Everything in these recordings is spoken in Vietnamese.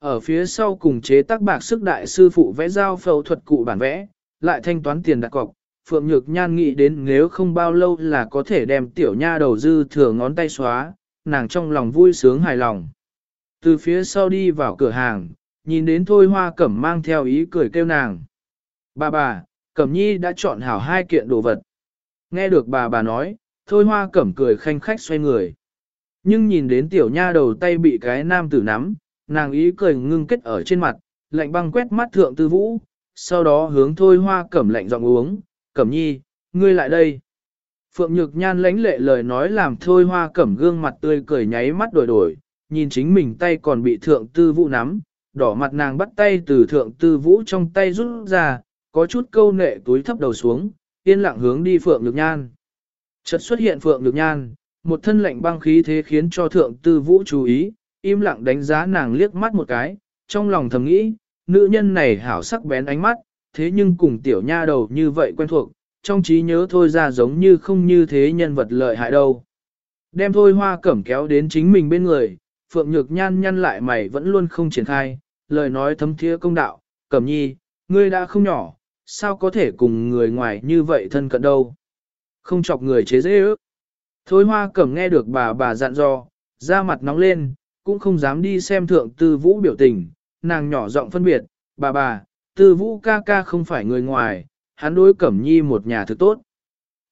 ở phía sau cùng chế tác bạc sức đại sư phụ vẽ giao phẫu thuật cụ bản vẽ, lại thanh toán tiền đặt cọc. Phượng Nhược Nhan nghĩ đến nếu không bao lâu là có thể đem tiểu nha đầu dư thừa ngón tay xóa, nàng trong lòng vui sướng hài lòng. Từ phía sau đi vào cửa hàng, nhìn đến Thôi Hoa Cẩm mang theo ý cười kêu nàng. Bà bà, Cẩm Nhi đã chọn hảo hai kiện đồ vật. Nghe được bà bà nói, Thôi Hoa Cẩm cười khanh khách xoay người. Nhưng nhìn đến tiểu nha đầu tay bị cái nam tử nắm, nàng ý cười ngưng kết ở trên mặt, lạnh băng quét mắt thượng tư vũ, sau đó hướng Thôi Hoa Cẩm lạnh giọng uống, Cẩm Nhi, ngươi lại đây. Phượng Nhược Nhan lãnh lệ lời nói làm Thôi Hoa Cẩm gương mặt tươi cười nháy mắt đổi đổi, nhìn chính mình tay còn bị thượng tư vũ nắm, đỏ mặt nàng bắt tay từ thượng tư vũ trong tay rút ra, có chút câu nệ túi thấp đầu xuống, yên lặng hướng đi Phượng Nhược Nhan. Chợt xuất hiện Phượng Nhược Nhan, một thân lạnh băng khí thế khiến cho thượng tư vũ chú ý, im lặng đánh giá nàng liếc mắt một cái, trong lòng thầm nghĩ, nữ nhân này hảo sắc bén ánh mắt, thế nhưng cùng tiểu nha đầu như vậy quen thuộc, trong trí nhớ thôi ra giống như không như thế nhân vật lợi hại đâu. Đem thôi hoa cẩm kéo đến chính mình bên người, Phượng Nhược Nhan nhăn lại mày vẫn luôn không triển khai, lời nói thấm thiế công đạo, cẩm nhi, ngươi đã không nhỏ, sao có thể cùng người ngoài như vậy thân cận đâu. Không chọc người chế dễ ước. Thôi hoa cẩm nghe được bà bà dặn dò, da mặt nóng lên, cũng không dám đi xem thượng tư vũ biểu tình, nàng nhỏ giọng phân biệt, bà bà, tư vũ ca ca không phải người ngoài, hắn đối cẩm nhi một nhà thực tốt.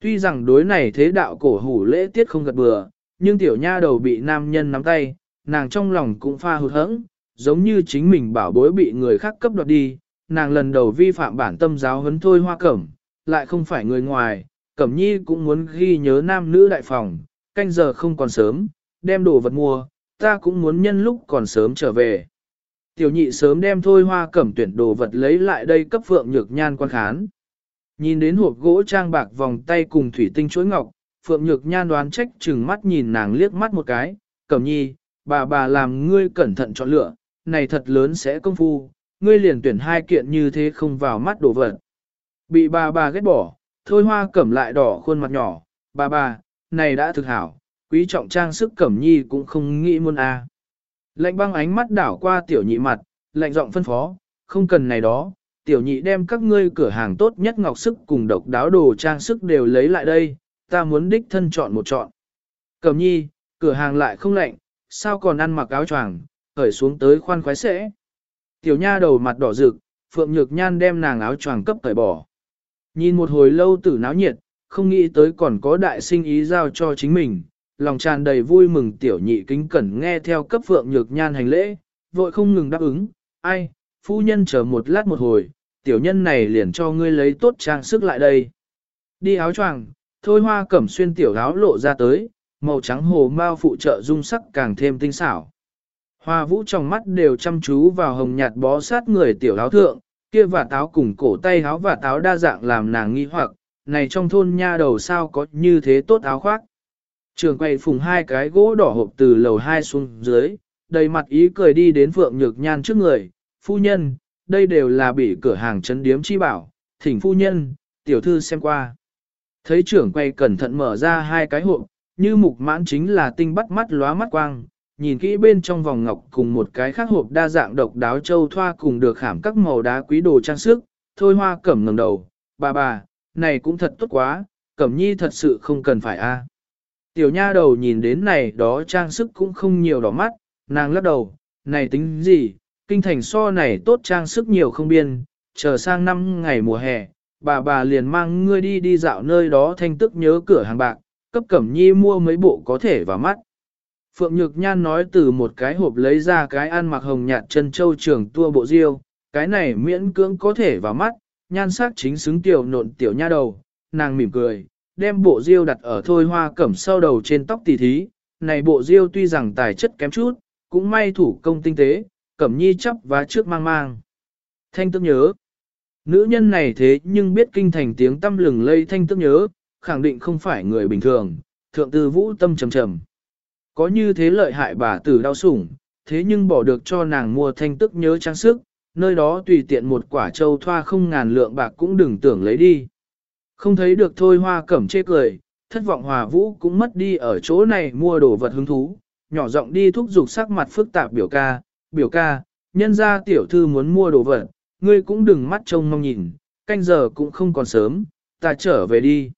Tuy rằng đối này thế đạo cổ hủ lễ tiết không gật bừa, nhưng tiểu nha đầu bị nam nhân nắm tay, nàng trong lòng cũng pha hụt hẫng, giống như chính mình bảo bối bị người khác cấp đoạt đi, nàng lần đầu vi phạm bản tâm giáo huấn thôi hoa cẩm, lại không phải người ngoài, cẩm nhi cũng muốn ghi nhớ nam nữ đại phòng, canh giờ không còn sớm, đem đồ vật mua, ta cũng muốn nhân lúc còn sớm trở về. Tiểu nhị sớm đem thôi hoa cẩm tuyển đồ vật lấy lại đây cấp phượng nhược nhan quan khán. Nhìn đến hộp gỗ trang bạc vòng tay cùng thủy tinh chuỗi ngọc, phượng nhược nhan đoán trách chừng mắt nhìn nàng liếc mắt một cái, cẩm nhi, bà bà làm ngươi cẩn thận chọn lựa, này thật lớn sẽ công phu, ngươi liền tuyển hai kiện như thế không vào mắt đồ vật. Bị bà bà ghét bỏ, thôi hoa cẩm lại đỏ khuôn mặt nhỏ, bà bà, này đã thực hảo, quý trọng trang sức cẩm nhi cũng không nghĩ muôn a. À. Lạnh băng ánh mắt đảo qua tiểu nhị mặt, lạnh giọng phân phó, không cần này đó, tiểu nhị đem các ngươi cửa hàng tốt nhất ngọc sức cùng độc đáo đồ trang sức đều lấy lại đây, ta muốn đích thân chọn một chọn. Cẩm nhi, cửa hàng lại không lạnh, sao còn ăn mặc áo choàng, khởi xuống tới khoan khoái sẽ. Tiểu nha đầu mặt đỏ rực, Phượng Nhược Nhan đem nàng áo choàng cấp cởi bỏ. Nhìn một hồi lâu tử náo nhiệt, không nghĩ tới còn có đại sinh ý giao cho chính mình, lòng tràn đầy vui mừng tiểu nhị kính cẩn nghe theo cấp Phượng Nhược Nhan hành lễ, vội không ngừng đáp ứng, ai, phu nhân chờ một lát một hồi, tiểu nhân này liền cho ngươi lấy tốt trang sức lại đây. Đi áo choàng, thôi hoa cẩm xuyên tiểu áo lộ ra tới, màu trắng hồ mao phụ trợ dung sắc càng thêm tinh xảo. Hoa vũ trong mắt đều chăm chú vào hồng nhạt bó sát người tiểu áo thượng, kia và táo cùng cổ tay áo và táo đa dạng làm nàng nghi hoặc, này trong thôn nha đầu sao có như thế tốt áo khoác. Trường quay phùng hai cái gỗ đỏ hộp từ lầu hai xuống dưới, đầy mặt ý cười đi đến Phượng Nhược Nhan trước người, phu nhân, đây đều là bị cửa hàng chấn điếm chi bảo, thỉnh phu nhân, tiểu thư xem qua. Thấy trưởng quay cẩn thận mở ra hai cái hộp, như mục mãn chính là tinh bắt mắt lóa mắt quang, nhìn kỹ bên trong vòng ngọc cùng một cái khác hộp đa dạng độc đáo châu thoa cùng được khảm các màu đá quý đồ trang sức, thôi hoa cẩm ngẩng đầu, bà bà, này cũng thật tốt quá, cẩm nhi thật sự không cần phải a. Tiểu nha đầu nhìn đến này đó trang sức cũng không nhiều đỏ mắt, nàng lắc đầu, này tính gì, kinh thành so này tốt trang sức nhiều không biên, chờ sang năm ngày mùa hè, bà bà liền mang ngươi đi đi dạo nơi đó thanh tức nhớ cửa hàng bạc, cấp cẩm nhi mua mấy bộ có thể vào mắt. Phượng Nhược Nhan nói từ một cái hộp lấy ra cái ăn mặc hồng nhạt chân châu trường tua bộ diêu, cái này miễn cưỡng có thể vào mắt, nhan sắc chính xứng tiểu nộn tiểu nha đầu, nàng mỉm cười, đem bộ diêu đặt ở thôi hoa cẩm sau đầu trên tóc tỷ thí, này bộ diêu tuy rằng tài chất kém chút, cũng may thủ công tinh tế, cẩm nhi chấp và trước mang mang. Thanh tức nhớ, nữ nhân này thế nhưng biết kinh thành tiếng tâm lừng lây thanh tức nhớ, khẳng định không phải người bình thường, thượng tư vũ tâm trầm trầm. Có như thế lợi hại bà tử đau sủng, thế nhưng bỏ được cho nàng mua thanh tức nhớ trang sức, nơi đó tùy tiện một quả châu thoa không ngàn lượng bạc cũng đừng tưởng lấy đi. Không thấy được thôi hoa cẩm chê cười, thất vọng hòa vũ cũng mất đi ở chỗ này mua đồ vật hứng thú, nhỏ giọng đi thúc giục sắc mặt phức tạp biểu ca, biểu ca, nhân ra tiểu thư muốn mua đồ vật, ngươi cũng đừng mắt trông mong nhìn, canh giờ cũng không còn sớm, ta trở về đi.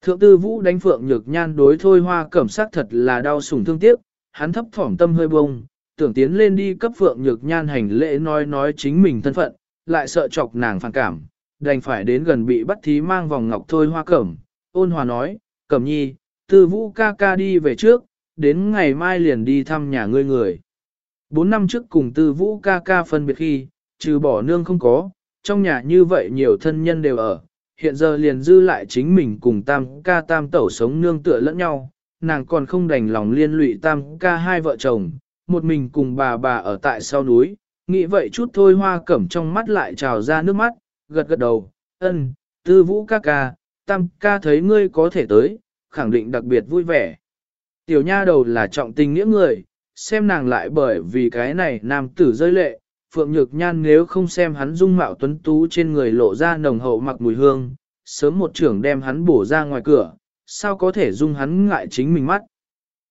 Thượng tư vũ đánh phượng nhược nhan đối thôi hoa cẩm sắc thật là đau sủng thương tiếc, hắn thấp thỏm tâm hơi bông, tưởng tiến lên đi cấp phượng nhược nhan hành lễ nói nói chính mình thân phận, lại sợ chọc nàng phản cảm, đành phải đến gần bị bắt thí mang vòng ngọc thôi hoa cẩm, ôn hòa nói, cẩm nhi, tư vũ ca ca đi về trước, đến ngày mai liền đi thăm nhà ngươi người. Bốn năm trước cùng tư vũ ca ca phân biệt khi, trừ bỏ nương không có, trong nhà như vậy nhiều thân nhân đều ở, hiện giờ liền dư lại chính mình cùng tam ca tam tẩu sống nương tựa lẫn nhau, nàng còn không đành lòng liên lụy tam ca hai vợ chồng, một mình cùng bà bà ở tại sau núi, nghĩ vậy chút thôi hoa cẩm trong mắt lại trào ra nước mắt, gật gật đầu, ân, tư vũ ca ca, tam ca thấy ngươi có thể tới, khẳng định đặc biệt vui vẻ. Tiểu nha đầu là trọng tình nghĩa người, xem nàng lại bởi vì cái này nam tử rơi lệ, Phượng Nhược Nhan nếu không xem hắn dung mạo tuấn tú trên người lộ ra nồng hậu mặc mùi hương, sớm một trưởng đem hắn bổ ra ngoài cửa, sao có thể dung hắn ngại chính mình mắt.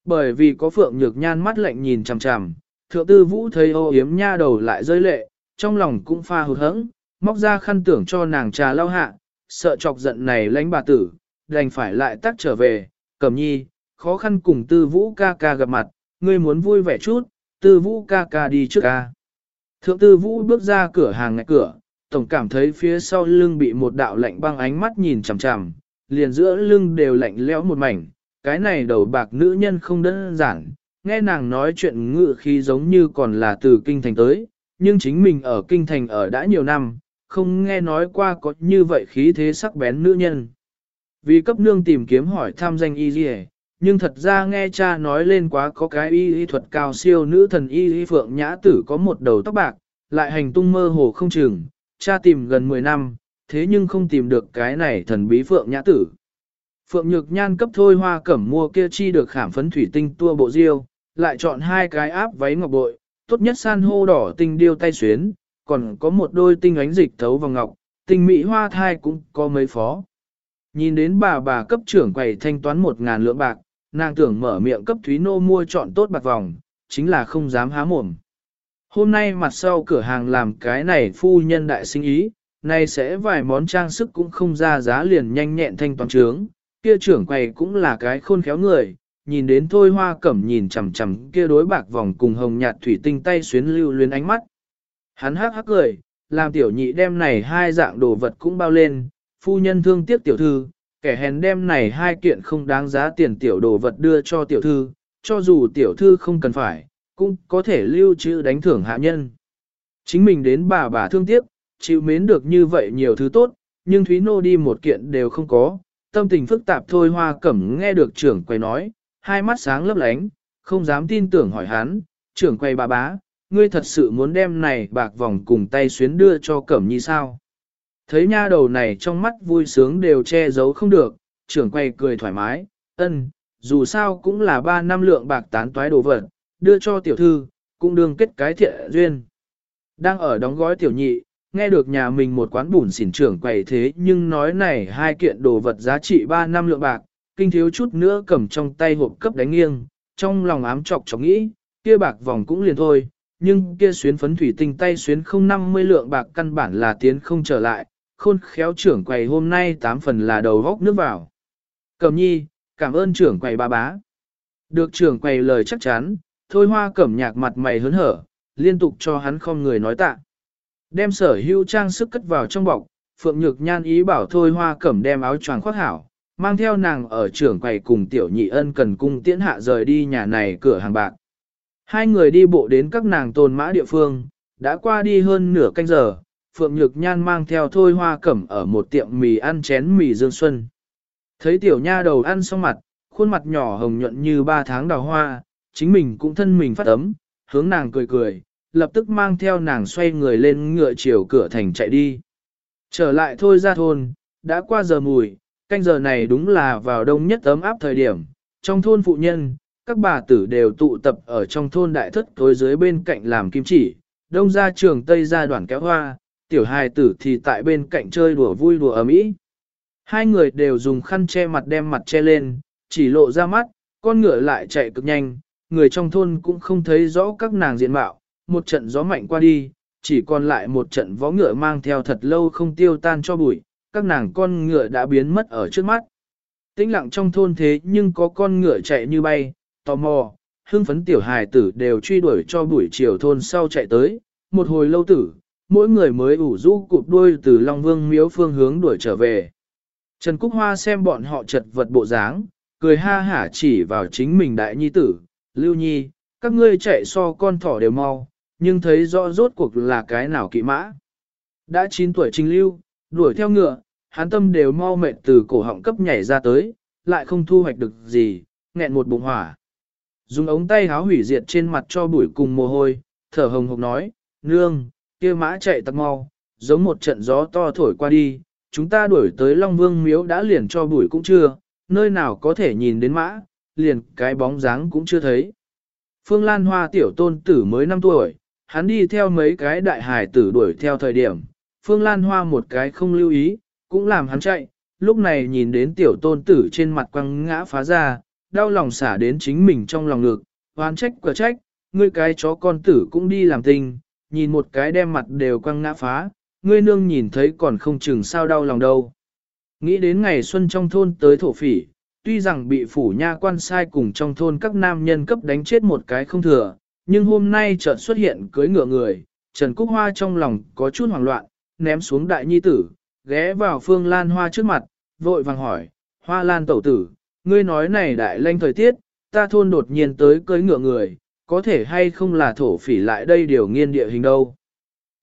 Bởi vì có Phượng Nhược Nhan mắt lạnh nhìn chằm chằm, thượng tư vũ thấy ô yếm nha đầu lại rơi lệ, trong lòng cũng pha hụt hẫng, móc ra khăn tưởng cho nàng trà lau hạ, sợ chọc giận này lãnh bà tử, đành phải lại tắt trở về, cẩm nhi, khó khăn cùng tư vũ ca ca gặp mặt, ngươi muốn vui vẻ chút, tư vũ ca ca đi trước ca. Thượng tư vũ bước ra cửa hàng ngại cửa, tổng cảm thấy phía sau lưng bị một đạo lạnh băng ánh mắt nhìn chằm chằm, liền giữa lưng đều lạnh lẽo một mảnh, cái này đầu bạc nữ nhân không đơn giản, nghe nàng nói chuyện ngự khi giống như còn là từ kinh thành tới, nhưng chính mình ở kinh thành ở đã nhiều năm, không nghe nói qua có như vậy khí thế sắc bén nữ nhân. Vì cấp nương tìm kiếm hỏi tham danh y gì nhưng thật ra nghe cha nói lên quá có cái y y thuật cao siêu nữ thần y y phượng nhã tử có một đầu tóc bạc, lại hành tung mơ hồ không chừng, cha tìm gần 10 năm, thế nhưng không tìm được cái này thần bí phượng nhã tử. Phượng nhược nhan cấp thôi hoa cẩm mua kia chi được khảm phấn thủy tinh tua bộ diêu, lại chọn hai cái áp váy ngọc bội, tốt nhất san hô đỏ tinh điêu tay xuyến, còn có một đôi tinh ánh dịch thấu vào ngọc, tinh mỹ hoa thai cũng có mấy phó. Nhìn đến bà bà cấp trưởng quầy thanh toán một ngàn lượng bạc, nàng tưởng mở miệng cấp Thúy Nô mua chọn tốt bạc vòng, chính là không dám há mồm. Hôm nay mặt sau cửa hàng làm cái này phu nhân đại sinh ý, nay sẽ vài món trang sức cũng không ra giá liền nhanh nhẹn thanh toán trướng, kia trưởng quầy cũng là cái khôn khéo người, nhìn đến thôi hoa cẩm nhìn chằm chằm kia đối bạc vòng cùng hồng nhạt thủy tinh tay xuyến lưu luyến ánh mắt. Hắn hắc hắc cười, làm tiểu nhị đem này hai dạng đồ vật cũng bao lên, phu nhân thương tiếc tiểu thư, kẻ hèn đem này hai kiện không đáng giá tiền tiểu đồ vật đưa cho tiểu thư, cho dù tiểu thư không cần phải, cũng có thể lưu trữ đánh thưởng hạ nhân. Chính mình đến bà bà thương tiếc, chịu mến được như vậy nhiều thứ tốt, nhưng Thúy Nô đi một kiện đều không có, tâm tình phức tạp thôi hoa cẩm nghe được trưởng quay nói, hai mắt sáng lấp lánh, không dám tin tưởng hỏi hắn, trưởng quay bà bá, ngươi thật sự muốn đem này bạc vòng cùng tay xuyến đưa cho cẩm nhi sao? Thấy nha đầu này trong mắt vui sướng đều che giấu không được, trưởng quay cười thoải mái, ân, dù sao cũng là ba năm lượng bạc tán toái đồ vật, đưa cho tiểu thư, cũng đương kết cái thiện duyên. Đang ở đóng gói tiểu nhị, nghe được nhà mình một quán bùn xỉn trưởng quầy thế nhưng nói này hai kiện đồ vật giá trị ba năm lượng bạc, kinh thiếu chút nữa cầm trong tay hộp cấp đánh nghiêng, trong lòng ám chọc chọc nghĩ, kia bạc vòng cũng liền thôi, nhưng kia xuyến phấn thủy tinh tay xuyến không 50 lượng bạc căn bản là tiến không trở lại, khôn khéo trưởng quầy hôm nay tám phần là đầu góc nước vào. Cẩm nhi, cảm ơn trưởng quầy ba bá. Được trưởng quầy lời chắc chắn, thôi hoa cẩm nhạc mặt mày hớn hở, liên tục cho hắn không người nói tạ. Đem sở hữu trang sức cất vào trong bọc, Phượng Nhược Nhan ý bảo thôi hoa cẩm đem áo choàng khoác hảo, mang theo nàng ở trưởng quầy cùng tiểu nhị ân cần cung tiễn hạ rời đi nhà này cửa hàng bạc. Hai người đi bộ đến các nàng tôn mã địa phương, đã qua đi hơn nửa canh giờ, Phượng Nhược Nhan mang theo thôi hoa cẩm ở một tiệm mì ăn chén mì dương xuân. Thấy tiểu nha đầu ăn xong mặt, khuôn mặt nhỏ hồng nhuận như ba tháng đào hoa, chính mình cũng thân mình phát ấm, hướng nàng cười cười, lập tức mang theo nàng xoay người lên ngựa chiều cửa thành chạy đi. Trở lại thôi ra thôn, đã qua giờ mùi, canh giờ này đúng là vào đông nhất ấm áp thời điểm, trong thôn phụ nhân, các bà tử đều tụ tập ở trong thôn đại thất tối dưới bên cạnh làm kim chỉ, đông ra trường tây ra đoàn kéo hoa, tiểu hài tử thì tại bên cạnh chơi đùa vui đùa ấm ý. Hai người đều dùng khăn che mặt đem mặt che lên, chỉ lộ ra mắt, con ngựa lại chạy cực nhanh, người trong thôn cũng không thấy rõ các nàng diện mạo, một trận gió mạnh qua đi, chỉ còn lại một trận vó ngựa mang theo thật lâu không tiêu tan cho bụi, các nàng con ngựa đã biến mất ở trước mắt. Tĩnh lặng trong thôn thế nhưng có con ngựa chạy như bay, tò mò, hưng phấn tiểu hài tử đều truy đuổi cho buổi chiều thôn sau chạy tới, một hồi lâu tử, mỗi người mới ủ rũ cụp đuôi từ Long Vương miếu phương hướng đuổi trở về. Trần Cúc Hoa xem bọn họ chật vật bộ dáng, cười ha hả chỉ vào chính mình đại nhi tử, Lưu Nhi, các ngươi chạy so con thỏ đều mau, nhưng thấy rõ rốt cuộc là cái nào kỵ mã. Đã 9 tuổi trình lưu, đuổi theo ngựa, hán tâm đều mau mệt từ cổ họng cấp nhảy ra tới, lại không thu hoạch được gì, nghẹn một bụng hỏa. Dùng ống tay háo hủy diệt trên mặt cho bụi cùng mồ hôi, thở hồng hộc nói, nương, kia mã chạy tặc mau, giống một trận gió to thổi qua đi, chúng ta đuổi tới Long Vương miếu đã liền cho bụi cũng chưa, nơi nào có thể nhìn đến mã, liền cái bóng dáng cũng chưa thấy. Phương Lan Hoa tiểu tôn tử mới 5 tuổi, hắn đi theo mấy cái đại hải tử đuổi theo thời điểm, Phương Lan Hoa một cái không lưu ý, cũng làm hắn chạy, lúc này nhìn đến tiểu tôn tử trên mặt quăng ngã phá ra, đau lòng xả đến chính mình trong lòng ngực, oán trách quả trách, ngươi cái chó con tử cũng đi làm tình, nhìn một cái đem mặt đều quăng ngã phá, ngươi nương nhìn thấy còn không chừng sao đau lòng đâu. Nghĩ đến ngày xuân trong thôn tới thổ phỉ, tuy rằng bị phủ nha quan sai cùng trong thôn các nam nhân cấp đánh chết một cái không thừa, nhưng hôm nay chợt xuất hiện cưới ngựa người, Trần Cúc Hoa trong lòng có chút hoảng loạn, ném xuống đại nhi tử, ghé vào phương lan hoa trước mặt, vội vàng hỏi, hoa lan tẩu tử, ngươi nói này đại lanh thời tiết, ta thôn đột nhiên tới cưới ngựa người, có thể hay không là thổ phỉ lại đây điều nghiên địa hình đâu.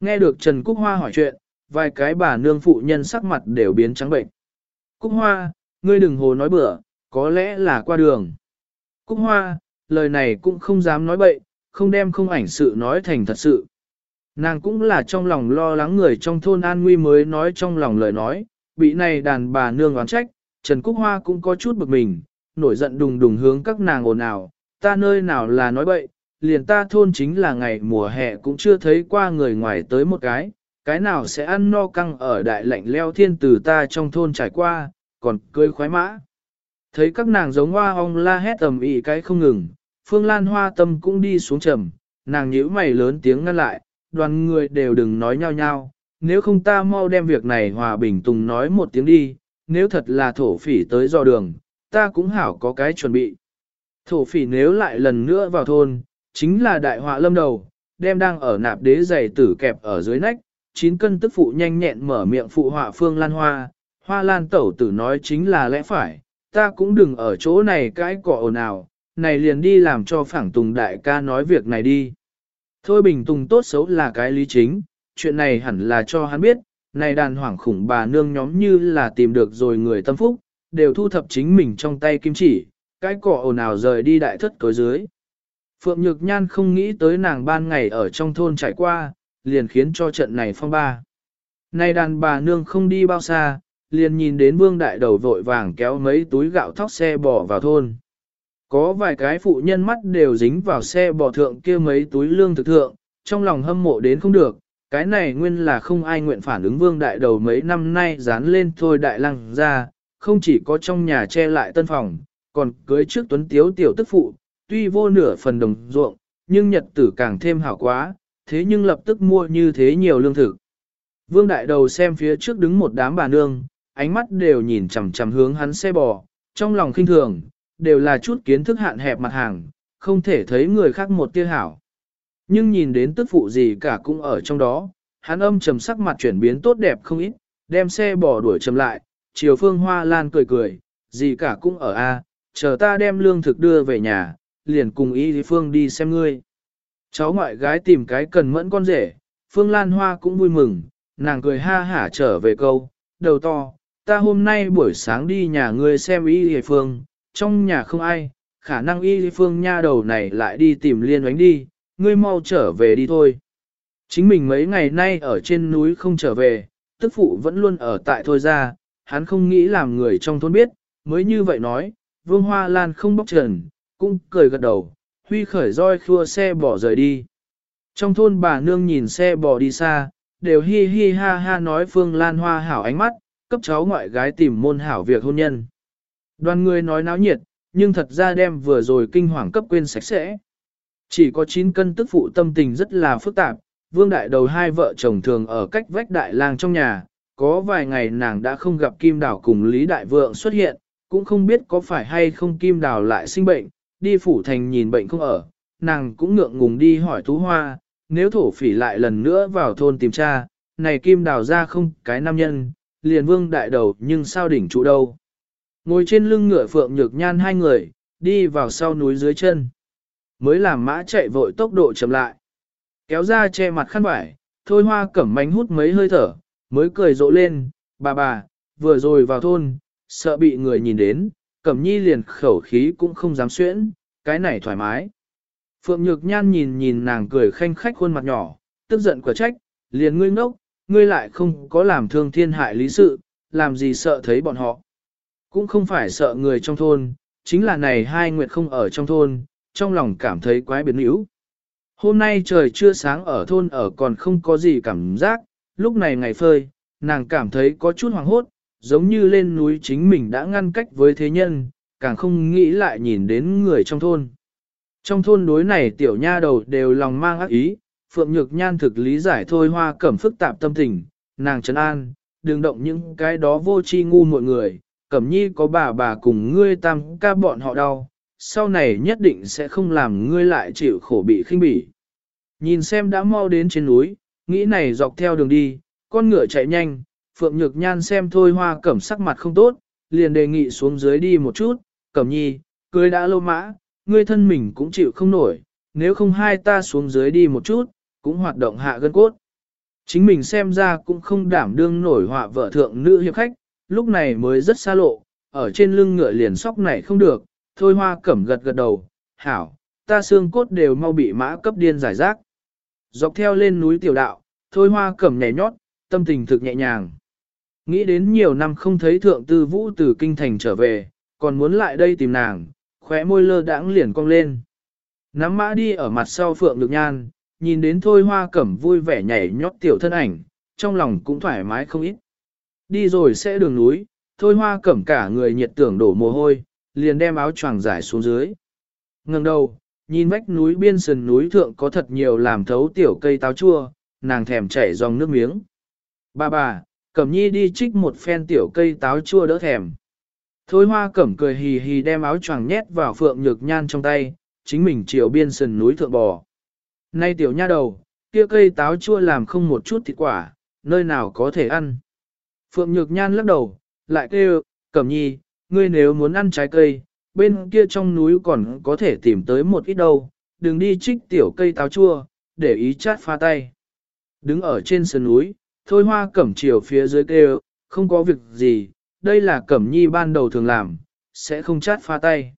Nghe được Trần Cúc Hoa hỏi chuyện, vài cái bà nương phụ nhân sắc mặt đều biến trắng bệnh. Cúc Hoa, ngươi đừng hồ nói bừa, có lẽ là qua đường. Cúc Hoa, lời này cũng không dám nói bậy, không đem không ảnh sự nói thành thật sự. Nàng cũng là trong lòng lo lắng người trong thôn an nguy mới nói trong lòng lời nói, bị này đàn bà nương oán trách, Trần Cúc Hoa cũng có chút bực mình, nổi giận đùng đùng hướng các nàng ồn ào, ta nơi nào là nói bậy, liền ta thôn chính là ngày mùa hè cũng chưa thấy qua người ngoài tới một cái, cái nào sẽ ăn no căng ở đại lạnh leo thiên từ ta trong thôn trải qua, còn cưới khoái mã. Thấy các nàng giống hoa ong la hét tầm ĩ cái không ngừng, Phương Lan Hoa tâm cũng đi xuống trầm, nàng nhíu mày lớn tiếng ngăn lại, đoàn người đều đừng nói nhau nhau, nếu không ta mau đem việc này hòa bình tùng nói một tiếng đi, nếu thật là thổ phỉ tới dò đường, ta cũng hảo có cái chuẩn bị. Thổ phỉ nếu lại lần nữa vào thôn, chính là đại họa lâm đầu, đem đang ở nạp đế giày tử kẹp ở dưới nách, chín cân tức phụ nhanh nhẹn mở miệng phụ họa phương lan hoa, hoa lan tẩu tử nói chính là lẽ phải, ta cũng đừng ở chỗ này cái cỏ ồn ào, này liền đi làm cho phảng tùng đại ca nói việc này đi. Thôi bình tùng tốt xấu là cái lý chính, chuyện này hẳn là cho hắn biết, này đàn hoảng khủng bà nương nhóm như là tìm được rồi người tâm phúc, đều thu thập chính mình trong tay kim chỉ, cái cỏ ồn ào rời đi đại thất tối dưới. Phượng Nhược Nhan không nghĩ tới nàng ban ngày ở trong thôn trải qua, liền khiến cho trận này phong ba. Này đàn bà nương không đi bao xa, liền nhìn đến vương đại đầu vội vàng kéo mấy túi gạo thóc xe bò vào thôn. Có vài cái phụ nhân mắt đều dính vào xe bò thượng kia mấy túi lương thực thượng, trong lòng hâm mộ đến không được, cái này nguyên là không ai nguyện phản ứng vương đại đầu mấy năm nay dán lên thôi đại lăng ra, không chỉ có trong nhà che lại tân phòng, còn cưới trước tuấn tiếu tiểu tức phụ, tuy vô nửa phần đồng ruộng, nhưng nhật tử càng thêm hảo quá, thế nhưng lập tức mua như thế nhiều lương thực. Vương đại đầu xem phía trước đứng một đám bà nương, ánh mắt đều nhìn chằm chằm hướng hắn xe bò, trong lòng khinh thường, đều là chút kiến thức hạn hẹp mặt hàng, không thể thấy người khác một tia hảo. Nhưng nhìn đến tức phụ gì cả cũng ở trong đó, hắn âm trầm sắc mặt chuyển biến tốt đẹp không ít, đem xe bỏ đuổi chầm lại, chiều phương hoa lan cười cười, gì cả cũng ở A, chờ ta đem lương thực đưa về nhà, liền cùng ý phương đi xem ngươi. Cháu ngoại gái tìm cái cần mẫn con rể, phương lan hoa cũng vui mừng, nàng cười ha hả trở về câu, đầu to, ta hôm nay buổi sáng đi nhà ngươi xem ý phương, trong nhà không ai, khả năng y phương nha đầu này lại đi tìm liên oánh đi, ngươi mau trở về đi thôi. Chính mình mấy ngày nay ở trên núi không trở về, tức phụ vẫn luôn ở tại thôi ra, hắn không nghĩ làm người trong thôn biết, mới như vậy nói, vương hoa lan không bóc trần, cũng cười gật đầu, huy khởi roi khua xe bỏ rời đi. Trong thôn bà nương nhìn xe bỏ đi xa, đều hi hi ha ha nói phương lan hoa hảo ánh mắt, cấp cháu ngoại gái tìm môn hảo việc hôn nhân. Đoàn người nói náo nhiệt, nhưng thật ra đem vừa rồi kinh hoàng cấp quên sạch sẽ. Chỉ có 9 cân tức phụ tâm tình rất là phức tạp, vương đại đầu hai vợ chồng thường ở cách vách đại lang trong nhà, có vài ngày nàng đã không gặp Kim Đào cùng Lý Đại Vượng xuất hiện, cũng không biết có phải hay không Kim Đào lại sinh bệnh, đi phủ thành nhìn bệnh không ở, nàng cũng ngượng ngùng đi hỏi Tú Hoa, nếu thổ phỉ lại lần nữa vào thôn tìm cha, này Kim Đào ra không cái nam nhân, liền vương đại đầu nhưng sao đỉnh trụ đâu. Ngồi trên lưng ngựa phượng nhược nhan hai người, đi vào sau núi dưới chân. Mới làm mã chạy vội tốc độ chậm lại. Kéo ra che mặt khăn vải, thôi hoa cẩm mánh hút mấy hơi thở, mới cười rộ lên, bà bà, vừa rồi vào thôn, sợ bị người nhìn đến, cẩm nhi liền khẩu khí cũng không dám xuyễn, cái này thoải mái. Phượng Nhược Nhan nhìn nhìn nàng cười khanh khách khuôn mặt nhỏ, tức giận quả trách, liền ngươi ngốc, ngươi lại không có làm thương thiên hại lý sự, làm gì sợ thấy bọn họ. Cũng không phải sợ người trong thôn, chính là này hai nguyệt không ở trong thôn, trong lòng cảm thấy quái biến yếu. Hôm nay trời chưa sáng ở thôn ở còn không có gì cảm giác, lúc này ngày phơi, nàng cảm thấy có chút hoàng hốt, giống như lên núi chính mình đã ngăn cách với thế nhân, càng không nghĩ lại nhìn đến người trong thôn. Trong thôn đối này tiểu nha đầu đều lòng mang ác ý, Phượng Nhược Nhan thực lý giải thôi hoa cẩm phức tạp tâm tình, nàng trấn an, đừng động những cái đó vô tri ngu mọi người, cẩm nhi có bà bà cùng ngươi tam ca bọn họ đau, sau này nhất định sẽ không làm ngươi lại chịu khổ bị khinh bỉ. Nhìn xem đã mau đến trên núi, nghĩ này dọc theo đường đi, con ngựa chạy nhanh, Phượng Nhược Nhan xem thôi hoa cẩm sắc mặt không tốt, liền đề nghị xuống dưới đi một chút, cẩm nhi, cưới đã lâu mã, ngươi thân mình cũng chịu không nổi, nếu không hai ta xuống dưới đi một chút, cũng hoạt động hạ gân cốt. Chính mình xem ra cũng không đảm đương nổi họa vợ thượng nữ hiệp khách, lúc này mới rất xa lộ, ở trên lưng ngựa liền sóc này không được, thôi hoa cẩm gật gật đầu, hảo, ta xương cốt đều mau bị mã cấp điên giải rác. Dọc theo lên núi tiểu đạo, thôi hoa cẩm nhảy nhót, tâm tình thực nhẹ nhàng. Nghĩ đến nhiều năm không thấy thượng tư vũ từ kinh thành trở về, còn muốn lại đây tìm nàng, khóe môi lơ đãng liền cong lên. Nắm mã đi ở mặt sau phượng được nhan, nhìn đến thôi hoa cẩm vui vẻ nhảy nhót tiểu thân ảnh, trong lòng cũng thoải mái không ít. Đi rồi sẽ đường núi, thôi hoa cẩm cả người nhiệt tưởng đổ mồ hôi, liền đem áo choàng giải xuống dưới. Ngừng đầu, nhìn vách núi biên sườn núi thượng có thật nhiều làm thấu tiểu cây táo chua, nàng thèm chảy dòng nước miếng. Bà bà, cẩm nhi đi trích một phen tiểu cây táo chua đỡ thèm. Thôi hoa cẩm cười hì hì đem áo choàng nhét vào phượng nhược nhan trong tay, chính mình chiều biên sườn núi thượng bò. Nay tiểu nha đầu, kia cây táo chua làm không một chút thịt quả, nơi nào có thể ăn. Phượng Nhược Nhan lắc đầu, lại kêu, Cẩm Nhi, ngươi nếu muốn ăn trái cây, bên kia trong núi còn có thể tìm tới một ít đâu, đừng đi trích tiểu cây táo chua, để ý chát pha tay. Đứng ở trên sườn núi, thôi hoa cẩm chiều phía dưới kêu, không có việc gì, đây là cẩm nhi ban đầu thường làm, sẽ không chát pha tay.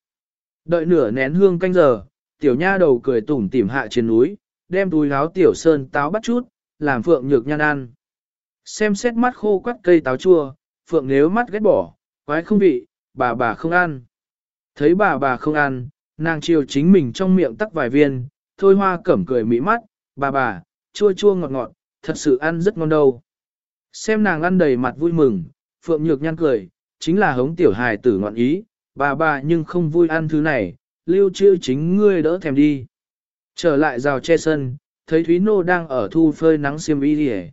Đợi nửa nén hương canh giờ, tiểu nha đầu cười tủm tỉm hạ trên núi, đem túi áo tiểu sơn táo bắt chút, làm phượng nhược nhan ăn. Xem xét mắt khô quắt cây táo chua, phượng nếu mắt ghét bỏ, quái không vị, bà bà không ăn. Thấy bà bà không ăn, nàng chiều chính mình trong miệng tắc vài viên, thôi hoa cẩm cười mỹ mắt, bà bà, chua chua ngọt ngọt, thật sự ăn rất ngon đâu. Xem nàng ăn đầy mặt vui mừng, phượng nhược nhan cười, chính là hống tiểu hài tử ngọn ý, bà bà nhưng không vui ăn thứ này, lưu trữ chính ngươi đỡ thèm đi. Trở lại rào che sân, thấy Thúy Nô đang ở thu phơi nắng xiêm y đi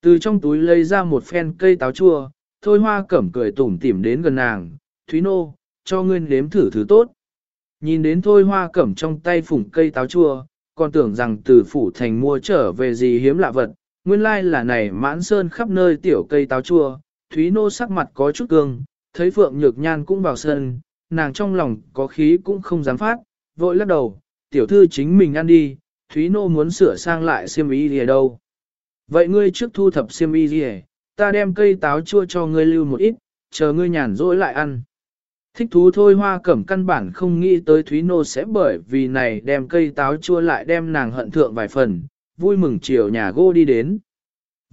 Từ trong túi lấy ra một phen cây táo chua, thôi hoa cẩm cười tủm tỉm đến gần nàng, Thúy Nô, cho ngươi nếm thử thứ tốt. Nhìn đến thôi hoa cẩm trong tay phủng cây táo chua, còn tưởng rằng từ phủ thành mua trở về gì hiếm lạ vật, nguyên lai là này mãn sơn khắp nơi tiểu cây táo chua, Thúy Nô sắc mặt có chút cương, thấy Phượng Nhược Nhan cũng vào sân, nàng trong lòng có khí cũng không dám phát, vội lắc đầu, tiểu thư chính mình ăn đi, Thúy Nô muốn sửa sang lại xiêm y gì đâu. Vậy ngươi trước thu thập xiêm y gì ta đem cây táo chua cho ngươi lưu một ít, chờ ngươi nhàn rỗi lại ăn. Thích thú thôi hoa cẩm căn bản không nghĩ tới Thúy Nô sẽ bởi vì này đem cây táo chua lại đem nàng hận thượng vài phần, vui mừng chiều nhà gô đi đến.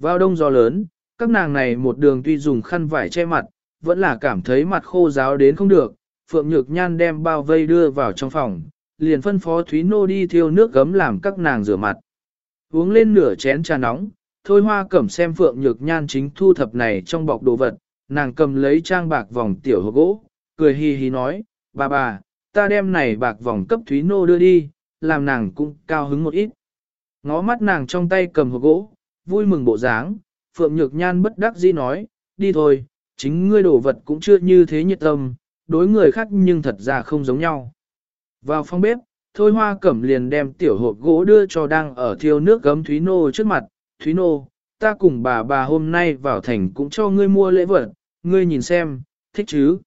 Vào đông gió lớn, các nàng này một đường tuy dùng khăn vải che mặt, vẫn là cảm thấy mặt khô ráo đến không được, Phượng Nhược Nhan đem bao vây đưa vào trong phòng, liền phân phó Thúy Nô đi thiêu nước gấm làm các nàng rửa mặt. Uống lên nửa chén trà nóng, thôi hoa cẩm xem Phượng Nhược Nhan chính thu thập này trong bọc đồ vật, nàng cầm lấy trang bạc vòng tiểu hộp gỗ, cười hì hì nói, bà bà, ta đem này bạc vòng cấp Thúy Nô đưa đi, làm nàng cũng cao hứng một ít. Ngó mắt nàng trong tay cầm hộp gỗ, vui mừng bộ dáng, Phượng Nhược Nhan bất đắc dĩ nói, đi thôi, chính ngươi đổ vật cũng chưa như thế nhiệt tâm, đối người khác nhưng thật ra không giống nhau. Vào phòng bếp, Thôi Hoa Cẩm liền đem tiểu hộp gỗ đưa cho đang ở thiêu nước gấm Thúy Nô trước mặt, Thúy Nô, ta cùng bà bà hôm nay vào thành cũng cho ngươi mua lễ vật, ngươi nhìn xem, thích chứ?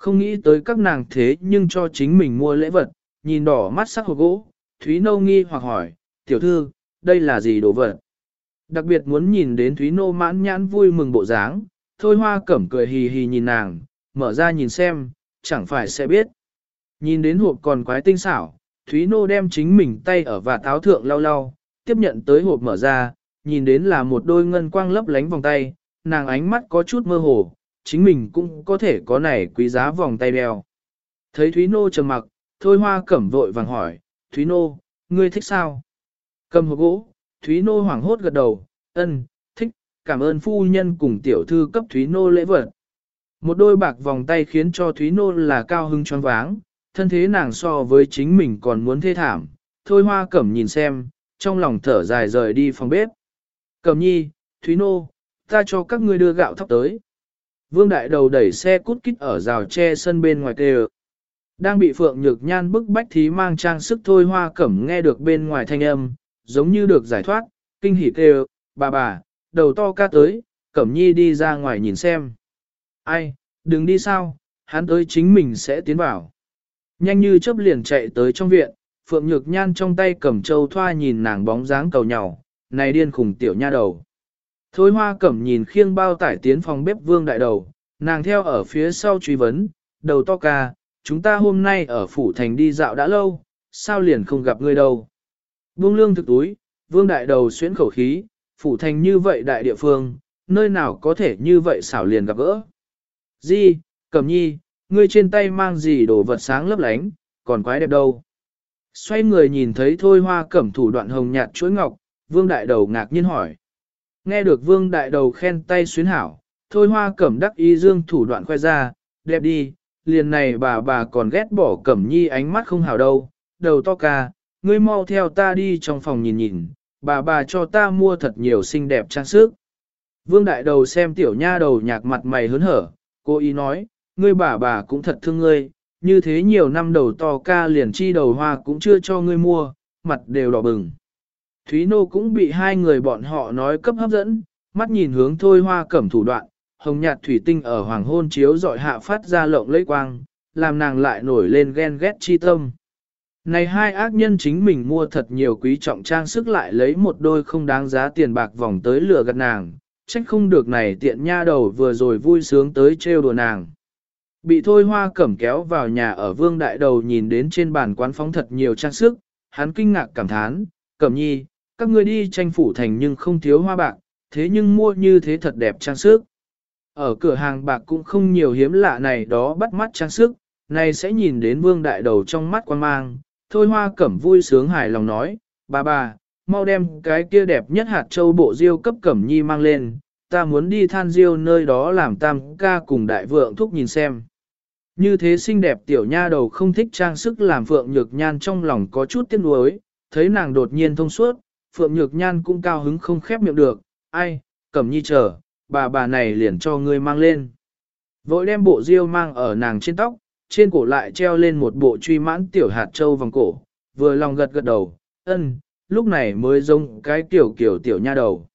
Không nghĩ tới các nàng thế nhưng cho chính mình mua lễ vật, nhìn đỏ mắt sắc hộp gỗ, Thúy Nô nghi hoặc hỏi, tiểu thư, đây là gì đồ vật? Đặc biệt muốn nhìn đến Thúy Nô mãn nhãn vui mừng bộ dáng, thôi hoa cẩm cười hì hì nhìn nàng, mở ra nhìn xem, chẳng phải sẽ biết. Nhìn đến hộp còn quái tinh xảo, Thúy Nô đem chính mình tay ở và táo thượng lau lau, tiếp nhận tới hộp mở ra, nhìn đến là một đôi ngân quang lấp lánh vòng tay, nàng ánh mắt có chút mơ hồ, chính mình cũng có thể có này quý giá vòng tay đeo. Thấy Thúy Nô trầm mặc, thôi hoa cẩm vội vàng hỏi, Thúy Nô, ngươi thích sao? Cầm hộp gỗ, Thúy Nô hoảng hốt gật đầu, ân, thích, cảm ơn phu nhân cùng tiểu thư cấp Thúy Nô lễ vật. Một đôi bạc vòng tay khiến cho Thúy Nô là cao hưng choáng váng, thân thế nàng so với chính mình còn muốn thê thảm. Thôi hoa cẩm nhìn xem, trong lòng thở dài rời đi phòng bếp. Cẩm nhi, Thúy Nô, ta cho các ngươi đưa gạo thóc tới. Vương đại đầu đẩy xe cút kít ở rào tre sân bên ngoài tê Đang bị Phượng Nhược Nhan bức bách thí mang trang sức thôi hoa cẩm nghe được bên ngoài thanh âm, giống như được giải thoát, kinh hỉ kêu, bà bà, đầu to ca tới, cẩm nhi đi ra ngoài nhìn xem. Ai, đừng đi sao, hắn tới chính mình sẽ tiến vào. Nhanh như chớp liền chạy tới trong viện, Phượng Nhược Nhan trong tay cầm châu thoa nhìn nàng bóng dáng cầu nhỏ, này điên khủng tiểu nha đầu. Thôi hoa cẩm nhìn khiêng bao tải tiến phòng bếp vương đại đầu, nàng theo ở phía sau truy vấn, đầu to ca, chúng ta hôm nay ở phủ thành đi dạo đã lâu, sao liền không gặp ngươi đâu. Vương lương thực túi, vương đại đầu xuyến khẩu khí, phủ thành như vậy đại địa phương, nơi nào có thể như vậy xảo liền gặp gỡ. Di, cẩm nhi, ngươi trên tay mang gì đồ vật sáng lấp lánh, còn quái đẹp đâu. Xoay người nhìn thấy thôi hoa cẩm thủ đoạn hồng nhạt chuỗi ngọc, vương đại đầu ngạc nhiên hỏi. Nghe được vương đại đầu khen tay xuyến hảo, thôi hoa cẩm đắc ý dương thủ đoạn khoe ra, đẹp đi, liền này bà bà còn ghét bỏ cẩm nhi ánh mắt không hảo đâu, đầu to ca, ngươi mau theo ta đi trong phòng nhìn nhìn, bà bà cho ta mua thật nhiều xinh đẹp trang sức. Vương đại đầu xem tiểu nha đầu nhạc mặt mày hớn hở, cô ý nói, ngươi bà bà cũng thật thương ngươi, như thế nhiều năm đầu to ca liền chi đầu hoa cũng chưa cho ngươi mua, mặt đều đỏ bừng. Thúy Nô cũng bị hai người bọn họ nói cấp hấp dẫn, mắt nhìn hướng thôi hoa cẩm thủ đoạn, hồng nhạt thủy tinh ở hoàng hôn chiếu dọi hạ phát ra lộng lẫy quang, làm nàng lại nổi lên ghen ghét chi tâm. Này hai ác nhân chính mình mua thật nhiều quý trọng trang sức lại lấy một đôi không đáng giá tiền bạc vòng tới lừa gạt nàng, trách không được này tiện nha đầu vừa rồi vui sướng tới trêu đùa nàng. Bị thôi hoa cẩm kéo vào nhà ở vương đại đầu nhìn đến trên bàn quán phóng thật nhiều trang sức, hắn kinh ngạc cảm thán, cẩm nhi, các ngươi đi tranh phủ thành nhưng không thiếu hoa bạc, thế nhưng mua như thế thật đẹp trang sức. Ở cửa hàng bạc cũng không nhiều hiếm lạ này đó bắt mắt trang sức, này sẽ nhìn đến vương đại đầu trong mắt quan mang, thôi hoa cẩm vui sướng hài lòng nói, bà bà, mau đem cái kia đẹp nhất hạt châu bộ diêu cấp cẩm nhi mang lên, ta muốn đi than diêu nơi đó làm tam ca cùng đại vượng thúc nhìn xem. Như thế xinh đẹp tiểu nha đầu không thích trang sức làm Phượng Nhược Nhan trong lòng có chút tiếc nuối, thấy nàng đột nhiên thông suốt, Phượng Nhược Nhan cũng cao hứng không khép miệng được, ai, cẩm nhi chờ, bà bà này liền cho ngươi mang lên. Vội đem bộ diêu mang ở nàng trên tóc, trên cổ lại treo lên một bộ truy mãn tiểu hạt châu vòng cổ, vừa lòng gật gật đầu, ân, lúc này mới giống cái tiểu kiểu tiểu nha đầu.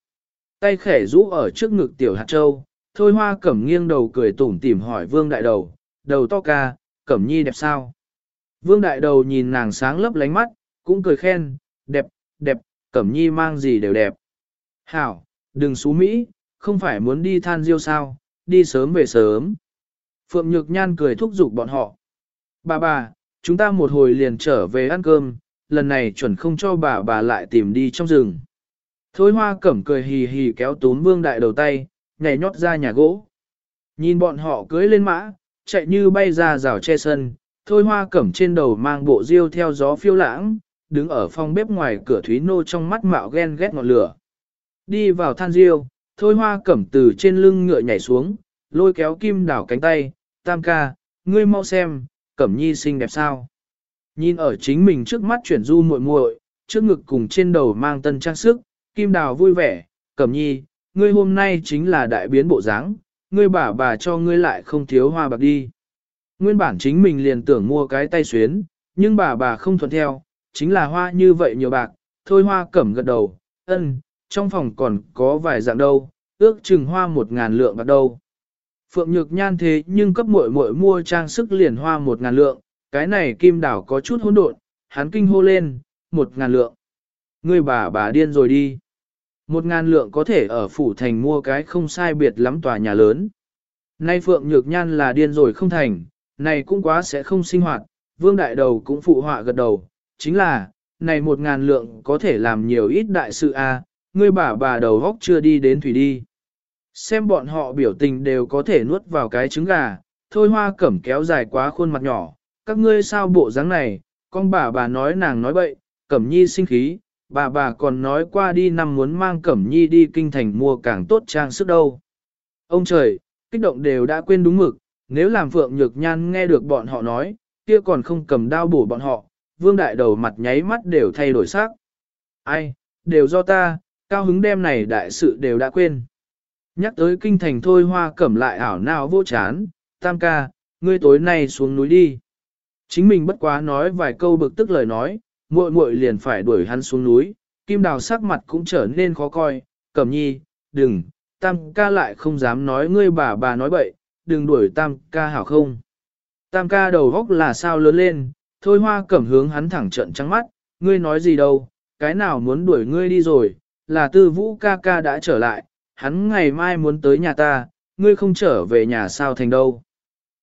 Tay khẽ rũ ở trước ngực tiểu hạt châu, thôi hoa cẩm nghiêng đầu cười tủm tỉm hỏi vương đại đầu, đầu to ca, cẩm nhi đẹp sao? Vương đại đầu nhìn nàng sáng lấp lánh mắt, cũng cười khen, đẹp, đẹp, cẩm nhi mang gì đều đẹp. Hảo, đừng xú Mỹ, không phải muốn đi than diêu sao, đi sớm về sớm. Phượng Nhược Nhan cười thúc giục bọn họ. Bà bà, chúng ta một hồi liền trở về ăn cơm, lần này chuẩn không cho bà bà lại tìm đi trong rừng. Thôi hoa cẩm cười hì hì kéo tún vương đại đầu tay, nhảy nhót ra nhà gỗ. Nhìn bọn họ cưới lên mã, chạy như bay ra rào che sân, thôi hoa cẩm trên đầu mang bộ diêu theo gió phiêu lãng, đứng ở phòng bếp ngoài cửa Thúy Nô trong mắt mạo ghen ghét ngọn lửa. Đi vào than diêu, thôi hoa cẩm từ trên lưng ngựa nhảy xuống, lôi kéo kim đảo cánh tay, tam ca, ngươi mau xem, cẩm nhi xinh đẹp sao. Nhìn ở chính mình trước mắt chuyển du muội muội, trước ngực cùng trên đầu mang tân trang sức, kim đào vui vẻ, cẩm nhi, ngươi hôm nay chính là đại biến bộ dáng, ngươi bà bà cho ngươi lại không thiếu hoa bạc đi. Nguyên bản chính mình liền tưởng mua cái tay xuyến, nhưng bà bà không thuận theo, chính là hoa như vậy nhiều bạc, thôi hoa cẩm gật đầu, ân, trong phòng còn có vài dạng đâu, ước chừng hoa một ngàn lượng bạc đâu. Phượng Nhược Nhan thế nhưng cấp muội muội mua trang sức liền hoa một ngàn lượng, cái này kim đảo có chút hỗn độn, hắn kinh hô lên, một ngàn lượng. Ngươi bà bà điên rồi đi. Một ngàn lượng có thể ở phủ thành mua cái không sai biệt lắm tòa nhà lớn. Nay Phượng Nhược Nhan là điên rồi không thành, này cũng quá sẽ không sinh hoạt, vương đại đầu cũng phụ họa gật đầu, chính là, này một ngàn lượng có thể làm nhiều ít đại sự a à, ngươi bà bà đầu góc chưa đi đến thủy đi. Xem bọn họ biểu tình đều có thể nuốt vào cái trứng gà, thôi hoa cẩm kéo dài quá khuôn mặt nhỏ, các ngươi sao bộ dáng này, con bà bà nói nàng nói bậy, cẩm nhi sinh khí, bà bà còn nói qua đi năm muốn mang cẩm nhi đi kinh thành mua càng tốt trang sức đâu. Ông trời, kích động đều đã quên đúng mực, nếu làm phượng nhược nhan nghe được bọn họ nói, kia còn không cầm đao bổ bọn họ, vương đại đầu mặt nháy mắt đều thay đổi sắc. Ai, đều do ta, cao hứng đêm này đại sự đều đã quên. Nhắc tới kinh thành thôi hoa cẩm lại ảo nào vô chán, tam ca, ngươi tối nay xuống núi đi. Chính mình bất quá nói vài câu bực tức lời nói, muội muội liền phải đuổi hắn xuống núi, kim đào sắc mặt cũng trở nên khó coi, cẩm nhi, đừng, tam ca lại không dám nói ngươi bà bà nói bậy, đừng đuổi tam ca hảo không. Tam ca đầu góc là sao lớn lên, thôi hoa cẩm hướng hắn thẳng trận trắng mắt, ngươi nói gì đâu, cái nào muốn đuổi ngươi đi rồi, là tư vũ ca ca đã trở lại, hắn ngày mai muốn tới nhà ta, ngươi không trở về nhà sao thành đâu.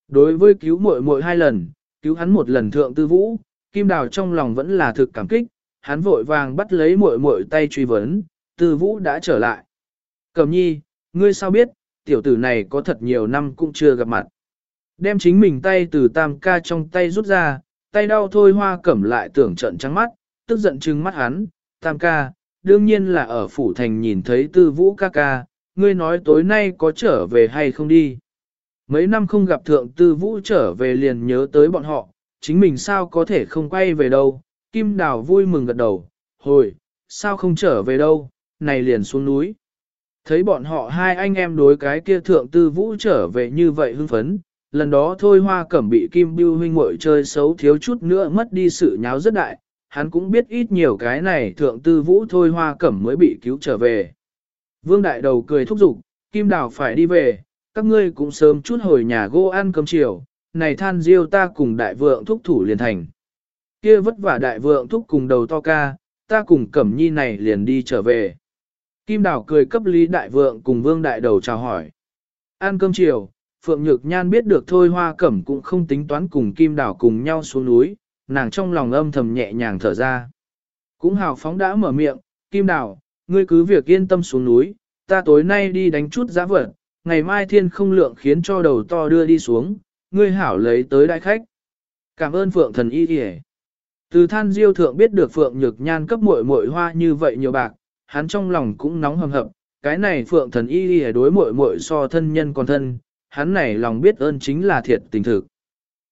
Đối với cứu muội muội hai lần, cứu hắn một lần thượng tư vũ, kim đào trong lòng vẫn là thực cảm kích, hắn vội vàng bắt lấy muội muội tay truy vấn, tư vũ đã trở lại. Cẩm nhi, ngươi sao biết, tiểu tử này có thật nhiều năm cũng chưa gặp mặt. Đem chính mình tay từ tam ca trong tay rút ra, tay đau thôi hoa cẩm lại tưởng trận trắng mắt, tức giận trừng mắt hắn, tam ca, đương nhiên là ở phủ thành nhìn thấy tư vũ ca ca, ngươi nói tối nay có trở về hay không đi. Mấy năm không gặp thượng tư vũ trở về liền nhớ tới bọn họ, chính mình sao có thể không quay về đâu, kim đào vui mừng gật đầu, hồi, sao không trở về đâu, này liền xuống núi. Thấy bọn họ hai anh em đối cái kia thượng tư vũ trở về như vậy hưng phấn, lần đó thôi hoa cẩm bị kim bưu huynh muội chơi xấu thiếu chút nữa mất đi sự nháo rất đại, hắn cũng biết ít nhiều cái này thượng tư vũ thôi hoa cẩm mới bị cứu trở về. Vương đại đầu cười thúc giục, kim đào phải đi về, các ngươi cũng sớm chút hồi nhà gỗ ăn cơm chiều, này than diêu ta cùng đại vượng thúc thủ liền thành. Kia vất vả đại vượng thúc cùng đầu to ca, ta cùng cẩm nhi này liền đi trở về. Kim đào cười cấp lý đại vượng cùng vương đại đầu chào hỏi. Ăn cơm chiều, Phượng Nhược Nhan biết được thôi hoa cẩm cũng không tính toán cùng Kim Đào cùng nhau xuống núi, nàng trong lòng âm thầm nhẹ nhàng thở ra. Cũng hào phóng đã mở miệng, Kim Đào, ngươi cứ việc yên tâm xuống núi, ta tối nay đi đánh chút giá vật, ngày mai thiên không lượng khiến cho đầu to đưa đi xuống, ngươi hảo lấy tới đại khách. Cảm ơn Phượng thần y kìa. Từ than diêu thượng biết được Phượng Nhược Nhan cấp muội muội hoa như vậy nhiều bạc, hắn trong lòng cũng nóng hầm hập, cái này Phượng thần y kìa đối muội muội so thân nhân còn thân, hắn này lòng biết ơn chính là thiệt tình thực.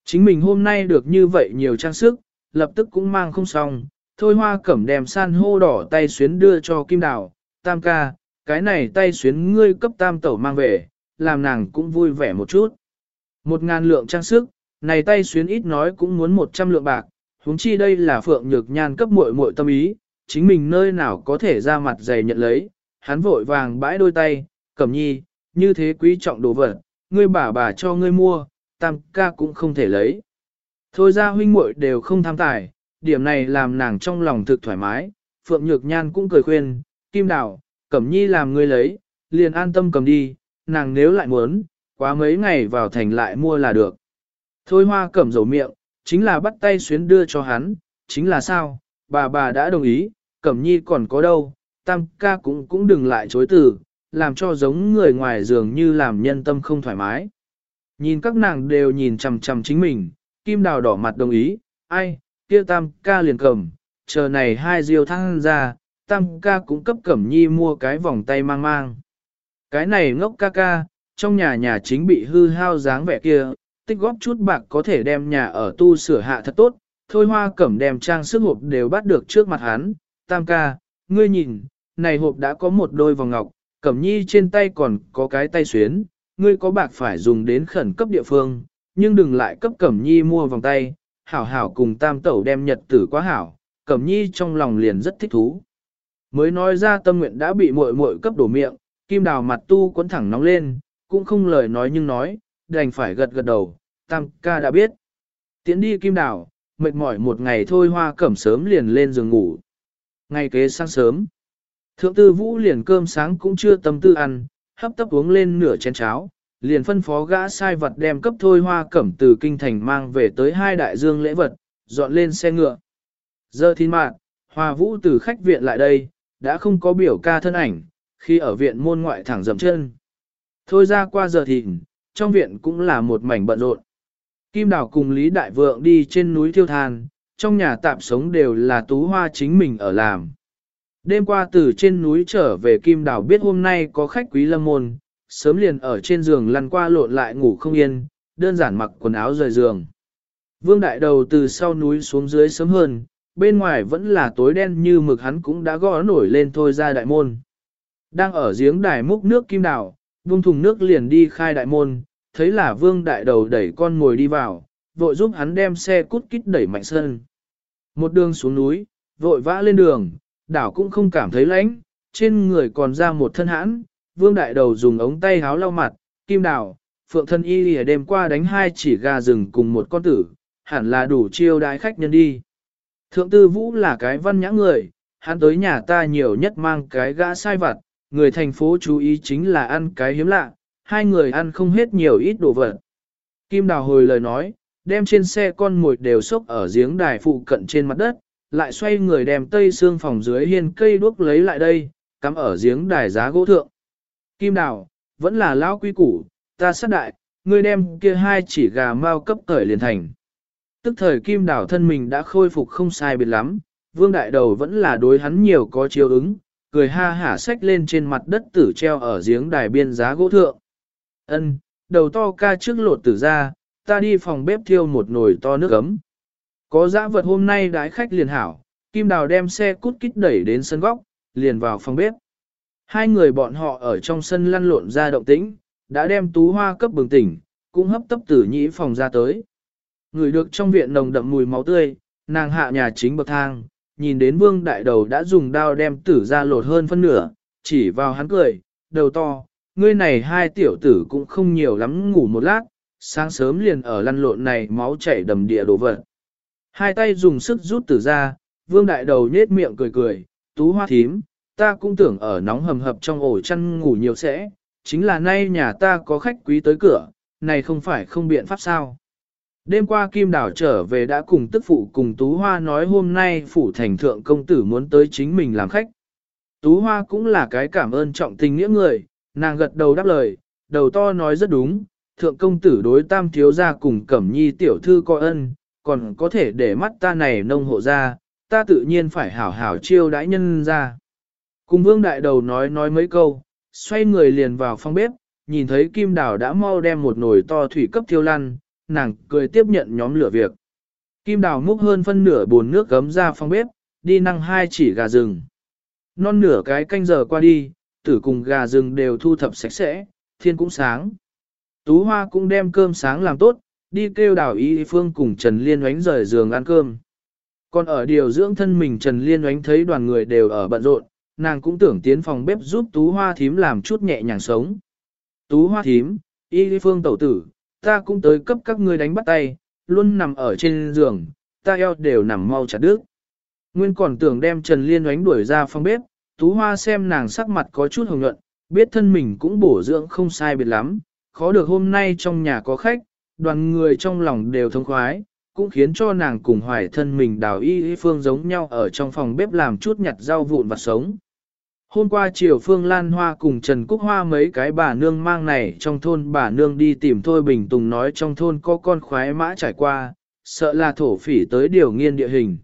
Chính mình hôm nay được như vậy nhiều trang sức, lập tức cũng mang không xong, thôi hoa cẩm đem san hô đỏ tay xuyến đưa cho kim đào, tam ca, cái này tay xuyến ngươi cấp tam tẩu mang về, làm nàng cũng vui vẻ một chút. Một ngàn lượng trang sức, này tay xuyến ít nói cũng muốn một trăm lượng bạc, huống chi đây là phượng nhược nhan cấp muội muội tâm ý, chính mình nơi nào có thể ra mặt dày nhận lấy, hắn vội vàng bãi đôi tay, cẩm nhi, như thế quý trọng đồ vật, ngươi bà bà cho ngươi mua, tam ca cũng không thể lấy. Thôi ra huynh muội đều không tham tài, điểm này làm nàng trong lòng thực thoải mái, Phượng Nhược Nhan cũng cười khuyên, Kim Đào, Cẩm Nhi làm ngươi lấy, liền an tâm cầm đi, nàng nếu lại muốn, quá mấy ngày vào thành lại mua là được. Thôi hoa cẩm dầu miệng, chính là bắt tay xuyến đưa cho hắn, chính là sao, bà bà đã đồng ý, Cẩm Nhi còn có đâu, tam ca cũng cũng đừng lại chối từ, làm cho giống người ngoài dường như làm nhân tâm không thoải mái. Nhìn các nàng đều nhìn chằm chằm chính mình, kim đào đỏ mặt đồng ý, ai, kia tam ca liền cầm, chờ này hai diêu thăng ra, tam ca cũng cấp cẩm nhi mua cái vòng tay mang mang. Cái này ngốc ca ca, trong nhà nhà chính bị hư hao dáng vẻ kia, tích góp chút bạc có thể đem nhà ở tu sửa hạ thật tốt, thôi hoa cẩm đem trang sức hộp đều bắt được trước mặt hắn, tam ca, ngươi nhìn, này hộp đã có một đôi vòng ngọc, cẩm nhi trên tay còn có cái tay xuyến, ngươi có bạc phải dùng đến khẩn cấp địa phương, nhưng đừng lại cấp cẩm nhi mua vòng tay, hảo hảo cùng tam tẩu đem nhật tử quá hảo, cẩm nhi trong lòng liền rất thích thú. Mới nói ra tâm nguyện đã bị muội muội cấp đổ miệng, kim đào mặt tu quấn thẳng nóng lên, cũng không lời nói nhưng nói, đành phải gật gật đầu, tam ca đã biết. Tiến đi kim đào, mệt mỏi một ngày thôi hoa cẩm sớm liền lên giường ngủ. Ngày kế sáng sớm, thượng tư vũ liền cơm sáng cũng chưa tâm tư ăn, hấp tấp uống lên nửa chén cháo, liền phân phó gã sai vật đem cấp thôi hoa cẩm từ kinh thành mang về tới hai đại dương lễ vật, dọn lên xe ngựa. Giờ thiên mạng, hoa vũ từ khách viện lại đây, đã không có biểu ca thân ảnh, khi ở viện môn ngoại thẳng dầm chân. Thôi ra qua giờ thìn, trong viện cũng là một mảnh bận rộn. Kim Đào cùng Lý Đại Vượng đi trên núi thiêu than, trong nhà tạm sống đều là tú hoa chính mình ở làm. Đêm qua từ trên núi trở về Kim Đào biết hôm nay có khách quý lâm môn, sớm liền ở trên giường lăn qua lộn lại ngủ không yên, đơn giản mặc quần áo rời giường. Vương Đại Đầu từ sau núi xuống dưới sớm hơn, bên ngoài vẫn là tối đen như mực hắn cũng đã gõ nổi lên thôi ra đại môn. Đang ở giếng đài múc nước Kim Đào, buông thùng nước liền đi khai đại môn, thấy là vương đại đầu đẩy con ngồi đi vào, vội giúp hắn đem xe cút kít đẩy mạnh sân. Một đường xuống núi, vội vã lên đường, đảo cũng không cảm thấy lạnh, trên người còn ra một thân hãn, vương đại đầu dùng ống tay háo lau mặt, kim đào, phượng thân y lìa đêm qua đánh hai chỉ gà rừng cùng một con tử, hẳn là đủ chiêu đái khách nhân đi. Thượng tư vũ là cái văn nhã người, hắn tới nhà ta nhiều nhất mang cái gã sai vặt, người thành phố chú ý chính là ăn cái hiếm lạ, hai người ăn không hết nhiều ít đồ vật. Kim Đào hồi lời nói, đem trên xe con mồi đều xốc ở giếng đài phụ cận trên mặt đất, lại xoay người đem tây xương phòng dưới hiên cây đuốc lấy lại đây, cắm ở giếng đài giá gỗ thượng. Kim Đào, vẫn là lão quy củ, ta sát đại, ngươi đem kia hai chỉ gà mau cấp cởi liền thành. Tức thời Kim Đào thân mình đã khôi phục không sai biệt lắm, vương đại đầu vẫn là đối hắn nhiều có chiếu ứng, cười ha hả sách lên trên mặt đất tử treo ở giếng đài biên giá gỗ thượng. Ân, đầu to ca trước lột tử ra, ta đi phòng bếp thiêu một nồi to nước ấm. Có dã vật hôm nay đái khách liền hảo, Kim Đào đem xe cút kít đẩy đến sân góc, liền vào phòng bếp. Hai người bọn họ ở trong sân lăn lộn ra động tĩnh, đã đem tú hoa cấp bừng tỉnh, cũng hấp tấp tử nhĩ phòng ra tới. Người được trong viện nồng đậm mùi máu tươi, nàng hạ nhà chính bậc thang, nhìn đến vương đại đầu đã dùng đao đem tử ra lột hơn phân nửa, chỉ vào hắn cười, đầu to, ngươi này hai tiểu tử cũng không nhiều lắm ngủ một lát, sáng sớm liền ở lăn lộn này máu chảy đầm địa đổ vật. Hai tay dùng sức rút tử ra, vương đại đầu nhết miệng cười cười, tú hoa thím, ta cũng tưởng ở nóng hầm hập trong ổ chăn ngủ nhiều sẽ, chính là nay nhà ta có khách quý tới cửa, này không phải không biện pháp sao. Đêm qua Kim Đảo trở về đã cùng tức phụ cùng Tú Hoa nói hôm nay phủ thành thượng công tử muốn tới chính mình làm khách. Tú Hoa cũng là cái cảm ơn trọng tình nghĩa người, nàng gật đầu đáp lời, đầu to nói rất đúng, thượng công tử đối tam thiếu gia cùng cẩm nhi tiểu thư coi ân, còn có thể để mắt ta này nông hộ ra, ta tự nhiên phải hảo hảo chiêu đãi nhân ra. Cùng vương đại đầu nói nói mấy câu, xoay người liền vào phòng bếp, nhìn thấy kim đào đã mau đem một nồi to thủy cấp thiêu lăn, nàng cười tiếp nhận nhóm lửa việc. Kim đào múc hơn phân nửa bồn nước gấm ra phòng bếp, đi năng hai chỉ gà rừng. Non nửa cái canh giờ qua đi, tử cùng gà rừng đều thu thập sạch sẽ, thiên cũng sáng. Tú Hoa cũng đem cơm sáng làm tốt, đi kêu đảo y phương cùng Trần Liên oánh rời giường ăn cơm. Còn ở điều dưỡng thân mình Trần Liên oánh thấy đoàn người đều ở bận rộn, nàng cũng tưởng tiến phòng bếp giúp Tú Hoa thím làm chút nhẹ nhàng sống. Tú Hoa thím, y phương tẩu tử, ta cũng tới cấp các ngươi đánh bắt tay, luôn nằm ở trên giường, ta eo đều nằm mau chặt đứt. Nguyên còn tưởng đem Trần Liên oánh đuổi ra phòng bếp, Tú Hoa xem nàng sắc mặt có chút hồng nhuận, biết thân mình cũng bổ dưỡng không sai biệt lắm, khó được hôm nay trong nhà có khách, đoàn người trong lòng đều thông khoái, cũng khiến cho nàng cùng hoài thân mình đào y y phương giống nhau ở trong phòng bếp làm chút nhặt rau vụn và sống. Hôm qua chiều Phương Lan Hoa cùng Trần Cúc Hoa mấy cái bà nương mang này trong thôn bà nương đi tìm Thôi Bình Tùng nói trong thôn có con khoái mã trải qua, sợ là thổ phỉ tới điều nghiên địa hình.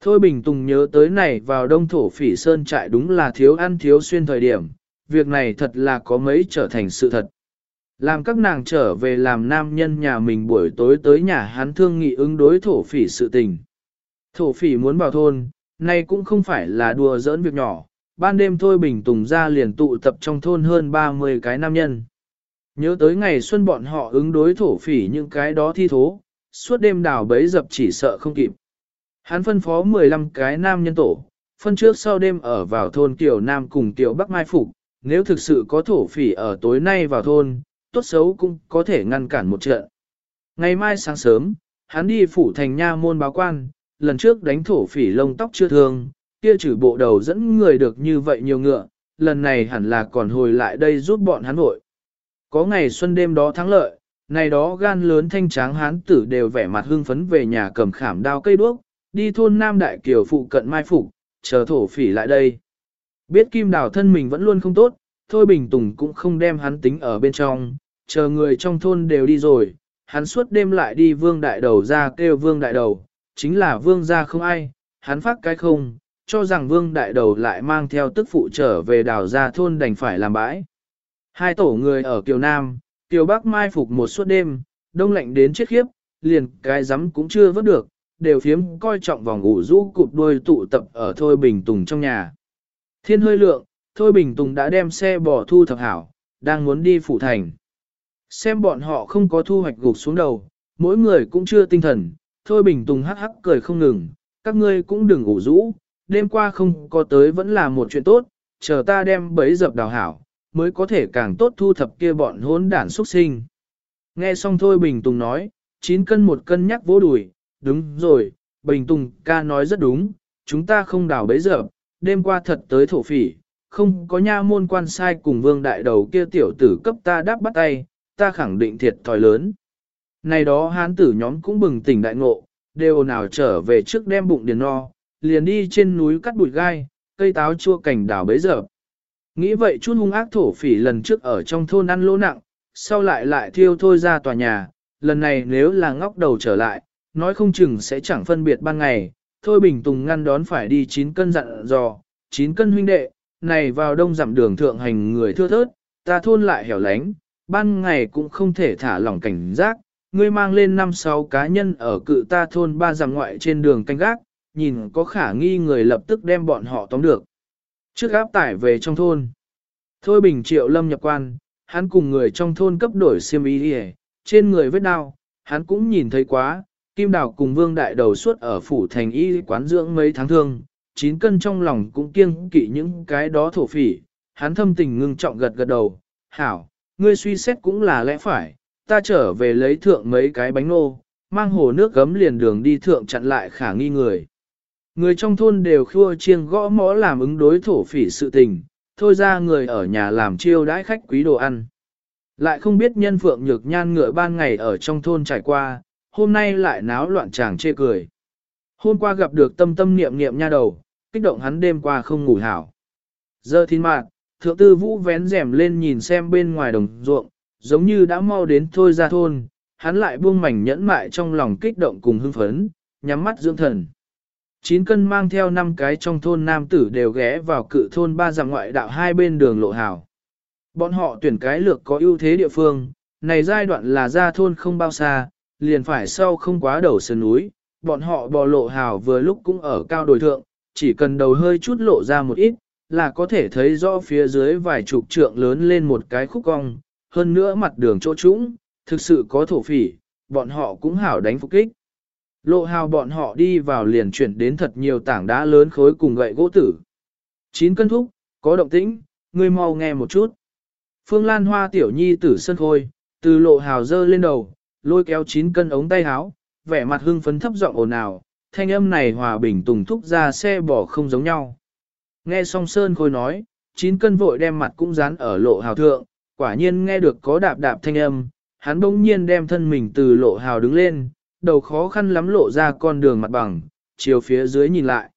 Thôi Bình Tùng nhớ tới này vào đông thổ phỉ sơn trại đúng là thiếu ăn thiếu xuyên thời điểm, việc này thật là có mấy trở thành sự thật. Làm các nàng trở về làm nam nhân nhà mình buổi tối tới nhà hắn thương nghị ứng đối thổ phỉ sự tình. Thổ phỉ muốn vào thôn, nay cũng không phải là đùa giỡn việc nhỏ, ban đêm thôi bình tùng ra liền tụ tập trong thôn hơn 30 cái nam nhân. Nhớ tới ngày xuân bọn họ ứng đối thổ phỉ những cái đó thi thố, suốt đêm đào bấy dập chỉ sợ không kịp. Hắn phân phó 15 cái nam nhân tổ, phân trước sau đêm ở vào thôn tiểu Nam cùng tiểu Bắc Mai Phục, nếu thực sự có thổ phỉ ở tối nay vào thôn, tốt xấu cũng có thể ngăn cản một trận. Ngày mai sáng sớm, hắn đi phủ thành nha môn báo quan, lần trước đánh thổ phỉ lông tóc chưa thương, kia trừ bộ đầu dẫn người được như vậy nhiều ngựa, lần này hẳn là còn hồi lại đây giúp bọn hắn vội. Có ngày xuân đêm đó thắng lợi, này đó gan lớn thanh tráng hán tử đều vẻ mặt hưng phấn về nhà cầm khảm đao cây đuốc, đi thôn Nam Đại Kiều phụ cận mai phục, chờ thổ phỉ lại đây. Biết kim đào thân mình vẫn luôn không tốt, thôi bình tùng cũng không đem hắn tính ở bên trong, chờ người trong thôn đều đi rồi, hắn suốt đêm lại đi vương đại đầu ra kêu vương đại đầu, chính là vương ra không ai, hắn phát cái không, cho rằng vương đại đầu lại mang theo tức phụ trở về đào ra thôn đành phải làm bãi. Hai tổ người ở Kiều Nam, Kiều Bắc mai phục một suốt đêm, đông lạnh đến chết khiếp, liền cái rắm cũng chưa vớt được, đều phiếm coi trọng vòng ngủ rũ cụp đuôi tụ tập ở Thôi Bình Tùng trong nhà. Thiên hơi lượng, Thôi Bình Tùng đã đem xe bỏ thu thập hảo, đang muốn đi phủ thành. Xem bọn họ không có thu hoạch gục xuống đầu, mỗi người cũng chưa tinh thần, Thôi Bình Tùng hắc hắc cười không ngừng, các ngươi cũng đừng ngủ rũ, đêm qua không có tới vẫn là một chuyện tốt, chờ ta đem bấy dập đào hảo, mới có thể càng tốt thu thập kia bọn hỗn đản xuất sinh. Nghe xong thôi Bình Tùng nói, 9 cân một cân nhắc vỗ đùi, đúng rồi, Bình Tùng ca nói rất đúng, chúng ta không đào bấy giờ, đêm qua thật tới thổ phỉ, không có nha môn quan sai cùng vương đại đầu kia tiểu tử cấp ta đáp bắt tay, ta khẳng định thiệt thòi lớn. Này đó hán tử nhóm cũng bừng tỉnh đại ngộ, đều nào trở về trước đem bụng điền no, liền đi trên núi cắt bụi gai, cây táo chua cảnh đào bấy giờ. Nghĩ vậy chút hung ác thổ phỉ lần trước ở trong thôn ăn lỗ nặng, sau lại lại thiêu thôi ra tòa nhà, lần này nếu là ngóc đầu trở lại, nói không chừng sẽ chẳng phân biệt ban ngày, thôi bình tùng ngăn đón phải đi 9 cân dặn dò, 9 cân huynh đệ, này vào đông giảm đường thượng hành người thưa thớt, ta thôn lại hẻo lánh, ban ngày cũng không thể thả lỏng cảnh giác, ngươi mang lên 5-6 cá nhân ở cự ta thôn ba giảm ngoại trên đường canh gác, nhìn có khả nghi người lập tức đem bọn họ tóm được. Trước áp tải về trong thôn. Thôi bình triệu lâm nhập quan, hắn cùng người trong thôn cấp đổi xiêm y đi trên người vết đau, hắn cũng nhìn thấy quá, kim đào cùng vương đại đầu suốt ở phủ thành y quán dưỡng mấy tháng thương, chín cân trong lòng cũng kiêng kỵ những cái đó thổ phỉ, hắn thâm tình ngưng trọng gật gật đầu, hảo, ngươi suy xét cũng là lẽ phải, ta trở về lấy thượng mấy cái bánh nô, mang hồ nước gấm liền đường đi thượng chặn lại khả nghi người. Người trong thôn đều khua chiêng gõ mõ làm ứng đối thổ phỉ sự tình, thôi ra người ở nhà làm chiêu đãi khách quý đồ ăn. Lại không biết nhân phượng nhược nhan ngựa ban ngày ở trong thôn trải qua, hôm nay lại náo loạn chàng chê cười. Hôm qua gặp được tâm tâm niệm niệm nha đầu, kích động hắn đêm qua không ngủ hảo. Giờ thiên mạn, thượng tư vũ vén rèm lên nhìn xem bên ngoài đồng ruộng, giống như đã mau đến thôi ra thôn, hắn lại buông mảnh nhẫn mại trong lòng kích động cùng hưng phấn, nhắm mắt dưỡng thần. Chín cân mang theo năm cái trong thôn nam tử đều ghé vào cự thôn ba dặm ngoại đạo hai bên đường lộ hào. Bọn họ tuyển cái lược có ưu thế địa phương, này giai đoạn là ra thôn không bao xa, liền phải sau không quá đầu sườn núi, bọn họ bò lộ hào vừa lúc cũng ở cao đồi thượng, chỉ cần đầu hơi chút lộ ra một ít, là có thể thấy rõ phía dưới vài chục trượng lớn lên một cái khúc cong, hơn nữa mặt đường chỗ trũng, thực sự có thổ phỉ, bọn họ cũng hảo đánh phục kích. Lộ hào bọn họ đi vào liền chuyển đến thật nhiều tảng đá lớn khối cùng gậy gỗ tử. Chín cân thúc, có động tĩnh, ngươi mau nghe một chút. Phương Lan Hoa tiểu nhi tử sân khôi, từ lộ hào dơ lên đầu, lôi kéo chín cân ống tay áo, vẻ mặt hưng phấn thấp giọng ồn ào, thanh âm này hòa bình tùng thúc ra xe bỏ không giống nhau. Nghe xong sơn khôi nói, chín cân vội đem mặt cũng dán ở lộ hào thượng, quả nhiên nghe được có đạp đạp thanh âm, hắn bỗng nhiên đem thân mình từ lộ hào đứng lên, đầu khó khăn lắm lộ ra con đường mặt bằng, chiều phía dưới nhìn lại.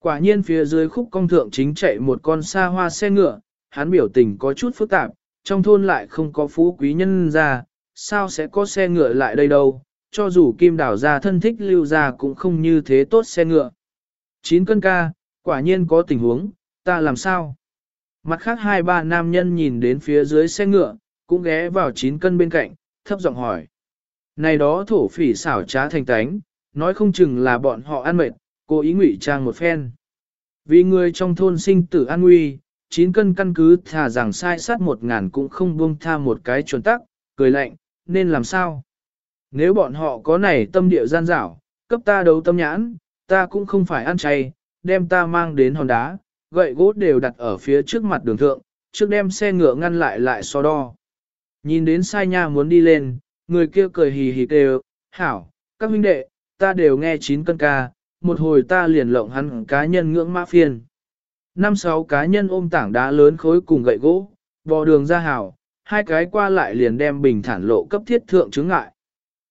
Quả nhiên phía dưới khúc công thượng chính chạy một con xa hoa xe ngựa, hắn biểu tình có chút phức tạp, trong thôn lại không có phú quý nhân ra, sao sẽ có xe ngựa lại đây đâu, cho dù kim đảo ra thân thích lưu ra cũng không như thế tốt xe ngựa. 9 cân ca, quả nhiên có tình huống, ta làm sao? Mặt khác hai ba nam nhân nhìn đến phía dưới xe ngựa, cũng ghé vào chín cân bên cạnh, thấp giọng hỏi. Này đó thổ phỉ xảo trá thành tánh, nói không chừng là bọn họ ăn mệt, cố ý ngụy trang một phen. Vì người trong thôn sinh tử an nguy, chín cân căn cứ thà rằng sai sát một ngàn cũng không buông tha một cái chuẩn tắc, cười lạnh, nên làm sao? Nếu bọn họ có này tâm địa gian dảo, cấp ta đấu tâm nhãn, ta cũng không phải ăn chay, đem ta mang đến hòn đá, gậy gỗ đều đặt ở phía trước mặt đường thượng, trước đem xe ngựa ngăn lại lại so đo. Nhìn đến sai nha muốn đi lên, người kia cười hì hì kêu, hảo, các huynh đệ, ta đều nghe chín cân ca, một hồi ta liền lộng hắn cá nhân ngưỡng mã phiên. Năm sáu cá nhân ôm tảng đá lớn khối cùng gậy gỗ, bò đường ra hảo, hai cái qua lại liền đem bình thản lộ cấp thiết thượng chướng ngại.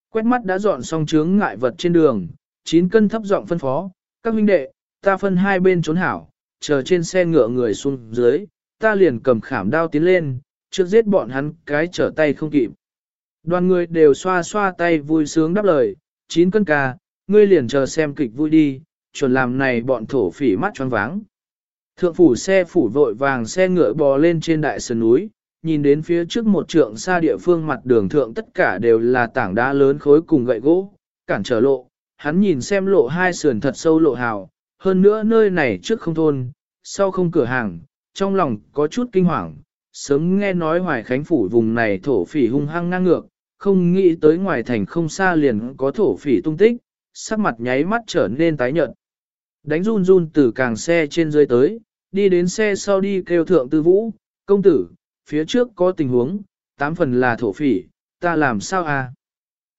Quét mắt đã dọn xong chướng ngại vật trên đường, chín cân thấp giọng phân phó, các huynh đệ, ta phân hai bên trốn hảo, chờ trên xe ngựa người xuống dưới, ta liền cầm khảm đao tiến lên, trước giết bọn hắn cái trở tay không kịp. Đoàn người đều xoa xoa tay vui sướng đáp lời, chín cân ca, ngươi liền chờ xem kịch vui đi, chuẩn làm này bọn thổ phỉ mắt choáng váng. Thượng phủ xe phủ vội vàng xe ngựa bò lên trên đại sườn núi, nhìn đến phía trước một trượng xa địa phương mặt đường thượng tất cả đều là tảng đá lớn khối cùng gậy gỗ, cản trở lộ, hắn nhìn xem lộ hai sườn thật sâu lộ hào, hơn nữa nơi này trước không thôn, sau không cửa hàng, trong lòng có chút kinh hoàng, sớm nghe nói hoài khánh phủ vùng này thổ phỉ hung hăng ngang ngược, không nghĩ tới ngoài thành không xa liền có thổ phỉ tung tích, sắc mặt nháy mắt trở nên tái nhợt. Đánh run run từ càng xe trên dưới tới, đi đến xe sau đi kêu thượng tư vũ, công tử, phía trước có tình huống, tám phần là thổ phỉ, ta làm sao à?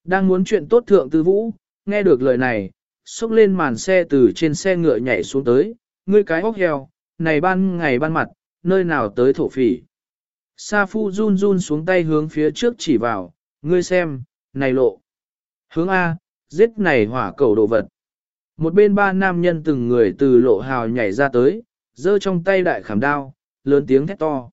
Đang muốn chuyện tốt thượng tư vũ, nghe được lời này, xúc lên màn xe từ trên xe ngựa nhảy xuống tới, ngươi cái hốc heo, này ban ngày ban mặt, nơi nào tới thổ phỉ. Sa phu run run xuống tay hướng phía trước chỉ vào, ngươi xem, này lộ. Hướng A, giết này hỏa cầu đồ vật. Một bên ba nam nhân từng người từ lộ hào nhảy ra tới, giơ trong tay đại khảm đao, lớn tiếng thét to.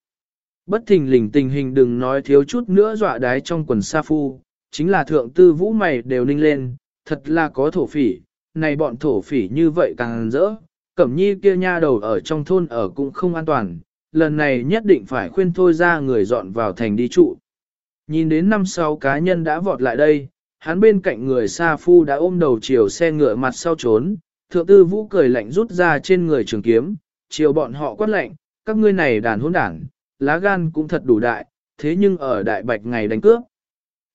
Bất thình lình tình hình đừng nói thiếu chút nữa dọa đái trong quần sa phu, chính là thượng tư vũ mày đều ninh lên, thật là có thổ phỉ, này bọn thổ phỉ như vậy càng rỡ, cẩm nhi kia nha đầu ở trong thôn ở cũng không an toàn, lần này nhất định phải khuyên thôi ra người dọn vào thành đi trụ. Nhìn đến năm sáu cá nhân đã vọt lại đây, hắn bên cạnh người Sa Phu đã ôm đầu chiều xe ngựa mặt sau trốn, thượng tư vũ cười lạnh rút ra trên người trường kiếm, chiều bọn họ quát lạnh, các ngươi này đàn hỗn đảng, lá gan cũng thật đủ đại, thế nhưng ở đại bạch ngày đánh cướp.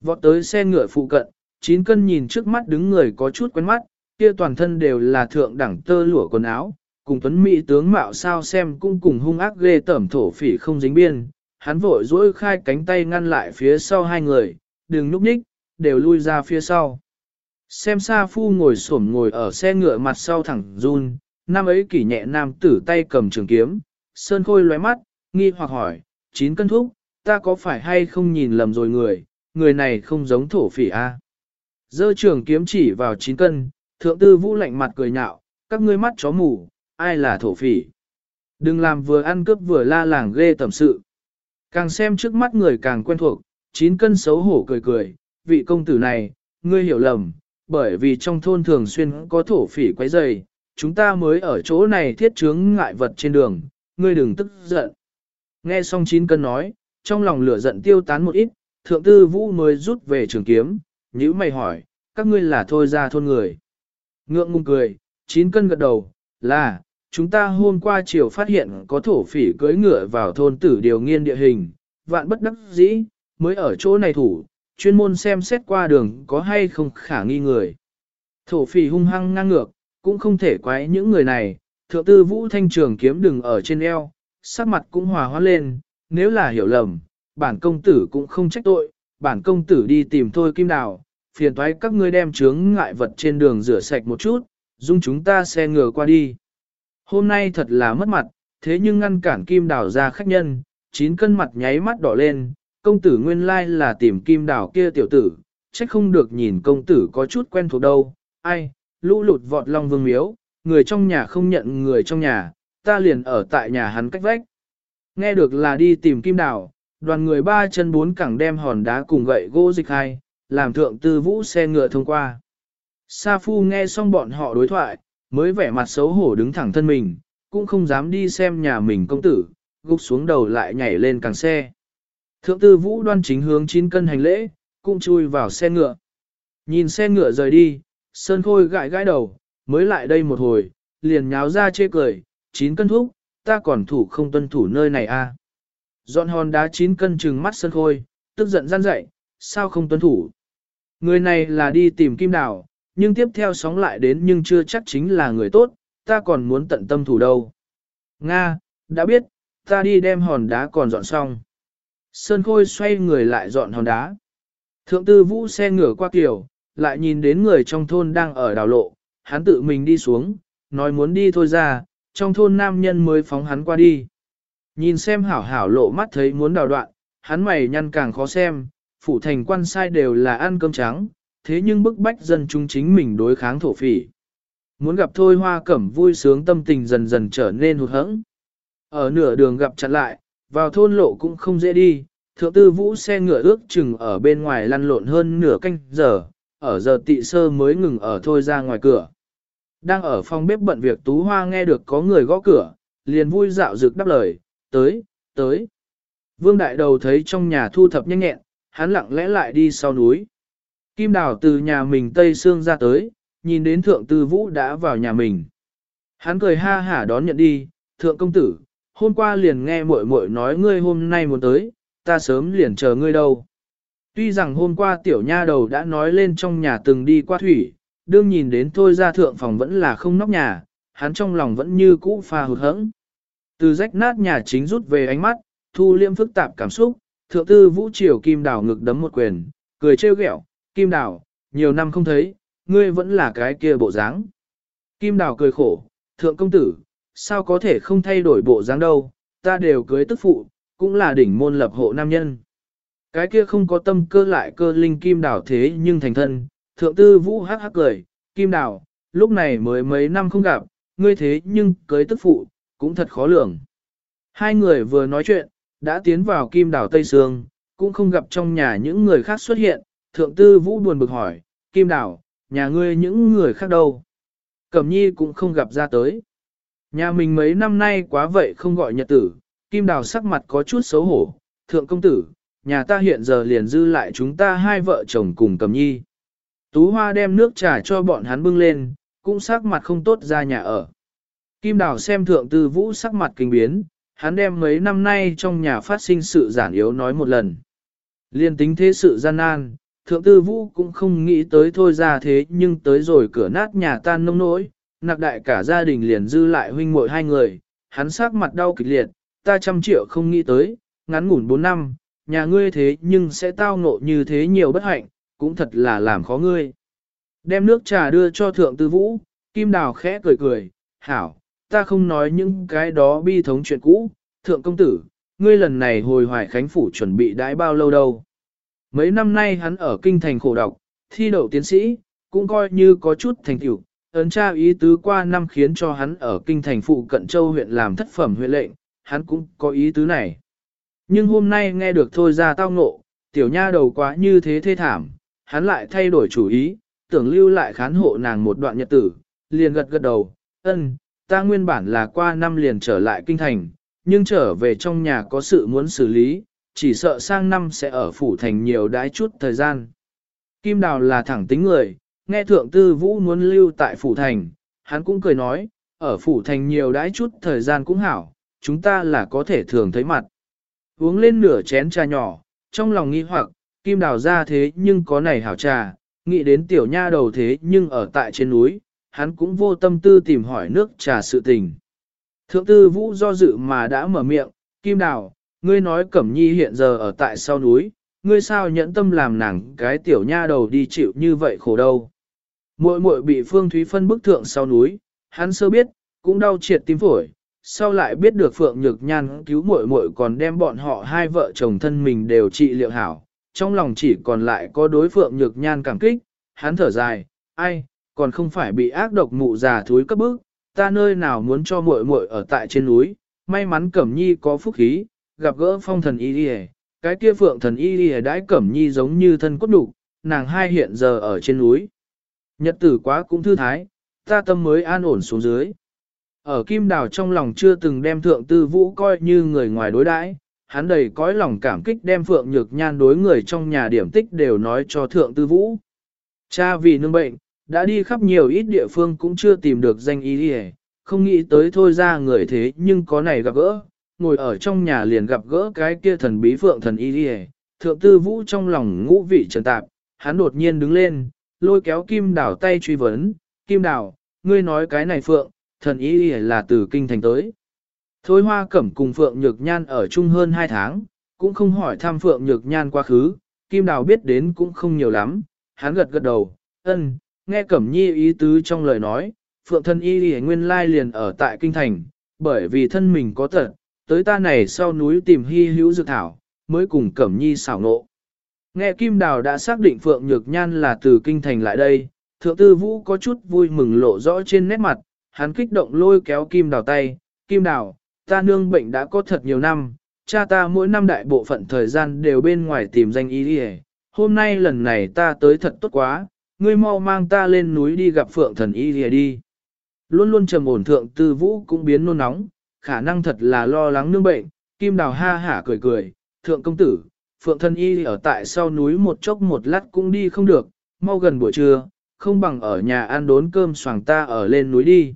Vọt tới xe ngựa phụ cận, chín cân nhìn trước mắt đứng người có chút quen mắt, kia toàn thân đều là thượng đẳng tơ lụa quần áo, cùng tuấn mỹ tướng mạo sao xem cũng cùng hung ác ghê tẩm thổ phỉ không dính biên, hắn vội dỗi khai cánh tay ngăn lại phía sau hai người, đừng núp nhích, đều lui ra phía sau. Xem Sa Phu ngồi xổm ngồi ở xe ngựa mặt sau thẳng run, năm ấy kỷ nhẹ nam tử tay cầm trường kiếm, sơn khôi lóe mắt, nghi hoặc hỏi, chín cân thúc ta có phải hay không nhìn lầm rồi người, người này không giống thổ phỉ a? À? Dơ trường kiếm chỉ vào chín cân, thượng tư vũ lạnh mặt cười nhạo, các ngươi mắt chó mù, ai là thổ phỉ. Đừng làm vừa ăn cướp vừa la làng ghê tầm sự. Càng xem trước mắt người càng quen thuộc, chín cân xấu hổ cười cười, vị công tử này, ngươi hiểu lầm, bởi vì trong thôn thường xuyên có thổ phỉ quấy rầy, chúng ta mới ở chỗ này thiết chướng ngại vật trên đường, ngươi đừng tức giận. Nghe xong chín cân nói, trong lòng lửa giận tiêu tán một ít, thượng tư vũ mới rút về trường kiếm, nhữ mày hỏi, các ngươi là thôi ra thôn người. Ngượng ngùng cười, chín cân gật đầu, là, chúng ta hôm qua chiều phát hiện có thổ phỉ cưỡi ngựa vào thôn tử điều nghiên địa hình, vạn bất đắc dĩ, mới ở chỗ này thủ, chuyên môn xem xét qua đường có hay không khả nghi người. Thổ phỉ hung hăng ngang ngược, cũng không thể quái những người này, thượng tư vũ thanh trường kiếm đừng ở trên eo, sắc mặt cũng hòa hóa lên, nếu là hiểu lầm, bản công tử cũng không trách tội, bản công tử đi tìm thôi kim đào, phiền thoái các ngươi đem chướng ngại vật trên đường rửa sạch một chút, dung chúng ta xe ngựa qua đi. Hôm nay thật là mất mặt, thế nhưng ngăn cản kim đào ra khách nhân, chín cân mặt nháy mắt đỏ lên, công tử nguyên lai là tìm kim đào kia tiểu tử, trách không được nhìn công tử có chút quen thuộc đâu, ai, lũ lụt vọt long vương miếu, người trong nhà không nhận người trong nhà, ta liền ở tại nhà hắn cách vách. Nghe được là đi tìm kim đào, đoàn người ba chân bốn cẳng đem hòn đá cùng gậy gỗ dịch hai, làm thượng tư vũ xe ngựa thông qua. Sa Phu nghe xong bọn họ đối thoại, mới vẻ mặt xấu hổ đứng thẳng thân mình, cũng không dám đi xem nhà mình công tử, gục xuống đầu lại nhảy lên càng xe. Thượng tư vũ đoan chính hướng chín cân hành lễ, cũng chui vào xe ngựa. Nhìn xe ngựa rời đi, Sơn Khôi gãi gãi đầu, mới lại đây một hồi, liền nháo ra chê cười, chín cân thúc, ta còn thủ không tuân thủ nơi này a. À. Dọn hòn đá chín cân trừng mắt Sơn Khôi, tức giận gian dậy, sao không tuân thủ. Người này là đi tìm kim đào, nhưng tiếp theo sóng lại đến nhưng chưa chắc chính là người tốt, ta còn muốn tận tâm thủ đâu. Nga, đã biết, ta đi đem hòn đá còn dọn xong. Sơn Khôi xoay người lại dọn hòn đá. Thượng tư vũ xe ngửa qua kiểu, lại nhìn đến người trong thôn đang ở đảo lộ, hắn tự mình đi xuống, nói muốn đi thôi ra, trong thôn nam nhân mới phóng hắn qua đi. Nhìn xem hảo hảo lộ mắt thấy muốn đào đoạn, hắn mày nhăn càng khó xem, phủ thành quan sai đều là ăn cơm trắng, thế nhưng bức bách dân chúng chính mình đối kháng thổ phỉ. Muốn gặp thôi hoa cẩm vui sướng tâm tình dần dần trở nên hụt hẫng. Ở nửa đường gặp chặn lại, vào thôn lộ cũng không dễ đi, thượng tư vũ xe ngựa ước chừng ở bên ngoài lăn lộn hơn nửa canh giờ, ở giờ tị sơ mới ngừng ở thôi ra ngoài cửa. Đang ở phòng bếp bận việc tú hoa nghe được có người gõ cửa, liền vui dạo rực đáp lời, tới, tới. Vương đại đầu thấy trong nhà thu thập nhanh nhẹn, hắn lặng lẽ lại đi sau núi. Kim đào từ nhà mình tây xương ra tới, nhìn đến thượng tư vũ đã vào nhà mình. Hắn cười ha hả đón nhận đi, thượng công tử, hôm qua liền nghe muội muội nói ngươi hôm nay muốn tới, ta sớm liền chờ ngươi đâu. Tuy rằng hôm qua tiểu nha đầu đã nói lên trong nhà từng đi qua thủy, đương nhìn đến thôi ra thượng phòng vẫn là không nóc nhà, hắn trong lòng vẫn như cũ pha hụt hẫng. Từ rách nát nhà chính rút về ánh mắt, thu liêm phức tạp cảm xúc, thượng tư vũ triều kim đào ngực đấm một quyền, cười trêu ghẹo, kim đào, nhiều năm không thấy, ngươi vẫn là cái kia bộ dáng. Kim đào cười khổ, thượng công tử, sao có thể không thay đổi bộ dáng đâu, ta đều cưới tức phụ, cũng là đỉnh môn lập hộ nam nhân. Cái kia không có tâm cơ lại cơ linh kim đào thế nhưng thành thân, thượng tư vũ hắc hắc cười, kim đào, lúc này mới mấy năm không gặp, ngươi thế nhưng cưới tức phụ, cũng thật khó lường. Hai người vừa nói chuyện, đã tiến vào kim Đảo Tây Sương, cũng không gặp trong nhà những người khác xuất hiện, thượng tư vũ buồn bực hỏi, kim Đảo nhà ngươi những người khác đâu? Cẩm nhi cũng không gặp ra tới. Nhà mình mấy năm nay quá vậy không gọi nhật tử, kim đào sắc mặt có chút xấu hổ, thượng công tử, nhà ta hiện giờ liền dư lại chúng ta hai vợ chồng cùng Cẩm nhi. Tú hoa đem nước trà cho bọn hắn bưng lên, cũng sắc mặt không tốt ra nhà ở. Kim đào xem thượng tư vũ sắc mặt kinh biến, hắn đem mấy năm nay trong nhà phát sinh sự giản yếu nói một lần. Liên tính thế sự gian nan, thượng tư vũ cũng không nghĩ tới thôi ra thế nhưng tới rồi cửa nát nhà tan nông nỗi, nạc đại cả gia đình liền dư lại huynh muội hai người, hắn sắc mặt đau kịch liệt, ta trăm triệu không nghĩ tới, ngắn ngủn bốn năm, nhà ngươi thế nhưng sẽ tao ngộ như thế nhiều bất hạnh, cũng thật là làm khó ngươi. Đem nước trà đưa cho thượng tư vũ, kim đào khẽ cười cười, hảo, ta không nói những cái đó bi thống chuyện cũ, thượng công tử, ngươi lần này hồi hoài khánh phủ chuẩn bị đãi bao lâu đâu. Mấy năm nay hắn ở kinh thành khổ đọc, thi đậu tiến sĩ, cũng coi như có chút thành tựu. Ấn tra ý tứ qua năm khiến cho hắn ở kinh thành phụ cận châu huyện làm thất phẩm huyện lệnh, hắn cũng có ý tứ này. Nhưng hôm nay nghe được thôi ra tao ngộ, tiểu nha đầu quá như thế thê thảm, hắn lại thay đổi chủ ý, tưởng lưu lại khán hộ nàng một đoạn nhật tử, liền gật gật đầu, ân, ta nguyên bản là qua năm liền trở lại kinh thành, nhưng trở về trong nhà có sự muốn xử lý, chỉ sợ sang năm sẽ ở phủ thành nhiều đái chút thời gian. Kim Đào là thẳng tính người, nghe thượng tư vũ muốn lưu tại phủ thành, hắn cũng cười nói, ở phủ thành nhiều đái chút thời gian cũng hảo, chúng ta là có thể thường thấy mặt. Uống lên nửa chén trà nhỏ, trong lòng nghi hoặc, Kim Đào ra thế nhưng có này hảo trà, nghĩ đến tiểu nha đầu thế nhưng ở tại trên núi, hắn cũng vô tâm tư tìm hỏi nước trà sự tình. Thượng tư vũ do dự mà đã mở miệng, Kim Đào, ngươi nói Cẩm Nhi hiện giờ ở tại sau núi, ngươi sao nhẫn tâm làm nàng cái tiểu nha đầu đi chịu như vậy khổ đâu. Muội muội bị Phương Thúy Phân bức thượng sau núi, hắn sơ biết, cũng đau triệt tim phổi, sau lại biết được Phượng Nhược Nhan cứu muội muội còn đem bọn họ hai vợ chồng thân mình đều trị liệu hảo, trong lòng chỉ còn lại có đối Phượng Nhược Nhan cảm kích, hắn thở dài, ai, còn không phải bị ác độc mụ già thúi cấp bức, ta nơi nào muốn cho muội muội ở tại trên núi, may mắn Cẩm Nhi có phúc khí, gặp gỡ phong thần y đi cái kia phượng thần y đi đãi cẩm nhi giống như thân cốt đủ, nàng hai hiện giờ ở trên núi. Nhật tử quá cũng thư thái, ta tâm mới an ổn xuống dưới. Ở kim đào trong lòng chưa từng đem thượng tư vũ coi như người ngoài đối đãi, hắn đầy cõi lòng cảm kích đem phượng nhược nhan đối người trong nhà điểm tích đều nói cho thượng tư vũ. Cha vì nương bệnh, đã đi khắp nhiều ít địa phương cũng chưa tìm được danh y đi không nghĩ tới thôi ra người thế nhưng có này gặp gỡ, ngồi ở trong nhà liền gặp gỡ cái kia thần bí phượng thần y đi thượng tư vũ trong lòng ngũ vị trần tạp, hắn đột nhiên đứng lên, lôi kéo kim đảo tay truy vấn, kim đảo, ngươi nói cái này phượng, thần y đi là từ kinh thành tới. Thôi hoa cẩm cùng phượng nhược nhan ở chung hơn hai tháng, cũng không hỏi thăm phượng nhược nhan quá khứ, kim đào biết đến cũng không nhiều lắm, hắn gật gật đầu, ân, nghe cẩm nhi ý tứ trong lời nói, phượng thân y y nguyên lai liền ở tại kinh thành, bởi vì thân mình có tật, tới ta này sau núi tìm hy hữu dược thảo, mới cùng cẩm nhi xảo nộ. Nghe Kim Đào đã xác định Phượng Nhược Nhan là từ kinh thành lại đây, Thượng Tư Vũ có chút vui mừng lộ rõ trên nét mặt, hắn kích động lôi kéo Kim Đào tay, Kim Đào, ta nương bệnh đã có thật nhiều năm, cha ta mỗi năm đại bộ phận thời gian đều bên ngoài tìm danh y đi hôm nay lần này ta tới thật tốt quá, ngươi mau mang ta lên núi đi gặp Phượng thần y lìa đi. Luôn luôn trầm ổn Thượng Tư Vũ cũng biến nôn nóng, khả năng thật là lo lắng nương bệnh, Kim Đào ha hả cười cười, Thượng công tử, Phượng thần y ở tại sau núi một chốc một lát cũng đi không được, mau gần buổi trưa, không bằng ở nhà ăn đốn cơm xoàng ta ở lên núi đi.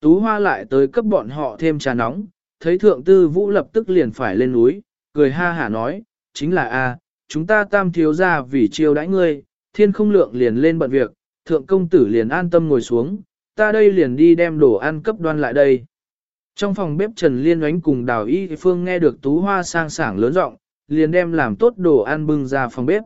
Tú Hoa lại tới cấp bọn họ thêm trà nóng, thấy thượng tư vũ lập tức liền phải lên núi, cười ha hả nói, chính là a, chúng ta tam thiếu ra vì chiêu đãi ngươi, thiên không lượng liền lên bận việc, thượng công tử liền an tâm ngồi xuống, ta đây liền đi đem đồ ăn cấp đoan lại đây. Trong phòng bếp Trần Liên oánh cùng Đào Y Phương nghe được Tú Hoa sang sảng lớn rộng, liền đem làm tốt đồ ăn bưng ra phòng bếp.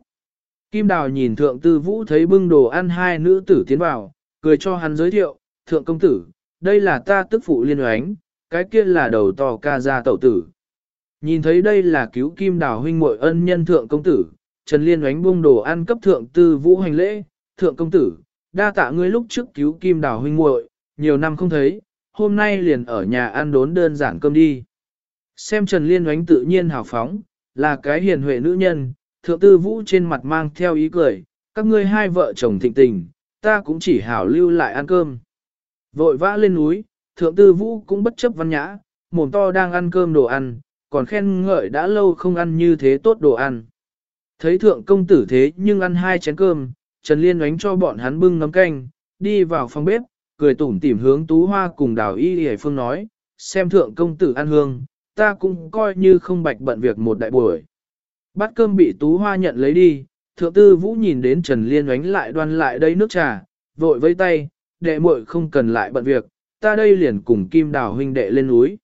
Kim Đào nhìn Thượng Tư Vũ thấy bưng đồ ăn hai nữ tử tiến vào, cười cho hắn giới thiệu, Thượng Công Tử, đây là ta tức phụ Liên oánh, cái kia là đầu to ca gia tẩu tử. Nhìn thấy đây là cứu Kim Đào huynh muội ân nhân Thượng Công Tử, Trần Liên oánh buông đồ ăn cấp Thượng Tư Vũ hành lễ, Thượng Công Tử, đa tạ ngươi lúc trước cứu Kim Đào huynh muội, nhiều năm không thấy hôm nay liền ở nhà ăn đốn đơn giản cơm đi. Xem Trần Liên oánh tự nhiên hào phóng, là cái hiền huệ nữ nhân, thượng tư vũ trên mặt mang theo ý cười, các ngươi hai vợ chồng thịnh tình, ta cũng chỉ hảo lưu lại ăn cơm. Vội vã lên núi, thượng tư vũ cũng bất chấp văn nhã, mồm to đang ăn cơm đồ ăn, còn khen ngợi đã lâu không ăn như thế tốt đồ ăn. Thấy thượng công tử thế nhưng ăn hai chén cơm, Trần Liên đánh cho bọn hắn bưng nấm canh, đi vào phòng bếp, cười tủm tỉm hướng tú hoa cùng đào y hề phương nói, xem thượng công tử ăn hương, ta cũng coi như không bạch bận việc một đại buổi. Bát cơm bị tú hoa nhận lấy đi, thượng tư vũ nhìn đến Trần Liên đánh lại đoan lại đây nước trà, vội với tay, đệ muội không cần lại bận việc, ta đây liền cùng kim đào huynh đệ lên núi.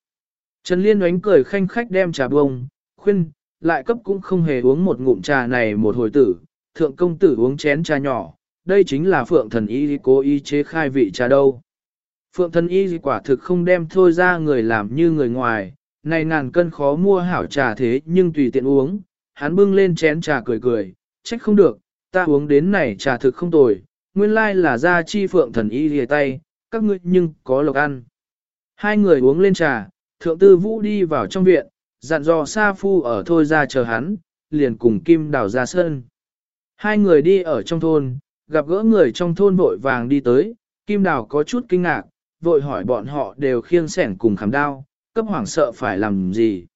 Trần Liên đánh cười khanh khách đem trà bông, khuyên, lại cấp cũng không hề uống một ngụm trà này một hồi tử, thượng công tử uống chén trà nhỏ, đây chính là phượng thần y cố ý chế khai vị trà đâu. Phượng thần y quả thực không đem thôi ra người làm như người ngoài, này ngàn cân khó mua hảo trà thế nhưng tùy tiện uống, hắn bưng lên chén trà cười cười, trách không được, ta uống đến này trà thực không tồi, nguyên lai là ra chi phượng thần y lìa tay, các ngươi nhưng có lộc ăn. Hai người uống lên trà, thượng tư vũ đi vào trong viện, dặn dò Sa Phu ở thôi ra chờ hắn, liền cùng Kim Đào ra sân. Hai người đi ở trong thôn, gặp gỡ người trong thôn vội vàng đi tới, Kim Đào có chút kinh ngạc, vội hỏi bọn họ đều khiêng sẻn cùng khám đao, cấp hoảng sợ phải làm gì.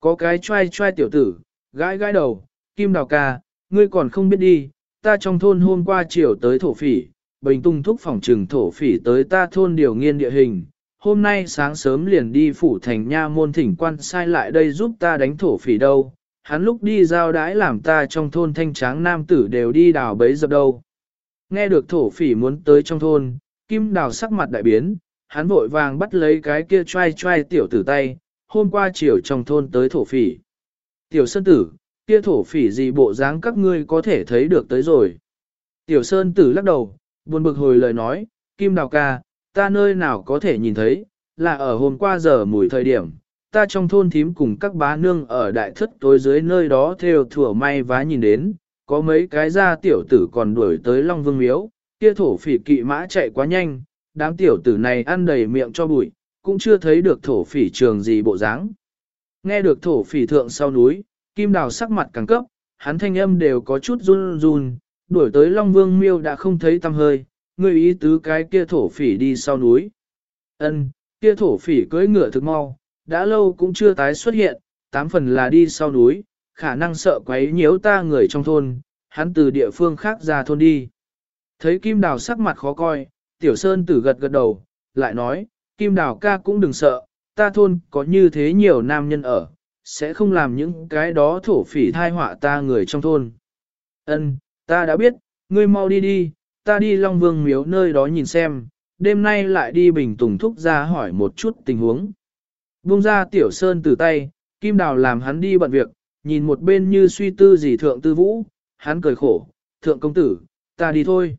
Có cái trai trai tiểu tử, gãi gãi đầu, Kim Đào ca, ngươi còn không biết đi, ta trong thôn hôm qua chiều tới thổ phỉ, bình tung thúc phòng trừng thổ phỉ tới ta thôn điều nghiên địa hình. Hôm nay sáng sớm liền đi phủ thành nha môn thỉnh quan sai lại đây giúp ta đánh thổ phỉ đâu. Hắn lúc đi giao đãi làm ta trong thôn thanh tráng nam tử đều đi đào bấy dập đâu. Nghe được thổ phỉ muốn tới trong thôn, Kim Đào sắc mặt đại biến, hắn vội vàng bắt lấy cái kia trai trai tiểu tử tay, hôm qua chiều trong thôn tới thổ phỉ. Tiểu Sơn Tử, kia thổ phỉ gì bộ dáng các ngươi có thể thấy được tới rồi. Tiểu Sơn Tử lắc đầu, buồn bực hồi lời nói, Kim Đào ca, ta nơi nào có thể nhìn thấy, là ở hôm qua giờ mùi thời điểm, ta trong thôn thím cùng các bá nương ở đại thất tối dưới nơi đó theo thủa may vá nhìn đến, có mấy cái ra tiểu tử còn đuổi tới Long Vương Miếu, kia thổ phỉ kỵ mã chạy quá nhanh, đám tiểu tử này ăn đầy miệng cho bụi, cũng chưa thấy được thổ phỉ trường gì bộ dáng. Nghe được thổ phỉ thượng sau núi, kim đào sắc mặt càng cấp, hắn thanh âm đều có chút run run, đuổi tới Long Vương Miêu đã không thấy tăm hơi, Ngươi ý tứ cái kia thổ phỉ đi sau núi. Ân, kia thổ phỉ cưỡi ngựa thực mau, đã lâu cũng chưa tái xuất hiện, tám phần là đi sau núi, khả năng sợ quấy nhiễu ta người trong thôn, hắn từ địa phương khác ra thôn đi. Thấy Kim Đào sắc mặt khó coi, Tiểu Sơn tử gật gật đầu, lại nói, Kim Đào ca cũng đừng sợ, ta thôn có như thế nhiều nam nhân ở, sẽ không làm những cái đó thổ phỉ thai họa ta người trong thôn. Ân, ta đã biết, ngươi mau đi đi, ta đi Long Vương miếu nơi đó nhìn xem, đêm nay lại đi Bình Tùng Thúc ra hỏi một chút tình huống. Vung ra Tiểu Sơn từ tay, Kim Đào làm hắn đi bận việc, nhìn một bên như suy tư gì thượng tư vũ, hắn cười khổ, thượng công tử, ta đi thôi.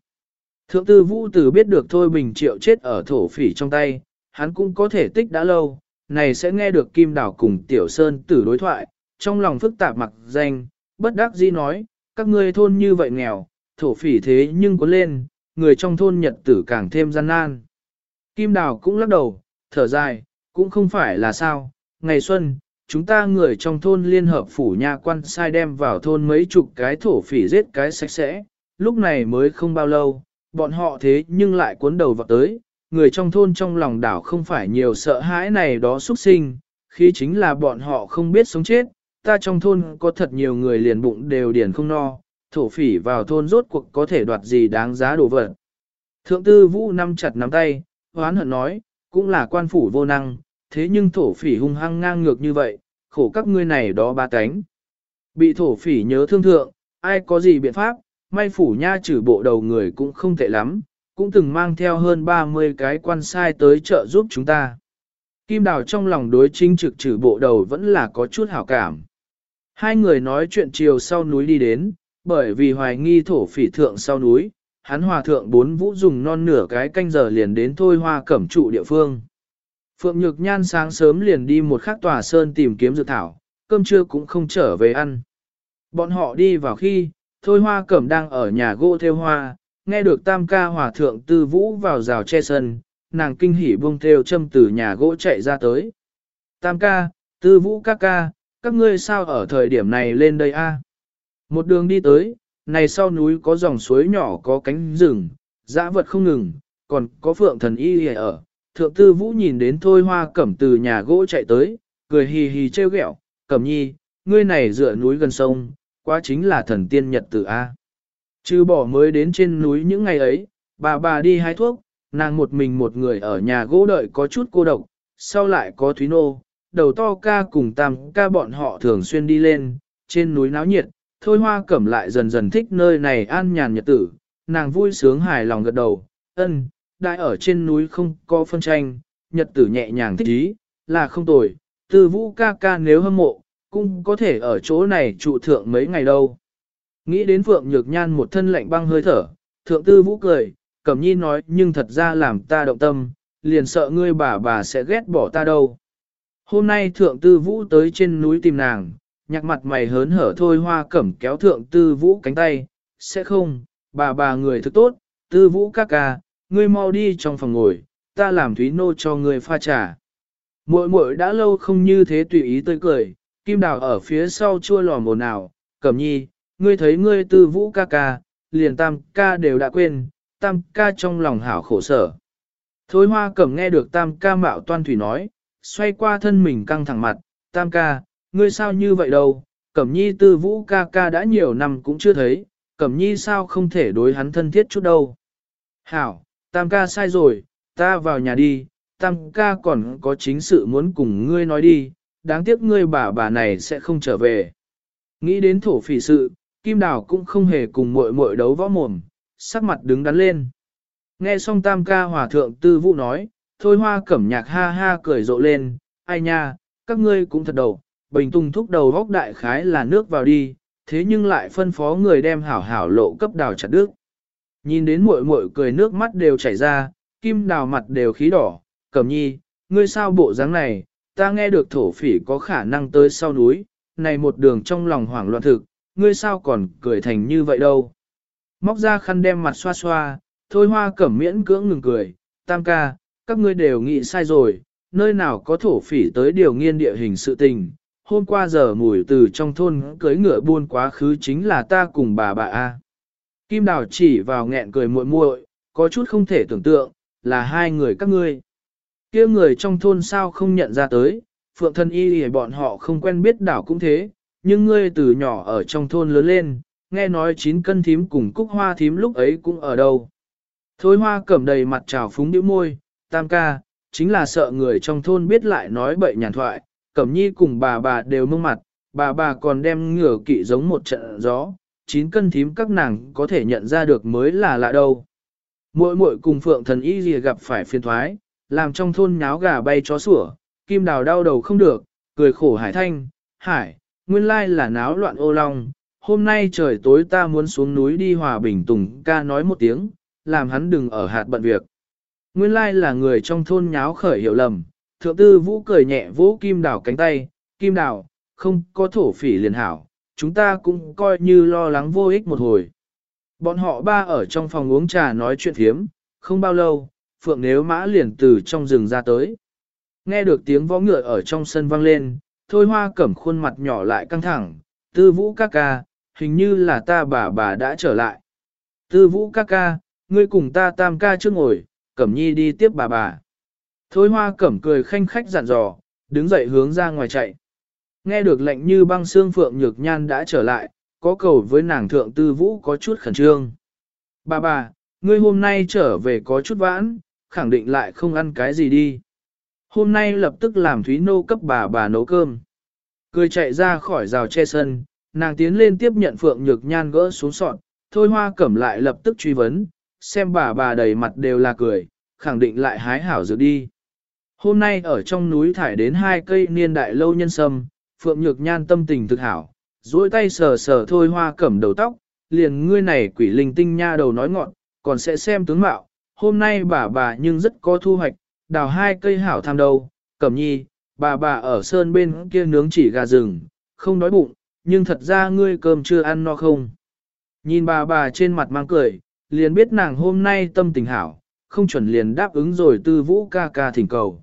Thượng tư vũ từ biết được thôi bình triệu chết ở thổ phỉ trong tay, hắn cũng có thể tích đã lâu, này sẽ nghe được Kim Đào cùng Tiểu Sơn tử đối thoại, trong lòng phức tạp mặc danh, bất đắc dĩ nói, các ngươi thôn như vậy nghèo, thổ phỉ thế nhưng có lên, người trong thôn nhật tử càng thêm gian nan. Kim Đào cũng lắc đầu, thở dài, cũng không phải là sao, ngày xuân, chúng ta người trong thôn liên hợp phủ nhà quan sai đem vào thôn mấy chục cái thổ phỉ giết cái sạch sẽ, lúc này mới không bao lâu, bọn họ thế nhưng lại cuốn đầu vào tới, người trong thôn trong lòng đảo không phải nhiều sợ hãi này đó xuất sinh, khi chính là bọn họ không biết sống chết, ta trong thôn có thật nhiều người liền bụng đều điền không no, thổ phỉ vào thôn rốt cuộc có thể đoạt gì đáng giá đồ vật. Thượng tư vũ nắm chặt nắm tay, hoán hận nói, cũng là quan phủ vô năng, thế nhưng thổ phỉ hung hăng ngang ngược như vậy, khổ các ngươi này đó ba cánh. Bị thổ phỉ nhớ thương thượng, ai có gì biện pháp, may phủ nha trừ bộ đầu người cũng không tệ lắm, cũng từng mang theo hơn 30 cái quan sai tới trợ giúp chúng ta. Kim Đào trong lòng đối chính trực trừ bộ đầu vẫn là có chút hảo cảm. Hai người nói chuyện chiều sau núi đi đến, bởi vì hoài nghi thổ phỉ thượng sau núi, hắn hòa thượng bốn vũ dùng non nửa cái canh giờ liền đến thôi hoa cẩm trụ địa phương. Phượng Nhược Nhan sáng sớm liền đi một khắc tòa sơn tìm kiếm dược thảo, cơm trưa cũng không trở về ăn. Bọn họ đi vào khi, thôi hoa cẩm đang ở nhà gỗ theo hoa, nghe được tam ca hòa thượng tư vũ vào rào che sân, nàng kinh hỉ buông theo châm từ nhà gỗ chạy ra tới. Tam ca, tư vũ ca ca, các ngươi sao ở thời điểm này lên đây a? Một đường đi tới, này sau núi có dòng suối nhỏ có cánh rừng, dã vật không ngừng, còn có phượng thần y ở. Thượng tư vũ nhìn đến thôi hoa cẩm từ nhà gỗ chạy tới, cười hì hì trêu ghẹo, cẩm nhi, ngươi này dựa núi gần sông, quá chính là thần tiên nhật tử A. Chứ bỏ mới đến trên núi những ngày ấy, bà bà đi hái thuốc, nàng một mình một người ở nhà gỗ đợi có chút cô độc, sau lại có Thúy Nô, đầu to ca cùng tam ca bọn họ thường xuyên đi lên, trên núi náo nhiệt, thôi hoa cẩm lại dần dần thích nơi này an nhàn nhật tử, nàng vui sướng hài lòng gật đầu, ân, đại ở trên núi không có phân tranh, nhật tử nhẹ nhàng thích ý, là không tồi, từ vũ ca ca nếu hâm mộ, cũng có thể ở chỗ này trụ thượng mấy ngày đâu. Nghĩ đến Phượng Nhược Nhan một thân lạnh băng hơi thở, thượng tư vũ cười, Cẩm Nhi nói nhưng thật ra làm ta động tâm, liền sợ ngươi bà bà sẽ ghét bỏ ta đâu. Hôm nay thượng tư vũ tới trên núi tìm nàng, nhạc mặt mày hớn hở thôi hoa cẩm kéo thượng tư vũ cánh tay, sẽ không, bà bà người thức tốt, tư vũ ca ca, ngươi mau đi trong phòng ngồi, ta làm thúy nô cho ngươi pha trà. Muội muội đã lâu không như thế tùy ý tươi cười, kim đào ở phía sau chua lò mồ nào, cẩm nhi, ngươi thấy ngươi tư vũ ca ca, liền tam ca đều đã quên, tam ca trong lòng hảo khổ sở. Thôi hoa cẩm nghe được tam ca mạo toan thủy nói, xoay qua thân mình căng thẳng mặt, tam ca, ngươi sao như vậy đâu, cẩm nhi tư vũ ca ca đã nhiều năm cũng chưa thấy, cẩm nhi sao không thể đối hắn thân thiết chút đâu. Hảo, tam ca sai rồi, ta vào nhà đi, tam ca còn có chính sự muốn cùng ngươi nói đi, đáng tiếc ngươi bà bà này sẽ không trở về. Nghĩ đến thổ phỉ sự, Kim Đào cũng không hề cùng muội muội đấu võ mồm, sắc mặt đứng đắn lên. Nghe xong tam ca hòa thượng tư vũ nói, thôi hoa cẩm nhạc ha ha cười rộ lên, ai nha, các ngươi cũng thật đầu, bình tung thúc đầu góc đại khái là nước vào đi, thế nhưng lại phân phó người đem hảo hảo lộ cấp đào chặt đứt. Nhìn đến muội muội cười nước mắt đều chảy ra, kim đào mặt đều khí đỏ, cẩm nhi, ngươi sao bộ dáng này, ta nghe được thổ phỉ có khả năng tới sau núi, này một đường trong lòng hoảng loạn thực, ngươi sao còn cười thành như vậy đâu. Móc ra khăn đem mặt xoa xoa, thôi hoa cẩm miễn cưỡng ngừng cười, tam ca, các ngươi đều nghĩ sai rồi, nơi nào có thổ phỉ tới điều nghiên địa hình sự tình. Hôm qua giờ mùi từ trong thôn cưới ngựa buôn quá khứ chính là ta cùng bà bà A. Kim Đào chỉ vào nghẹn cười muội muội, có chút không thể tưởng tượng, là hai người các ngươi. kia người trong thôn sao không nhận ra tới, phượng thân y thì bọn họ không quen biết đảo cũng thế, nhưng ngươi từ nhỏ ở trong thôn lớn lên, nghe nói chín cân thím cùng cúc hoa thím lúc ấy cũng ở đâu. Thôi hoa cẩm đầy mặt trào phúng điếu môi, tam ca, chính là sợ người trong thôn biết lại nói bậy nhàn thoại, cẩm nhi cùng bà bà đều mông mặt, bà bà còn đem ngửa kỵ giống một trận gió, chín cân thím các nàng có thể nhận ra được mới là lạ đâu. Muội muội cùng phượng thần y gì gặp phải phiền thoái, làm trong thôn nháo gà bay chó sủa, kim đào đau đầu không được, cười khổ hải thanh, hải, nguyên lai là náo loạn ô long, hôm nay trời tối ta muốn xuống núi đi hòa bình tùng ca nói một tiếng, làm hắn đừng ở hạt bận việc. Nguyên lai là người trong thôn nháo khởi hiểu lầm, thượng tư vũ cười nhẹ vỗ kim đào cánh tay, kim đào, không có thổ phỉ liền hảo, chúng ta cũng coi như lo lắng vô ích một hồi. Bọn họ ba ở trong phòng uống trà nói chuyện thiếm, không bao lâu, Phượng Nếu Mã liền từ trong rừng ra tới. Nghe được tiếng võ ngựa ở trong sân vang lên, Thôi Hoa cẩm khuôn mặt nhỏ lại căng thẳng, tư vũ ca ca, hình như là ta bà bà đã trở lại. Tư vũ ca ca, ngươi cùng ta tam ca trước ngồi, cẩm nhi đi tiếp bà bà. Thôi Hoa cẩm cười khanh khách dặn dò, đứng dậy hướng ra ngoài chạy. Nghe được lệnh như băng xương Phượng Nhược Nhan đã trở lại, có cầu với nàng thượng tư vũ có chút khẩn trương. Bà bà, ngươi hôm nay trở về có chút vãn, khẳng định lại không ăn cái gì đi. Hôm nay lập tức làm Thúy Nô cấp bà bà nấu cơm. Cười chạy ra khỏi rào che sân, nàng tiến lên tiếp nhận Phượng Nhược Nhan gỡ xuống sọn, thôi hoa cẩm lại lập tức truy vấn, xem bà bà đầy mặt đều là cười, khẳng định lại hái hảo dược đi. Hôm nay ở trong núi thải đến hai cây niên đại lâu nhân sâm, Phượng Nhược Nhan tâm tình thực hảo, duỗi tay sờ sờ thôi hoa cẩm đầu tóc, liền ngươi này quỷ linh tinh nha đầu nói ngọn, còn sẽ xem tướng mạo, hôm nay bà bà nhưng rất có thu hoạch, đào hai cây hảo tham đầu. cẩm nhi, bà bà ở sơn bên kia nướng chỉ gà rừng, không đói bụng, nhưng thật ra ngươi cơm chưa ăn no không. Nhìn bà bà trên mặt mang cười, liền biết nàng hôm nay tâm tình hảo, không chuẩn liền đáp ứng rồi tư vũ ca ca thỉnh cầu.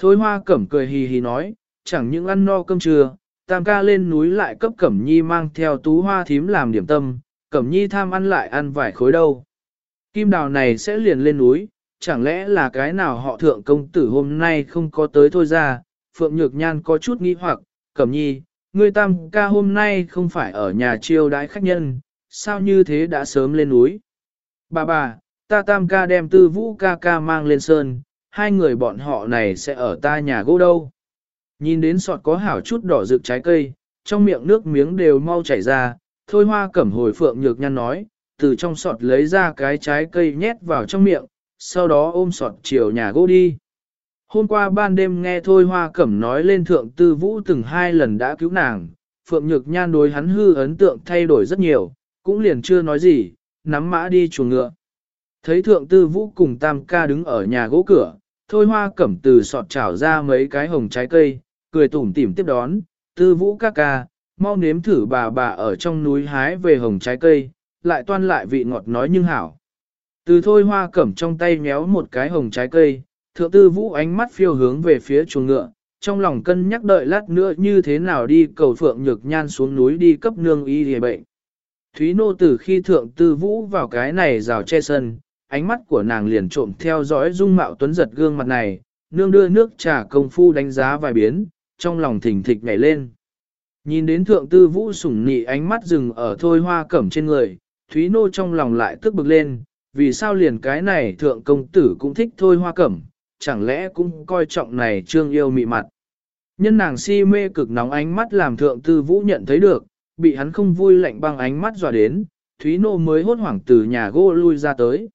Thôi hoa cẩm cười hì hì nói, chẳng những ăn no cơm trưa, tam ca lên núi lại cấp cẩm nhi mang theo tú hoa thím làm điểm tâm, cẩm nhi tham ăn lại ăn vài khối đâu. Kim đào này sẽ liền lên núi, chẳng lẽ là cái nào họ thượng công tử hôm nay không có tới thôi ra, Phượng Nhược Nhan có chút nghi hoặc, cẩm nhi, ngươi tam ca hôm nay không phải ở nhà chiêu đái khách nhân, sao như thế đã sớm lên núi. Bà bà, ta tam ca đem tư vũ ca ca mang lên sơn, hai người bọn họ này sẽ ở ta nhà gỗ đâu. Nhìn đến sọt có hảo chút đỏ rực trái cây, trong miệng nước miếng đều mau chảy ra, thôi hoa cẩm hồi phượng nhược nhăn nói, từ trong sọt lấy ra cái trái cây nhét vào trong miệng, sau đó ôm sọt chiều nhà gỗ đi. Hôm qua ban đêm nghe thôi hoa cẩm nói lên thượng tư vũ từng hai lần đã cứu nàng, phượng nhược nhan đối hắn hư ấn tượng thay đổi rất nhiều, cũng liền chưa nói gì, nắm mã đi chuồng ngựa. Thấy thượng tư vũ cùng tam ca đứng ở nhà gỗ cửa, thôi hoa cẩm từ sọt trảo ra mấy cái hồng trái cây, cười tủm tỉm tiếp đón, tư vũ ca ca, mau nếm thử bà bà ở trong núi hái về hồng trái cây, lại toan lại vị ngọt nói nhưng hảo. Từ thôi hoa cẩm trong tay méo một cái hồng trái cây, thượng tư vũ ánh mắt phiêu hướng về phía chuồng ngựa, trong lòng cân nhắc đợi lát nữa như thế nào đi cầu phượng nhược nhan xuống núi đi cấp nương y hề bệnh. Thúy nô tử khi thượng tư vũ vào cái này rào che sân, ánh mắt của nàng liền trộm theo dõi dung mạo tuấn giật gương mặt này, nương đưa nước trà công phu đánh giá vài biến, trong lòng thỉnh thịch nhảy lên. Nhìn đến thượng tư vũ sủng nị ánh mắt dừng ở thôi hoa cẩm trên người, Thúy Nô trong lòng lại tức bực lên, vì sao liền cái này thượng công tử cũng thích thôi hoa cẩm, chẳng lẽ cũng coi trọng này trương yêu mị mặt. Nhân nàng si mê cực nóng ánh mắt làm thượng tư vũ nhận thấy được, bị hắn không vui lạnh băng ánh mắt dò đến, Thúy Nô mới hốt hoảng từ nhà gỗ lui ra tới.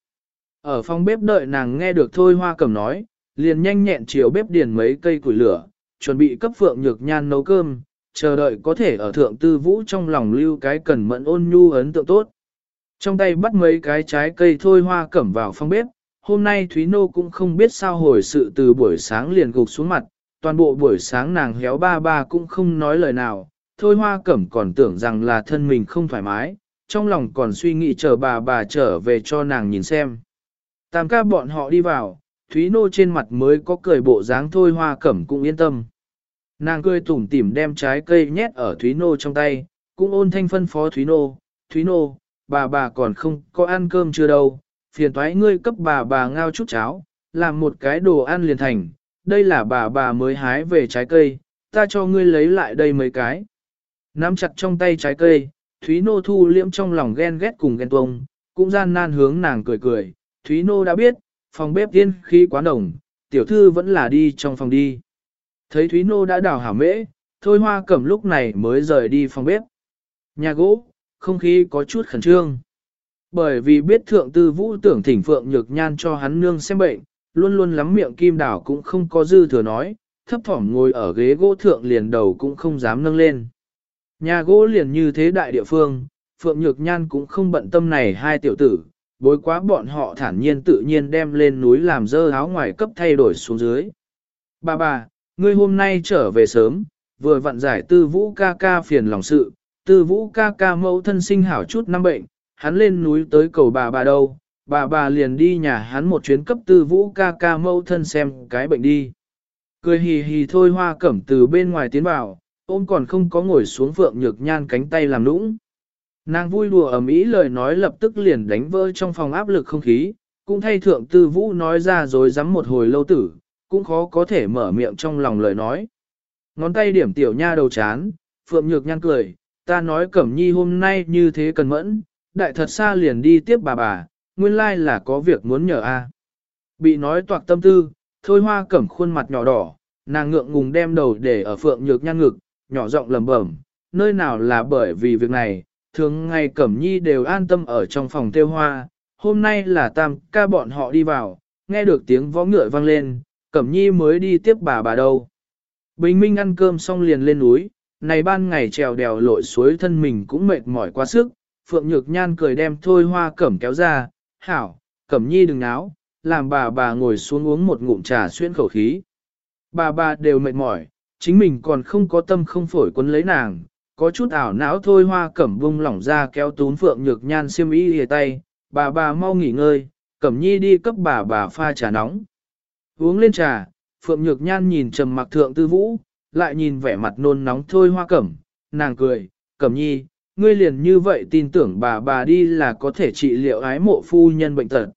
Ở phòng bếp đợi nàng nghe được thôi hoa cẩm nói, liền nhanh nhẹn chiều bếp điền mấy cây củi lửa, chuẩn bị cấp phượng nhược nhan nấu cơm, chờ đợi có thể ở thượng tư vũ trong lòng lưu cái cần mẫn ôn nhu ấn tượng tốt. Trong tay bắt mấy cái trái cây thôi hoa cẩm vào phòng bếp, hôm nay Thúy Nô cũng không biết sao hồi sự từ buổi sáng liền gục xuống mặt, toàn bộ buổi sáng nàng héo ba ba cũng không nói lời nào, thôi hoa cẩm còn tưởng rằng là thân mình không thoải mái, trong lòng còn suy nghĩ chờ bà bà trở về cho nàng nhìn xem. Tam ca bọn họ đi vào, Thúy Nô trên mặt mới có cười bộ dáng thôi hoa cẩm cũng yên tâm. Nàng cười tủm tỉm đem trái cây nhét ở Thúy Nô trong tay, cũng ôn thanh phân phó Thúy Nô, Thúy Nô, bà bà còn không có ăn cơm chưa đâu, phiền thoái ngươi cấp bà bà ngao chút cháo, làm một cái đồ ăn liền thành, đây là bà bà mới hái về trái cây, ta cho ngươi lấy lại đây mấy cái. Nắm chặt trong tay trái cây, Thúy Nô thu liễm trong lòng ghen ghét cùng ghen tuông, cũng gian nan hướng nàng cười cười, Thúy Nô đã biết, phòng bếp tiên khí quá nồng, tiểu thư vẫn là đi trong phòng đi. Thấy Thúy Nô đã đào hảo mễ, thôi hoa cẩm lúc này mới rời đi phòng bếp. Nhà gỗ, không khí có chút khẩn trương. Bởi vì biết thượng tư vũ tưởng thỉnh phượng nhược nhan cho hắn nương xem bệnh, luôn luôn lắm miệng kim đảo cũng không có dư thừa nói, thấp thỏm ngồi ở ghế gỗ thượng liền đầu cũng không dám nâng lên. Nhà gỗ liền như thế đại địa phương, phượng nhược nhan cũng không bận tâm này hai tiểu tử, bối quá bọn họ thản nhiên tự nhiên đem lên núi làm dơ áo ngoài cấp thay đổi xuống dưới. Bà bà, ngươi hôm nay trở về sớm, vừa vặn giải tư vũ ca ca phiền lòng sự, tư vũ ca ca mẫu thân sinh hảo chút năm bệnh, hắn lên núi tới cầu bà bà đâu, bà bà liền đi nhà hắn một chuyến cấp tư vũ ca ca mẫu thân xem cái bệnh đi. Cười hì hì thôi hoa cẩm từ bên ngoài tiến vào, ôm còn không có ngồi xuống phượng nhược nhan cánh tay làm nũng. Nàng vui đùa ở mỹ lời nói lập tức liền đánh vỡ trong phòng áp lực không khí, cũng thay thượng tư vũ nói ra rồi dám một hồi lâu tử, cũng khó có thể mở miệng trong lòng lời nói. Ngón tay điểm tiểu nha đầu chán, phượng nhược nhan cười, ta nói cẩm nhi hôm nay như thế cần mẫn, đại thật xa liền đi tiếp bà bà, nguyên lai là có việc muốn nhờ a. Bị nói toạc tâm tư, thôi hoa cẩm khuôn mặt nhỏ đỏ, nàng ngượng ngùng đem đầu để ở phượng nhược nhan ngực, nhỏ giọng lẩm bẩm, nơi nào là bởi vì việc này, thường ngày cẩm nhi đều an tâm ở trong phòng tiêu hoa, hôm nay là tam ca bọn họ đi vào, nghe được tiếng võ ngựa vang lên, cẩm nhi mới đi tiếp bà bà đâu. Bình minh ăn cơm xong liền lên núi, này ban ngày trèo đèo lội suối thân mình cũng mệt mỏi quá sức, Phượng Nhược Nhan cười đem thôi hoa cẩm kéo ra, hảo, cẩm nhi đừng náo, làm bà bà ngồi xuống uống một ngụm trà xuyên khẩu khí. Bà bà đều mệt mỏi, chính mình còn không có tâm không phổi quấn lấy nàng, có chút ảo não thôi hoa cẩm bung lỏng ra kéo tún Phượng Nhược Nhan xiêm y lìa tay, bà bà mau nghỉ ngơi, cẩm nhi đi cấp bà bà pha trà nóng. Uống lên trà, Phượng Nhược Nhan nhìn trầm mặc thượng tư vũ, lại nhìn vẻ mặt nôn nóng thôi hoa cẩm, nàng cười, cẩm nhi, ngươi liền như vậy tin tưởng bà bà đi là có thể trị liệu ái mộ phu nhân bệnh tật.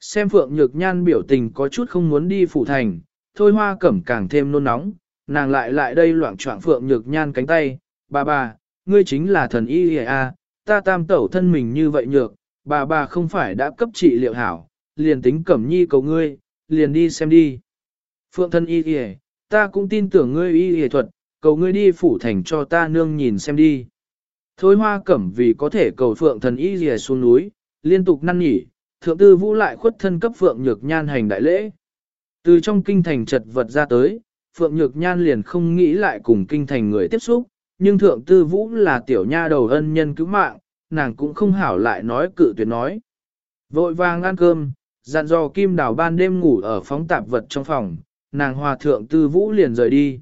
Xem Phượng Nhược Nhan biểu tình có chút không muốn đi phủ thành, thôi hoa cẩm càng thêm nôn nóng, nàng lại lại đây loạn trọng Phượng Nhược Nhan cánh tay, bà bà, ngươi chính là thần y à, ta tam tẩu thân mình như vậy nhược, bà bà không phải đã cấp trị liệu hảo, liền tính cẩm nhi cầu ngươi, liền đi xem đi. Phượng thân y kìa, ta cũng tin tưởng ngươi y y thuật, cầu ngươi đi phủ thành cho ta nương nhìn xem đi. Thôi hoa cẩm vì có thể cầu phượng thần y rìa xuống núi, liên tục năn nhỉ, thượng tư vũ lại khuất thân cấp phượng nhược nhan hành đại lễ. Từ trong kinh thành chật vật ra tới, phượng nhược nhan liền không nghĩ lại cùng kinh thành người tiếp xúc, nhưng thượng tư vũ là tiểu nha đầu ân nhân cứu mạng, nàng cũng không hảo lại nói cự tuyệt nói. Vội vàng ăn cơm, dặn dò kim đào ban đêm ngủ ở phóng tạp vật trong phòng, nàng hòa thượng tư vũ liền rời đi.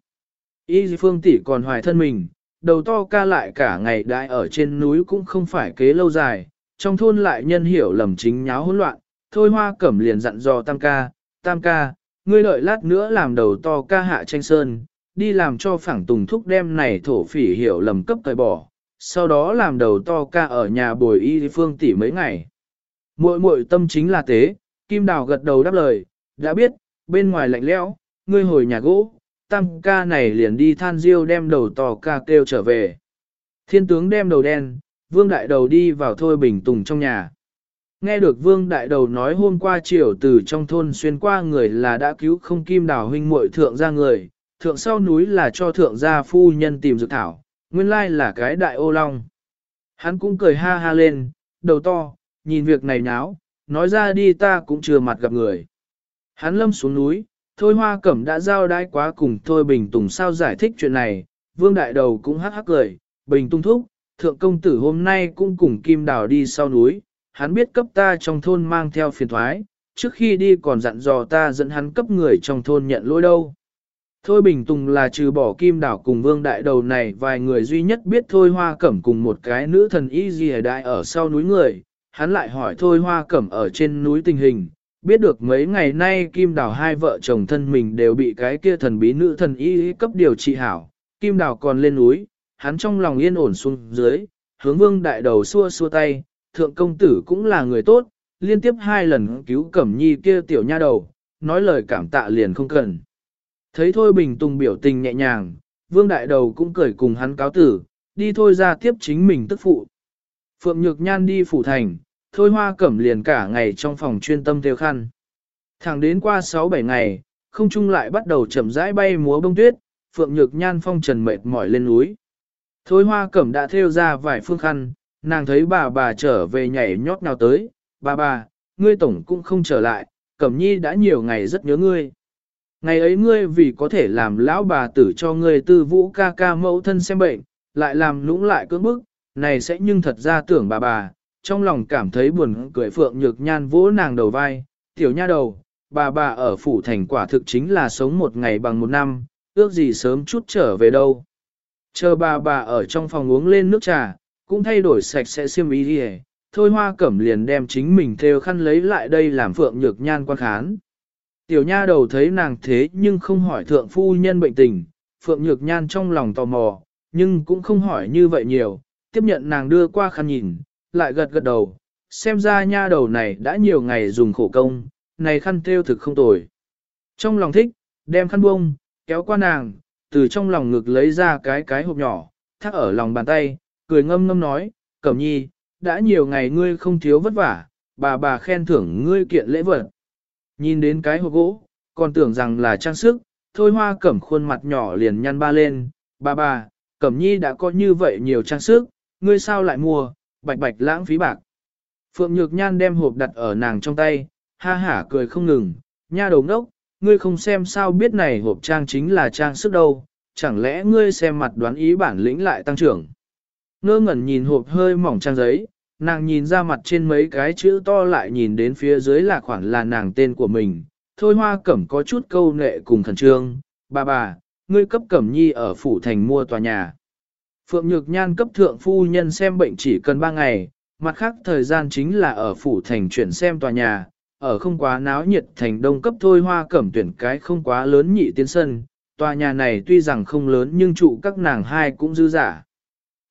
Y phương tỷ còn hoài thân mình, đầu to ca lại cả ngày đại ở trên núi cũng không phải kế lâu dài, trong thôn lại nhân hiểu lầm chính nháo hỗn loạn, thôi hoa cẩm liền dặn dò tam ca, tam ca, ngươi đợi lát nữa làm đầu to ca hạ tranh sơn, đi làm cho phẳng tùng thúc đem này thổ phỉ hiểu lầm cấp cởi bỏ, sau đó làm đầu to ca ở nhà bồi y phương tỷ mấy ngày. Muội muội tâm chính là tế, kim đào gật đầu đáp lời, đã biết, bên ngoài lạnh lẽo, ngươi hồi nhà gỗ, tam ca này liền đi than diêu đem đầu to ca kêu trở về. Thiên tướng đem đầu đen, vương đại đầu đi vào thôi bình tùng trong nhà. Nghe được vương đại đầu nói hôm qua chiều từ trong thôn xuyên qua người là đã cứu không kim đào huynh muội thượng ra người, thượng sau núi là cho thượng gia phu nhân tìm dược thảo, nguyên lai là cái đại ô long. Hắn cũng cười ha ha lên, đầu to, nhìn việc này nháo, nói ra đi ta cũng chưa mặt gặp người. Hắn lâm xuống núi, Thôi Hoa Cẩm đã giao đái quá cùng Thôi Bình Tùng sao giải thích chuyện này, Vương Đại Đầu cũng hắc hắc cười, Bình Tung thúc, thượng công tử hôm nay cũng cùng Kim Đào đi sau núi, hắn biết cấp ta trong thôn mang theo phiền thoái, trước khi đi còn dặn dò ta dẫn hắn cấp người trong thôn nhận lỗi đâu. Thôi Bình Tùng là trừ bỏ Kim Đảo cùng Vương Đại Đầu này vài người duy nhất biết Thôi Hoa Cẩm cùng một cái nữ thần y gì đại ở sau núi người, hắn lại hỏi Thôi Hoa Cẩm ở trên núi tình hình, biết được mấy ngày nay Kim Đảo hai vợ chồng thân mình đều bị cái kia thần bí nữ thần y cấp điều trị hảo, Kim Đảo còn lên núi, hắn trong lòng yên ổn xuống dưới, hướng vương đại đầu xua xua tay, thượng công tử cũng là người tốt, liên tiếp hai lần cứu cẩm nhi kia tiểu nha đầu, nói lời cảm tạ liền không cần. Thấy thôi bình tùng biểu tình nhẹ nhàng, vương đại đầu cũng cười cùng hắn cáo tử, đi thôi ra tiếp chính mình tức phụ. Phượng Nhược Nhan đi phủ thành, thôi hoa cẩm liền cả ngày trong phòng chuyên tâm theo khăn. Thẳng đến qua 6-7 ngày, không trung lại bắt đầu chậm rãi bay múa bông tuyết, phượng nhược nhan phong trần mệt mỏi lên núi. Thôi hoa cẩm đã theo ra vài phương khăn, nàng thấy bà bà trở về nhảy nhót nào tới, bà bà, ngươi tổng cũng không trở lại, cẩm nhi đã nhiều ngày rất nhớ ngươi. Ngày ấy ngươi vì có thể làm lão bà tử cho ngươi tư vũ ca ca mẫu thân xem bệnh, lại làm lũng lại cưỡng bức, này sẽ nhưng thật ra tưởng bà bà, trong lòng cảm thấy buồn cười phượng nhược nhan vỗ nàng đầu vai, tiểu nha đầu, bà bà ở phủ thành quả thực chính là sống một ngày bằng một năm, ước gì sớm chút trở về đâu. Chờ bà bà ở trong phòng uống lên nước trà, cũng thay đổi sạch sẽ xiêm ý đi thôi hoa cẩm liền đem chính mình theo khăn lấy lại đây làm phượng nhược nhan quan khán. Tiểu nha đầu thấy nàng thế nhưng không hỏi thượng phu nhân bệnh tình, phượng nhược nhan trong lòng tò mò, nhưng cũng không hỏi như vậy nhiều, tiếp nhận nàng đưa qua khăn nhìn, lại gật gật đầu, xem ra nha đầu này đã nhiều ngày dùng khổ công, này khăn theo thực không tồi. Trong lòng thích, đem khăn buông, kéo qua nàng, từ trong lòng ngực lấy ra cái cái hộp nhỏ, thắt ở lòng bàn tay, cười ngâm ngâm nói, Cẩm nhi, đã nhiều ngày ngươi không thiếu vất vả, bà bà khen thưởng ngươi kiện lễ vật. Nhìn đến cái hộp gỗ, còn tưởng rằng là trang sức, thôi hoa cẩm khuôn mặt nhỏ liền nhăn ba lên, ba bà, Cẩm nhi đã có như vậy nhiều trang sức, ngươi sao lại mua, bạch bạch lãng phí bạc. Phượng Nhược Nhan đem hộp đặt ở nàng trong tay, ha hả cười không ngừng, nha đầu ngốc, ngươi không xem sao biết này hộp trang chính là trang sức đâu, chẳng lẽ ngươi xem mặt đoán ý bản lĩnh lại tăng trưởng. Ngơ ngẩn nhìn hộp hơi mỏng trang giấy, nàng nhìn ra mặt trên mấy cái chữ to lại nhìn đến phía dưới là khoản là nàng tên của mình. Thôi hoa cẩm có chút câu nệ cùng khẩn trương, bà bà, ngươi cấp cẩm nhi ở phủ thành mua tòa nhà. Phượng Nhược Nhan cấp thượng phu nhân xem bệnh chỉ cần 3 ngày, mặt khác thời gian chính là ở phủ thành chuyển xem tòa nhà, ở không quá náo nhiệt thành đông cấp thôi hoa cẩm tuyển cái không quá lớn nhị tiến sân, tòa nhà này tuy rằng không lớn nhưng trụ các nàng hai cũng dư giả.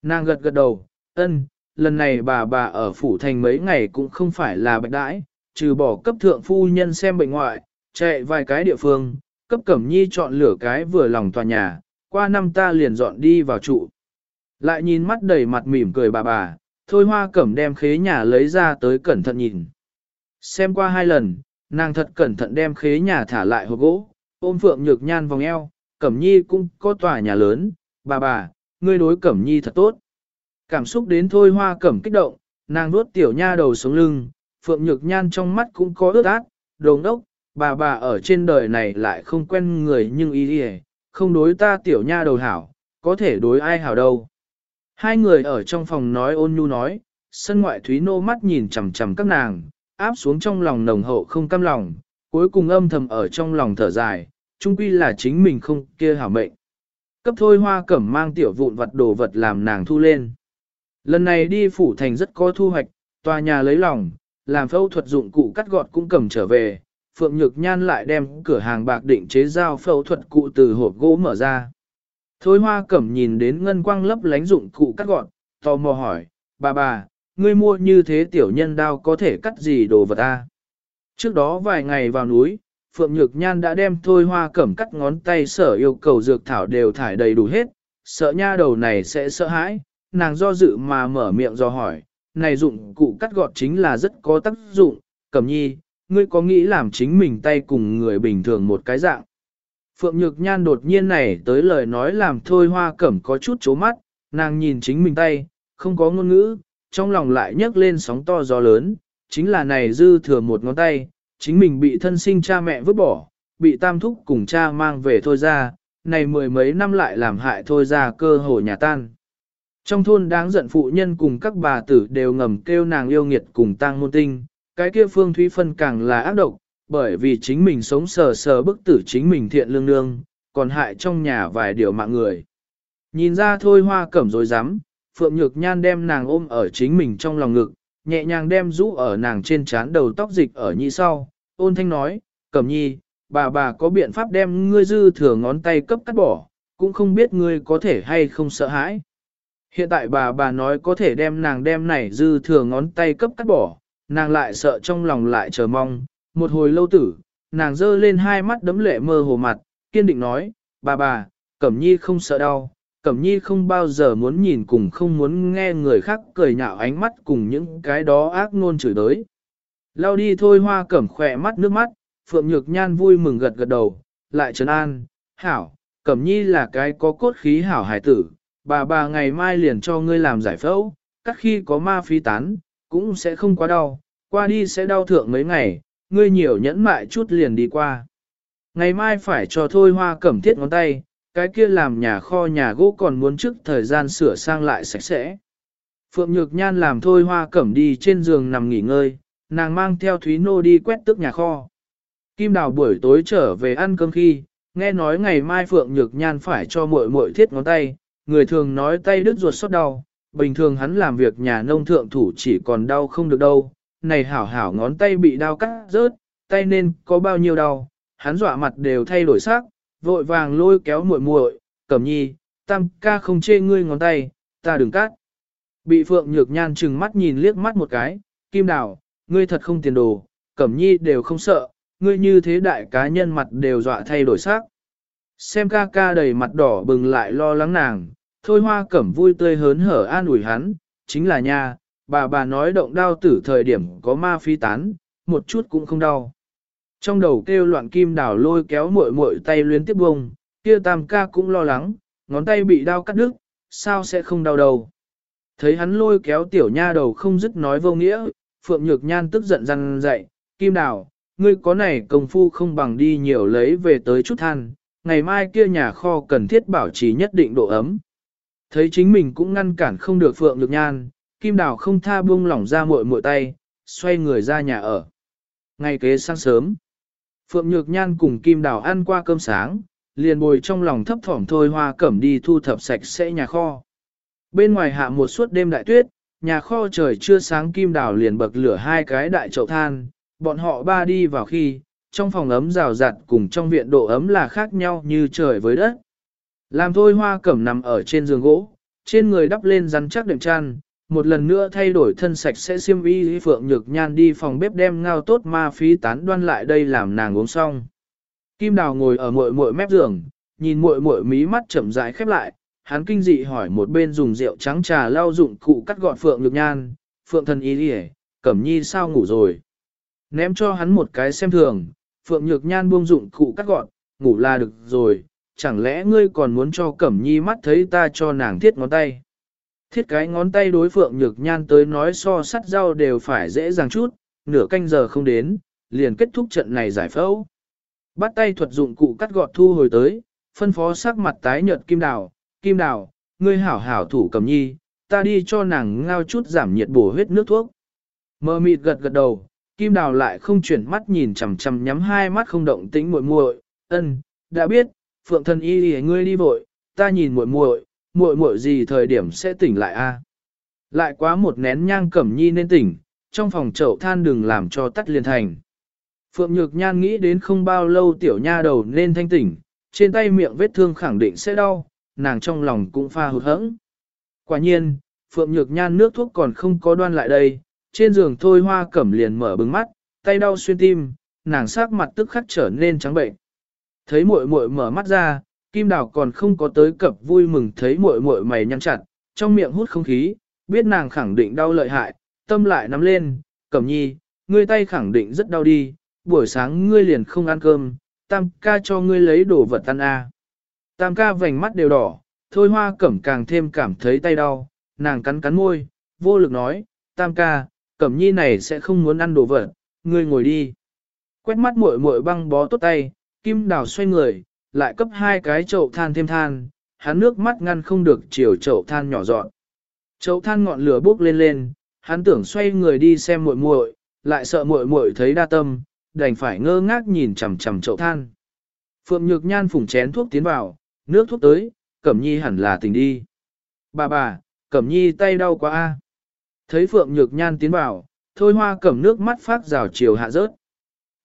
Nàng gật gật đầu, ân, lần này bà bà ở phủ thành mấy ngày cũng không phải là bạch đãi, trừ bỏ cấp thượng phu nhân xem bệnh ngoại, chạy vài cái địa phương, cấp cẩm nhi chọn lửa cái vừa lòng tòa nhà, qua năm ta liền dọn đi vào trụ. Lại nhìn mắt đầy mặt mỉm cười bà bà, thôi hoa cẩm đem khế nhà lấy ra tới cẩn thận nhìn. Xem qua hai lần, nàng thật cẩn thận đem khế nhà thả lại hộp gỗ, ôm phượng nhược nhan vòng eo, cẩm nhi cũng có tòa nhà lớn, bà bà, ngươi đối cẩm nhi thật tốt. Cảm xúc đến thôi hoa cẩm kích động, nàng nuốt tiểu nha đầu xuống lưng, phượng nhược nhan trong mắt cũng có ướt át, đồng đốc, bà bà ở trên đời này lại không quen người nhưng ý đi không đối ta tiểu nha đầu hảo, có thể đối ai hảo đâu. Hai người ở trong phòng nói ôn nhu nói, sân ngoại Thúy Nô mắt nhìn chằm chằm các nàng, áp xuống trong lòng nồng hậu không cam lòng, cuối cùng âm thầm ở trong lòng thở dài, chung quy là chính mình không kia hảo mệnh. Cấp thôi hoa cẩm mang tiểu vụn vật đồ vật làm nàng thu lên. Lần này đi phủ thành rất có thu hoạch, tòa nhà lấy lòng, làm phẫu thuật dụng cụ cắt gọt cũng cầm trở về. Phượng Nhược Nhan lại đem cửa hàng bạc định chế giao phẫu thuật cụ từ hộp gỗ mở ra. Thôi hoa cẩm nhìn đến ngân quang lấp lánh dụng cụ cắt gọn, tò mò hỏi, bà bà, ngươi mua như thế tiểu nhân đao có thể cắt gì đồ vật ta? Trước đó vài ngày vào núi, Phượng Nhược Nhan đã đem thôi hoa cẩm cắt ngón tay sở yêu cầu dược thảo đều thải đầy đủ hết, sợ nha đầu này sẽ sợ hãi, nàng do dự mà mở miệng do hỏi, này dụng cụ cắt gọt chính là rất có tác dụng, cẩm nhi, ngươi có nghĩ làm chính mình tay cùng người bình thường một cái dạng. Phượng Nhược Nhan đột nhiên này tới lời nói làm thôi hoa cẩm có chút chố mắt, nàng nhìn chính mình tay, không có ngôn ngữ, trong lòng lại nhấc lên sóng to gió lớn, chính là này dư thừa một ngón tay, chính mình bị thân sinh cha mẹ vứt bỏ, bị tam thúc cùng cha mang về thôi ra, này mười mấy năm lại làm hại thôi ra cơ hồ nhà tan. Trong thôn đáng giận phụ nhân cùng các bà tử đều ngầm kêu nàng yêu nghiệt cùng tang môn tinh, cái kia phương thúy phân càng là ác độc, bởi vì chính mình sống sờ sờ bức tử chính mình thiện lương nương, còn hại trong nhà vài điều mạng người. Nhìn ra thôi hoa cẩm rồi dám, Phượng Nhược Nhan đem nàng ôm ở chính mình trong lòng ngực, nhẹ nhàng đem rũ ở nàng trên trán đầu tóc dịch ở nhị sau, ôn thanh nói, cẩm nhi, bà bà có biện pháp đem ngươi dư thừa ngón tay cấp cắt bỏ, cũng không biết ngươi có thể hay không sợ hãi. Hiện tại bà bà nói có thể đem nàng đem này dư thừa ngón tay cấp cắt bỏ, nàng lại sợ trong lòng lại chờ mong, một hồi lâu tử, nàng dơ lên hai mắt đấm lệ mơ hồ mặt, kiên định nói, bà bà, Cẩm Nhi không sợ đau, Cẩm nhi không bao giờ muốn nhìn cùng không muốn nghe người khác cười nhạo ánh mắt cùng những cái đó ác ngôn chửi đới. Lao đi thôi hoa cẩm khỏe mắt nước mắt, Phượng Nhược Nhan vui mừng gật gật đầu, lại trấn an, hảo, Cẩm nhi là cái có cốt khí hảo hải tử, bà bà ngày mai liền cho ngươi làm giải phẫu, các khi có ma phi tán, cũng sẽ không quá đau, qua đi sẽ đau thượng mấy ngày, ngươi nhiều nhẫn mại chút liền đi qua. Ngày mai phải cho thôi hoa cẩm thiết ngón tay, cái kia làm nhà kho nhà gỗ còn muốn trước thời gian sửa sang lại sạch sẽ. Phượng Nhược Nhan làm thôi hoa cẩm đi trên giường nằm nghỉ ngơi, nàng mang theo Thúy Nô đi quét tước nhà kho. Kim Đào buổi tối trở về ăn cơm khi, nghe nói ngày mai Phượng Nhược Nhan phải cho muội muội thiết ngón tay, người thường nói tay đứt ruột sốt đau, bình thường hắn làm việc nhà nông thượng thủ chỉ còn đau không được đâu, này hảo hảo ngón tay bị đau cắt rớt, tay nên có bao nhiêu đau, hắn dọa mặt đều thay đổi sắc, vội vàng lôi kéo muội muội, cẩm nhi, tam ca không chê ngươi ngón tay, ta đừng cắt. Bị Phượng Nhược Nhan chừng mắt nhìn liếc mắt một cái, kim đào, ngươi thật không tiền đồ, cẩm nhi đều không sợ, ngươi như thế đại cá nhân mặt đều dọa thay đổi sắc. Xem ca ca đầy mặt đỏ bừng lại lo lắng nàng, thôi hoa cẩm vui tươi hớn hở an ủi hắn, chính là nha, bà bà nói động đau tử thời điểm có ma phi tán, một chút cũng không đau. Trong đầu kêu loạn kim đảo lôi kéo muội muội tay luyến tiếp bông, kia tam ca cũng lo lắng, ngón tay bị đau cắt đứt, sao sẽ không đau đầu. Thấy hắn lôi kéo tiểu nha đầu không dứt nói vô nghĩa, Phượng Nhược Nhan tức giận răng dậy, kim đảo, ngươi có này công phu không bằng đi nhiều lấy về tới chút than, ngày mai kia nhà kho cần thiết bảo trì nhất định độ ấm. Thấy chính mình cũng ngăn cản không được Phượng Nhược Nhan, Kim Đào không tha buông lỏng ra muội muội tay, xoay người ra nhà ở. Ngày kế sáng sớm, Phượng Nhược Nhan cùng Kim Đào ăn qua cơm sáng, liền bồi trong lòng thấp thỏm thôi hoa cẩm đi thu thập sạch sẽ nhà kho. Bên ngoài hạ một suốt đêm đại tuyết, nhà kho trời chưa sáng Kim Đào liền bậc lửa hai cái đại chậu than, bọn họ ba đi vào khi, trong phòng ấm rào rạt cùng trong viện độ ấm là khác nhau như trời với đất. Làm thôi hoa cẩm nằm ở trên giường gỗ, trên người đắp lên rắn chắc đệm chăn, một lần nữa thay đổi thân sạch sẽ xiêm y phượng nhược nhan đi phòng bếp đem ngao tốt ma phí tán đoan lại đây làm nàng uống xong. Kim đào ngồi ở muội muội mép giường, nhìn muội muội mí mắt chậm rãi khép lại, hắn kinh dị hỏi một bên dùng rượu trắng trà lau dụng cụ cắt gọn phượng nhược nhan, phượng thần y đi cẩm nhi sao ngủ rồi. Ném cho hắn một cái xem thường, phượng nhược nhan buông dụng cụ cắt gọn, ngủ là được rồi, chẳng lẽ ngươi còn muốn cho cẩm nhi mắt thấy ta cho nàng thiết ngón tay. Thiết cái ngón tay đối phượng nhược nhan tới nói so sắt rau đều phải dễ dàng chút, nửa canh giờ không đến, liền kết thúc trận này giải phẫu. Bắt tay thuật dụng cụ cắt gọt thu hồi tới, phân phó sắc mặt tái nhợt kim đào, kim đào, ngươi hảo hảo thủ cẩm nhi, ta đi cho nàng ngao chút giảm nhiệt bổ huyết nước thuốc. Mơ mịt gật gật đầu, kim đào lại không chuyển mắt nhìn chằm chằm nhắm hai mắt không động tĩnh muội muội, ân, đã biết, phượng thần y đi ngươi đi vội, ta nhìn muội muội, muội muội gì thời điểm sẽ tỉnh lại a? Lại quá một nén nhang cẩm nhi nên tỉnh, trong phòng chậu than đừng làm cho tắt liền thành. Phượng Nhược Nhan nghĩ đến không bao lâu tiểu nha đầu nên thanh tỉnh, trên tay miệng vết thương khẳng định sẽ đau, nàng trong lòng cũng pha hụt hẫng. Quả nhiên, Phượng Nhược Nhan nước thuốc còn không có đoan lại đây, trên giường thôi hoa cẩm liền mở bừng mắt, tay đau xuyên tim, nàng sắc mặt tức khắc trở nên trắng bệnh. Thấy muội muội mở mắt ra, Kim Đào còn không có tới cập vui mừng thấy muội muội mày nhăn chặt, trong miệng hút không khí, biết nàng khẳng định đau lợi hại, tâm lại nắm lên, Cẩm Nhi, ngươi tay khẳng định rất đau đi, buổi sáng ngươi liền không ăn cơm, Tam ca cho ngươi lấy đồ vật ăn a. Tam ca vành mắt đều đỏ, thôi hoa cẩm càng thêm cảm thấy tay đau, nàng cắn cắn môi, vô lực nói, Tam ca, Cẩm Nhi này sẽ không muốn ăn đồ vật, ngươi ngồi đi. Quét mắt muội muội băng bó tốt tay, Kim Đào xoay người, lại cấp hai cái chậu than thêm than, hắn nước mắt ngăn không được chiều chậu than nhỏ dọn. Chậu than ngọn lửa bốc lên lên, hắn tưởng xoay người đi xem muội muội, lại sợ muội muội thấy đa tâm, đành phải ngơ ngác nhìn chằm chằm chậu than. Phượng Nhược Nhan phùng chén thuốc tiến vào, nước thuốc tới, Cẩm Nhi hẳn là tỉnh đi. Bà bà, Cẩm Nhi tay đau quá a. Thấy Phượng Nhược Nhan tiến vào, thôi hoa cẩm nước mắt phát rào chiều hạ rớt.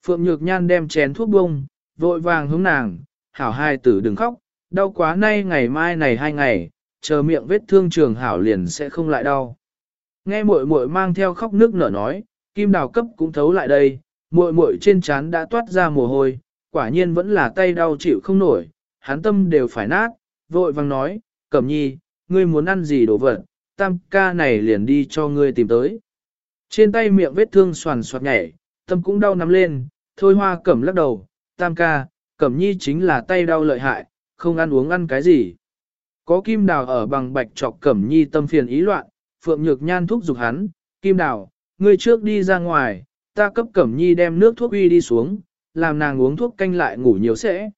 Phượng Nhược Nhan đem chén thuốc bông, vội vàng hướng nàng, hảo hai tử đừng khóc, đau quá nay ngày mai này hai ngày, chờ miệng vết thương trường hảo liền sẽ không lại đau. Nghe muội muội mang theo khóc nước nở nói, kim đào cấp cũng thấu lại đây, muội muội trên trán đã toát ra mồ hôi, quả nhiên vẫn là tay đau chịu không nổi, hắn tâm đều phải nát, vội vàng nói, Cẩm nhi, ngươi muốn ăn gì đồ vật, tam ca này liền đi cho ngươi tìm tới. Trên tay miệng vết thương soàn soạt nhảy, tâm cũng đau nắm lên, thôi hoa cẩm lắc đầu, tam ca, cẩm nhi chính là tay đau lợi hại, không ăn uống ăn cái gì. Có kim đào ở bằng bạch trọc cẩm nhi tâm phiền ý loạn, phượng nhược nhan thúc giục hắn, kim đào, ngươi trước đi ra ngoài, ta cấp cẩm nhi đem nước thuốc uy đi xuống, làm nàng uống thuốc canh lại ngủ nhiều sẽ.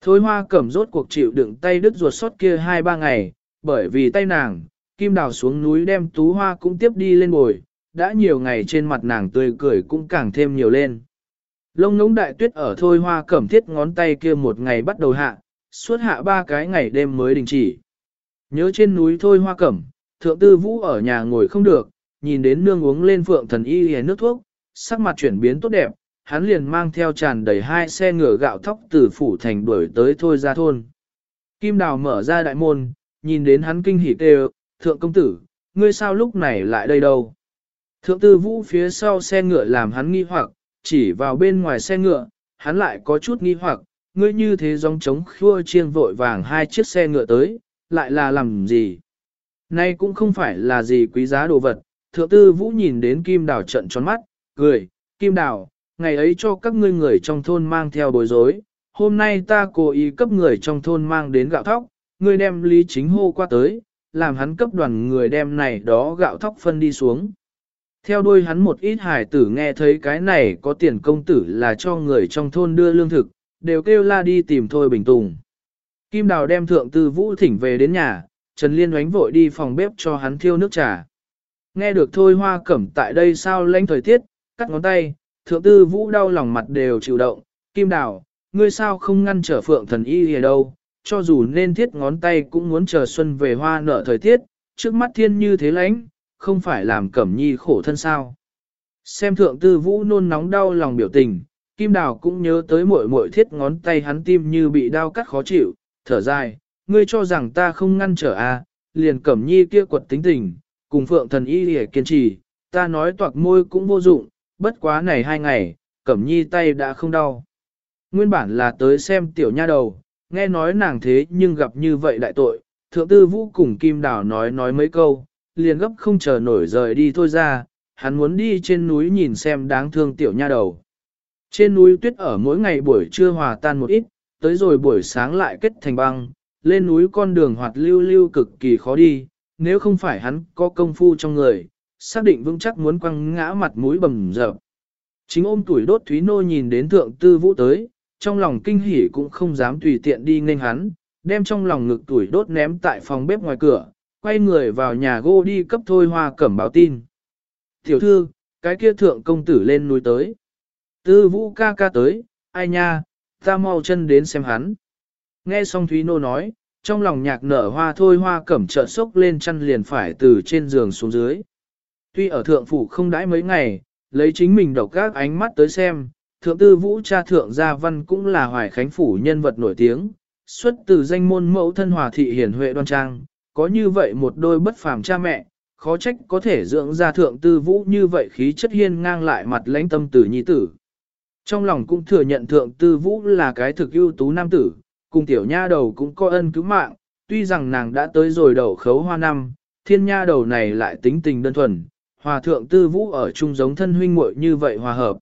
Thôi hoa cẩm rốt cuộc chịu đựng tay đứt ruột sót kia hai ba ngày, bởi vì tay nàng, kim đào xuống núi đem tú hoa cũng tiếp đi lên bồi, đã nhiều ngày trên mặt nàng tươi cười cũng càng thêm nhiều lên. Lông ngỗng đại tuyết ở thôi hoa cẩm thiết ngón tay kia một ngày bắt đầu hạ, suốt hạ ba cái ngày đêm mới đình chỉ. Nhớ trên núi thôi hoa cẩm, thượng tư vũ ở nhà ngồi không được, nhìn đến nương uống lên phượng thần y hề nước thuốc, sắc mặt chuyển biến tốt đẹp, hắn liền mang theo tràn đầy hai xe ngựa gạo thóc từ phủ thành đuổi tới thôi ra thôn. Kim đào mở ra đại môn, nhìn đến hắn kinh hỉ tê thượng công tử, ngươi sao lúc này lại đây đâu? Thượng tư vũ phía sau xe ngựa làm hắn nghi hoặc, chỉ vào bên ngoài xe ngựa, hắn lại có chút nghi hoặc, ngươi như thế giống trống khua chiêng vội vàng hai chiếc xe ngựa tới, lại là làm gì? Nay cũng không phải là gì quý giá đồ vật, thượng tư vũ nhìn đến kim đào trận tròn mắt, cười, kim đào, ngày ấy cho các ngươi người trong thôn mang theo bối rối, hôm nay ta cố ý cấp người trong thôn mang đến gạo thóc, ngươi đem lý chính hô qua tới, làm hắn cấp đoàn người đem này đó gạo thóc phân đi xuống. Theo đuôi hắn một ít hải tử nghe thấy cái này có tiền công tử là cho người trong thôn đưa lương thực, đều kêu la đi tìm Thôi Bình Tùng. Kim Đào đem thượng tư vũ thỉnh về đến nhà, Trần Liên oánh vội đi phòng bếp cho hắn thiêu nước trà. Nghe được Thôi Hoa Cẩm tại đây sao lãnh thời tiết, cắt ngón tay, thượng tư vũ đau lòng mặt đều chịu động. Kim Đào, ngươi sao không ngăn trở phượng thần y gì đâu, cho dù nên thiết ngón tay cũng muốn chờ xuân về hoa nở thời tiết, trước mắt thiên như thế lãnh, không phải làm cẩm nhi khổ thân sao. Xem thượng tư vũ nôn nóng đau lòng biểu tình, kim đào cũng nhớ tới muội muội thiết ngón tay hắn tim như bị đau cắt khó chịu, thở dài, ngươi cho rằng ta không ngăn trở à, liền cẩm nhi kia quật tính tình, cùng phượng thần y để kiên trì, ta nói toạc môi cũng vô dụng, bất quá này hai ngày, cẩm nhi tay đã không đau. Nguyên bản là tới xem tiểu nha đầu, nghe nói nàng thế nhưng gặp như vậy đại tội, thượng tư vũ cùng kim đào nói nói mấy câu, liền gấp không chờ nổi rời đi thôi ra, hắn muốn đi trên núi nhìn xem đáng thương tiểu nha đầu. Trên núi tuyết ở mỗi ngày buổi trưa hòa tan một ít, tới rồi buổi sáng lại kết thành băng, lên núi con đường hoạt lưu lưu cực kỳ khó đi, nếu không phải hắn có công phu trong người, xác định vững chắc muốn quăng ngã mặt mũi bầm dập. Chính ôm tuổi đốt Thúy Nô nhìn đến thượng tư vũ tới, trong lòng kinh hỉ cũng không dám tùy tiện đi nghênh hắn, đem trong lòng ngực tuổi đốt ném tại phòng bếp ngoài cửa, quay người vào nhà gô đi cấp thôi hoa cẩm báo tin. Tiểu thư, cái kia thượng công tử lên núi tới. Tư vũ ca ca tới, ai nha, ta mau chân đến xem hắn. Nghe xong Thúy Nô nói, trong lòng nhạc nở hoa thôi hoa cẩm trợ sốc lên chăn liền phải từ trên giường xuống dưới. Tuy ở thượng phủ không đãi mấy ngày, lấy chính mình độc các ánh mắt tới xem, thượng tư vũ cha thượng gia văn cũng là hoài khánh phủ nhân vật nổi tiếng, xuất từ danh môn mẫu thân hòa thị hiển huệ đoan trang, có như vậy một đôi bất phàm cha mẹ, khó trách có thể dưỡng ra thượng tư vũ như vậy khí chất hiên ngang lại mặt lãnh tâm tử nhi tử. Trong lòng cũng thừa nhận thượng tư vũ là cái thực ưu tú nam tử, cùng tiểu nha đầu cũng có ân cứu mạng, tuy rằng nàng đã tới rồi đầu khấu hoa năm, thiên nha đầu này lại tính tình đơn thuần, hòa thượng tư vũ ở chung giống thân huynh muội như vậy hòa hợp.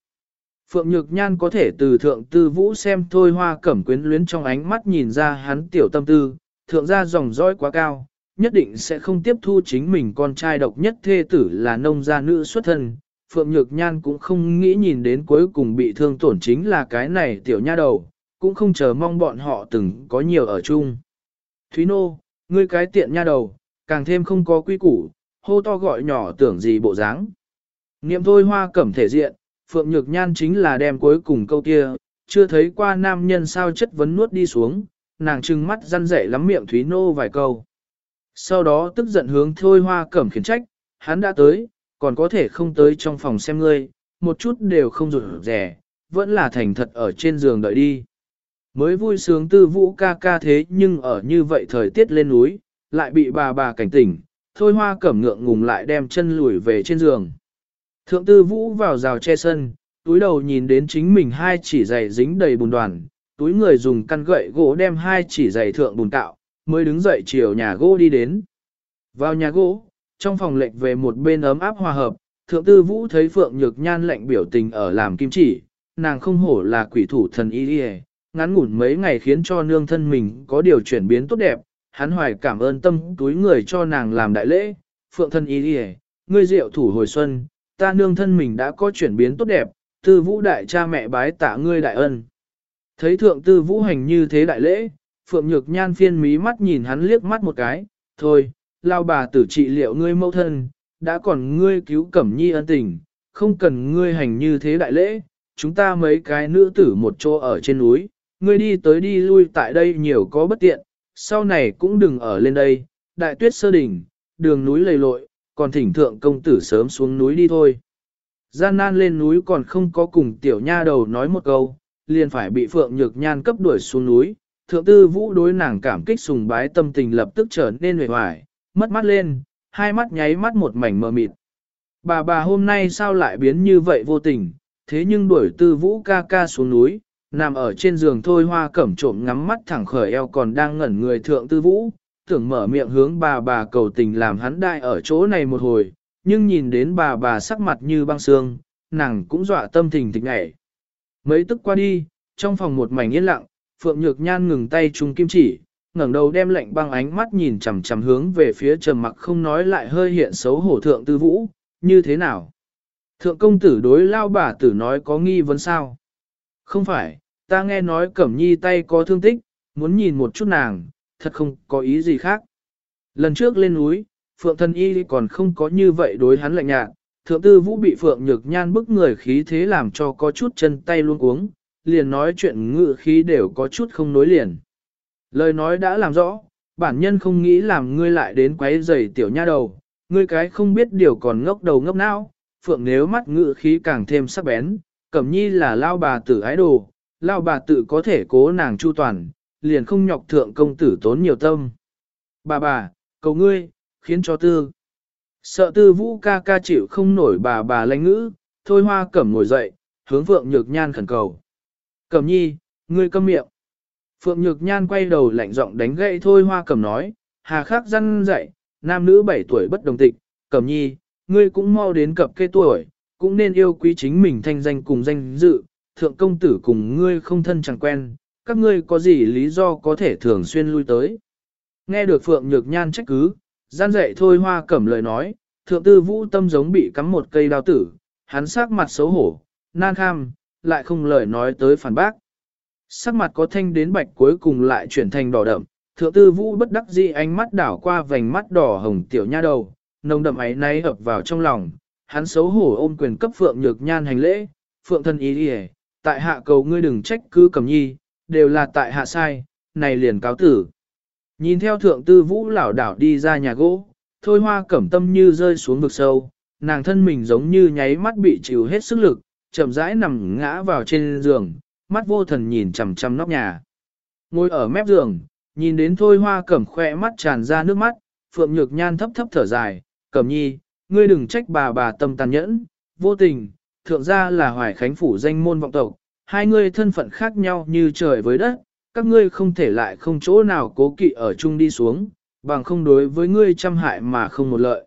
Phượng Nhược Nhan có thể từ thượng tư vũ xem thôi hoa cẩm quyến luyến trong ánh mắt nhìn ra hắn tiểu tâm tư, thượng gia dòng dõi quá cao, nhất định sẽ không tiếp thu chính mình con trai độc nhất thê tử là nông gia nữ xuất thân. Phượng Nhược Nhan cũng không nghĩ nhìn đến cuối cùng bị thương tổn chính là cái này tiểu nha đầu, cũng không chờ mong bọn họ từng có nhiều ở chung. Thúy Nô, ngươi cái tiện nha đầu, càng thêm không có quy củ, hô to gọi nhỏ tưởng gì bộ dáng. Niệm thôi hoa cẩm thể diện, Phượng Nhược Nhan chính là đem cuối cùng câu kia, chưa thấy qua nam nhân sao chất vấn nuốt đi xuống, nàng trừng mắt răn rẻ lắm miệng Thúy Nô vài câu. Sau đó tức giận hướng thôi hoa cẩm khiển trách, hắn đã tới, còn có thể không tới trong phòng xem ngươi, một chút đều không rụt rẻ, vẫn là thành thật ở trên giường đợi đi. Mới vui sướng tư vũ ca ca thế nhưng ở như vậy thời tiết lên núi, lại bị bà bà cảnh tỉnh, thôi hoa cẩm ngượng ngùng lại đem chân lùi về trên giường. Thượng tư vũ vào rào che sân, túi đầu nhìn đến chính mình hai chỉ giày dính đầy bùn đoàn, túi người dùng căn gậy gỗ đem hai chỉ giày thượng bùn cạo, mới đứng dậy chiều nhà gỗ đi đến. Vào nhà gỗ, trong phòng lệnh về một bên ấm áp hòa hợp, thượng tư vũ thấy Phượng Nhược Nhan lệnh biểu tình ở làm kim chỉ, nàng không hổ là quỷ thủ thần y đi ngắn ngủn mấy ngày khiến cho nương thân mình có điều chuyển biến tốt đẹp, hắn hoài cảm ơn tâm túi người cho nàng làm đại lễ, Phượng thân y đi ngươi diệu thủ hồi xuân, ta nương thân mình đã có chuyển biến tốt đẹp, tư vũ đại cha mẹ bái tạ ngươi đại ân. Thấy thượng tư vũ hành như thế đại lễ, Phượng Nhược Nhan phiên mí mắt nhìn hắn liếc mắt một cái, thôi, lao bà tử trị liệu ngươi mẫu thân, đã còn ngươi cứu cẩm nhi ân tình, không cần ngươi hành như thế đại lễ, chúng ta mấy cái nữ tử một chỗ ở trên núi, ngươi đi tới đi lui tại đây nhiều có bất tiện, sau này cũng đừng ở lên đây, đại tuyết sơ đỉnh, đường núi lầy lội, còn thỉnh thượng công tử sớm xuống núi đi thôi. Gian nan lên núi còn không có cùng tiểu nha đầu nói một câu, liền phải bị Phượng Nhược Nhan cấp đuổi xuống núi. Thượng tư vũ đối nàng cảm kích sùng bái tâm tình lập tức trở nên hề hoài, mất mắt lên, hai mắt nháy mắt một mảnh mờ mịt. Bà bà hôm nay sao lại biến như vậy vô tình, thế nhưng đuổi tư vũ ca ca xuống núi, nằm ở trên giường thôi hoa cẩm trộm ngắm mắt thẳng khởi eo còn đang ngẩn người thượng tư vũ, tưởng mở miệng hướng bà bà cầu tình làm hắn đại ở chỗ này một hồi, nhưng nhìn đến bà bà sắc mặt như băng xương, nàng cũng dọa tâm tình thịch ngại. Mấy tức qua đi, trong phòng một mảnh yên lặng, Phượng Nhược Nhan ngừng tay trung kim chỉ, ngẩng đầu đem lạnh băng ánh mắt nhìn chằm chằm hướng về phía trầm mặc không nói lại hơi hiện xấu hổ thượng tư vũ, như thế nào? Thượng công tử đối lao bà tử nói có nghi vấn sao? Không phải, ta nghe nói cẩm nhi tay có thương tích, muốn nhìn một chút nàng, thật không có ý gì khác. Lần trước lên núi, Phượng thân y còn không có như vậy đối hắn lạnh nhạt, thượng tư vũ bị Phượng nhược nhan bức người khí thế làm cho có chút chân tay luôn uống, liền nói chuyện ngự khí đều có chút không nối liền. Lời nói đã làm rõ, bản nhân không nghĩ làm ngươi lại đến quấy rầy tiểu nha đầu, ngươi cái không biết điều còn ngốc đầu ngốc não, Phượng nếu mắt ngự khí càng thêm sắc bén, cẩm nhi là lao bà tử ái đồ, lao bà tử có thể cố nàng chu toàn, liền không nhọc thượng công tử tốn nhiều tâm. Bà bà, cầu ngươi, khiến cho tư. Sợ tư vũ ca ca chịu không nổi bà bà lãnh ngữ, thôi hoa cẩm ngồi dậy, hướng Phượng Nhược Nhan khẩn cầu. Cẩm nhi, ngươi câm miệng. Phượng Nhược Nhan quay đầu lạnh giọng đánh gậy thôi hoa cẩm nói, hà khắc răn dậy, nam nữ 7 tuổi bất đồng tịch, cẩm nhi, ngươi cũng mau đến cập kê tuổi, cũng nên yêu quý chính mình thanh danh cùng danh dự, thượng công tử cùng ngươi không thân chẳng quen, các ngươi có gì lý do có thể thường xuyên lui tới. Nghe được Phượng Nhược Nhan trách cứ, gian dạy thôi hoa cẩm lời nói, thượng tư vũ tâm giống bị cắm một cây đao tử, hắn sắc mặt xấu hổ, nan kham, lại không lời nói tới phản bác. Sắc mặt có thanh đến bạch cuối cùng lại chuyển thành đỏ đậm, thượng tư vũ bất đắc dĩ ánh mắt đảo qua vành mắt đỏ hồng tiểu nha đầu, nồng đậm ấy náy ập vào trong lòng, hắn xấu hổ ôm quyền cấp phượng nhược nhan hành lễ, phượng thân ý đi tại hạ cầu ngươi đừng trách cứ cầm nhi, đều là tại hạ sai, này liền cáo tử. Nhìn theo thượng tư vũ lảo đảo đi ra nhà gỗ, thôi hoa cẩm tâm như rơi xuống vực sâu, nàng thân mình giống như nháy mắt bị chịu hết sức lực, chậm rãi nằm ngã vào trên giường, mắt vô thần nhìn chằm chằm nóc nhà. Ngồi ở mép giường, nhìn đến thôi hoa cẩm khoe mắt tràn ra nước mắt, phượng nhược nhan thấp thấp thở dài, cẩm nhi, ngươi đừng trách bà bà tâm tàn nhẫn, vô tình, thượng gia là hoài khánh phủ danh môn vọng tộc, hai ngươi thân phận khác nhau như trời với đất, các ngươi không thể lại không chỗ nào cố kỵ ở chung đi xuống, bằng không đối với ngươi trăm hại mà không một lợi.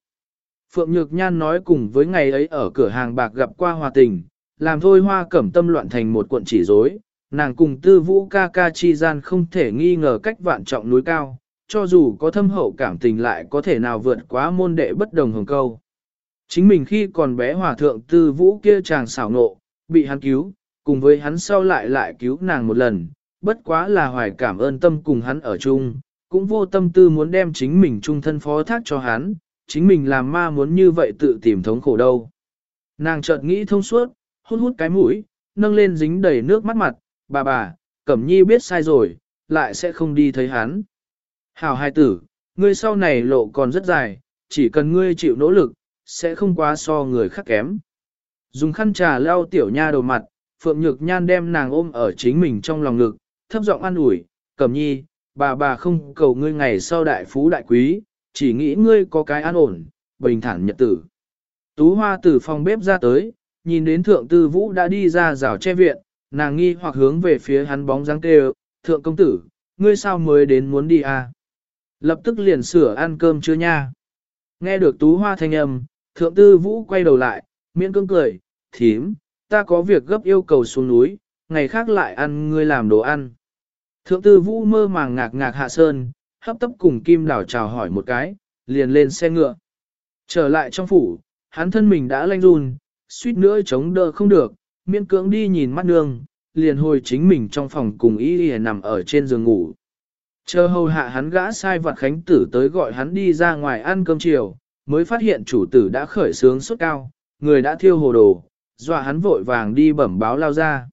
Phượng Nhược Nhan nói cùng với ngày ấy ở cửa hàng bạc gặp qua hòa tình, làm thôi hoa cẩm tâm loạn thành một cuộn chỉ rối, nàng cùng tư vũ ca ca chi gian không thể nghi ngờ cách vạn trọng núi cao, cho dù có thâm hậu cảm tình lại có thể nào vượt quá môn đệ bất đồng hồng câu. Chính mình khi còn bé hòa thượng tư vũ kia chàng xảo nộ, bị hắn cứu, cùng với hắn sau lại lại cứu nàng một lần, bất quá là hoài cảm ơn tâm cùng hắn ở chung, cũng vô tâm tư muốn đem chính mình trung thân phó thác cho hắn, chính mình làm ma muốn như vậy tự tìm thống khổ đâu. Nàng chợt nghĩ thông suốt, hút hút cái mũi, nâng lên dính đầy nước mắt mặt, bà bà, Cẩm Nhi biết sai rồi, lại sẽ không đi thấy hắn. Hảo hai tử, ngươi sau này lộ còn rất dài, chỉ cần ngươi chịu nỗ lực, sẽ không quá so người khác kém. Dùng khăn trà lau tiểu nha đầu mặt, Phượng Nhược Nhan đem nàng ôm ở chính mình trong lòng ngực, thấp giọng an ủi, Cẩm Nhi, bà bà không cầu ngươi ngày sau đại phú đại quý, chỉ nghĩ ngươi có cái an ổn, bình thản nhật tử. Tú Hoa từ phòng bếp ra tới, nhìn đến Thượng Tư Vũ đã đi ra rào che viện, nàng nghi hoặc hướng về phía hắn bóng dáng kêu, Thượng Công Tử, ngươi sao mới đến muốn đi à? Lập tức liền sửa ăn cơm chưa nha. Nghe được tú hoa thanh âm, thượng tư vũ quay đầu lại, miễn cưỡng cười, thím, ta có việc gấp yêu cầu xuống núi, ngày khác lại ăn ngươi làm đồ ăn. Thượng tư vũ mơ màng ngạc ngạc hạ sơn, hấp tấp cùng kim đảo chào hỏi một cái, liền lên xe ngựa. Trở lại trong phủ, hắn thân mình đã lanh run, suýt nữa chống đỡ không được, miễn cưỡng đi nhìn mắt nương, liền hồi chính mình trong phòng cùng y y nằm ở trên giường ngủ. Chờ hầu hạ hắn gã sai vặt khánh tử tới gọi hắn đi ra ngoài ăn cơm chiều, mới phát hiện chủ tử đã khởi sướng sốt cao, người đã thiêu hồ đồ, dọa hắn vội vàng đi bẩm báo lao ra.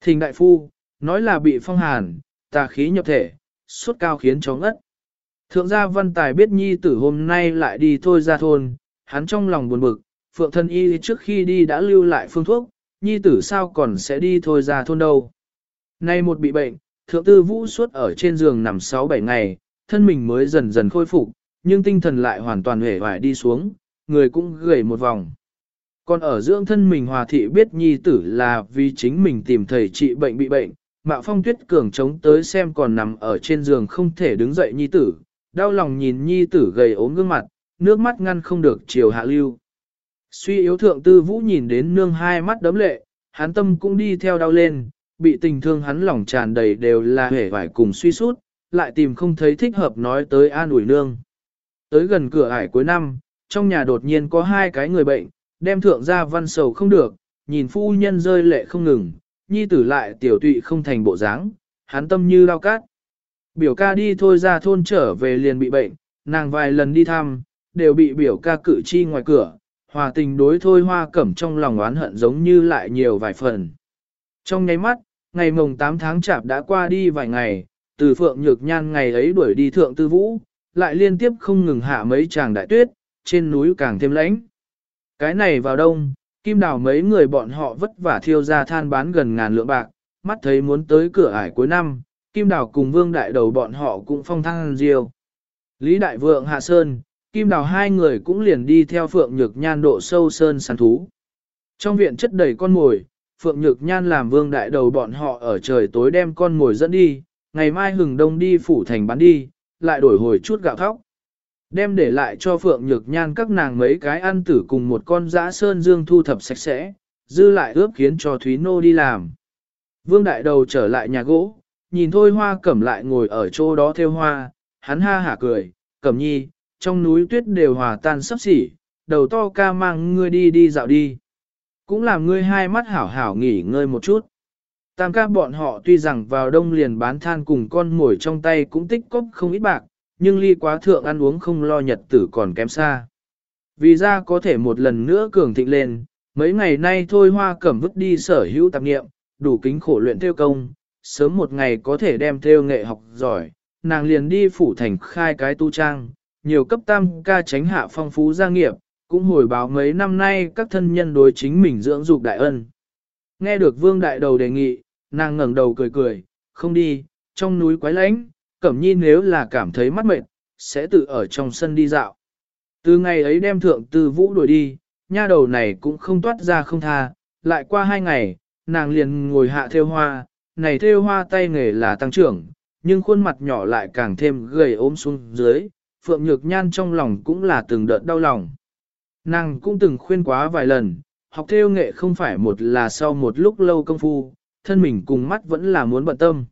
Thình đại phu, nói là bị phong hàn, tà khí nhập thể, sốt cao khiến chóng ngất. Thượng gia văn tài biết nhi tử hôm nay lại đi thôi ra thôn, hắn trong lòng buồn bực, phượng thân y trước khi đi đã lưu lại phương thuốc, nhi tử sao còn sẽ đi thôi ra thôn đâu. Nay một bị bệnh, thượng tư vũ suốt ở trên giường nằm 6-7 ngày, thân mình mới dần dần khôi phục, nhưng tinh thần lại hoàn toàn hề vải đi xuống, người cũng gầy một vòng. Còn ở dưỡng thân mình hòa thị biết nhi tử là vì chính mình tìm thầy trị bệnh bị bệnh, mạo phong tuyết cường chống tới xem còn nằm ở trên giường không thể đứng dậy nhi tử, đau lòng nhìn nhi tử gầy ốm gương mặt, nước mắt ngăn không được chiều hạ lưu. Suy yếu thượng tư vũ nhìn đến nương hai mắt đấm lệ, hắn tâm cũng đi theo đau lên, bị tình thương hắn lòng tràn đầy đều là hể vải cùng suy sút, lại tìm không thấy thích hợp nói tới an ủi nương. Tới gần cửa ải cuối năm, trong nhà đột nhiên có hai cái người bệnh, đem thượng ra văn sầu không được, nhìn phu nhân rơi lệ không ngừng, nhi tử lại tiểu tụy không thành bộ dáng, hắn tâm như lao cát. Biểu ca đi thôi ra thôn trở về liền bị bệnh, nàng vài lần đi thăm, đều bị biểu ca cử chi ngoài cửa, hòa tình đối thôi hoa cẩm trong lòng oán hận giống như lại nhiều vài phần. Trong nháy mắt, ngày mồng 8 tháng chạp đã qua đi vài ngày, từ phượng nhược nhan ngày ấy đuổi đi thượng tư vũ, lại liên tiếp không ngừng hạ mấy chàng đại tuyết, trên núi càng thêm lãnh. Cái này vào đông, kim đào mấy người bọn họ vất vả thiêu ra than bán gần ngàn lượng bạc, mắt thấy muốn tới cửa ải cuối năm, kim đào cùng vương đại đầu bọn họ cũng phong thăng riêu. Lý đại vượng hạ sơn, kim đào hai người cũng liền đi theo phượng nhược nhan độ sâu sơn săn thú. Trong viện chất đầy con mồi, phượng nhược nhan làm vương đại đầu bọn họ ở trời tối đem con mồi dẫn đi, ngày mai hừng đông đi phủ thành bán đi, lại đổi hồi chút gạo thóc. Đem để lại cho Phượng Nhược Nhan các nàng mấy cái ăn tử cùng một con dã sơn dương thu thập sạch sẽ, dư lại ướp khiến cho Thúy Nô đi làm. Vương Đại Đầu trở lại nhà gỗ, nhìn thôi hoa cẩm lại ngồi ở chỗ đó theo hoa, hắn ha hả cười, cẩm nhi, trong núi tuyết đều hòa tan sắp xỉ, đầu to ca mang ngươi đi đi dạo đi. Cũng làm ngươi hai mắt hảo hảo nghỉ ngơi một chút. Tam ca bọn họ tuy rằng vào đông liền bán than cùng con mồi trong tay cũng tích cóp không ít bạc, nhưng ly quá thượng ăn uống không lo nhật tử còn kém xa. Vì ra có thể một lần nữa cường thịnh lên, mấy ngày nay thôi hoa cẩm vứt đi sở hữu tạp nghiệm, đủ kính khổ luyện theo công, sớm một ngày có thể đem theo nghệ học giỏi, nàng liền đi phủ thành khai cái tu trang, nhiều cấp tam ca tránh hạ phong phú gia nghiệp, cũng hồi báo mấy năm nay các thân nhân đối chính mình dưỡng dục đại ân. Nghe được vương đại đầu đề nghị, nàng ngẩng đầu cười cười, không đi, trong núi quái lánh, Cẩm Nhi nếu là cảm thấy mắt mệt, sẽ tự ở trong sân đi dạo. Từ ngày ấy đem thượng tư vũ đuổi đi, nha đầu này cũng không toát ra không tha, lại qua hai ngày, nàng liền ngồi hạ theo hoa, này theo hoa tay nghề là tăng trưởng, nhưng khuôn mặt nhỏ lại càng thêm gầy ốm xuống dưới, Phượng Nhược Nhan trong lòng cũng là từng đợt đau lòng. Nàng cũng từng khuyên quá vài lần, học theo nghệ không phải một là sau một lúc lâu công phu, thân mình cùng mắt vẫn là muốn bận tâm.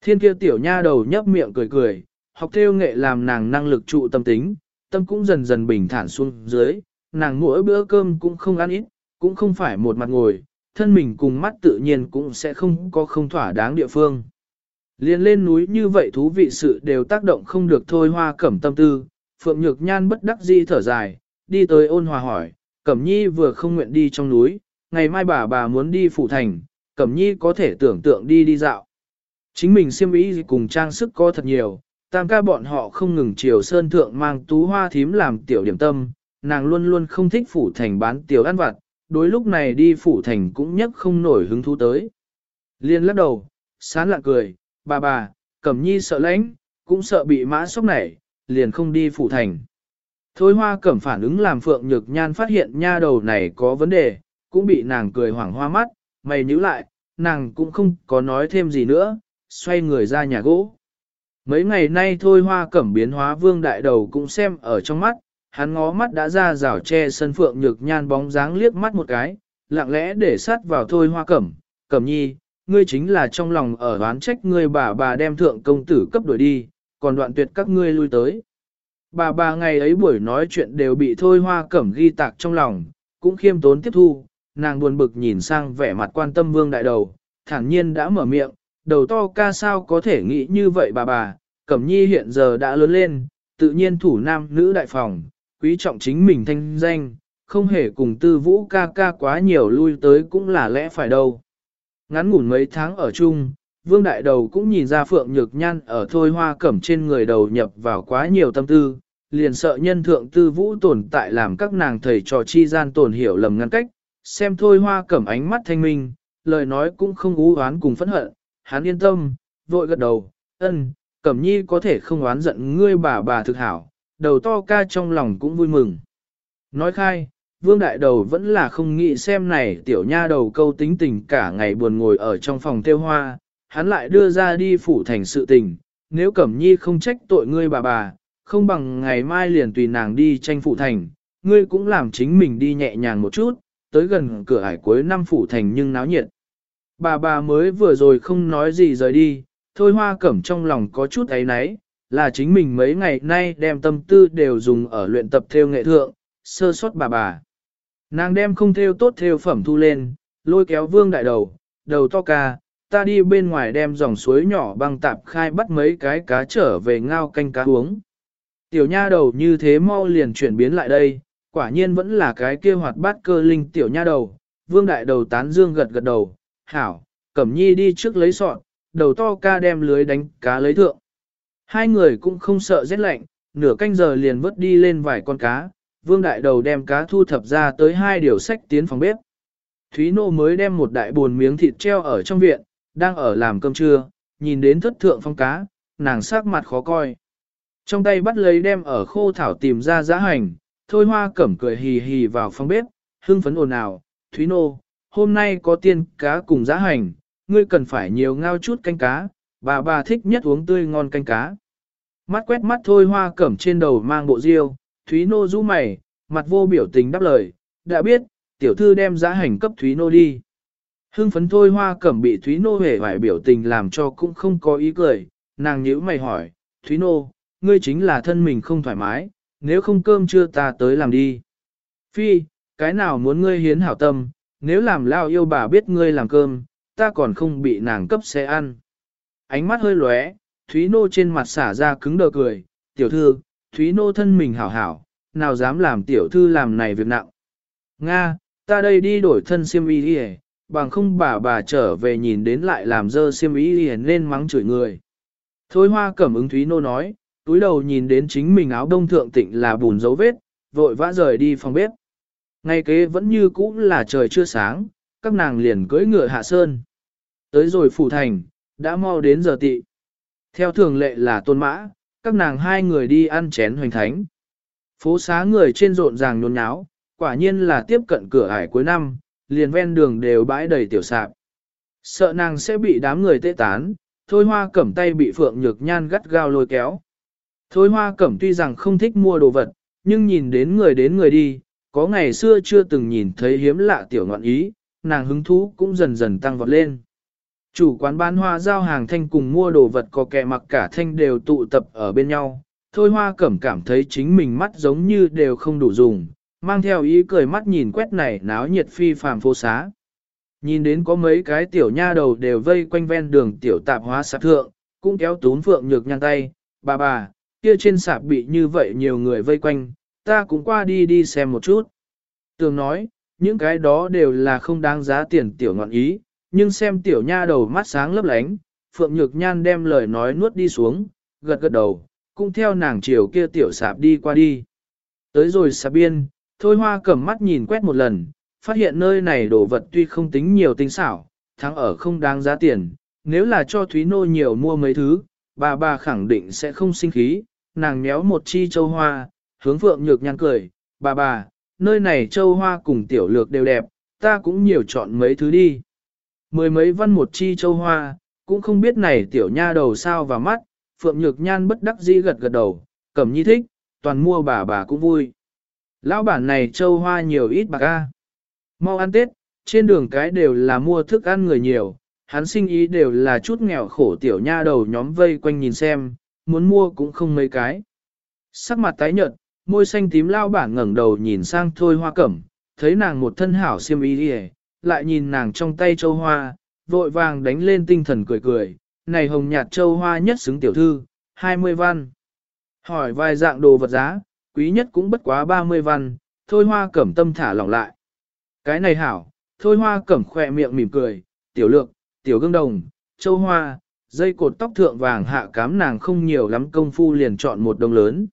Thiên kia tiểu nha đầu nhấp miệng cười cười, học theo nghệ làm nàng năng lực trụ tâm tính, tâm cũng dần dần bình thản xuống dưới, nàng mỗi bữa cơm cũng không ăn ít, cũng không phải một mặt ngồi, thân mình cùng mắt tự nhiên cũng sẽ không có không thỏa đáng địa phương. Liên lên núi như vậy thú vị sự đều tác động không được thôi hoa cẩm tâm tư, Phượng Nhược Nhan bất đắc dĩ thở dài, đi tới ôn hòa hỏi, Cẩm Nhi vừa không nguyện đi trong núi, ngày mai bà bà muốn đi phủ thành, Cẩm Nhi có thể tưởng tượng đi đi dạo. Chính mình siêm ý cùng trang sức có thật nhiều, tam ca bọn họ không ngừng chiều sơn thượng mang tú hoa thím làm tiểu điểm tâm, nàng luôn luôn không thích phủ thành bán tiểu ăn vặt, đối lúc này đi phủ thành cũng nhất không nổi hứng thú tới. Liên lắc đầu, sán lạ cười, bà bà, cẩm nhi sợ lãnh, cũng sợ bị mã sốc nảy, liền không đi phủ thành. Thôi hoa cẩm phản ứng làm phượng nhược nhan phát hiện nha đầu này có vấn đề, cũng bị nàng cười hoảng hoa mắt, mày nhữ lại, nàng cũng không có nói thêm gì nữa, xoay người ra nhà gỗ. Mấy ngày nay thôi hoa cẩm biến hóa vương đại đầu cũng xem ở trong mắt, hắn ngó mắt đã ra rào che sân phượng nhược nhan bóng dáng liếc mắt một cái, lặng lẽ để sát vào thôi hoa cẩm, cẩm nhi, ngươi chính là trong lòng ở đoán trách ngươi bà bà đem thượng công tử cấp đuổi đi, còn đoạn tuyệt các ngươi lui tới. Bà bà ngày ấy buổi nói chuyện đều bị thôi hoa cẩm ghi tạc trong lòng, cũng khiêm tốn tiếp thu, nàng buồn bực nhìn sang vẻ mặt quan tâm vương đại đầu, thản nhiên đã mở miệng, đầu to ca sao có thể nghĩ như vậy bà bà, cẩm nhi hiện giờ đã lớn lên, tự nhiên thủ nam nữ đại phòng, quý trọng chính mình thanh danh, không hề cùng tư vũ ca ca quá nhiều lui tới cũng là lẽ phải đâu. Ngắn ngủn mấy tháng ở chung, vương đại đầu cũng nhìn ra phượng nhược nhan ở thôi hoa cẩm trên người đầu nhập vào quá nhiều tâm tư, liền sợ nhân thượng tư vũ tồn tại làm các nàng thầy trò chi gian tổn hiểu lầm ngăn cách, xem thôi hoa cẩm ánh mắt thanh minh, lời nói cũng không ú oán cùng phẫn hận, hắn yên tâm, vội gật đầu, ân, cẩm nhi có thể không oán giận ngươi bà bà thực hảo, đầu to ca trong lòng cũng vui mừng. Nói khai, vương đại đầu vẫn là không nghĩ xem này tiểu nha đầu câu tính tình cả ngày buồn ngồi ở trong phòng tiêu hoa, hắn lại đưa ra đi phủ thành sự tình, nếu cẩm nhi không trách tội ngươi bà bà, không bằng ngày mai liền tùy nàng đi tranh phủ thành, ngươi cũng làm chính mình đi nhẹ nhàng một chút, tới gần cửa ải cuối năm phủ thành nhưng náo nhiệt. Bà bà mới vừa rồi không nói gì rời đi, thôi hoa cẩm trong lòng có chút ấy náy, là chính mình mấy ngày nay đem tâm tư đều dùng ở luyện tập theo nghệ thượng, sơ sót bà bà. Nàng đem không theo tốt theo phẩm thu lên, lôi kéo vương đại đầu, đầu to ca, ta đi bên ngoài đem dòng suối nhỏ băng tạp khai bắt mấy cái cá trở về ngao canh cá uống. Tiểu nha đầu như thế mau liền chuyển biến lại đây, quả nhiên vẫn là cái kia hoạt bát cơ linh tiểu nha đầu, vương đại đầu tán dương gật gật đầu, hảo, cẩm nhi đi trước lấy sọn, đầu to ca đem lưới đánh cá lấy thượng. Hai người cũng không sợ rét lạnh, nửa canh giờ liền vớt đi lên vài con cá, vương đại đầu đem cá thu thập ra tới hai điều sách tiến phòng bếp. Thúy nô mới đem một đại buồn miếng thịt treo ở trong viện, đang ở làm cơm trưa, nhìn đến thất thượng phong cá, nàng sắc mặt khó coi. Trong tay bắt lấy đem ở khô thảo tìm ra giá hành, thôi hoa cẩm cười hì hì vào phòng bếp, hưng phấn ồn ào, Thúy nô, hôm nay có tiên cá cùng giá hành, ngươi cần phải nhiều ngao chút canh cá, bà bà thích nhất uống tươi ngon canh cá. Mắt quét mắt thôi hoa cẩm trên đầu mang bộ riêu, Thúy Nô rũ mày, mặt vô biểu tình đáp lời, đã biết, tiểu thư đem giá hành cấp Thúy Nô đi. Hưng phấn thôi hoa cẩm bị Thúy Nô hề vải biểu tình làm cho cũng không có ý cười, nàng nhíu mày hỏi, Thúy Nô, ngươi chính là thân mình không thoải mái, nếu không cơm chưa ta tới làm đi. Phi, cái nào muốn ngươi hiến hảo tâm, nếu làm lao yêu bà biết ngươi làm cơm, ta còn không bị nàng cấp xe ăn. Ánh mắt hơi lóe, Thúy Nô trên mặt xả ra cứng đờ cười, tiểu thư, Thúy Nô thân mình hảo hảo, nào dám làm tiểu thư làm này việc nặng. Nga, ta đây đi đổi thân siêm y đi bằng không bà bà trở về nhìn đến lại làm dơ siêm y đi nên mắng chửi người. Thôi hoa cẩm ứng Thúy Nô nói, túi đầu nhìn đến chính mình áo đông thượng tịnh là bùn dấu vết, vội vã rời đi phòng bếp. Ngay kế vẫn như cũ là trời chưa sáng, các nàng liền cưỡi ngựa hạ sơn. Tới rồi phủ thành, đã mau đến giờ tị. Theo thường lệ là tôn mã, các nàng hai người đi ăn chén hoành thánh. Phố xá người trên rộn ràng nhốn nháo, quả nhiên là tiếp cận cửa ải cuối năm, liền ven đường đều bãi đầy tiểu sạp. Sợ nàng sẽ bị đám người tê tán, thôi hoa cẩm tay bị phượng nhược nhan gắt gao lôi kéo. Thôi hoa cẩm tuy rằng không thích mua đồ vật, nhưng nhìn đến người đến người đi, có ngày xưa chưa từng nhìn thấy hiếm lạ tiểu ngọn ý, nàng hứng thú cũng dần dần tăng vọt lên. Chủ quán bán hoa giao hàng thanh cùng mua đồ vật có kẻ mặc cả thanh đều tụ tập ở bên nhau. Thôi hoa cẩm cảm thấy chính mình mắt giống như đều không đủ dùng, mang theo ý cười mắt nhìn quét này náo nhiệt phi phàm phố xá. Nhìn đến có mấy cái tiểu nha đầu đều vây quanh ven đường tiểu tạp hóa sạp thượng, cũng kéo tún phượng nhược nhăn tay, bà bà, kia trên sạp bị như vậy nhiều người vây quanh, ta cũng qua đi đi xem một chút. Tường nói, những cái đó đều là không đáng giá tiền tiểu ngọn ý, nhưng xem tiểu nha đầu mắt sáng lấp lánh, Phượng Nhược Nhan đem lời nói nuốt đi xuống, gật gật đầu, cũng theo nàng chiều kia tiểu sạp đi qua đi. Tới rồi sạp biên, Thôi Hoa cầm mắt nhìn quét một lần, phát hiện nơi này đồ vật tuy không tính nhiều tinh xảo, thắng ở không đáng giá tiền, nếu là cho Thúy Nô nhiều mua mấy thứ, bà bà khẳng định sẽ không sinh khí, nàng méo một chi châu hoa, hướng Phượng Nhược Nhan cười, bà bà, nơi này châu hoa cùng tiểu lược đều đẹp, ta cũng nhiều chọn mấy thứ đi. Mười mấy văn một chi châu hoa, cũng không biết này tiểu nha đầu sao và mắt, Phượng Nhược Nhan bất đắc dĩ gật gật đầu, cẩm nhi thích, toàn mua bà bà cũng vui. Lão bản này châu hoa nhiều ít bạc a. Mau ăn Tết, trên đường cái đều là mua thức ăn người nhiều, hắn sinh ý đều là chút nghèo khổ tiểu nha đầu nhóm vây quanh nhìn xem, muốn mua cũng không mấy cái. Sắc mặt tái nhợt, môi xanh tím lao bản ngẩng đầu nhìn sang thôi hoa cẩm, thấy nàng một thân hảo xiêm y đi lại nhìn nàng trong tay châu hoa, vội vàng đánh lên tinh thần cười cười, này hồng nhạt châu hoa nhất xứng tiểu thư, 20 văn. Hỏi vài dạng đồ vật giá, quý nhất cũng bất quá 30 văn, thôi hoa cẩm tâm thả lỏng lại. Cái này hảo, thôi hoa cẩm khỏe miệng mỉm cười, tiểu lượng, tiểu gương đồng, châu hoa, dây cột tóc thượng vàng hạ cám nàng không nhiều lắm công phu liền chọn một đồng lớn.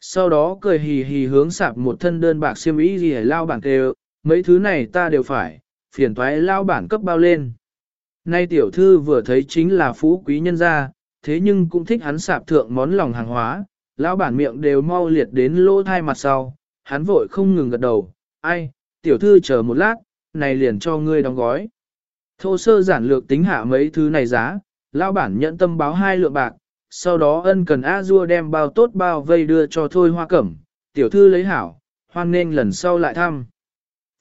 Sau đó cười hì hì hướng sạp một thân đơn bạc xiêm y gì lao bảng kêu, mấy thứ này ta đều phải, phiền toái lao bản cấp bao lên. Nay tiểu thư vừa thấy chính là phú quý nhân gia, thế nhưng cũng thích hắn sạp thượng món lòng hàng hóa, lão bản miệng đều mau liệt đến lỗ thai mặt sau, hắn vội không ngừng gật đầu, ai, tiểu thư chờ một lát, này liền cho ngươi đóng gói. Thô sơ giản lược tính hạ mấy thứ này giá, lão bản nhận tâm báo hai lượng bạc, sau đó ân cần a dua đem bao tốt bao vây đưa cho thôi hoa cẩm, tiểu thư lấy hảo, hoan nên lần sau lại thăm.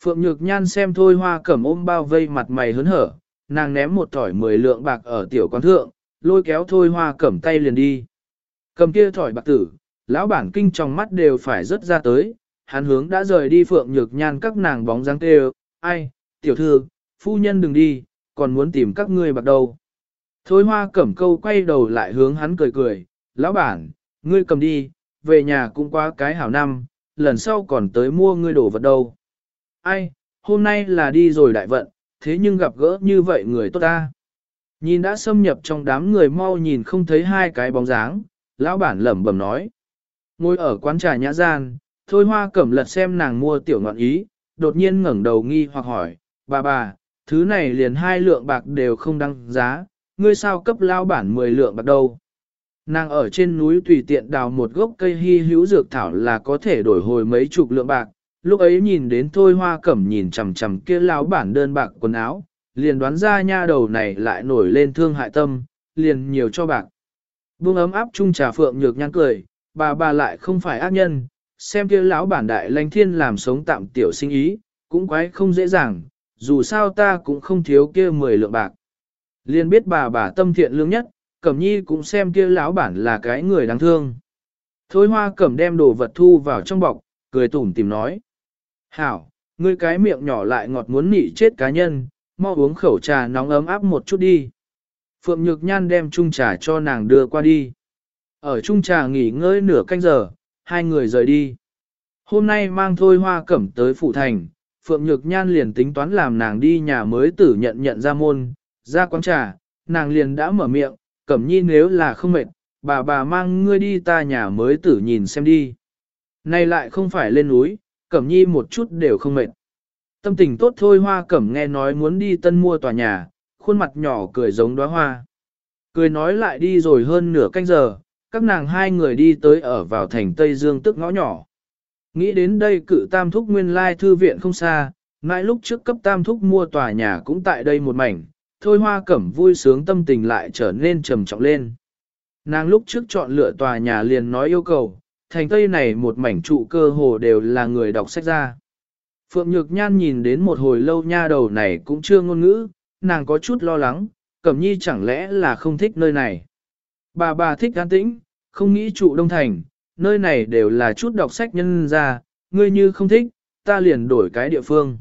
Phượng Nhược Nhan xem thôi hoa cẩm ôm bao vây mặt mày hớn hở, nàng ném một thỏi mười lượng bạc ở tiểu quán thượng, lôi kéo thôi hoa cẩm tay liền đi. Cầm kia thỏi bạc tử, lão bản kinh trong mắt đều phải rớt ra tới, hắn hướng đã rời đi Phượng Nhược Nhan các nàng bóng dáng kêu, ai, tiểu thư, phu nhân đừng đi, còn muốn tìm các ngươi bạc đâu. Thôi hoa cẩm câu quay đầu lại hướng hắn cười cười, lão bản, ngươi cầm đi, về nhà cũng qua cái hảo năm, lần sau còn tới mua ngươi đổ vật đâu. Ai, hôm nay là đi rồi đại vận, thế nhưng gặp gỡ như vậy người tốt ta. Nhìn đã xâm nhập trong đám người mau nhìn không thấy hai cái bóng dáng, lão bản lẩm bẩm nói. Ngồi ở quán trà nhã gian, thôi hoa cẩm lật xem nàng mua tiểu ngọn ý, đột nhiên ngẩng đầu nghi hoặc hỏi, bà bà, thứ này liền hai lượng bạc đều không đăng giá, ngươi sao cấp lao bản 10 lượng bạc đâu. Nàng ở trên núi tùy tiện đào một gốc cây hy hữu dược thảo là có thể đổi hồi mấy chục lượng bạc, lúc ấy nhìn đến thôi hoa cẩm nhìn chằm chằm kia lão bản đơn bạc quần áo, liền đoán ra nha đầu này lại nổi lên thương hại tâm, liền nhiều cho bạc. Buông ấm áp chung trà phượng nhược nhăn cười, bà bà lại không phải ác nhân, xem kia lão bản đại lãnh thiên làm sống tạm tiểu sinh ý, cũng quái không dễ dàng, dù sao ta cũng không thiếu kia 10 lượng bạc. liền biết bà bà tâm thiện lương nhất, Cẩm Nhi cũng xem kia lão bản là cái người đáng thương. Thôi hoa cẩm đem đồ vật thu vào trong bọc, cười tủm tìm nói. Hảo, ngươi cái miệng nhỏ lại ngọt muốn nị chết cá nhân, mau uống khẩu trà nóng ấm áp một chút đi. Phượng Nhược Nhan đem chung trà cho nàng đưa qua đi. Ở chung trà nghỉ ngơi nửa canh giờ, hai người rời đi. Hôm nay mang thôi hoa cẩm tới phủ thành, Phượng Nhược Nhan liền tính toán làm nàng đi nhà mới tử nhận nhận ra môn, ra quán trà, nàng liền đã mở miệng, cẩm nhi nếu là không mệt, bà bà mang ngươi đi ta nhà mới tử nhìn xem đi. Này lại không phải lên núi, cẩm nhi một chút đều không mệt. Tâm tình tốt thôi hoa cẩm nghe nói muốn đi tân mua tòa nhà, khuôn mặt nhỏ cười giống đóa hoa. Cười nói lại đi rồi hơn nửa canh giờ, các nàng hai người đi tới ở vào thành Tây Dương tức ngõ nhỏ. Nghĩ đến đây cự tam thúc nguyên lai thư viện không xa, mãi lúc trước cấp tam thúc mua tòa nhà cũng tại đây một mảnh, thôi hoa cẩm vui sướng tâm tình lại trở nên trầm trọng lên. Nàng lúc trước chọn lựa tòa nhà liền nói yêu cầu, thành tây này một mảnh trụ cơ hồ đều là người đọc sách ra. Phượng Nhược Nhan nhìn đến một hồi lâu nha đầu này cũng chưa ngôn ngữ, nàng có chút lo lắng, Cẩm Nhi chẳng lẽ là không thích nơi này. Bà bà thích an tĩnh, không nghĩ trụ đông thành, nơi này đều là chút đọc sách nhân ra, ngươi như không thích, ta liền đổi cái địa phương.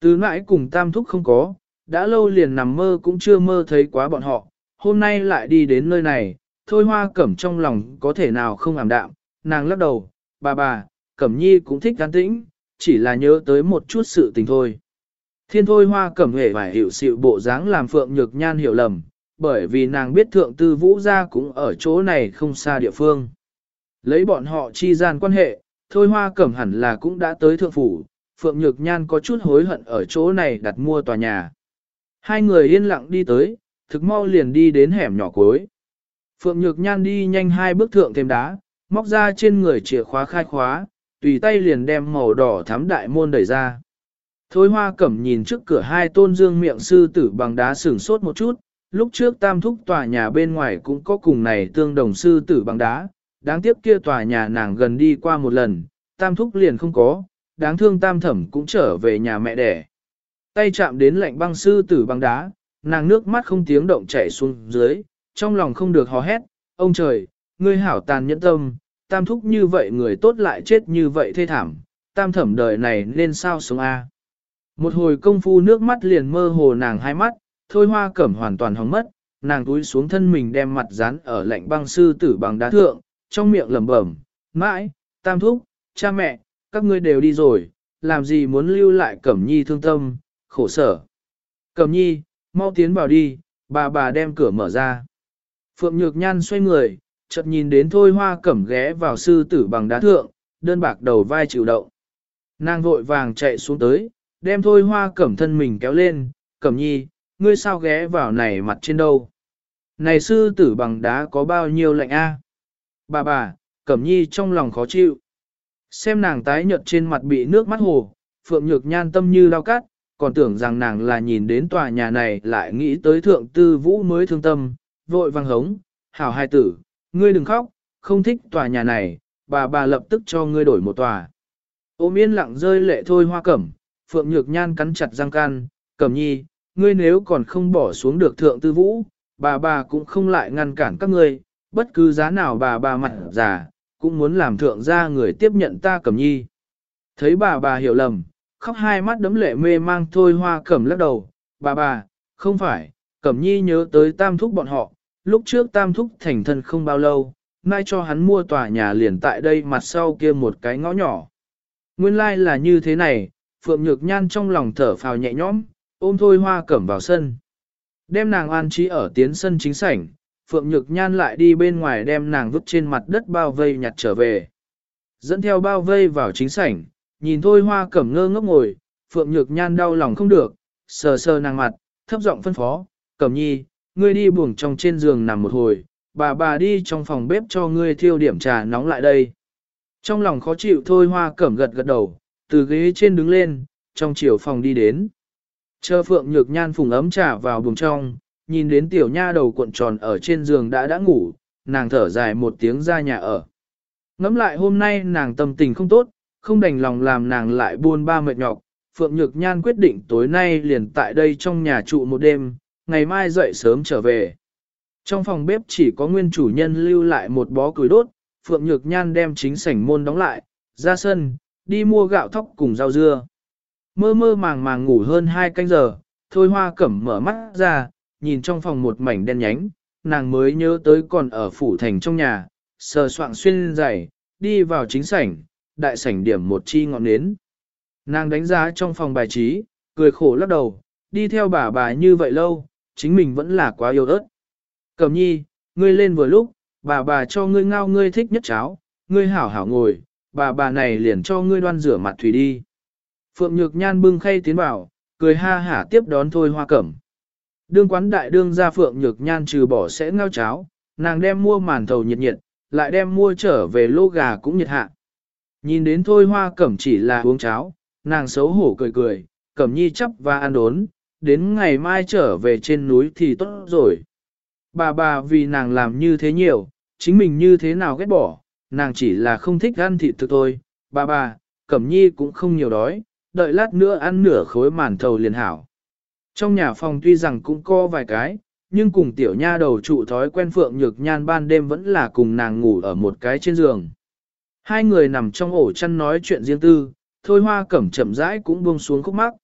Từ mãi cùng tam thúc không có, đã lâu liền nằm mơ cũng chưa mơ thấy quá bọn họ, hôm nay lại đi đến nơi này, thôi hoa cẩm trong lòng có thể nào không ảm đạm, nàng lắc đầu, bà bà, cẩm nhi cũng thích an tĩnh, chỉ là nhớ tới một chút sự tình thôi. Thiên thôi hoa cẩm hề phải hiểu sự bộ dáng làm phượng nhược nhan hiểu lầm, bởi vì nàng biết thượng tư vũ gia cũng ở chỗ này không xa địa phương. Lấy bọn họ chi gian quan hệ, thôi hoa cẩm hẳn là cũng đã tới thượng phủ, phượng nhược nhan có chút hối hận ở chỗ này đặt mua tòa nhà. Hai người yên lặng đi tới, thực mau liền đi đến hẻm nhỏ cuối. Phượng Nhược Nhan đi nhanh hai bước thượng thêm đá, móc ra trên người chìa khóa khai khóa, tùy tay liền đem màu đỏ thắm đại môn đẩy ra. Thôi hoa cẩm nhìn trước cửa hai tôn dương miệng sư tử bằng đá sửng sốt một chút, lúc trước tam thúc tòa nhà bên ngoài cũng có cùng này tương đồng sư tử bằng đá, đáng tiếc kia tòa nhà nàng gần đi qua một lần, tam thúc liền không có, đáng thương tam thẩm cũng trở về nhà mẹ đẻ. Tay chạm đến lạnh băng sư tử bằng đá, nàng nước mắt không tiếng động chảy xuống dưới, trong lòng không được hò hét, ông trời, ngươi hảo tàn nhẫn tâm, tam thúc như vậy người tốt lại chết như vậy thê thảm, tam thẩm đời này nên sao sống a? Một hồi công phu nước mắt liền mơ hồ nàng hai mắt, thôi hoa cẩm hoàn toàn hóng mất, nàng túi xuống thân mình đem mặt dán ở lạnh băng sư tử bằng đá thượng, trong miệng lẩm bẩm, mãi, tam thúc, cha mẹ, các ngươi đều đi rồi, làm gì muốn lưu lại cẩm nhi thương tâm, khổ sở. Cẩm nhi, mau tiến vào đi, bà bà đem cửa mở ra. Phượng Nhược Nhan xoay người, chợt nhìn đến thôi hoa cẩm ghé vào sư tử bằng đá thượng, đơn bạc đầu vai chịu động. Nàng vội vàng chạy xuống tới, đem thôi hoa cẩm thân mình kéo lên, cẩm nhi, ngươi sao ghé vào này mặt trên đâu. Này sư tử bằng đá có bao nhiêu lạnh a? Bà bà, cẩm nhi trong lòng khó chịu. Xem nàng tái nhợt trên mặt bị nước mắt hồ, phượng nhược nhan tâm như lao cắt, còn tưởng rằng nàng là nhìn đến tòa nhà này lại nghĩ tới thượng tư vũ mới thương tâm, vội vang hống, hảo hai tử, ngươi đừng khóc, không thích tòa nhà này, bà bà lập tức cho ngươi đổi một tòa. Ôm yên lặng rơi lệ thôi hoa cẩm, phượng nhược nhan cắn chặt răng can, cẩm nhi, ngươi nếu còn không bỏ xuống được thượng tư vũ, bà bà cũng không lại ngăn cản các ngươi, bất cứ giá nào bà bà mặt già, cũng muốn làm thượng gia người tiếp nhận ta cẩm nhi. Thấy bà bà hiểu lầm, khóc hai mắt đấm lệ mê mang thôi hoa cẩm lắc đầu, bà bà, không phải, cẩm nhi nhớ tới tam thúc bọn họ, lúc trước tam thúc thành thân không bao lâu, mai cho hắn mua tòa nhà liền tại đây mặt sau kia một cái ngõ nhỏ. Nguyên lai like là như thế này, Phượng Nhược Nhan trong lòng thở phào nhẹ nhõm, ôm thôi hoa cẩm vào sân. Đem nàng an trí ở tiến sân chính sảnh, Phượng Nhược Nhan lại đi bên ngoài đem nàng vứt trên mặt đất bao vây nhặt trở về. Dẫn theo bao vây vào chính sảnh, nhìn thôi hoa cẩm ngơ ngốc ngồi, Phượng Nhược Nhan đau lòng không được, sờ sờ nàng mặt, thấp giọng phân phó, cẩm nhi, ngươi đi buồng trong trên giường nằm một hồi, bà bà đi trong phòng bếp cho ngươi thiêu điểm trà nóng lại đây. Trong lòng khó chịu thôi hoa cẩm gật gật đầu, từ ghế trên đứng lên, trong chiều phòng đi đến. Chờ Phượng Nhược Nhan phùng ấm trà vào buồng trong, nhìn đến tiểu nha đầu cuộn tròn ở trên giường đã đã ngủ, nàng thở dài một tiếng ra nhà ở. Ngắm lại hôm nay nàng tâm tình không tốt, không đành lòng làm nàng lại buôn ba mệt nhọc, Phượng Nhược Nhan quyết định tối nay liền tại đây trong nhà trụ một đêm, ngày mai dậy sớm trở về. Trong phòng bếp chỉ có nguyên chủ nhân lưu lại một bó củi đốt, Phượng Nhược Nhan đem chính sảnh môn đóng lại, ra sân, đi mua gạo thóc cùng rau dưa. Mơ mơ màng màng ngủ hơn hai canh giờ, thôi hoa cẩm mở mắt ra, nhìn trong phòng một mảnh đen nhánh, nàng mới nhớ tới còn ở phủ thành trong nhà, sờ soạng xuyên giày, đi vào chính sảnh, đại sảnh điểm một chi ngọn nến. Nàng đánh giá trong phòng bài trí, cười khổ lắc đầu, đi theo bà bà như vậy lâu, chính mình vẫn là quá yêu ớt. Cẩm nhi, ngươi lên vừa lúc, bà bà cho ngươi ngao ngươi thích nhất cháo, ngươi hảo hảo ngồi, bà bà này liền cho ngươi đoan rửa mặt thủy đi. Phượng Nhược Nhan bưng khay tiến vào, cười ha hả tiếp đón thôi hoa cẩm. Đương quán đại đương ra Phượng Nhược Nhan trừ bỏ sẽ ngao cháo, nàng đem mua màn thầu nhiệt nhiệt, lại đem mua trở về lô gà cũng nhiệt hạ. Nhìn đến thôi hoa cẩm chỉ là uống cháo, nàng xấu hổ cười cười, cẩm nhi chấp và ăn đốn, đến ngày mai trở về trên núi thì tốt rồi. Bà bà vì nàng làm như thế nhiều, chính mình như thế nào ghét bỏ, nàng chỉ là không thích ăn thịt thực thôi. Bà bà, cẩm nhi cũng không nhiều đói, đợi lát nữa ăn nửa khối màn thầu liền hảo. Trong nhà phòng tuy rằng cũng có vài cái, nhưng cùng tiểu nha đầu trụ thói quen phượng nhược nhan ban đêm vẫn là cùng nàng ngủ ở một cái trên giường. Hai người nằm trong ổ chăn nói chuyện riêng tư, thôi hoa cẩm chậm rãi cũng buông xuống khúc mắc.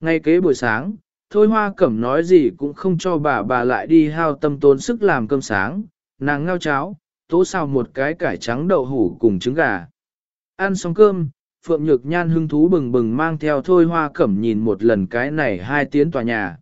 Ngay kế buổi sáng, thôi hoa cẩm nói gì cũng không cho bà bà lại đi hao tâm tốn sức làm cơm sáng, nàng ngao cháo, tố xào một cái cải trắng đậu hủ cùng trứng gà. Ăn xong cơm, Phượng Nhược Nhan hưng thú bừng bừng mang theo thôi hoa cẩm nhìn một lần cái này hai tiến tòa nhà.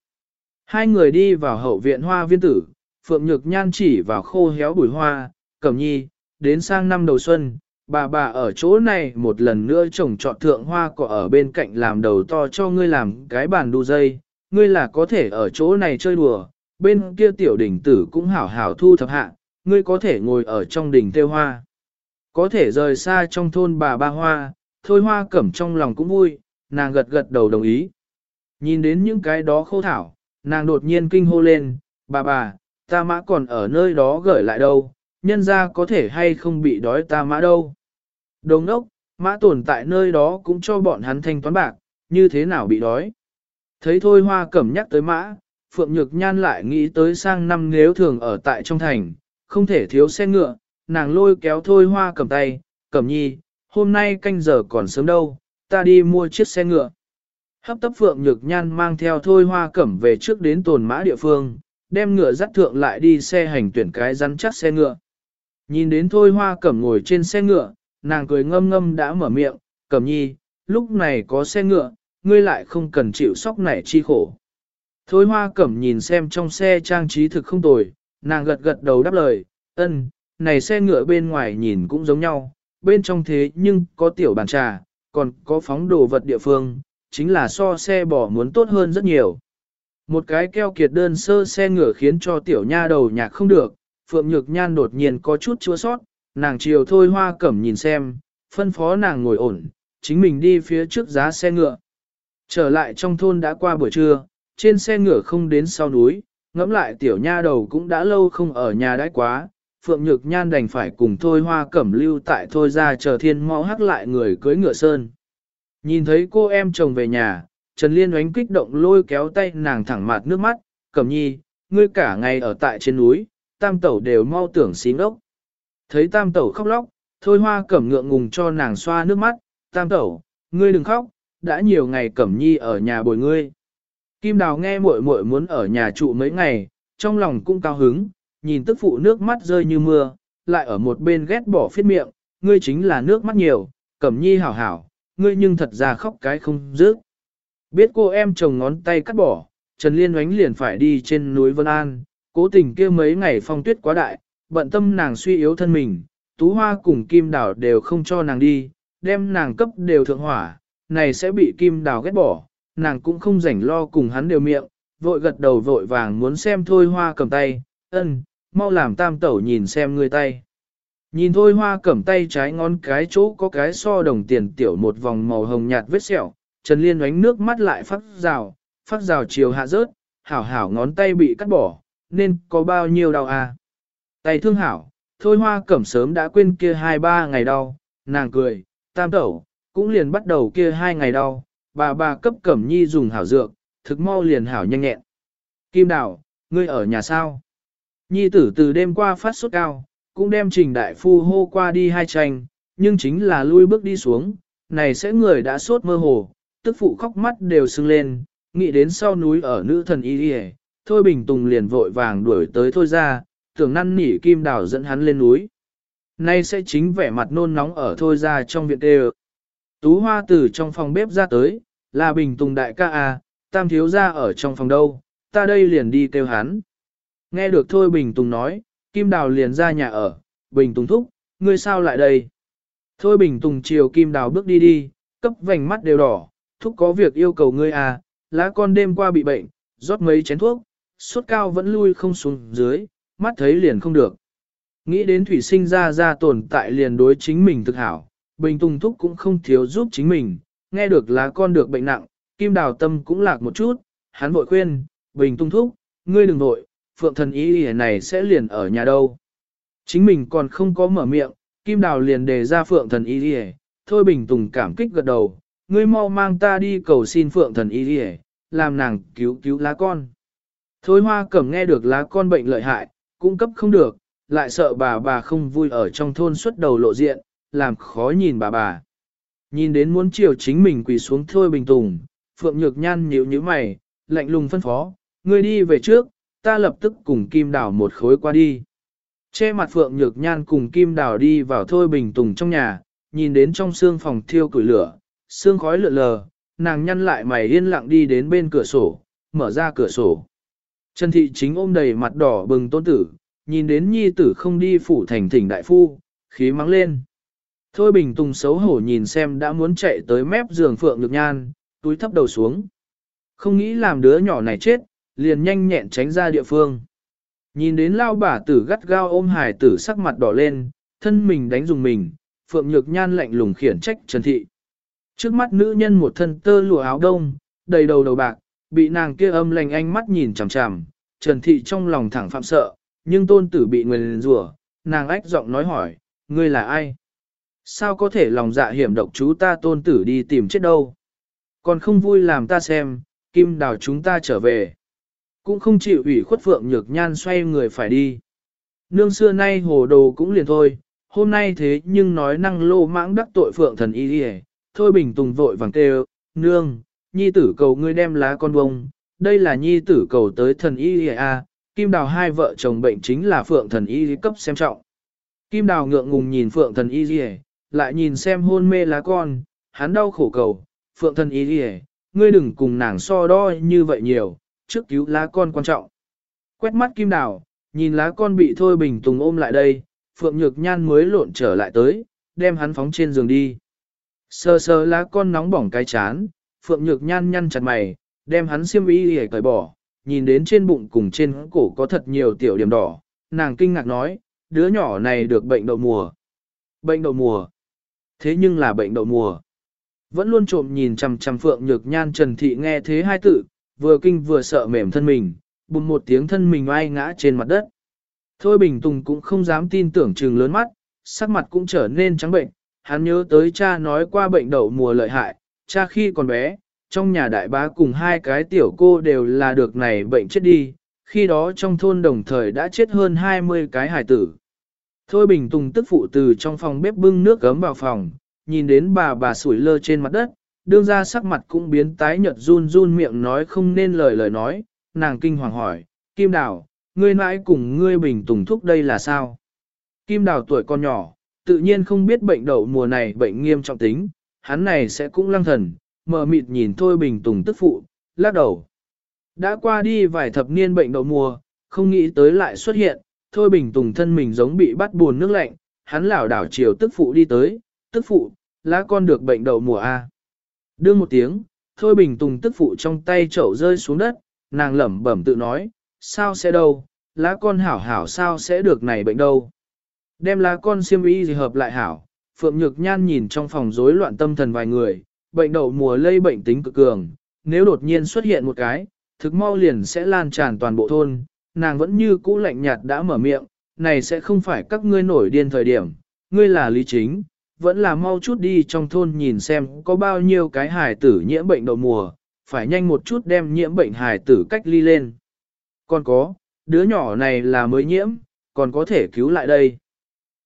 Hai người đi vào hậu viện hoa viên tử, Phượng Nhược Nhan chỉ vào khô héo bùi hoa, cẩm nhi, đến sang năm đầu xuân, bà bà ở chỗ này một lần nữa trồng trọt thượng hoa cỏ ở bên cạnh làm đầu to cho ngươi làm cái bàn đu dây, ngươi là có thể ở chỗ này chơi đùa, bên kia tiểu đỉnh tử cũng hảo hảo thu thập hạ, ngươi có thể ngồi ở trong đỉnh tiêu hoa. Có thể rời xa trong thôn bà ba hoa, thôi hoa cẩm trong lòng cũng vui, nàng gật gật đầu đồng ý. Nhìn đến những cái đó khô thảo, nàng đột nhiên kinh hô lên, bà bà, ta mã còn ở nơi đó gửi lại đâu, nhân ra có thể hay không bị đói ta mã đâu. Đồng ốc, mã tồn tại nơi đó cũng cho bọn hắn thanh toán bạc, như thế nào bị đói. Thấy thôi hoa cẩm nhắc tới mã, Phượng Nhược Nhan lại nghĩ tới sang năm nếu thường ở tại trong thành, không thể thiếu xe ngựa, nàng lôi kéo thôi hoa cầm tay, cẩm nhi, hôm nay canh giờ còn sớm đâu, ta đi mua chiếc xe ngựa. Hấp tấp Phượng Nhược Nhan mang theo thôi hoa cẩm về trước đến tồn mã địa phương, đem ngựa dắt thượng lại đi xe hành tuyển cái rắn chắc xe ngựa. Nhìn đến thôi hoa cẩm ngồi trên xe ngựa, nàng cười ngâm ngâm đã mở miệng, cẩm nhi, lúc này có xe ngựa, ngươi lại không cần chịu sóc nảy chi khổ. Thôi hoa cẩm nhìn xem trong xe trang trí thực không tồi, nàng gật gật đầu đáp lời, ân, này xe ngựa bên ngoài nhìn cũng giống nhau, bên trong thế nhưng có tiểu bàn trà, còn có phóng đồ vật địa phương, chính là so xe bỏ muốn tốt hơn rất nhiều. Một cái keo kiệt đơn sơ xe ngựa khiến cho tiểu nha đầu nhạc không được, Phượng Nhược Nhan đột nhiên có chút chua sót, nàng chiều thôi hoa cẩm nhìn xem, phân phó nàng ngồi ổn, chính mình đi phía trước giá xe ngựa. Trở lại trong thôn đã qua buổi trưa, trên xe ngựa không đến sau núi, ngẫm lại tiểu nha đầu cũng đã lâu không ở nhà đãi quá, Phượng Nhược Nhan đành phải cùng Thôi Hoa Cẩm lưu tại Thôi ra chờ thiên mau hắc lại người cưới ngựa sơn. Nhìn thấy cô em chồng về nhà, Trần Liên oánh kích động lôi kéo tay nàng thẳng mặt nước mắt, Cẩm Nhi, ngươi cả ngày ở tại trên núi, tam tẩu đều mau tưởng xí ngốc. Thấy tam tẩu khóc lóc, Thôi Hoa Cẩm ngượng ngùng cho nàng xoa nước mắt, tam tẩu, ngươi đừng khóc, đã nhiều ngày Cẩm Nhi ở nhà bồi ngươi. Kim Đào nghe muội muội muốn ở nhà trụ mấy ngày, trong lòng cũng cao hứng, nhìn tức phụ nước mắt rơi như mưa, lại ở một bên ghét bỏ phiết miệng, ngươi chính là nước mắt nhiều, cẩm nhi hảo hảo, ngươi nhưng thật ra khóc cái không dứt. Biết cô em chồng ngón tay cắt bỏ, Trần Liên oánh liền phải đi trên núi Vân An, cố tình kia mấy ngày phong tuyết quá đại, bận tâm nàng suy yếu thân mình, Tú Hoa cùng Kim Đào đều không cho nàng đi, đem nàng cấp đều thượng hỏa, này sẽ bị Kim Đào ghét bỏ, nàng cũng không rảnh lo cùng hắn đều miệng, vội gật đầu vội vàng muốn xem thôi hoa cầm tay, ân, mau làm tam tẩu nhìn xem người tay. Nhìn thôi hoa cầm tay trái ngón cái chỗ có cái so đồng tiền tiểu một vòng màu hồng nhạt vết sẹo, Trần Liên đánh nước mắt lại phát rào, phát rào chiều hạ rớt, hảo hảo ngón tay bị cắt bỏ, nên có bao nhiêu đau à. Tay thương hảo, thôi hoa cẩm sớm đã quên kia hai ba ngày đau, nàng cười, tam tẩu, cũng liền bắt đầu kia hai ngày đau, bà bà cấp cẩm nhi dùng hảo dược, thực mau liền hảo nhanh nhẹn. Kim Đào, ngươi ở nhà sao? Nhi tử từ đêm qua phát sốt cao, cũng đem trình đại phu hô qua đi hai tranh, nhưng chính là lui bước đi xuống, này sẽ người đã sốt mơ hồ, tức phụ khóc mắt đều sưng lên, nghĩ đến sau núi ở nữ thần y đi thôi bình tùng liền vội vàng đuổi tới thôi ra, tưởng năn nỉ kim đào dẫn hắn lên núi. Nay sẽ chính vẻ mặt nôn nóng ở thôi ra trong viện đều. Tú hoa từ trong phòng bếp ra tới, là bình tùng đại ca à, tam thiếu ra ở trong phòng đâu, ta đây liền đi kêu hắn. Nghe được thôi bình tùng nói, kim đào liền ra nhà ở, bình tùng thúc, ngươi sao lại đây? Thôi bình tùng chiều kim đào bước đi đi, cấp vành mắt đều đỏ, thúc có việc yêu cầu ngươi à, lá con đêm qua bị bệnh, rót mấy chén thuốc, sốt cao vẫn lui không xuống dưới, mắt thấy liền không được. Nghĩ đến thủy sinh ra ra tồn tại liền đối chính mình thực hảo, bình tùng thúc cũng không thiếu giúp chính mình, nghe được lá con được bệnh nặng, kim đào tâm cũng lạc một chút, hắn vội khuyên, bình tung thúc, ngươi đừng vội, phượng thần Y này sẽ liền ở nhà đâu. Chính mình còn không có mở miệng, kim đào liền đề ra phượng thần Y thôi bình tùng cảm kích gật đầu, ngươi mau mang ta đi cầu xin phượng thần Y làm nàng cứu cứu lá con. Thôi hoa cẩm nghe được lá con bệnh lợi hại, cung cấp không được, lại sợ bà bà không vui ở trong thôn xuất đầu lộ diện, làm khó nhìn bà bà. Nhìn đến muốn chiều chính mình quỳ xuống thôi bình tùng, Phượng Nhược Nhan nhíu nhíu mày, lạnh lùng phân phó, ngươi đi về trước, ta lập tức cùng Kim Đào một khối qua đi. Che mặt Phượng Nhược Nhan cùng Kim Đào đi vào thôi bình tùng trong nhà, nhìn đến trong xương phòng thiêu củi lửa, xương khói lượn lờ, nàng nhăn lại mày yên lặng đi đến bên cửa sổ, mở ra cửa sổ. Trần Thị chính ôm đầy mặt đỏ bừng tôn tử, nhìn đến nhi tử không đi phủ thành thỉnh đại phu, khí mắng lên. Thôi Bình Tùng xấu hổ nhìn xem đã muốn chạy tới mép giường Phượng Nhược Nhan, túi thấp đầu xuống. Không nghĩ làm đứa nhỏ này chết, liền nhanh nhẹn tránh ra địa phương. Nhìn đến lao bà tử gắt gao ôm hải tử sắc mặt đỏ lên, thân mình đánh dùng mình, Phượng Nhược Nhan lạnh lùng khiển trách Trần Thị. Trước mắt nữ nhân một thân tơ lụa áo đông, đầy đầu đầu bạc, bị nàng kia âm lành ánh mắt nhìn chằm chằm, Trần Thị trong lòng thẳng phạm sợ, nhưng tôn tử bị người liền rủa, nàng ách giọng nói hỏi, ngươi là ai? Sao có thể lòng dạ hiểm độc chú ta tôn tử đi tìm chết đâu? Còn không vui làm ta xem, kim đào chúng ta trở về. Cũng không chịu ủy khuất phượng nhược nhan xoay người phải đi. Nương xưa nay hồ đồ cũng liền thôi, hôm nay thế nhưng nói năng lô mãng đắc tội phượng thần y đi thôi bình tùng vội vàng kêu, nương, nhi tử cầu ngươi đem lá con bông, đây là nhi tử cầu tới thần y a kim đào hai vợ chồng bệnh chính là phượng thần y cấp xem trọng. Kim đào ngượng ngùng nhìn phượng thần y lại nhìn xem hôn mê lá con, hắn đau khổ cầu, phượng thân ý đi ngươi đừng cùng nàng so đo như vậy nhiều, trước cứu lá con quan trọng. Quét mắt kim đào, nhìn lá con bị thôi bình tùng ôm lại đây, phượng nhược nhan mới lộn trở lại tới, đem hắn phóng trên giường đi. Sờ sờ lá con nóng bỏng cái chán, phượng nhược nhan nhăn chặt mày, đem hắn xiêm y hề cởi bỏ, nhìn đến trên bụng cùng trên cổ có thật nhiều tiểu điểm đỏ, nàng kinh ngạc nói, đứa nhỏ này được bệnh đậu mùa. Bệnh đậu mùa. Thế nhưng là bệnh đậu mùa. Vẫn luôn trộm nhìn chằm chằm phượng nhược nhan trần thị nghe thế hai tự, vừa kinh vừa sợ mềm thân mình, bùm một tiếng thân mình oai ngã trên mặt đất. Thôi Bình Tùng cũng không dám tin tưởng trừng lớn mắt, sắc mặt cũng trở nên trắng bệnh, hắn nhớ tới cha nói qua bệnh đậu mùa lợi hại, cha khi còn bé, trong nhà đại bá cùng hai cái tiểu cô đều là được này bệnh chết đi, khi đó trong thôn đồng thời đã chết hơn 20 cái hải tử. Thôi Bình Tùng tức phụ từ trong phòng bếp bưng nước gấm vào phòng, nhìn đến bà bà sủi lơ trên mặt đất, đương ra sắc mặt cũng biến tái nhợt run run miệng nói không nên lời lời nói, nàng kinh hoàng hỏi, Kim Đào, ngươi mãi cùng ngươi Bình Tùng thúc đây là sao? Kim Đào tuổi con nhỏ, tự nhiên không biết bệnh đậu mùa này bệnh nghiêm trọng tính, hắn này sẽ cũng lăng thần, mờ mịt nhìn Thôi Bình Tùng tức phụ, lắc đầu. Đã qua đi vài thập niên bệnh đậu mùa, không nghĩ tới lại xuất hiện, Thôi Bình Tùng thân mình giống bị bắt buồn nước lạnh, hắn lảo đảo chiều tức phụ đi tới, tức phụ, lá con được bệnh đậu mùa A. Đương một tiếng, Thôi Bình Tùng tức phụ trong tay chậu rơi xuống đất, nàng lẩm bẩm tự nói, sao sẽ đâu, lá con hảo hảo sao sẽ được này bệnh đâu. Đem lá con xiêm y gì hợp lại hảo, Phượng Nhược Nhan nhìn trong phòng rối loạn tâm thần vài người, bệnh đậu mùa lây bệnh tính cực cường, nếu đột nhiên xuất hiện một cái, thực mau liền sẽ lan tràn toàn bộ thôn, nàng vẫn như cũ lạnh nhạt đã mở miệng, này sẽ không phải các ngươi nổi điên thời điểm, ngươi là lý chính, vẫn là mau chút đi trong thôn nhìn xem có bao nhiêu cái hài tử nhiễm bệnh đậu mùa, phải nhanh một chút đem nhiễm bệnh hài tử cách ly lên. Còn có, đứa nhỏ này là mới nhiễm, còn có thể cứu lại đây.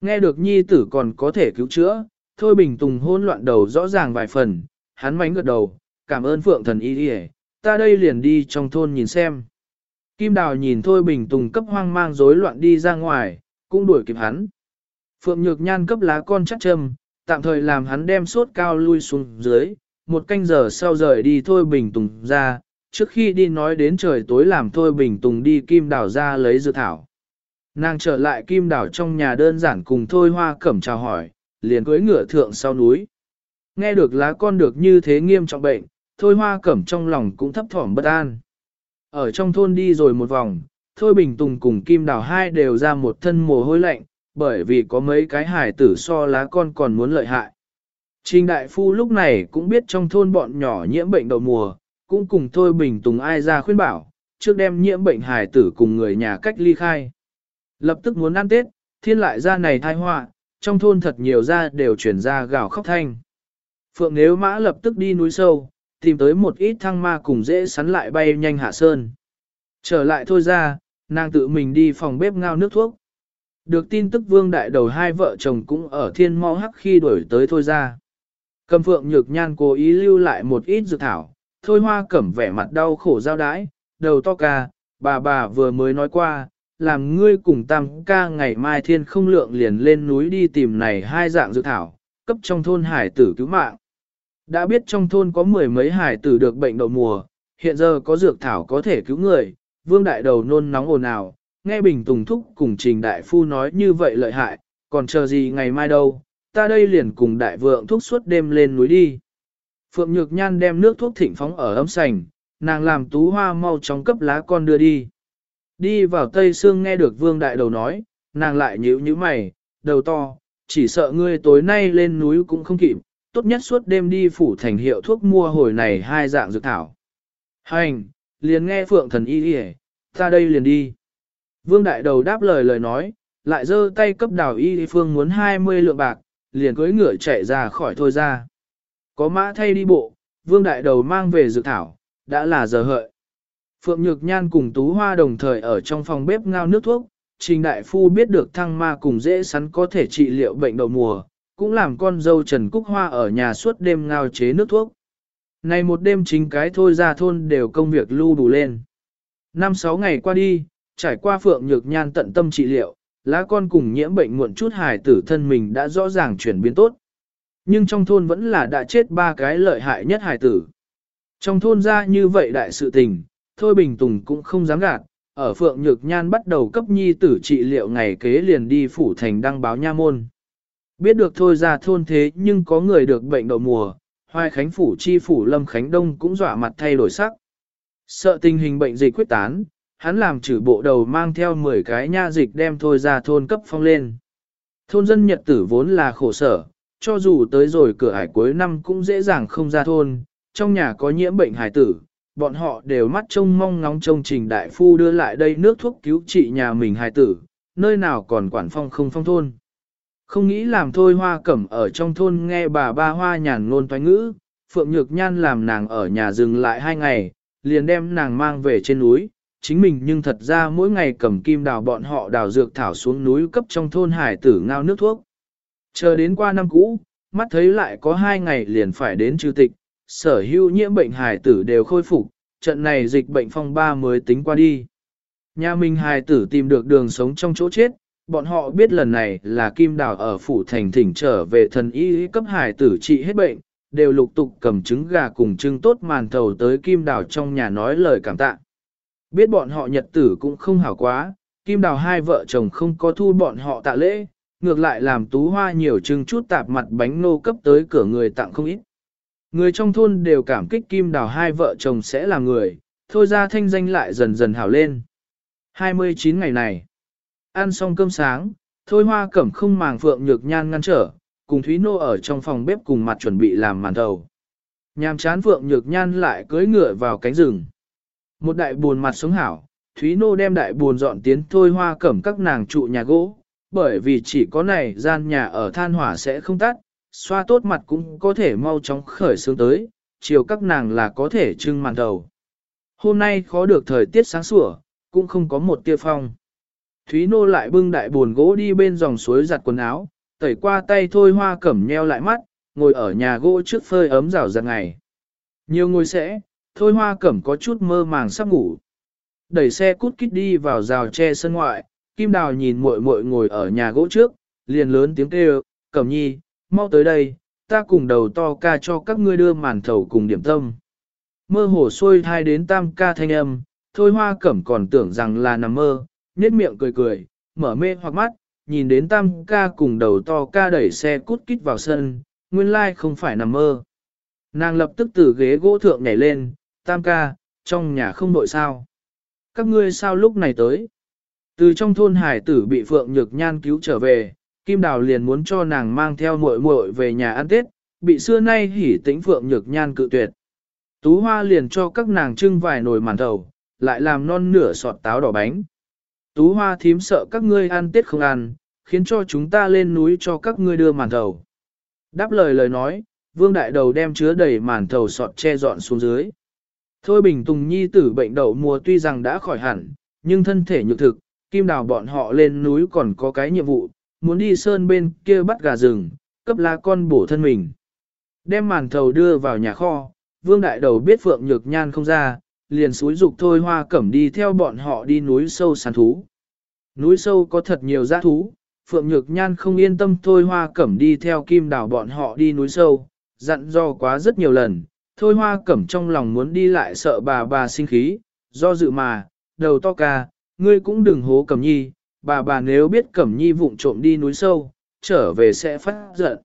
Nghe được nhi tử còn có thể cứu chữa, thôi bình tùng hôn loạn đầu rõ ràng vài phần, hắn mánh gật đầu, cảm ơn phượng thần y đi ta đây liền đi trong thôn nhìn xem. Kim Đào nhìn Thôi Bình Tùng cấp hoang mang rối loạn đi ra ngoài, cũng đuổi kịp hắn. Phượng Nhược Nhan cấp lá con chắc châm, tạm thời làm hắn đem sốt cao lui xuống dưới, một canh giờ sau rời đi Thôi Bình Tùng ra, trước khi đi nói đến trời tối làm Thôi Bình Tùng đi Kim Đào ra lấy dược thảo. Nàng trở lại Kim Đào trong nhà đơn giản cùng Thôi Hoa Cẩm chào hỏi, liền cưới ngựa thượng sau núi. Nghe được lá con được như thế nghiêm trọng bệnh, Thôi Hoa Cẩm trong lòng cũng thấp thỏm bất an. Ở trong thôn đi rồi một vòng, Thôi Bình Tùng cùng Kim Đào hai đều ra một thân mồ hôi lạnh, bởi vì có mấy cái hải tử so lá con còn muốn lợi hại. Trình Đại Phu lúc này cũng biết trong thôn bọn nhỏ nhiễm bệnh đầu mùa, cũng cùng Thôi Bình Tùng ai ra khuyên bảo, trước đem nhiễm bệnh hải tử cùng người nhà cách ly khai. Lập tức muốn ăn Tết, thiên lại ra này thai họa, trong thôn thật nhiều ra đều chuyển ra gào khóc thanh. Phượng nếu mã lập tức đi núi sâu, tìm tới một ít thăng ma cùng dễ sắn lại bay nhanh hạ sơn. Trở lại thôi ra, nàng tự mình đi phòng bếp ngao nước thuốc. Được tin tức vương đại đầu hai vợ chồng cũng ở thiên mau hắc khi đuổi tới thôi ra. Cầm phượng nhược nhan cố ý lưu lại một ít dược thảo, thôi hoa cẩm vẻ mặt đau khổ giao đái, đầu to ca, bà bà vừa mới nói qua, làm ngươi cùng tam ca ngày mai thiên không lượng liền lên núi đi tìm này hai dạng dược thảo, cấp trong thôn hải tử cứu mạng. Đã biết trong thôn có mười mấy hải tử được bệnh đậu mùa, hiện giờ có dược thảo có thể cứu người, vương đại đầu nôn nóng ồn ào, nghe Bình Tùng Thúc cùng Trình Đại Phu nói như vậy lợi hại, còn chờ gì ngày mai đâu, ta đây liền cùng đại vượng thuốc suốt đêm lên núi đi. Phượng Nhược Nhan đem nước thuốc thịnh phóng ở ấm sành, nàng làm tú hoa mau chóng cấp lá con đưa đi. Đi vào Tây Sương nghe được vương đại đầu nói, nàng lại nhíu như mày, đầu to, chỉ sợ ngươi tối nay lên núi cũng không kịp, tốt nhất suốt đêm đi phủ thành hiệu thuốc mua hồi này hai dạng dược thảo. Hành, liền nghe phượng thần y y Ta đây liền đi. Vương đại đầu đáp lời lời nói, lại giơ tay cấp đào y phương muốn 20 lượng bạc, liền cưỡi ngựa chạy ra khỏi thôi ra. Có mã thay đi bộ, vương đại đầu mang về dược thảo, đã là giờ hợi. Phượng Nhược Nhan cùng Tú Hoa đồng thời ở trong phòng bếp ngao nước thuốc, Trình Đại Phu biết được thăng ma cùng dễ sắn có thể trị liệu bệnh đậu mùa, cũng làm con dâu Trần Cúc Hoa ở nhà suốt đêm ngao chế nước thuốc. Này một đêm chính cái thôi ra thôn đều công việc lưu đủ lên. Năm sáu ngày qua đi, trải qua Phượng Nhược Nhan tận tâm trị liệu, lá con cùng nhiễm bệnh muộn chút hài tử thân mình đã rõ ràng chuyển biến tốt. Nhưng trong thôn vẫn là đã chết ba cái lợi hại nhất hài tử. Trong thôn ra như vậy đại sự tình, Thôi Bình Tùng cũng không dám gạt, ở Phượng Nhược Nhan bắt đầu cấp nhi tử trị liệu ngày kế liền đi phủ thành đăng báo nha môn. Biết được thôi ra thôn thế nhưng có người được bệnh đậu mùa, Hoài Khánh phủ chi phủ Lâm Khánh Đông cũng dọa mặt thay đổi sắc. Sợ tình hình bệnh dịch quyết tán, hắn làm trừ bộ đầu mang theo 10 cái nha dịch đem thôi ra thôn cấp phong lên. Thôn dân nhật tử vốn là khổ sở, cho dù tới rồi cửa hải cuối năm cũng dễ dàng không ra thôn, trong nhà có nhiễm bệnh hải tử, bọn họ đều mắt trông mong ngóng trông trình đại phu đưa lại đây nước thuốc cứu trị nhà mình hải tử, nơi nào còn quản phong không phong thôn. Không nghĩ làm thôi hoa cẩm ở trong thôn nghe bà ba hoa nhàn ngôn toán ngữ, Phượng Nhược Nhan làm nàng ở nhà dừng lại hai ngày, liền đem nàng mang về trên núi, chính mình nhưng thật ra mỗi ngày cầm kim đào bọn họ đào dược thảo xuống núi cấp trong thôn hải tử ngao nước thuốc. Chờ đến qua năm cũ, mắt thấy lại có hai ngày liền phải đến trừ tịch, sở hữu nhiễm bệnh hải tử đều khôi phục, trận này dịch bệnh phong ba mới tính qua đi. Nhà mình hải tử tìm được đường sống trong chỗ chết, bọn họ biết lần này là kim đào ở phủ thành thỉnh trở về thần y cấp hải tử trị hết bệnh, đều lục tục cầm trứng gà cùng trứng tốt màn thầu tới kim đào trong nhà nói lời cảm tạ. Biết bọn họ nhật tử cũng không hảo quá, kim đào hai vợ chồng không có thu bọn họ tạ lễ, ngược lại làm tú hoa nhiều trưng chút tạp mặt bánh nô cấp tới cửa người tặng không ít. Người trong thôn đều cảm kích kim đào hai vợ chồng sẽ là người, thôi ra thanh danh lại dần dần hảo lên. 29 ngày này, ăn xong cơm sáng, thôi hoa cẩm không màng phượng nhược nhan ngăn trở, cùng Thúy Nô ở trong phòng bếp cùng mặt chuẩn bị làm màn thầu. Nhàm chán phượng nhược nhan lại cưỡi ngựa vào cánh rừng. Một đại buồn mặt sống hảo, Thúy Nô đem đại buồn dọn tiến thôi hoa cẩm các nàng trụ nhà gỗ, bởi vì chỉ có này gian nhà ở than hỏa sẽ không tắt, xoa tốt mặt cũng có thể mau chóng khởi sướng tới, chiều các nàng là có thể trưng màn đầu. Hôm nay khó được thời tiết sáng sủa, cũng không có một tia phong. Thúy Nô lại bưng đại buồn gỗ đi bên dòng suối giặt quần áo, tẩy qua tay thôi hoa cẩm nheo lại mắt, ngồi ở nhà gỗ trước phơi ấm rào giặt ngày. Nhiều ngồi sẽ, thôi hoa cẩm có chút mơ màng sắp ngủ. Đẩy xe cút kít đi vào rào tre sân ngoại, Kim Đào nhìn muội muội ngồi ở nhà gỗ trước, liền lớn tiếng kêu, cẩm nhi, mau tới đây, ta cùng đầu to ca cho các ngươi đưa màn thầu cùng điểm tâm. Mơ hồ xuôi thai đến tam ca thanh âm, thôi hoa cẩm còn tưởng rằng là nằm mơ, nết miệng cười cười, mở mê hoặc mắt, nhìn đến tam ca cùng đầu to ca đẩy xe cút kít vào sân, nguyên lai không phải nằm mơ. Nàng lập tức từ ghế gỗ thượng nhảy lên, tam ca, trong nhà không nội sao. Các ngươi sao lúc này tới? Từ trong thôn hải tử bị Phượng Nhược Nhan cứu trở về, Kim Đào liền muốn cho nàng mang theo muội muội về nhà ăn Tết, bị xưa nay hỉ tĩnh Phượng Nhược Nhan cự tuyệt. Tú Hoa liền cho các nàng trưng vài nồi màn thầu, lại làm non nửa sọt táo đỏ bánh. Tú Hoa thím sợ các ngươi ăn Tết không ăn, khiến cho chúng ta lên núi cho các ngươi đưa màn thầu. Đáp lời lời nói, Vương Đại Đầu đem chứa đầy màn thầu sọt che dọn xuống dưới. Thôi Bình Tùng Nhi tử bệnh đậu mùa tuy rằng đã khỏi hẳn, nhưng thân thể nhược thực, Kim Đào bọn họ lên núi còn có cái nhiệm vụ, muốn đi sơn bên kia bắt gà rừng, cấp lá con bổ thân mình. Đem màn thầu đưa vào nhà kho, Vương Đại Đầu biết Phượng Nhược Nhan không ra, liền suối dục thôi hoa cẩm đi theo bọn họ đi núi sâu săn thú. Núi sâu có thật nhiều giã thú, Phượng Nhược Nhan không yên tâm thôi hoa cẩm đi theo kim đảo bọn họ đi núi sâu, dặn do quá rất nhiều lần, thôi hoa cẩm trong lòng muốn đi lại sợ bà bà sinh khí, do dự mà, đầu to ca, ngươi cũng đừng hố cẩm nhi, bà bà nếu biết cẩm nhi vụng trộm đi núi sâu, trở về sẽ phát giận.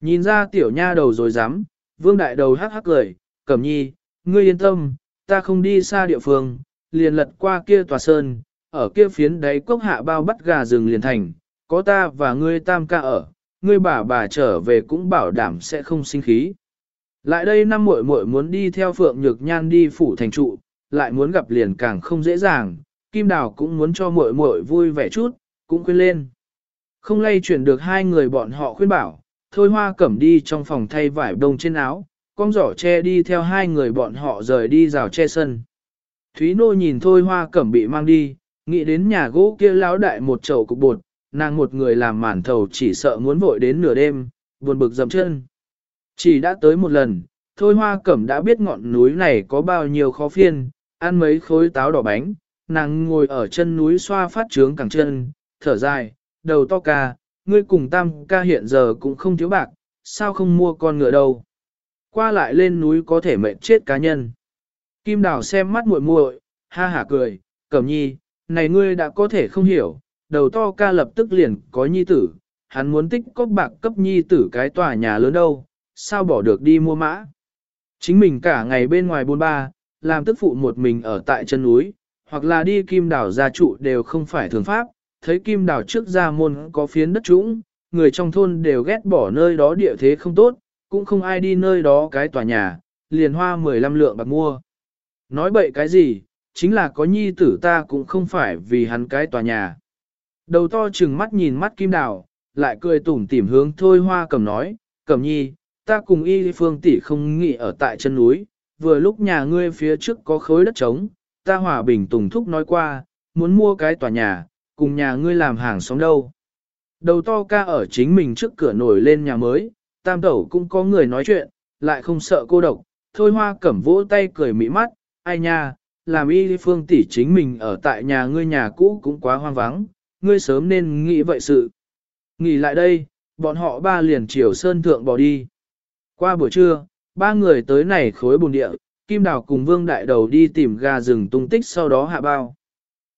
Nhìn ra tiểu nha đầu rồi dám, vương đại đầu hắc hắc cười, cẩm nhi, ngươi yên tâm, ta không đi xa địa phương, liền lật qua kia tòa sơn, ở kia phiến đáy cốc hạ bao bắt gà rừng liền thành, có ta và ngươi tam ca ở, ngươi bà bà trở về cũng bảo đảm sẽ không sinh khí. Lại đây năm muội muội muốn đi theo Phượng Nhược Nhan đi phủ thành trụ, lại muốn gặp liền càng không dễ dàng, Kim Đào cũng muốn cho muội muội vui vẻ chút, cũng khuyên lên. Không lay chuyển được hai người bọn họ khuyên bảo, thôi hoa cẩm đi trong phòng thay vải đông trên áo, con giỏ che đi theo hai người bọn họ rời đi rào che sân. Thúy Nô nhìn thôi hoa cẩm bị mang đi, nghĩ đến nhà gỗ kia lão đại một chậu cục bột, nàng một người làm mản thầu chỉ sợ muốn vội đến nửa đêm, buồn bực dầm chân. Chỉ đã tới một lần, thôi hoa cẩm đã biết ngọn núi này có bao nhiêu khó phiên, ăn mấy khối táo đỏ bánh, nàng ngồi ở chân núi xoa phát trướng cẳng chân, thở dài, đầu to ca, ngươi cùng tam ca hiện giờ cũng không thiếu bạc, sao không mua con ngựa đâu. Qua lại lên núi có thể mệnh chết cá nhân. Kim Đào xem mắt muội muội, ha hả cười, cẩm nhi, này ngươi đã có thể không hiểu, đầu to ca lập tức liền có nhi tử, hắn muốn tích có bạc cấp nhi tử cái tòa nhà lớn đâu, sao bỏ được đi mua mã. Chính mình cả ngày bên ngoài buôn ba, làm tức phụ một mình ở tại chân núi, hoặc là đi kim đảo gia trụ đều không phải thường pháp, thấy kim đảo trước gia môn có phiến đất trũng, người trong thôn đều ghét bỏ nơi đó địa thế không tốt, cũng không ai đi nơi đó cái tòa nhà, liền hoa 15 lượng bạc mua. Nói bậy cái gì, chính là có nhi tử ta cũng không phải vì hắn cái tòa nhà. Đầu to chừng mắt nhìn mắt kim đào, lại cười tủm tỉm hướng thôi hoa cầm nói, cầm nhi, ta cùng y phương tỷ không nghĩ ở tại chân núi, vừa lúc nhà ngươi phía trước có khối đất trống, ta hòa bình tùng thúc nói qua, muốn mua cái tòa nhà, cùng nhà ngươi làm hàng sống đâu. Đầu to ca ở chính mình trước cửa nổi lên nhà mới, tam tẩu cũng có người nói chuyện, lại không sợ cô độc, thôi hoa cẩm vỗ tay cười mỹ mắt, ai nha, làm y phương tỷ chính mình ở tại nhà ngươi nhà cũ cũng quá hoang vắng, ngươi sớm nên nghĩ vậy sự. Nghỉ lại đây, bọn họ ba liền chiều sơn thượng bỏ đi. Qua buổi trưa, ba người tới này khối bùn địa, Kim Đào cùng Vương Đại Đầu đi tìm gà rừng tung tích sau đó hạ bao.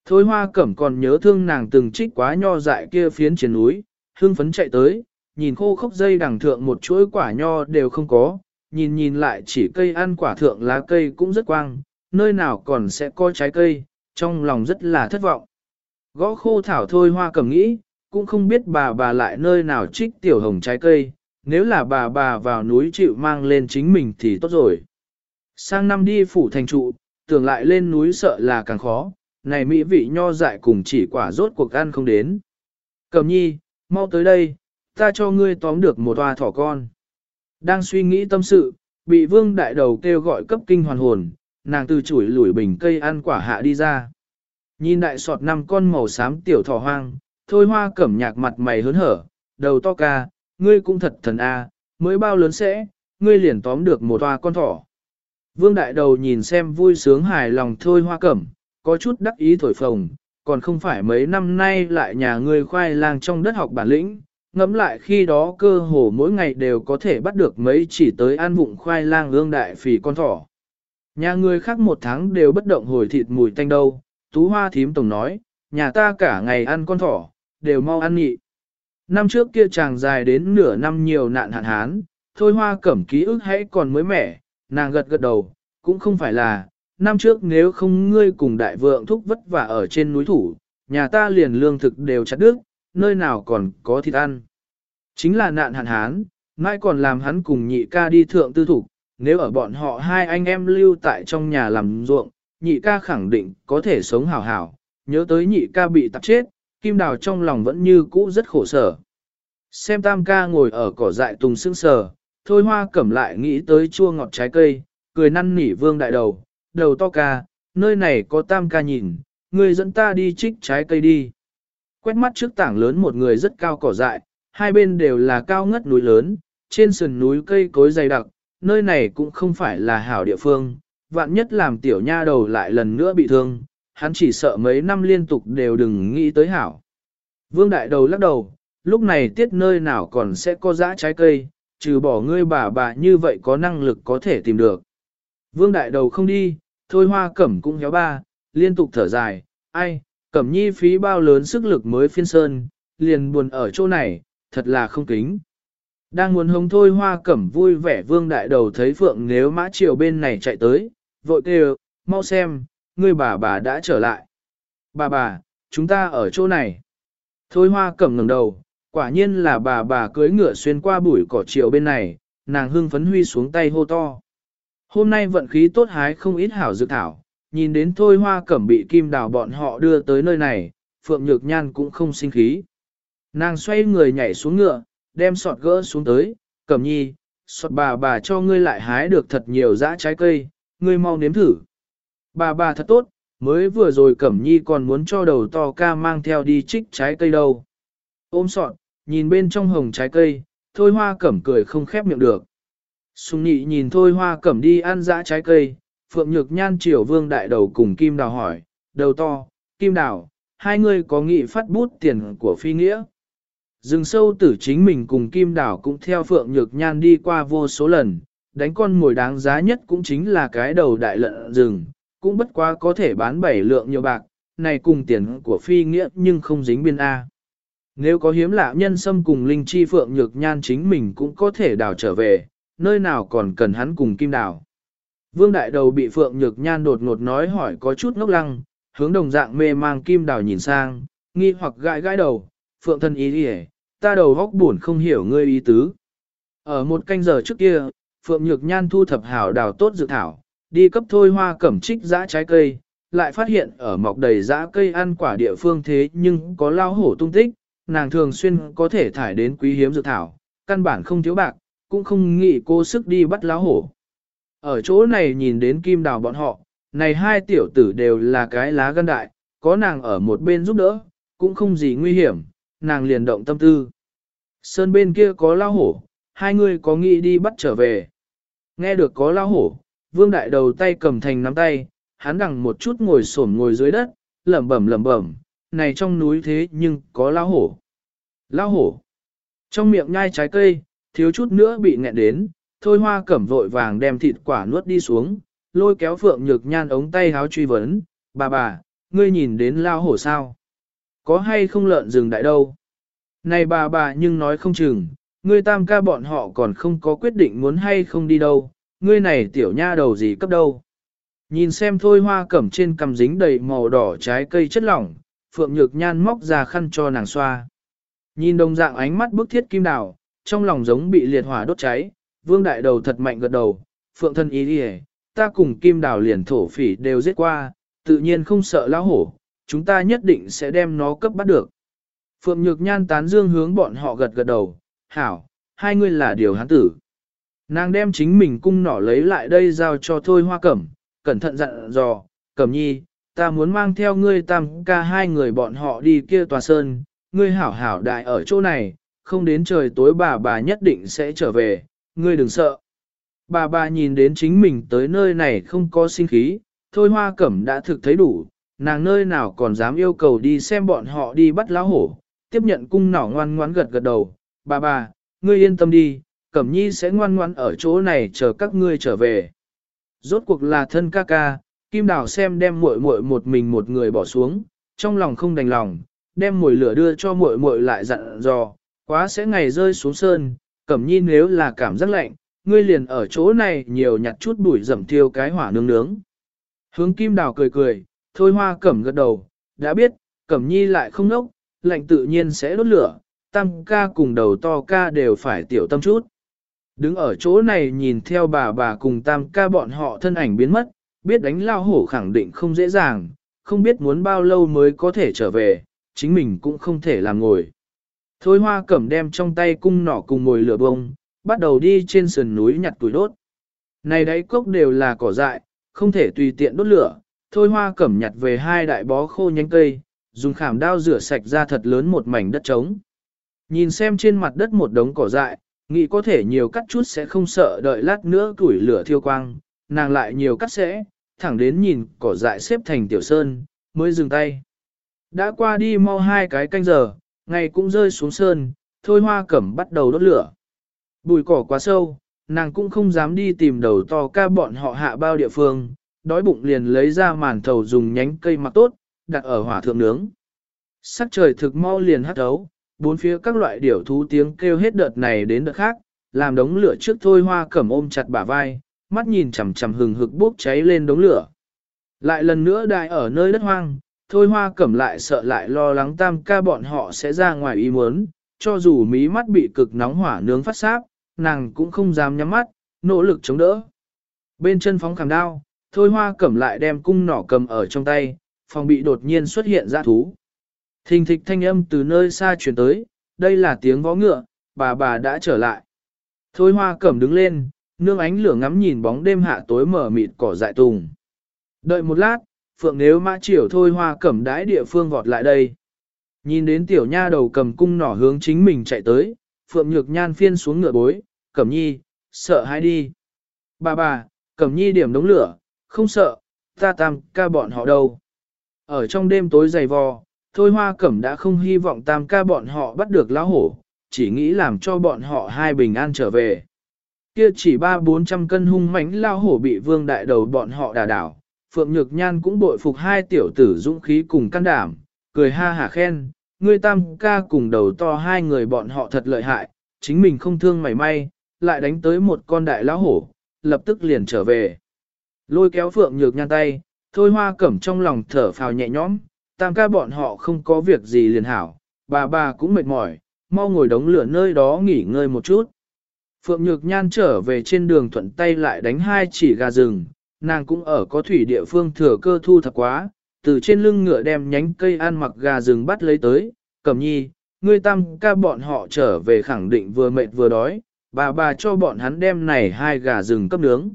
Thôi hoa cẩm còn nhớ thương nàng từng trích quá nho dại kia phiến trên núi, hương phấn chạy tới, nhìn khô khốc dây đằng thượng một chuỗi quả nho đều không có, nhìn nhìn lại chỉ cây ăn quả thượng lá cây cũng rất quang, nơi nào còn sẽ có trái cây, trong lòng rất là thất vọng. Gõ khô thảo thôi hoa cầm nghĩ, cũng không biết bà bà lại nơi nào trích tiểu hồng trái cây, nếu là bà bà vào núi chịu mang lên chính mình thì tốt rồi. Sang năm đi phủ thành trụ, tưởng lại lên núi sợ là càng khó, này mỹ vị nho dại cùng chỉ quả rốt cuộc ăn không đến. Cầm nhi, mau tới đây, ta cho ngươi tóm được một toa thỏ con. Đang suy nghĩ tâm sự, bị vương đại đầu kêu gọi cấp kinh hoàn hồn, nàng từ chuỗi lủi bình cây ăn quả hạ đi ra. Nhìn đại sọt năm con màu xám tiểu thỏ hoang, thôi hoa cẩm nhạc mặt mày hớn hở, đầu to ca, ngươi cũng thật thần a, mới bao lớn sẽ, ngươi liền tóm được một toa con thỏ. Vương đại đầu nhìn xem vui sướng hài lòng thôi hoa cẩm, có chút đắc ý thổi phồng, còn không phải mấy năm nay lại nhà ngươi khoai lang trong đất học bản lĩnh, ngẫm lại khi đó cơ hồ mỗi ngày đều có thể bắt được mấy chỉ tới ăn vụng khoai lang ương đại phì con thỏ. Nhà người khác một tháng đều bất động hồi thịt mùi tanh đâu, Tú Hoa Thím Tổng nói, nhà ta cả ngày ăn con thỏ, đều mau ăn nhị. Năm trước kia chàng dài đến nửa năm nhiều nạn hạn hán, thôi hoa cẩm ký ức hãy còn mới mẻ, nàng gật gật đầu, cũng không phải là, năm trước nếu không ngươi cùng đại vượng thúc vất vả ở trên núi thủ, nhà ta liền lương thực đều chặt đứt, nơi nào còn có thịt ăn. Chính là nạn hạn hán, mãi còn làm hắn cùng nhị ca đi thượng tư thủ, nếu ở bọn họ hai anh em lưu tại trong nhà làm ruộng, nhị ca khẳng định có thể sống hảo hảo, nhớ tới nhị ca bị tạp chết, kim đào trong lòng vẫn như cũ rất khổ sở. Xem tam ca ngồi ở cỏ dại tùng sương sờ, thôi hoa cẩm lại nghĩ tới chua ngọt trái cây, cười năn nỉ vương đại đầu, đầu to ca, nơi này có tam ca nhìn, người dẫn ta đi trích trái cây đi. Quét mắt trước tảng lớn một người rất cao cỏ dại, hai bên đều là cao ngất núi lớn, trên sườn núi cây cối dày đặc, nơi này cũng không phải là hảo địa phương, vạn nhất làm tiểu nha đầu lại lần nữa bị thương, hắn chỉ sợ mấy năm liên tục đều đừng nghĩ tới hảo. Vương đại đầu lắc đầu, lúc này tiết nơi nào còn sẽ có dã trái cây, trừ bỏ ngươi bà bà như vậy có năng lực có thể tìm được. Vương đại đầu không đi, thôi hoa cẩm cũng héo ba, liên tục thở dài, ai, cẩm nhi phí bao lớn sức lực mới phiên sơn, liền buồn ở chỗ này, thật là không kính. Đang muốn hống thôi hoa cẩm vui vẻ vương đại đầu thấy phượng nếu mã chiều bên này chạy tới, vội kêu, mau xem, ngươi bà bà đã trở lại. Bà bà, chúng ta ở chỗ này. Thôi hoa cẩm ngẩng đầu, quả nhiên là bà bà cưới ngựa xuyên qua bụi cỏ chiều bên này, nàng hưng phấn huy xuống tay hô to. Hôm nay vận khí tốt hái không ít hảo dự thảo, nhìn đến thôi hoa cẩm bị kim đào bọn họ đưa tới nơi này, Phượng Nhược Nhan cũng không sinh khí. Nàng xoay người nhảy xuống ngựa, đem sọt gỡ xuống tới, cẩm nhi, sọt bà bà cho ngươi lại hái được thật nhiều dã trái cây, ngươi mau nếm thử. Bà bà thật tốt, mới vừa rồi cẩm nhi còn muốn cho đầu to ca mang theo đi trích trái cây đâu. Ôm sọt, nhìn bên trong hồng trái cây, thôi hoa cẩm cười không khép miệng được. Sùng nhị nhìn thôi hoa cẩm đi ăn dã trái cây, phượng nhược nhan triều vương đại đầu cùng kim đào hỏi, đầu to, kim đào, hai người có nghị phát bút tiền của phi nghĩa. Rừng sâu tử chính mình cùng kim đào cũng theo phượng nhược nhan đi qua vô số lần, đánh con mồi đáng giá nhất cũng chính là cái đầu đại lợn rừng, cũng bất quá có thể bán bảy lượng nhiều bạc, này cùng tiền của phi nghĩa nhưng không dính biên A. Nếu có hiếm lạ nhân xâm cùng linh chi phượng nhược nhan chính mình cũng có thể đào trở về, nơi nào còn cần hắn cùng kim đào. Vương đại đầu bị phượng nhược nhan đột ngột nói hỏi có chút ngốc lăng, hướng đồng dạng mê mang kim đào nhìn sang, nghi hoặc gãi gãi đầu, phượng thân ý đi ta đầu góc buồn không hiểu ngươi ý tứ. Ở một canh giờ trước kia, phượng nhược nhan thu thập hảo đào tốt dự thảo, đi cấp thôi hoa cẩm trích dã trái cây, lại phát hiện ở mọc đầy dã cây ăn quả địa phương thế nhưng có lao hổ tung tích, nàng thường xuyên có thể thải đến quý hiếm dược thảo, căn bản không thiếu bạc, cũng không nghĩ cô sức đi bắt lão hổ. Ở chỗ này nhìn đến kim đào bọn họ, này hai tiểu tử đều là cái lá gân đại, có nàng ở một bên giúp đỡ, cũng không gì nguy hiểm, nàng liền động tâm tư. Sơn bên kia có lao hổ, hai người có nghĩ đi bắt trở về. Nghe được có lao hổ, vương đại đầu tay cầm thành nắm tay, hắn đằng một chút ngồi xổm ngồi dưới đất, lẩm bẩm lẩm bẩm, này trong núi thế nhưng có lao hổ. Lao hổ. Trong miệng nhai trái cây, thiếu chút nữa bị nghẹn đến, thôi hoa cẩm vội vàng đem thịt quả nuốt đi xuống, lôi kéo phượng nhược nhan ống tay háo truy vấn, bà bà, ngươi nhìn đến lao hổ sao? Có hay không lợn rừng đại đâu? Này bà bà nhưng nói không chừng, ngươi tam ca bọn họ còn không có quyết định muốn hay không đi đâu, ngươi này tiểu nha đầu gì cấp đâu. Nhìn xem thôi hoa cẩm trên cầm dính đầy màu đỏ trái cây chất lỏng, phượng nhược nhan móc ra khăn cho nàng xoa. Nhìn đồng dạng ánh mắt bức thiết kim đào, trong lòng giống bị liệt hỏa đốt cháy, vương đại đầu thật mạnh gật đầu, phượng thân ý đi ta cùng kim đào liền thổ phỉ đều giết qua, tự nhiên không sợ lão hổ, chúng ta nhất định sẽ đem nó cấp bắt được. Phượng Nhược Nhan tán dương hướng bọn họ gật gật đầu, hảo, hai người là điều hắn tử. Nàng đem chính mình cung nỏ lấy lại đây giao cho Thôi Hoa Cẩm, cẩn thận dặn dò, Cẩm nhi, ta muốn mang theo ngươi tam ca hai người bọn họ đi kia tòa sơn, ngươi hảo hảo đại ở chỗ này, không đến trời tối bà bà nhất định sẽ trở về, ngươi đừng sợ. Bà bà nhìn đến chính mình tới nơi này không có sinh khí, Thôi Hoa Cẩm đã thực thấy đủ, nàng nơi nào còn dám yêu cầu đi xem bọn họ đi bắt lão hổ, tiếp nhận cung nỏ ngoan ngoãn gật gật đầu, bà bà, ngươi yên tâm đi, Cẩm Nhi sẽ ngoan ngoãn ở chỗ này chờ các ngươi trở về. Rốt cuộc là thân ca ca, Kim Đào xem đem muội muội một mình một người bỏ xuống, trong lòng không đành lòng, đem mùi lửa đưa cho muội muội lại dặn dò, quá sẽ ngày rơi xuống sơn, Cẩm Nhi nếu là cảm giác lạnh, ngươi liền ở chỗ này nhiều nhặt chút bụi dẩm thiêu cái hỏa nướng nướng. Hướng Kim Đào cười cười, thôi hoa cẩm gật đầu, đã biết, Cẩm Nhi lại không nốc, lạnh tự nhiên sẽ đốt lửa, tam ca cùng đầu to ca đều phải tiểu tâm chút. Đứng ở chỗ này nhìn theo bà bà cùng tam ca bọn họ thân ảnh biến mất, biết đánh lao hổ khẳng định không dễ dàng, không biết muốn bao lâu mới có thể trở về, chính mình cũng không thể làm ngồi. Thôi hoa cẩm đem trong tay cung nỏ cùng ngồi lửa bông, bắt đầu đi trên sườn núi nhặt tuổi đốt. Này đáy cốc đều là cỏ dại, không thể tùy tiện đốt lửa, thôi hoa cẩm nhặt về hai đại bó khô nhánh cây, dùng khảm đao rửa sạch ra thật lớn một mảnh đất trống. Nhìn xem trên mặt đất một đống cỏ dại, nghĩ có thể nhiều cắt chút sẽ không sợ đợi lát nữa củi lửa thiêu quang, nàng lại nhiều cắt sẽ, thẳng đến nhìn cỏ dại xếp thành tiểu sơn, mới dừng tay. Đã qua đi mau hai cái canh giờ, ngày cũng rơi xuống sơn, thôi hoa cẩm bắt đầu đốt lửa. Bùi cỏ quá sâu, nàng cũng không dám đi tìm đầu to ca bọn họ hạ bao địa phương, đói bụng liền lấy ra màn thầu dùng nhánh cây mặc tốt, đặt ở hỏa thượng nướng. Sắc trời thực mau liền hắt thấu, bốn phía các loại điểu thú tiếng kêu hết đợt này đến đợt khác, làm đống lửa trước thôi hoa cẩm ôm chặt bả vai, mắt nhìn chằm chằm hừng hực bốc cháy lên đống lửa. Lại lần nữa đại ở nơi đất hoang, thôi hoa cẩm lại sợ lại lo lắng tam ca bọn họ sẽ ra ngoài ý muốn, cho dù mí mắt bị cực nóng hỏa nướng phát sáp, nàng cũng không dám nhắm mắt, nỗ lực chống đỡ. Bên chân phóng khảm đao, thôi hoa cẩm lại đem cung nỏ cầm ở trong tay, phòng bị đột nhiên xuất hiện ra thú. Thình thịch thanh âm từ nơi xa truyền tới, đây là tiếng vó ngựa, bà bà đã trở lại. Thôi hoa cẩm đứng lên, nương ánh lửa ngắm nhìn bóng đêm hạ tối mở mịt cỏ dại tùng. Đợi một lát, phượng nếu mã chiều thôi hoa cẩm đãi địa phương vọt lại đây. Nhìn đến tiểu nha đầu cầm cung nỏ hướng chính mình chạy tới, phượng nhược nhan phiên xuống ngựa bối, cẩm nhi, sợ hãi đi. Bà bà, cẩm nhi điểm đống lửa, không sợ, ta tam ca bọn họ đâu. Ở trong đêm tối dày vò, thôi hoa cẩm đã không hy vọng tam ca bọn họ bắt được lão hổ, chỉ nghĩ làm cho bọn họ hai bình an trở về. Kia chỉ ba bốn trăm cân hung mãnh lao hổ bị vương đại đầu bọn họ đà đảo, Phượng Nhược Nhan cũng bội phục hai tiểu tử dũng khí cùng can đảm, cười ha hả khen, ngươi tam ca cùng đầu to hai người bọn họ thật lợi hại, chính mình không thương mảy may, lại đánh tới một con đại lão hổ, lập tức liền trở về. Lôi kéo Phượng Nhược Nhan tay, thôi hoa cẩm trong lòng thở phào nhẹ nhõm, tam ca bọn họ không có việc gì liền hảo, bà bà cũng mệt mỏi, mau ngồi đống lửa nơi đó nghỉ ngơi một chút. Phượng Nhược Nhan trở về trên đường thuận tay lại đánh hai chỉ gà rừng, nàng cũng ở có thủy địa phương thừa cơ thu thập quá, từ trên lưng ngựa đem nhánh cây ăn mặc gà rừng bắt lấy tới, cẩm nhi, ngươi tam ca bọn họ trở về khẳng định vừa mệt vừa đói, bà bà cho bọn hắn đem này hai gà rừng cấp nướng.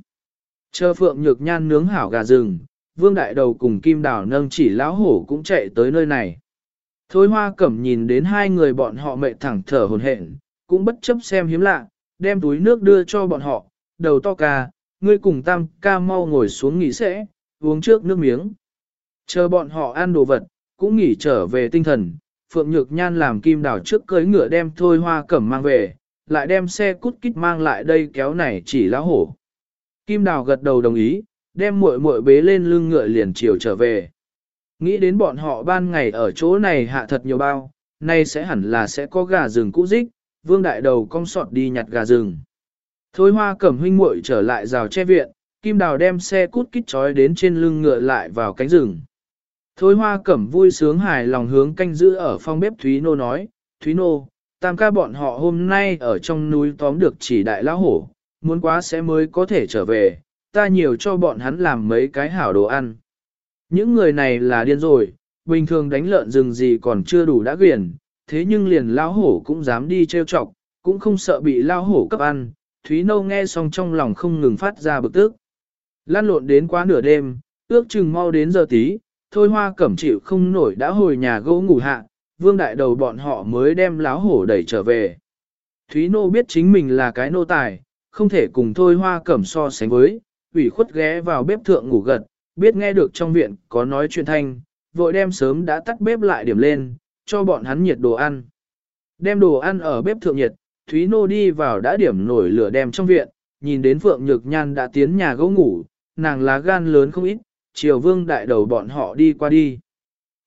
Chờ Phượng Nhược Nhan nướng hảo gà rừng, Vương Đại Đầu cùng Kim đảo nâng chỉ lão hổ cũng chạy tới nơi này. Thôi hoa cẩm nhìn đến hai người bọn họ mệt thẳng thở hồn hển, cũng bất chấp xem hiếm lạ, đem túi nước đưa cho bọn họ, đầu to ca, ngươi cùng tam ca mau ngồi xuống nghỉ sẽ, uống trước nước miếng. Chờ bọn họ ăn đồ vật, cũng nghỉ trở về tinh thần, Phượng Nhược Nhan làm kim đảo trước cưới ngựa đem thôi hoa cẩm mang về, lại đem xe cút kít mang lại đây kéo này chỉ lá hổ. Kim đào gật đầu đồng ý, đem muội muội bế lên lưng ngựa liền chiều trở về. Nghĩ đến bọn họ ban ngày ở chỗ này hạ thật nhiều bao, nay sẽ hẳn là sẽ có gà rừng cũ dích, vương đại đầu cong sọt đi nhặt gà rừng. Thôi hoa cẩm huynh muội trở lại rào che viện, kim đào đem xe cút kít trói đến trên lưng ngựa lại vào cánh rừng. Thôi hoa cẩm vui sướng hài lòng hướng canh giữ ở phong bếp Thúy Nô nói, Thúy Nô, tam ca bọn họ hôm nay ở trong núi tóm được chỉ đại lão hổ, muốn quá sẽ mới có thể trở về, ta nhiều cho bọn hắn làm mấy cái hảo đồ ăn. Những người này là điên rồi, bình thường đánh lợn rừng gì còn chưa đủ đã quyển, thế nhưng liền lão hổ cũng dám đi trêu chọc, cũng không sợ bị lão hổ cấp ăn, Thúy Nâu nghe xong trong lòng không ngừng phát ra bực tức. Lan lộn đến quá nửa đêm, ước chừng mau đến giờ tí, thôi hoa cẩm chịu không nổi đã hồi nhà gỗ ngủ hạ, vương đại đầu bọn họ mới đem láo hổ đẩy trở về. Thúy Nô biết chính mình là cái nô tài, không thể cùng thôi hoa cẩm so sánh với, ủy khuất ghé vào bếp thượng ngủ gật, biết nghe được trong viện có nói chuyện thanh, vội đem sớm đã tắt bếp lại điểm lên, cho bọn hắn nhiệt đồ ăn. Đem đồ ăn ở bếp thượng nhiệt, Thúy Nô đi vào đã điểm nổi lửa đem trong viện, nhìn đến Phượng Nhược Nhan đã tiến nhà gỗ ngủ, nàng lá gan lớn không ít, triều vương đại đầu bọn họ đi qua đi.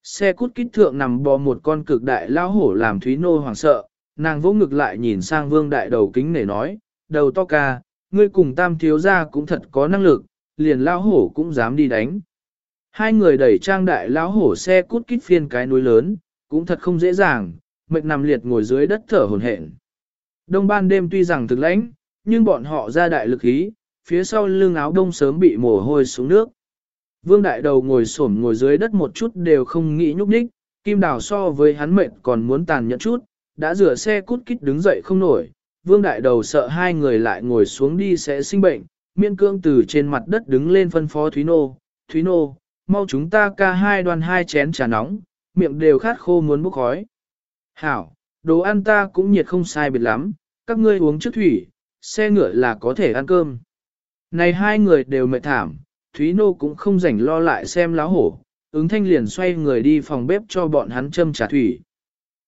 Xe cút kích thượng nằm bò một con cực đại lao hổ làm Thúy Nô hoảng sợ, nàng vỗ ngực lại nhìn sang vương đại đầu kính để nói, đầu to ca, ngươi cùng tam thiếu gia cũng thật có năng lực, liền lao hổ cũng dám đi đánh. Hai người đẩy trang đại lão hổ xe cút kít phiên cái núi lớn, cũng thật không dễ dàng, mệt nằm liệt ngồi dưới đất thở hồn hển. Đông ban đêm tuy rằng thực lãnh, nhưng bọn họ ra đại lực ý, phía sau lưng áo đông sớm bị mồ hôi xuống nước. Vương đại đầu ngồi xổm ngồi dưới đất một chút đều không nghĩ nhúc nhích, kim đào so với hắn mệt còn muốn tàn nhẫn chút, đã rửa xe cút kít đứng dậy không nổi. Vương đại đầu sợ hai người lại ngồi xuống đi sẽ sinh bệnh, miên cương từ trên mặt đất đứng lên phân phó Thúy Nô, Thúy Nô, mau chúng ta ca hai đoàn hai chén trà nóng, miệng đều khát khô muốn bốc khói. Hảo, đồ ăn ta cũng nhiệt không sai biệt lắm, các ngươi uống trước thủy, xe ngựa là có thể ăn cơm. Này hai người đều mệt thảm, Thúy Nô cũng không rảnh lo lại xem láo hổ, ứng thanh liền xoay người đi phòng bếp cho bọn hắn châm trà thủy.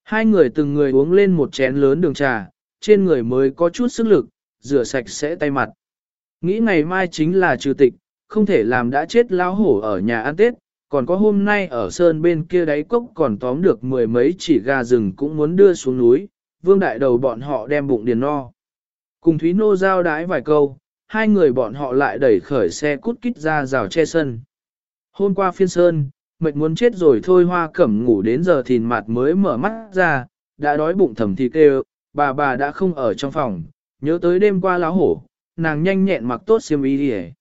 Hai người từng người uống lên một chén lớn đường trà, trên người mới có chút sức lực, rửa sạch sẽ tay mặt. Nghĩ ngày mai chính là trừ tịch, không thể làm đã chết lão hổ ở nhà ăn Tết, còn có hôm nay ở sơn bên kia đáy cốc còn tóm được mười mấy chỉ gà rừng cũng muốn đưa xuống núi, vương đại đầu bọn họ đem bụng điền no. Cùng Thúy Nô giao đái vài câu, hai người bọn họ lại đẩy khởi xe cút kít ra rào che sân. Hôm qua phiên sơn, mệt muốn chết rồi thôi hoa cẩm ngủ đến giờ thìn mặt mới mở mắt ra, đã đói bụng thầm thì kêu, bà bà đã không ở trong phòng, nhớ tới đêm qua láo hổ, nàng nhanh nhẹn mặc tốt xiêm y đi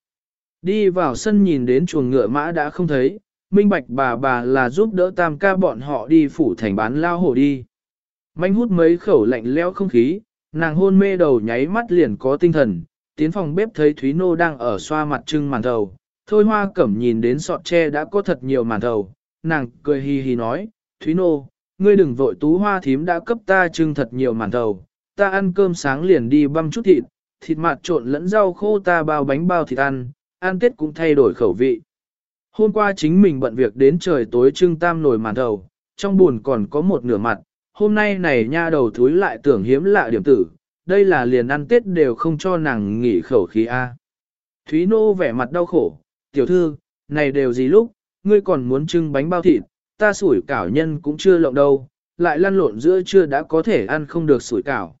Đi vào sân nhìn đến chuồng ngựa mã đã không thấy, minh bạch bà bà là giúp đỡ tam ca bọn họ đi phủ thành bán lao hổ đi. Manh hút mấy khẩu lạnh leo không khí, nàng hôn mê đầu nháy mắt liền có tinh thần, tiến phòng bếp thấy Thúy Nô đang ở xoa mặt trưng màn thầu. Thôi hoa cẩm nhìn đến sọt tre đã có thật nhiều màn thầu, nàng cười hi hi nói, Thúy Nô, ngươi đừng vội tú hoa thím đã cấp ta trưng thật nhiều màn thầu, ta ăn cơm sáng liền đi băm chút thịt, thịt mặt trộn lẫn rau khô ta bao bánh bao thịt ăn, ăn tết cũng thay đổi khẩu vị. Hôm qua chính mình bận việc đến trời tối trưng tam nồi màn đầu, trong buồn còn có một nửa mặt, hôm nay này nha đầu thúi lại tưởng hiếm lạ điểm tử, đây là liền ăn tết đều không cho nàng nghỉ khẩu khí A. Thúy nô vẻ mặt đau khổ, tiểu thư, này đều gì lúc, ngươi còn muốn trưng bánh bao thịt, ta sủi cảo nhân cũng chưa lộng đâu, lại lăn lộn giữa chưa đã có thể ăn không được sủi cảo.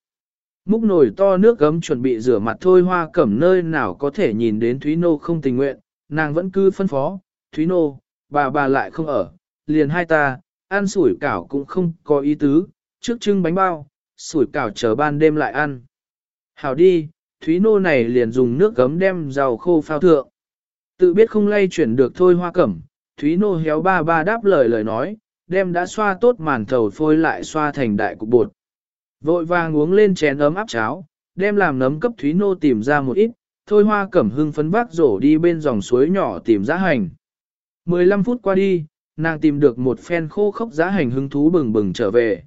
Múc nồi to nước gấm chuẩn bị rửa mặt thôi hoa cẩm nơi nào có thể nhìn đến Thúy Nô không tình nguyện, nàng vẫn cứ phân phó, Thúy Nô, bà bà lại không ở, liền hai ta, ăn sủi cảo cũng không có ý tứ, trước trưng bánh bao, sủi cảo chờ ban đêm lại ăn. Hảo đi, Thúy Nô này liền dùng nước gấm đem rau khô phao thượng. Tự biết không lay chuyển được thôi hoa cẩm, Thúy Nô héo ba ba đáp lời lời nói, đem đã xoa tốt màn thầu phôi lại xoa thành đại cục bột. Vội vàng uống lên chén ấm áp cháo, đem làm nấm cấp Thúy Nô tìm ra một ít, thôi hoa cẩm hưng phấn vác rổ đi bên dòng suối nhỏ tìm giá hành. 15 phút qua đi, nàng tìm được một phen khô khốc giá hành hứng thú bừng bừng trở về.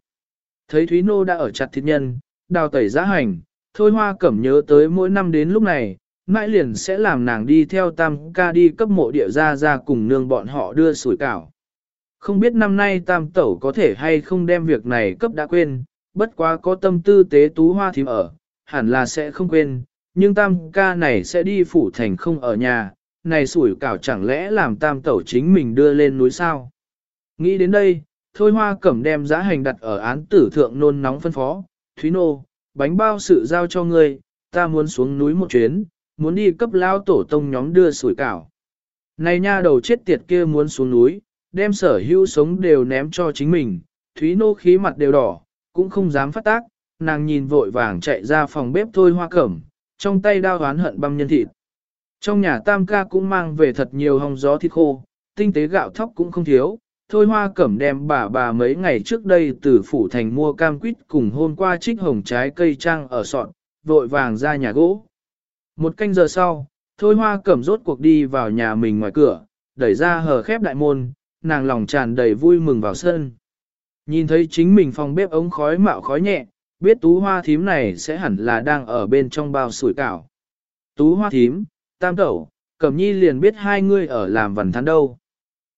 Thấy Thúy Nô đã ở chặt thịt nhân, đào tẩy giá hành, thôi hoa cẩm nhớ tới mỗi năm đến lúc này, mãi liền sẽ làm nàng đi theo tam ca đi cấp mộ địa ra ra cùng nương bọn họ đưa sủi cảo. Không biết năm nay tam tẩu có thể hay không đem việc này cấp đã quên, bất quá có tâm tư tế tú hoa thím ở, hẳn là sẽ không quên, nhưng tam ca này sẽ đi phủ thành không ở nhà, này sủi cảo chẳng lẽ làm tam tẩu chính mình đưa lên núi sao. Nghĩ đến đây, thôi hoa cẩm đem giá hành đặt ở án tử thượng nôn nóng phân phó, Thúy Nô, bánh bao sự giao cho ngươi, ta muốn xuống núi một chuyến, muốn đi cấp lao tổ tông nhóm đưa sủi cảo. Này nha đầu chết tiệt kia muốn xuống núi, đem sở hữu sống đều ném cho chính mình, Thúy Nô khí mặt đều đỏ, cũng không dám phát tác, nàng nhìn vội vàng chạy ra phòng bếp thôi hoa cẩm, trong tay đao oán hận băm nhân thịt. Trong nhà tam ca cũng mang về thật nhiều hong gió thịt khô, tinh tế gạo thóc cũng không thiếu, thôi hoa cẩm đem bà bà mấy ngày trước đây từ phủ thành mua cam quýt cùng hôm qua trích hồng trái cây trang ở sọn, vội vàng ra nhà gỗ. Một canh giờ sau, thôi hoa cẩm rốt cuộc đi vào nhà mình ngoài cửa, đẩy ra hờ khép đại môn, nàng lòng tràn đầy vui mừng vào sân. Nhìn thấy chính mình phòng bếp ống khói mạo khói nhẹ, biết tú hoa thím này sẽ hẳn là đang ở bên trong bao sủi cảo. Tú hoa thím, tam tẩu, cẩm nhi liền biết hai người ở làm vần thắn đâu.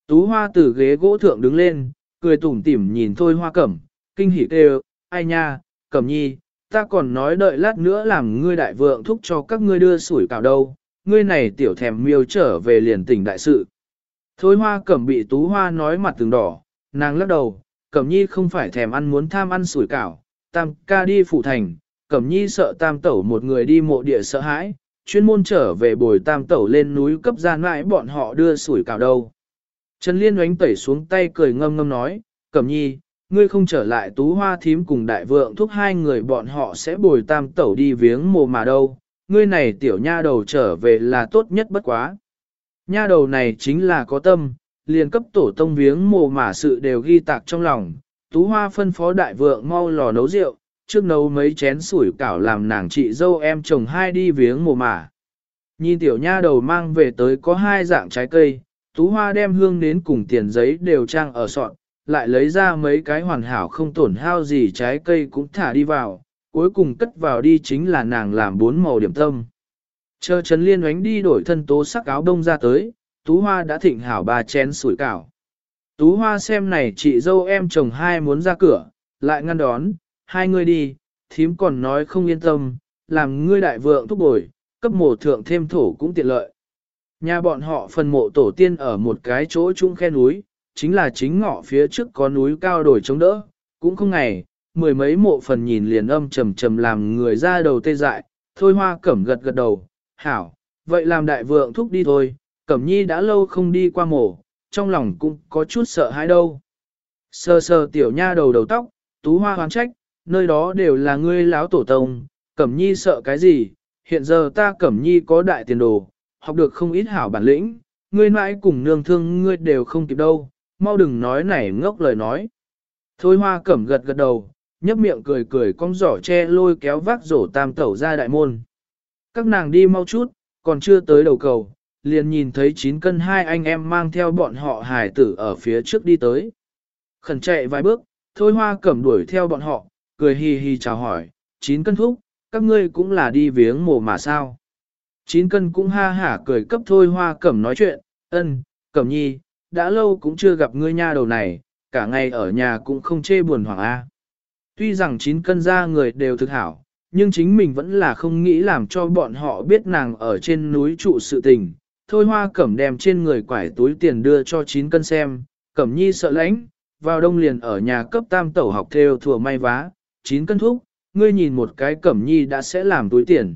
Tú hoa từ ghế gỗ thượng đứng lên, cười tủm tỉm nhìn thôi hoa cẩm, kinh hỉ kêu, ai nha, cẩm nhi, ta còn nói đợi lát nữa làm ngươi đại vượng thúc cho các ngươi đưa sủi cảo đâu, ngươi này tiểu thèm miêu trở về liền tỉnh đại sự. Thôi hoa cẩm bị tú hoa nói mặt từng đỏ, nàng lắc đầu, cẩm nhi không phải thèm ăn muốn tham ăn sủi cảo, tam ca đi phủ thành, cẩm nhi sợ tam tẩu một người đi mộ địa sợ hãi, chuyên môn trở về bồi tam tẩu lên núi cấp gian mãi bọn họ đưa sủi cảo đâu. Trần Liên oánh tẩy xuống tay cười ngâm ngâm nói, Cẩm nhi, ngươi không trở lại tú hoa thím cùng đại vượng thúc hai người bọn họ sẽ bồi tam tẩu đi viếng mồ mà đâu, ngươi này tiểu nha đầu trở về là tốt nhất bất quá. Nha đầu này chính là có tâm, liền cấp tổ tông viếng mồ mà sự đều ghi tạc trong lòng, tú hoa phân phó đại vượng mau lò nấu rượu, trước nấu mấy chén sủi cảo làm nàng chị dâu em chồng hai đi viếng mồ mà. Nhìn tiểu nha đầu mang về tới có hai dạng trái cây, Tú Hoa đem hương đến cùng tiền giấy đều trang ở sọn, lại lấy ra mấy cái hoàn hảo không tổn hao gì trái cây cũng thả đi vào, cuối cùng cất vào đi chính là nàng làm bốn màu điểm tâm. Chờ Trần Liên oánh đi đổi thân tố sắc áo đông ra tới, Tú Hoa đã thịnh hảo ba chén sủi cảo. Tú Hoa xem này chị dâu em chồng hai muốn ra cửa, lại ngăn đón, hai người đi, thím còn nói không yên tâm, làm ngươi đại vượng thúc bồi, cấp mộ thượng thêm thổ cũng tiện lợi. Nhà bọn họ phần mộ tổ tiên ở một cái chỗ trung khe núi, chính là chính ngõ phía trước có núi cao đổi chống đỡ, cũng không ngày, mười mấy mộ phần nhìn liền âm trầm trầm làm người ra đầu tê dại, thôi hoa cẩm gật gật đầu, hảo, vậy làm đại vượng thúc đi thôi, cẩm nhi đã lâu không đi qua mộ, trong lòng cũng có chút sợ hãi đâu. Sờ sờ tiểu nha đầu đầu tóc, tú hoa hoán trách, nơi đó đều là ngươi láo tổ tông, cẩm nhi sợ cái gì, hiện giờ ta cẩm nhi có đại tiền đồ, học được không ít hảo bản lĩnh, ngươi mãi cùng nương thương ngươi đều không kịp đâu, mau đừng nói này ngốc lời nói. Thôi hoa cẩm gật gật đầu, nhấp miệng cười cười cong giỏ che lôi kéo vác rổ tam tẩu ra đại môn. Các nàng đi mau chút, còn chưa tới đầu cầu, liền nhìn thấy 9 cân hai anh em mang theo bọn họ hài tử ở phía trước đi tới. Khẩn chạy vài bước, thôi hoa cẩm đuổi theo bọn họ, cười hi hi chào hỏi, chín cân thúc, các ngươi cũng là đi viếng mồ mà sao. chín cân cũng ha hả cười cấp thôi hoa cẩm nói chuyện, ân, cẩm nhi, đã lâu cũng chưa gặp ngươi nha đầu này, cả ngày ở nhà cũng không chê buồn hoàng A. Tuy rằng chín cân ra người đều thực hảo, nhưng chính mình vẫn là không nghĩ làm cho bọn họ biết nàng ở trên núi trụ sự tình. Thôi hoa cẩm đem trên người quải túi tiền đưa cho chín cân xem, cẩm nhi sợ lãnh, vào đông liền ở nhà cấp tam tẩu học theo thừa may vá, 9 cân thúc, ngươi nhìn một cái cẩm nhi đã sẽ làm túi tiền.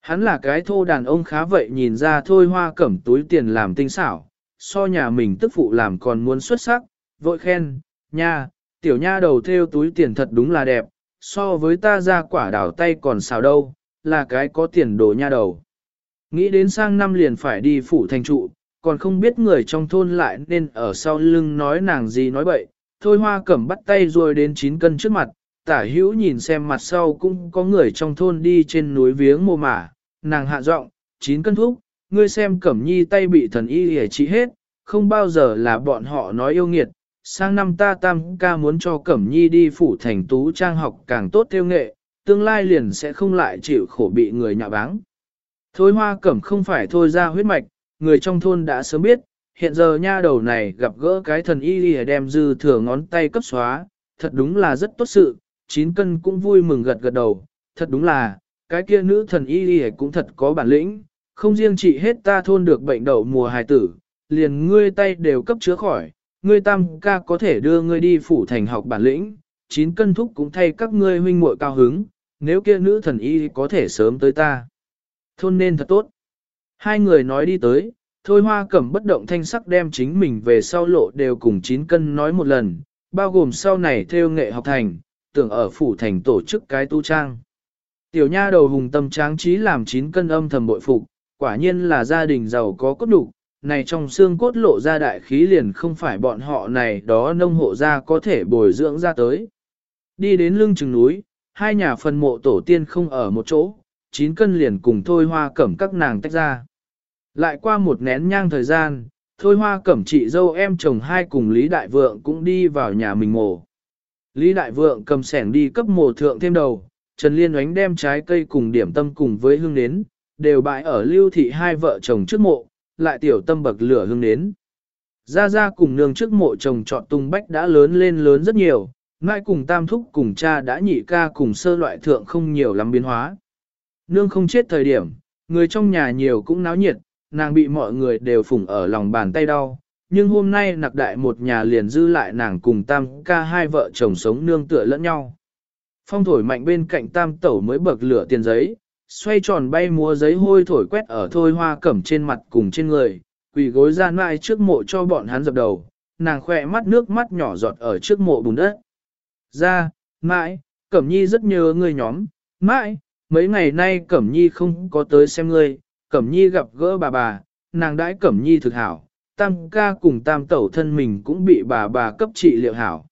Hắn là cái thô đàn ông khá vậy nhìn ra thôi hoa cẩm túi tiền làm tinh xảo, so nhà mình tức phụ làm còn muốn xuất sắc, vội khen, nha, tiểu nha đầu theo túi tiền thật đúng là đẹp, so với ta ra quả đảo tay còn xào đâu, là cái có tiền đồ nha đầu. Nghĩ đến sang năm liền phải đi phủ thành trụ, còn không biết người trong thôn lại nên ở sau lưng nói nàng gì nói bậy. Thôi hoa cẩm bắt tay rồi đến 9 cân trước mặt, tả hữu nhìn xem mặt sau cũng có người trong thôn đi trên núi viếng mồ mả, nàng hạ giọng, chín cân thuốc, ngươi xem cẩm nhi tay bị thần y hề trị hết, không bao giờ là bọn họ nói yêu nghiệt, sang năm ta tam ca muốn cho Cẩm Nhi đi phủ thành tú trang học càng tốt theo nghệ, tương lai liền sẽ không lại chịu khổ bị người nhạ báng. Thôi hoa cẩm không phải thôi ra huyết mạch, người trong thôn đã sớm biết, hiện giờ nha đầu này gặp gỡ cái thần y lìa đem dư thừa ngón tay cấp xóa, thật đúng là rất tốt sự, chín cân cũng vui mừng gật gật đầu, thật đúng là, cái kia nữ thần y y cũng thật có bản lĩnh, không riêng trị hết ta thôn được bệnh đậu mùa hài tử, liền ngươi tay đều cấp chứa khỏi, ngươi tam ca có thể đưa ngươi đi phủ thành học bản lĩnh, chín cân thúc cũng thay các ngươi huynh muội cao hứng, nếu kia nữ thần y có thể sớm tới ta. Thôn nên thật tốt. Hai người nói đi tới, thôi hoa cẩm bất động thanh sắc đem chính mình về sau lộ đều cùng chín cân nói một lần, bao gồm sau này theo nghệ học thành, tưởng ở phủ thành tổ chức cái tu trang. Tiểu nha đầu hùng tâm tráng trí làm chín cân âm thầm bội phục, quả nhiên là gia đình giàu có cốt đủ, này trong xương cốt lộ ra đại khí liền không phải bọn họ này đó nông hộ gia có thể bồi dưỡng ra tới. Đi đến lưng chừng núi, hai nhà phần mộ tổ tiên không ở một chỗ, chín cân liền cùng thôi hoa cẩm các nàng tách ra. Lại qua một nén nhang thời gian, thôi hoa cẩm chị dâu em chồng hai cùng Lý Đại Vượng cũng đi vào nhà mình mổ. Lý Đại Vượng cầm sẻng đi cấp mồ thượng thêm đầu, Trần Liên oánh đem trái cây cùng điểm tâm cùng với hương nến, đều bại ở lưu thị hai vợ chồng trước mộ, lại tiểu tâm bậc lửa hương nến. Gia Gia cùng nương trước mộ chồng chọn tung bách đã lớn lên lớn rất nhiều, mai cùng tam thúc cùng cha đã nhị ca cùng sơ loại thượng không nhiều lắm biến hóa. Nương không chết thời điểm, người trong nhà nhiều cũng náo nhiệt, nàng bị mọi người đều phủng ở lòng bàn tay đau. Nhưng hôm nay nặc đại một nhà liền dư lại nàng cùng tam ca hai vợ chồng sống nương tựa lẫn nhau. Phong thổi mạnh bên cạnh tam tẩu mới bậc lửa tiền giấy, xoay tròn bay múa giấy hôi thổi quét ở thôi hoa cẩm trên mặt cùng trên người, quỳ gối ra mai trước mộ cho bọn hắn dập đầu, nàng khỏe mắt nước mắt nhỏ giọt ở trước mộ bùn đất. Ra, mãi, cẩm nhi rất nhớ người nhóm, mãi, mấy ngày nay cẩm nhi không có tới xem ngươi, cẩm nhi gặp gỡ bà bà, nàng đãi cẩm nhi thực hảo, tam ca cùng tam tẩu thân mình cũng bị bà bà cấp trị liệu hảo.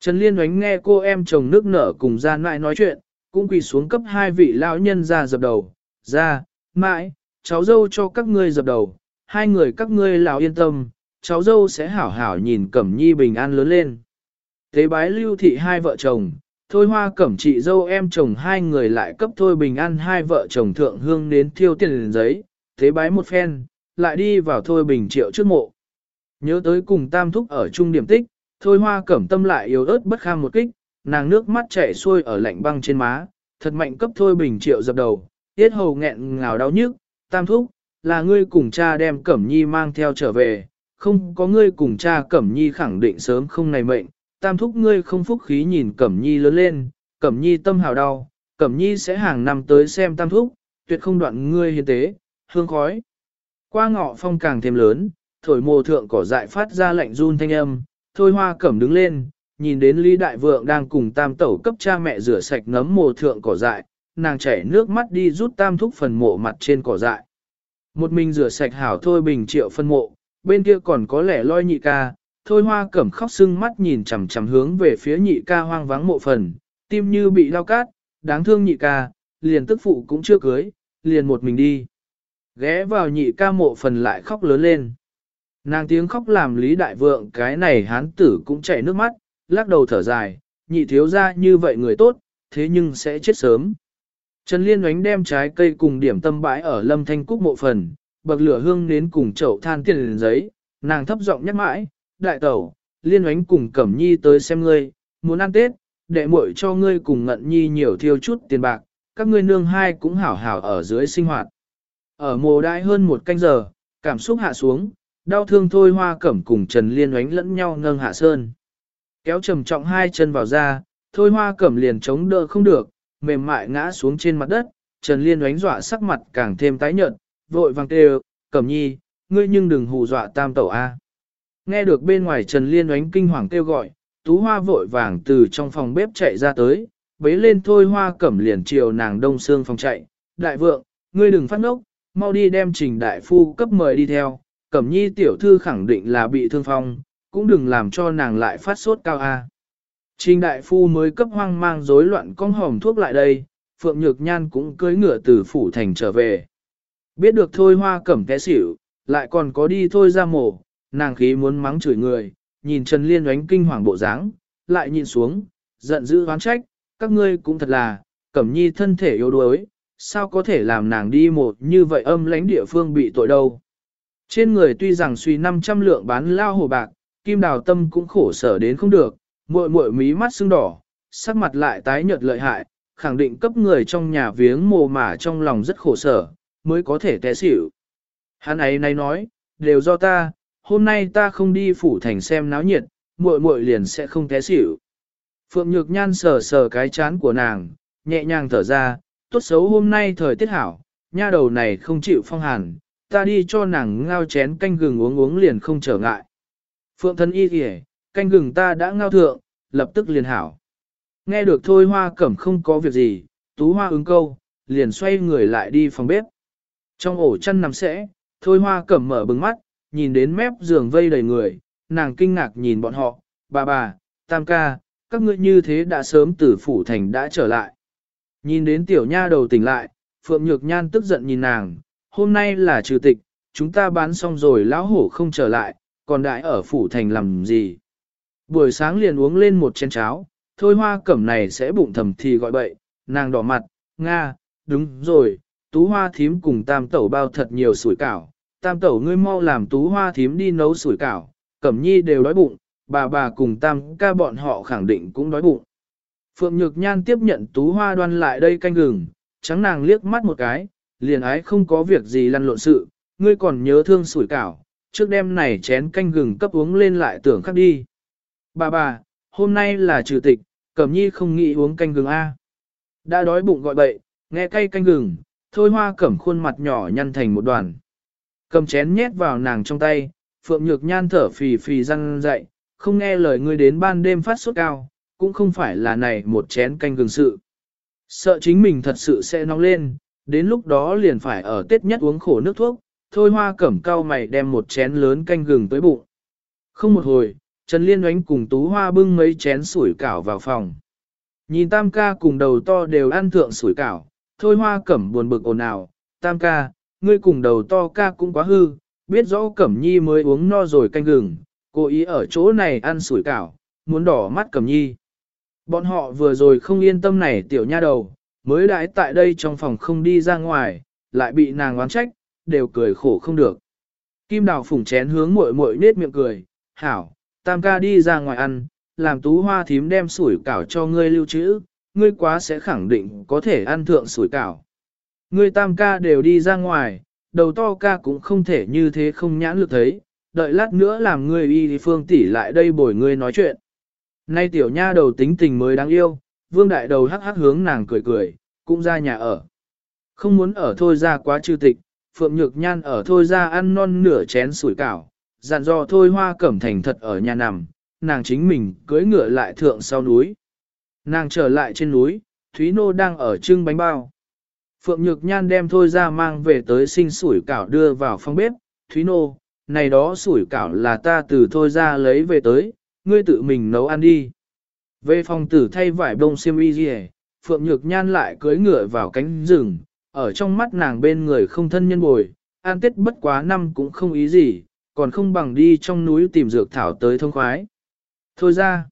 Trần Liên oánh nghe cô em chồng nước nở cùng ra mãi nói chuyện, cũng quỳ xuống cấp hai vị lão nhân ra dập đầu, ra, mãi, cháu dâu cho các ngươi dập đầu, hai người các ngươi lão yên tâm, cháu dâu sẽ hảo hảo nhìn Cẩm Nhi bình an lớn lên. Thế bái lưu thị hai vợ chồng, thôi hoa cẩm chị dâu em chồng hai người lại cấp thôi bình an hai vợ chồng thượng hương đến thiêu tiền giấy, thế bái một phen, lại đi vào thôi bình triệu trước mộ. Nhớ tới cùng tam thúc ở trung điểm tích, thôi hoa cẩm tâm lại yếu ớt bất kham một kích, nàng nước mắt chảy xuôi ở lạnh băng trên má, thật mạnh cấp thôi bình triệu dập đầu, tiết hầu nghẹn ngào đau nhức, tam thúc, là ngươi cùng cha đem Cẩm Nhi mang theo trở về, không có ngươi cùng cha Cẩm Nhi khẳng định sớm không này mệnh, tam thúc ngươi không phúc khí nhìn Cẩm Nhi lớn lên, Cẩm Nhi tâm hào đau, Cẩm Nhi sẽ hàng năm tới xem tam thúc, tuyệt không đoạn ngươi hiền tế, hương khói. Qua ngọ phong càng thêm lớn, thổi mồ thượng cỏ dại phát ra lạnh run thanh âm, thôi hoa cẩm đứng lên, nhìn đến Lý Đại Vượng đang cùng tam tẩu cấp cha mẹ rửa sạch nấm mồ thượng cỏ dại, nàng chảy nước mắt đi rút tam thúc phần mộ mặt trên cỏ dại. Một mình rửa sạch hảo thôi bình triệu phân mộ, bên kia còn có lẻ loi nhị ca, thôi hoa cẩm khóc sưng mắt nhìn chằm chằm hướng về phía nhị ca hoang vắng mộ phần, tim như bị lao cát, đáng thương nhị ca, liền tức phụ cũng chưa cưới, liền một mình đi. Ghé vào nhị ca mộ phần lại khóc lớn lên. Nàng tiếng khóc làm lý đại vượng cái này hán tử cũng chảy nước mắt, lắc đầu thở dài, nhị thiếu ra như vậy người tốt, thế nhưng sẽ chết sớm. Trần Liên oánh đem trái cây cùng điểm tâm bãi ở lâm thanh cúc mộ phần, bậc lửa hương đến cùng chậu than tiền giấy, nàng thấp giọng nhắc mãi, đại tẩu, Liên oánh cùng Cẩm Nhi tới xem ngươi, muốn ăn Tết, đệ muội cho ngươi cùng ngận nhi nhiều thiêu chút tiền bạc, các ngươi nương hai cũng hảo hảo ở dưới sinh hoạt. Ở mồ đại hơn một canh giờ, cảm xúc hạ xuống, đau thương thôi hoa cẩm cùng Trần Liên oánh lẫn nhau nâng hạ sơn. Kéo trầm trọng hai chân vào ra, thôi hoa cẩm liền chống đỡ không được, mềm mại ngã xuống trên mặt đất, Trần Liên oánh dọa sắc mặt càng thêm tái nhợt, vội vàng kêu, cẩm nhi, ngươi nhưng đừng hù dọa tam tẩu A. Nghe được bên ngoài Trần Liên oánh kinh hoàng kêu gọi, tú hoa vội vàng từ trong phòng bếp chạy ra tới, bế lên thôi hoa cẩm liền chiều nàng đông xương phòng chạy, đại vượng, ngươi đừng phát ngốc, mau đi đem trình đại phu cấp mời đi theo, cẩm nhi tiểu thư khẳng định là bị thương phong, cũng đừng làm cho nàng lại phát sốt cao a. Trình đại phu mới cấp hoang mang rối loạn con hồng thuốc lại đây, Phượng Nhược Nhan cũng cưới ngựa từ phủ thành trở về. Biết được thôi hoa cẩm té xỉu, lại còn có đi thôi ra mổ, nàng khí muốn mắng chửi người, nhìn Trần Liên oánh kinh hoàng bộ dáng, lại nhìn xuống, giận dữ oán trách, các ngươi cũng thật là, cẩm nhi thân thể yếu đuối, sao có thể làm nàng đi một như vậy âm lãnh địa phương bị tội đâu. Trên người tuy rằng suy 500 lượng bán lao hồ bạc, kim đào tâm cũng khổ sở đến không được, muội muội mí mắt sưng đỏ, sắc mặt lại tái nhợt lợi hại, khẳng định cấp người trong nhà viếng mồ mả trong lòng rất khổ sở, mới có thể té xỉu. Hắn ấy nay nói, đều do ta, hôm nay ta không đi phủ thành xem náo nhiệt, muội muội liền sẽ không té xỉu. Phượng Nhược Nhan sờ sờ cái chán của nàng, nhẹ nhàng thở ra, tốt xấu hôm nay thời tiết hảo, nha đầu này không chịu phong hàn, ta đi cho nàng ngao chén canh gừng uống uống liền không trở ngại. Phượng thân y kìa, canh gừng ta đã ngao thượng, lập tức liền hảo. Nghe được thôi hoa cẩm không có việc gì, tú hoa ứng câu, liền xoay người lại đi phòng bếp. Trong ổ chăn nằm sẽ, thôi hoa cẩm mở bừng mắt, nhìn đến mép giường vây đầy người, nàng kinh ngạc nhìn bọn họ, bà bà, tam ca, các ngươi như thế đã sớm từ phủ thành đã trở lại. Nhìn đến tiểu nha đầu tỉnh lại, Phượng Nhược Nhan tức giận nhìn nàng, hôm nay là trừ tịch, chúng ta bán xong rồi lão hổ không trở lại, còn đại ở phủ thành làm gì. Buổi sáng liền uống lên một chén cháo, thôi hoa cẩm này sẽ bụng thầm thì gọi bậy, nàng đỏ mặt, Nga, đúng rồi, tú hoa thím cùng tam tẩu bao thật nhiều sủi cảo, tam tẩu ngươi mau làm tú hoa thím đi nấu sủi cảo, cẩm nhi đều đói bụng, bà bà cùng tam ca bọn họ khẳng định cũng đói bụng. Phượng Nhược Nhan tiếp nhận tú hoa đoan lại đây canh gừng, trắng nàng liếc mắt một cái, liền ái không có việc gì lăn lộn sự, ngươi còn nhớ thương sủi cảo, trước đêm này chén canh gừng cấp uống lên lại tưởng khắc đi. Bà bà, hôm nay là trừ tịch, Cẩm Nhi không nghĩ uống canh gừng A. Đã đói bụng gọi bậy, nghe cay canh gừng, thôi hoa cẩm khuôn mặt nhỏ nhăn thành một đoàn. Cầm chén nhét vào nàng trong tay, Phượng Nhược Nhan thở phì phì răng dậy, không nghe lời ngươi đến ban đêm phát sốt cao, cũng không phải là này một chén canh gừng sự. Sợ chính mình thật sự sẽ nóng lên, đến lúc đó liền phải ở tết nhất uống khổ nước thuốc, thôi hoa cẩm cao mày đem một chén lớn canh gừng tới bụng. Không một hồi, Trần Liên oánh cùng Tú Hoa bưng mấy chén sủi cảo vào phòng. Nhìn Tam ca cùng đầu to đều ăn thượng sủi cảo, thôi hoa cẩm buồn bực ồn ào, Tam ca, ngươi cùng đầu to ca cũng quá hư, biết rõ cẩm nhi mới uống no rồi canh gừng, cố ý ở chỗ này ăn sủi cảo, muốn đỏ mắt cẩm nhi. Bọn họ vừa rồi không yên tâm này tiểu nha đầu, mới đãi tại đây trong phòng không đi ra ngoài, lại bị nàng oán trách, đều cười khổ không được. Kim đào phủng chén hướng muội muội nết miệng cười, hảo, tam ca đi ra ngoài ăn, làm tú hoa thím đem sủi cảo cho ngươi lưu trữ, ngươi quá sẽ khẳng định có thể ăn thượng sủi cảo. Ngươi tam ca đều đi ra ngoài, đầu to ca cũng không thể như thế không nhãn lực thấy, đợi lát nữa làm ngươi y phương tỷ lại đây bồi ngươi nói chuyện. Nay tiểu nha đầu tính tình mới đáng yêu, vương đại đầu hắc hắc hướng nàng cười cười, cũng ra nhà ở. Không muốn ở thôi ra quá trừ tịch, Phượng Nhược Nhan ở thôi ra ăn non nửa chén sủi cảo, dặn dò thôi hoa cẩm thành thật ở nhà nằm, nàng chính mình cưỡi ngựa lại thượng sau núi. Nàng trở lại trên núi, Thúy Nô đang ở trưng bánh bao. Phượng Nhược Nhan đem thôi ra mang về tới sinh sủi cảo đưa vào phòng bếp, Thúy Nô, này đó sủi cảo là ta từ thôi ra lấy về tới, ngươi tự mình nấu ăn đi. Về phòng tử thay vải bông xiêm y gì Phượng Nhược Nhan lại cưới ngựa vào cánh rừng, ở trong mắt nàng bên người không thân nhân bồi, an tết bất quá năm cũng không ý gì, còn không bằng đi trong núi tìm dược thảo tới thông khoái. Thôi ra,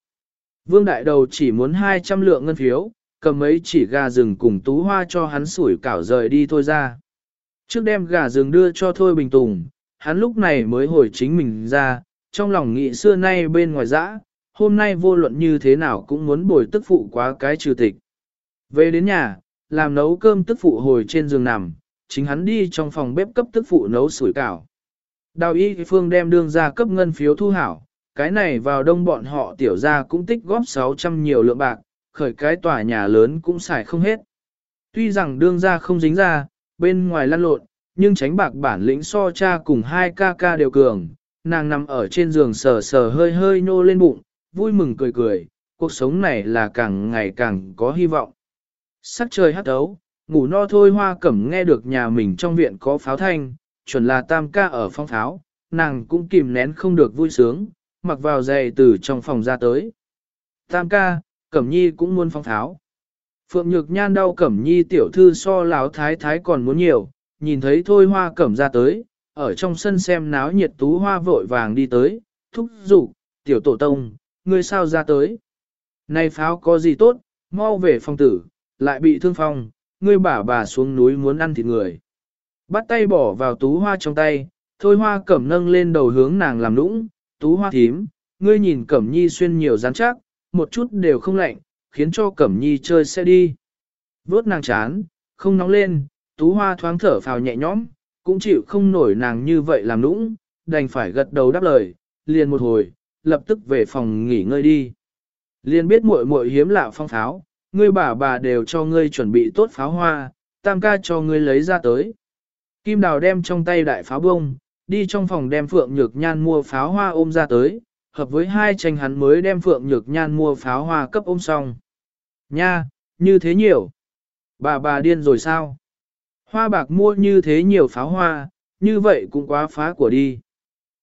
Vương Đại Đầu chỉ muốn 200 lượng ngân phiếu, cầm mấy chỉ gà rừng cùng tú hoa cho hắn sủi cảo rời đi thôi ra. Trước đem gà rừng đưa cho Thôi Bình Tùng, hắn lúc này mới hồi chính mình ra, trong lòng nghĩ xưa nay bên ngoài dã, hôm nay vô luận như thế nào cũng muốn bồi tức phụ quá cái trừ tịch. Về đến nhà, làm nấu cơm tức phụ hồi trên giường nằm, chính hắn đi trong phòng bếp cấp tức phụ nấu sủi cảo. Đào y phương đem đương ra cấp ngân phiếu thu hảo, cái này vào đông bọn họ tiểu ra cũng tích góp 600 nhiều lượng bạc, khởi cái tòa nhà lớn cũng xài không hết. Tuy rằng đương ra không dính ra, bên ngoài lăn lộn, nhưng tránh bạc bản lĩnh so cha cùng hai ca ca đều cường, nàng nằm ở trên giường sờ sờ hơi hơi nô lên bụng, vui mừng cười cười, cuộc sống này là càng ngày càng có hy vọng. Sắc trời hát ấu, ngủ no thôi hoa cẩm nghe được nhà mình trong viện có pháo thanh, chuẩn là tam ca ở phong pháo, nàng cũng kìm nén không được vui sướng, mặc vào giày từ trong phòng ra tới. Tam ca, cẩm nhi cũng muốn phong pháo. Phượng Nhược Nhan đau cẩm nhi tiểu thư so láo thái thái còn muốn nhiều, nhìn thấy thôi hoa cẩm ra tới, ở trong sân xem náo nhiệt tú hoa vội vàng đi tới, thúc giục, tiểu tổ tông, ngươi sao ra tới. Này pháo có gì tốt, mau về phòng tử, lại bị thương phong, ngươi bà bà xuống núi muốn ăn thịt người. Bắt tay bỏ vào tú hoa trong tay, thôi hoa cẩm nâng lên đầu hướng nàng làm nũng, tú hoa thím, ngươi nhìn cẩm nhi xuyên nhiều rắn chắc, một chút đều không lạnh, khiến cho cẩm nhi chơi xe đi. Vốt nàng chán, không nóng lên, tú hoa thoáng thở phào nhẹ nhõm, cũng chịu không nổi nàng như vậy làm nũng, đành phải gật đầu đáp lời, liền một hồi, lập tức về phòng nghỉ ngơi đi. Liền biết muội muội hiếm lạ phong pháo, ngươi bà bà đều cho ngươi chuẩn bị tốt pháo hoa, tam ca cho ngươi lấy ra tới. Kim đào đem trong tay đại pháo bông, đi trong phòng đem phượng nhược nhan mua pháo hoa ôm ra tới, hợp với hai tranh hắn mới đem phượng nhược nhan mua pháo hoa cấp ôm xong. Nha, như thế nhiều. Bà bà điên rồi sao? Hoa bạc mua như thế nhiều pháo hoa, như vậy cũng quá phá của đi.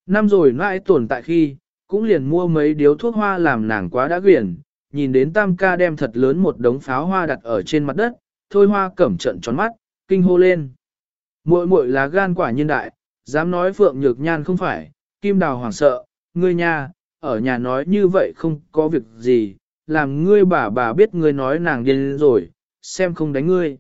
Năm rồi nãi tồn tại khi, cũng liền mua mấy điếu thuốc hoa làm nàng quá đã quyển, nhìn đến tam ca đem thật lớn một đống pháo hoa đặt ở trên mặt đất, thôi hoa cẩm trận tròn mắt, kinh hô lên. Muội muội là gan quả nhân đại, dám nói phượng nhược nhan không phải, kim đào hoàng sợ, ngươi nha, ở nhà nói như vậy không có việc gì, làm ngươi bà bà biết ngươi nói nàng điên rồi, xem không đánh ngươi.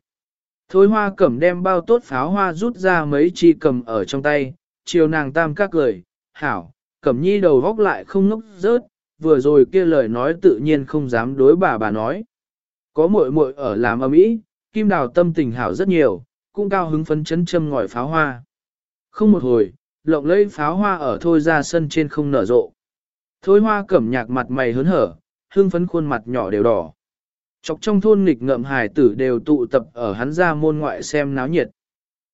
Thôi hoa cẩm đem bao tốt pháo hoa rút ra mấy chi cầm ở trong tay, chiều nàng tam các cười, hảo, cẩm nhi đầu góc lại không ngốc rớt, vừa rồi kia lời nói tự nhiên không dám đối bà bà nói. Có muội muội ở làm ở mỹ, kim đào tâm tình hảo rất nhiều, cũng cao hứng phấn chấn châm ngòi pháo hoa. Không một hồi, lộng lấy pháo hoa ở thôi ra sân trên không nở rộ. Thôi hoa cẩm nhạc mặt mày hớn hở, hương phấn khuôn mặt nhỏ đều đỏ. Chọc trong thôn nghịch ngợm hài tử đều tụ tập ở hắn ra môn ngoại xem náo nhiệt.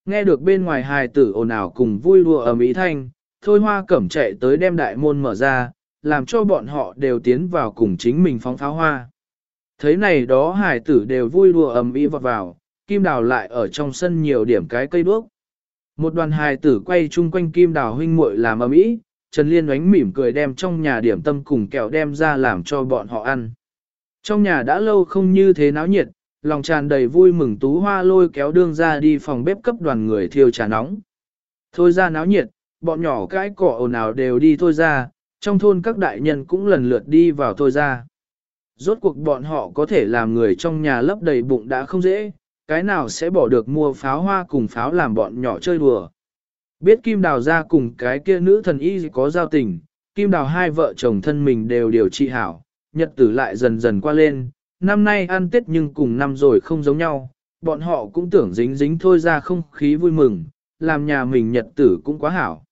Nghe được bên ngoài hài tử ồn ào cùng vui đùa ở Mỹ Thanh, thôi hoa cẩm chạy tới đem đại môn mở ra, làm cho bọn họ đều tiến vào cùng chính mình phóng pháo hoa. Thấy này đó hài tử đều vui đùa ầm ĩ vọt vào, kim đào lại ở trong sân nhiều điểm cái cây đuốc. Một đoàn hài tử quay chung quanh kim đào huynh muội làm ầm ĩ, Trần Liên oánh mỉm cười đem trong nhà điểm tâm cùng kẹo đem ra làm cho bọn họ ăn. Trong nhà đã lâu không như thế náo nhiệt, lòng tràn đầy vui mừng tú hoa lôi kéo đương ra đi phòng bếp cấp đoàn người thiêu trà nóng. Thôi ra náo nhiệt, bọn nhỏ cái cỏ ồn ào đều đi thôi ra, trong thôn các đại nhân cũng lần lượt đi vào thôi ra. Rốt cuộc bọn họ có thể làm người trong nhà lấp đầy bụng đã không dễ, cái nào sẽ bỏ được mua pháo hoa cùng pháo làm bọn nhỏ chơi đùa. Biết Kim Đào ra cùng cái kia nữ thần y có giao tình, Kim Đào hai vợ chồng thân mình đều điều trị hảo, nhật tử lại dần dần qua lên, năm nay ăn Tết nhưng cùng năm rồi không giống nhau, bọn họ cũng tưởng dính dính thôi ra không khí vui mừng, làm nhà mình nhật tử cũng quá hảo.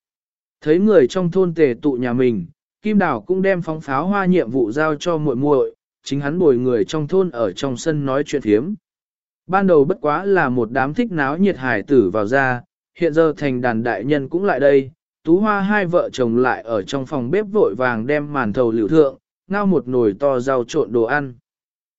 Thấy người trong thôn tề tụ nhà mình, Kim Đào cũng đem phóng pháo hoa nhiệm vụ giao cho muội muội, chính hắn bồi người trong thôn ở trong sân nói chuyện thiếm. Ban đầu bất quá là một đám thích náo nhiệt hải tử vào ra, hiện giờ thành đàn đại nhân cũng lại đây, tú hoa hai vợ chồng lại ở trong phòng bếp vội vàng đem màn thầu liệu thượng, ngao một nồi to rau trộn đồ ăn.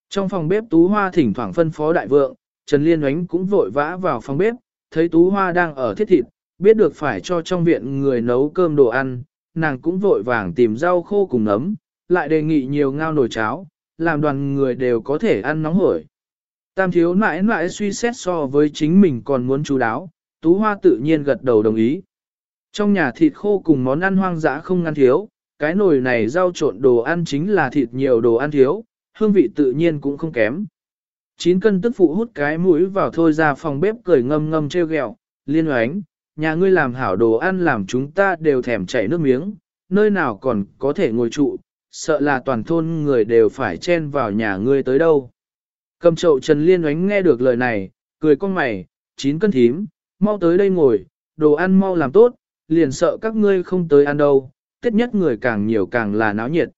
Trong phòng bếp tú hoa thỉnh thoảng phân phó đại vượng, Trần Liên oánh cũng vội vã vào phòng bếp, thấy Tú Hoa đang ở thiết thịt, biết được phải cho trong viện người nấu cơm đồ ăn, nàng cũng vội vàng tìm rau khô cùng nấm, lại đề nghị nhiều ngao nồi cháo, làm đoàn người đều có thể ăn nóng hổi. Tam thiếu nãi nãi suy xét so với chính mình còn muốn chú đáo, Tú Hoa tự nhiên gật đầu đồng ý. Trong nhà thịt khô cùng món ăn hoang dã không ngăn thiếu, cái nồi này rau trộn đồ ăn chính là thịt nhiều đồ ăn thiếu, hương vị tự nhiên cũng không kém. Chín cân tức phụ hút cái mũi vào thôi ra phòng bếp cười ngâm ngâm treo gẹo, liên oánh, nhà ngươi làm hảo đồ ăn làm chúng ta đều thèm chảy nước miếng, nơi nào còn có thể ngồi trụ, sợ là toàn thôn người đều phải chen vào nhà ngươi tới đâu. Cầm chậu Trần Liên oánh nghe được lời này, cười con mày, chín cân thím, mau tới đây ngồi, đồ ăn mau làm tốt, liền sợ các ngươi không tới ăn đâu, tiết nhất người càng nhiều càng là náo nhiệt.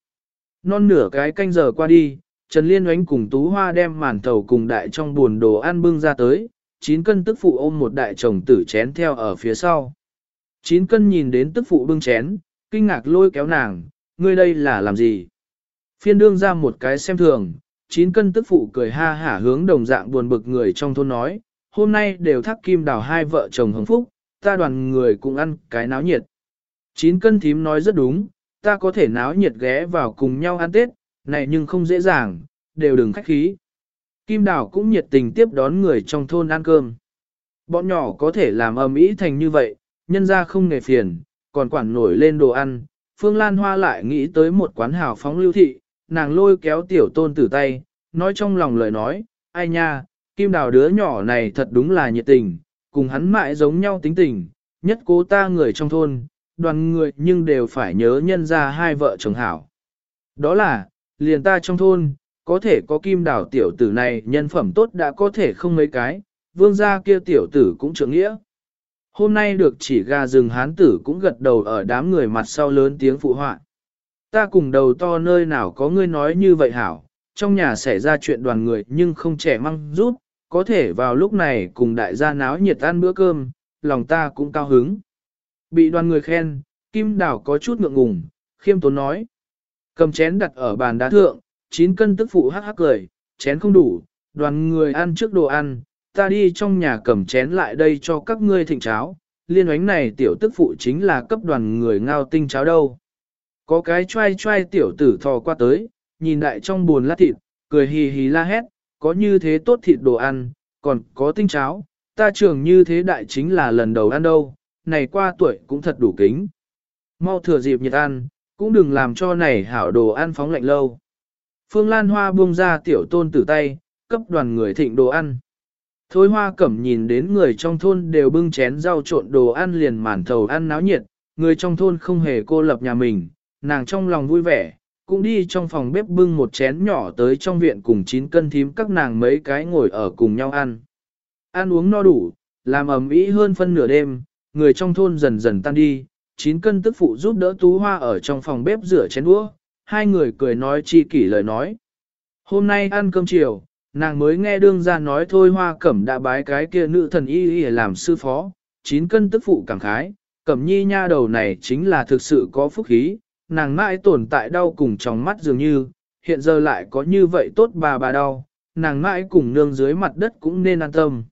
Non nửa cái canh giờ qua đi, Trần Liên oánh cùng Tú Hoa đem màn thầu cùng đại trong buồn đồ ăn bưng ra tới, 9 cân tức phụ ôm một đại chồng tử chén theo ở phía sau. 9 cân nhìn đến tức phụ bưng chén, kinh ngạc lôi kéo nàng, ngươi đây là làm gì? Phiên đương ra một cái xem thường, 9 cân tức phụ cười ha hả hướng đồng dạng buồn bực người trong thôn nói, hôm nay đều thắc kim đào hai vợ chồng hồng phúc, ta đoàn người cũng ăn cái náo nhiệt chín cân thím nói rất đúng, ta có thể náo nhiệt ghé vào cùng nhau ăn Tết, này nhưng không dễ dàng, đều đừng khách khí. Kim Đào cũng nhiệt tình tiếp đón người trong thôn ăn cơm. Bọn nhỏ có thể làm ầm ĩ thành như vậy, nhân ra không nghề phiền, còn quản nổi lên đồ ăn. Phương Lan Hoa lại nghĩ tới một quán hào phóng lưu thị, nàng lôi kéo tiểu tôn tử tay, nói trong lòng lời nói, ai nha, Kim Đào đứa nhỏ này thật đúng là nhiệt tình, cùng hắn mãi giống nhau tính tình, nhất cố ta người trong thôn, đoàn người nhưng đều phải nhớ nhân ra hai vợ chồng hảo. Đó là, liền ta trong thôn, có thể có kim đảo tiểu tử này nhân phẩm tốt đã có thể không mấy cái, vương gia kia tiểu tử cũng trưởng nghĩa. Hôm nay được chỉ gà rừng hán tử cũng gật đầu ở đám người mặt sau lớn tiếng phụ họa. Ta cùng đầu to nơi nào có ngươi nói như vậy hảo, trong nhà xảy ra chuyện đoàn người nhưng không trẻ măng rút, có thể vào lúc này cùng đại gia náo nhiệt ăn bữa cơm, lòng ta cũng cao hứng. Bị đoàn người khen, Kim Đảo có chút ngượng ngùng, khiêm tốn nói. Cầm chén đặt ở bàn đá thượng, 9 cân tức phụ hắc hắc cười, chén không đủ, đoàn người ăn trước đồ ăn, ta đi trong nhà cầm chén lại đây cho các ngươi thịnh cháo, liên oánh này tiểu tức phụ chính là cấp đoàn người ngao tinh cháo đâu. Có cái trai trai tiểu tử thò qua tới, nhìn đại trong buồn lát thịt, cười hì hì la hét, có như thế tốt thịt đồ ăn, còn có tinh cháo, ta trưởng như thế đại chính là lần đầu ăn đâu, này qua tuổi cũng thật đủ kính. Mau thừa dịp nhiệt ăn, cũng đừng làm cho này hảo đồ ăn phóng lạnh lâu. Phương Lan Hoa buông ra tiểu tôn tử tay, cấp đoàn người thịnh đồ ăn. Thôi hoa cẩm nhìn đến người trong thôn đều bưng chén rau trộn đồ ăn liền màn thầu ăn náo nhiệt, người trong thôn không hề cô lập nhà mình, nàng trong lòng vui vẻ, cũng đi trong phòng bếp bưng một chén nhỏ tới trong viện cùng chín cân thím các nàng mấy cái ngồi ở cùng nhau ăn. Ăn uống no đủ, làm ẩm ý hơn phân nửa đêm, người trong thôn dần dần tan đi, chín cân tức phụ giúp đỡ tú hoa ở trong phòng bếp rửa chén đũa, hai người cười nói chi kỷ lời nói. Hôm nay ăn cơm chiều, nàng mới nghe đương ra nói thôi hoa cẩm đã bái cái kia nữ thần y y làm sư phó, chín cân tức phụ cảm khái, cẩm nhi nha đầu này chính là thực sự có phúc khí, nàng mãi tồn tại đau cùng trong mắt dường như, hiện giờ lại có như vậy tốt bà bà đau, nàng mãi cùng nương dưới mặt đất cũng nên an tâm.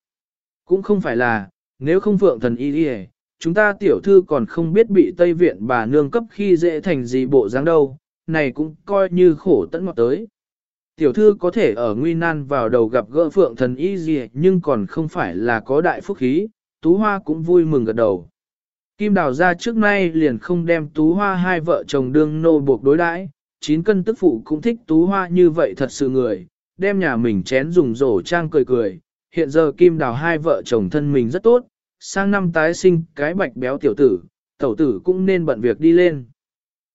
Cũng không phải là, nếu không phượng thần y y chúng ta tiểu thư còn không biết bị Tây Viện bà nương cấp khi dễ thành gì bộ dáng đâu, này cũng coi như khổ tận ngọt tới. Tiểu thư có thể ở nguy nan vào đầu gặp gỡ phượng thần y gì nhưng còn không phải là có đại phúc khí, Tú Hoa cũng vui mừng gật đầu. Kim đào ra trước nay liền không đem Tú Hoa hai vợ chồng đương nô buộc đối đãi, chín cân tức phụ cũng thích Tú Hoa như vậy thật sự người, đem nhà mình chén dùng rổ trang cười cười. Hiện giờ Kim đào hai vợ chồng thân mình rất tốt, sang năm tái sinh cái bạch béo tiểu tử, tẩu tử cũng nên bận việc đi lên.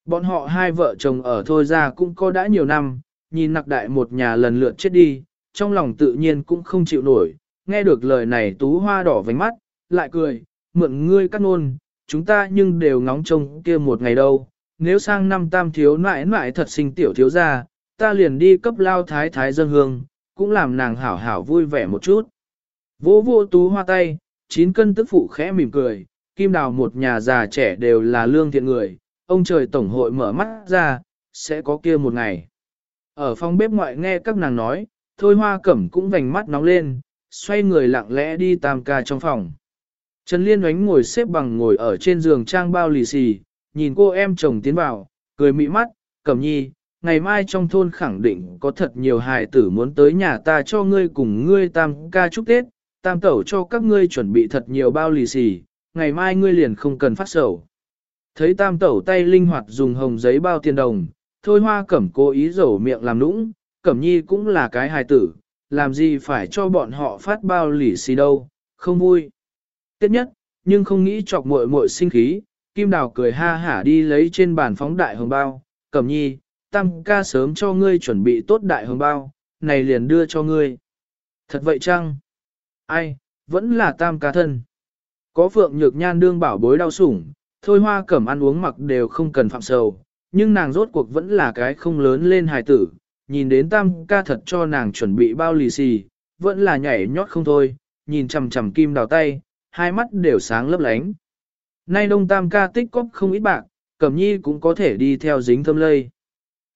Bọn họ hai vợ chồng ở thôi ra cũng có đã nhiều năm, nhìn nặc đại một nhà lần lượt chết đi, trong lòng tự nhiên cũng không chịu nổi, nghe được lời này tú hoa đỏ vánh mắt, lại cười, mượn ngươi cắt nôn, chúng ta nhưng đều ngóng trông kia một ngày đâu, nếu sang năm tam thiếu nãi nãi thật sinh tiểu thiếu ra, ta liền đi cấp lao thái thái dân hương, cũng làm nàng hảo hảo vui vẻ một chút. Vô vô tú hoa tay, chín cân tức phụ khẽ mỉm cười, kim đào một nhà già trẻ đều là lương thiện người, ông trời tổng hội mở mắt ra, sẽ có kia một ngày. Ở phòng bếp ngoại nghe các nàng nói, thôi hoa cẩm cũng vành mắt nóng lên, xoay người lặng lẽ đi tam ca trong phòng. Trần Liên oánh ngồi xếp bằng ngồi ở trên giường trang bao lì xì, nhìn cô em chồng tiến vào, cười mị mắt, cẩm nhi, ngày mai trong thôn khẳng định có thật nhiều hài tử muốn tới nhà ta cho ngươi cùng ngươi tam ca chúc Tết, tam tẩu cho các ngươi chuẩn bị thật nhiều bao lì xì, ngày mai ngươi liền không cần phát sầu. Thấy tam tẩu tay linh hoạt dùng hồng giấy bao tiền đồng, thôi hoa cẩm cố ý rổ miệng làm nũng, cẩm nhi cũng là cái hài tử, làm gì phải cho bọn họ phát bao lì xì đâu, không vui. Tiếp nhất, nhưng không nghĩ chọc muội muội sinh khí, Kim Đào cười ha hả đi lấy trên bàn phóng đại hồng bao, cẩm nhi, tam ca sớm cho ngươi chuẩn bị tốt đại hồng bao, này liền đưa cho ngươi. Thật vậy chăng? Ai, vẫn là tam ca thân. Có phượng nhược nhan đương bảo bối đau sủng, thôi hoa cẩm ăn uống mặc đều không cần phạm sầu, nhưng nàng rốt cuộc vẫn là cái không lớn lên hài tử, nhìn đến tam ca thật cho nàng chuẩn bị bao lì xì, vẫn là nhảy nhót không thôi, nhìn chằm chằm kim đào tay, hai mắt đều sáng lấp lánh. Nay đông tam ca tích cóp không ít bạc, cẩm nhi cũng có thể đi theo dính thâm lây.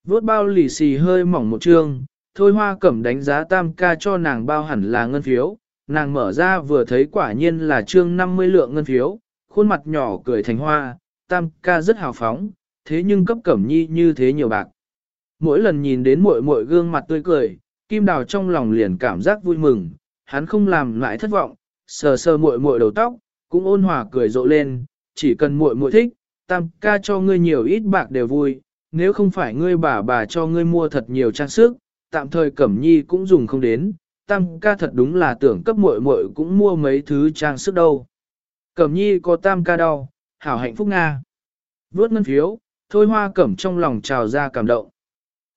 Vốt bao lì xì hơi mỏng một trương, thôi hoa cẩm đánh giá tam ca cho nàng bao hẳn là ngân phiếu, nàng mở ra vừa thấy quả nhiên là trương 50 lượng ngân phiếu, khuôn mặt nhỏ cười thành hoa, tam ca rất hào phóng, thế nhưng cấp cẩm nhi như thế nhiều bạc. Mỗi lần nhìn đến muội muội gương mặt tươi cười, kim đào trong lòng liền cảm giác vui mừng, hắn không làm lại thất vọng, sờ sờ muội muội đầu tóc, cũng ôn hòa cười rộ lên, chỉ cần muội muội thích, tam ca cho ngươi nhiều ít bạc đều vui, nếu không phải ngươi bà bà cho ngươi mua thật nhiều trang sức, tạm thời Cẩm Nhi cũng dùng không đến, tam ca thật đúng là tưởng cấp muội muội cũng mua mấy thứ trang sức đâu. Cẩm Nhi có tam ca đau, hảo hạnh phúc Nga. Vốt ngân phiếu, thôi hoa cẩm trong lòng trào ra cảm động.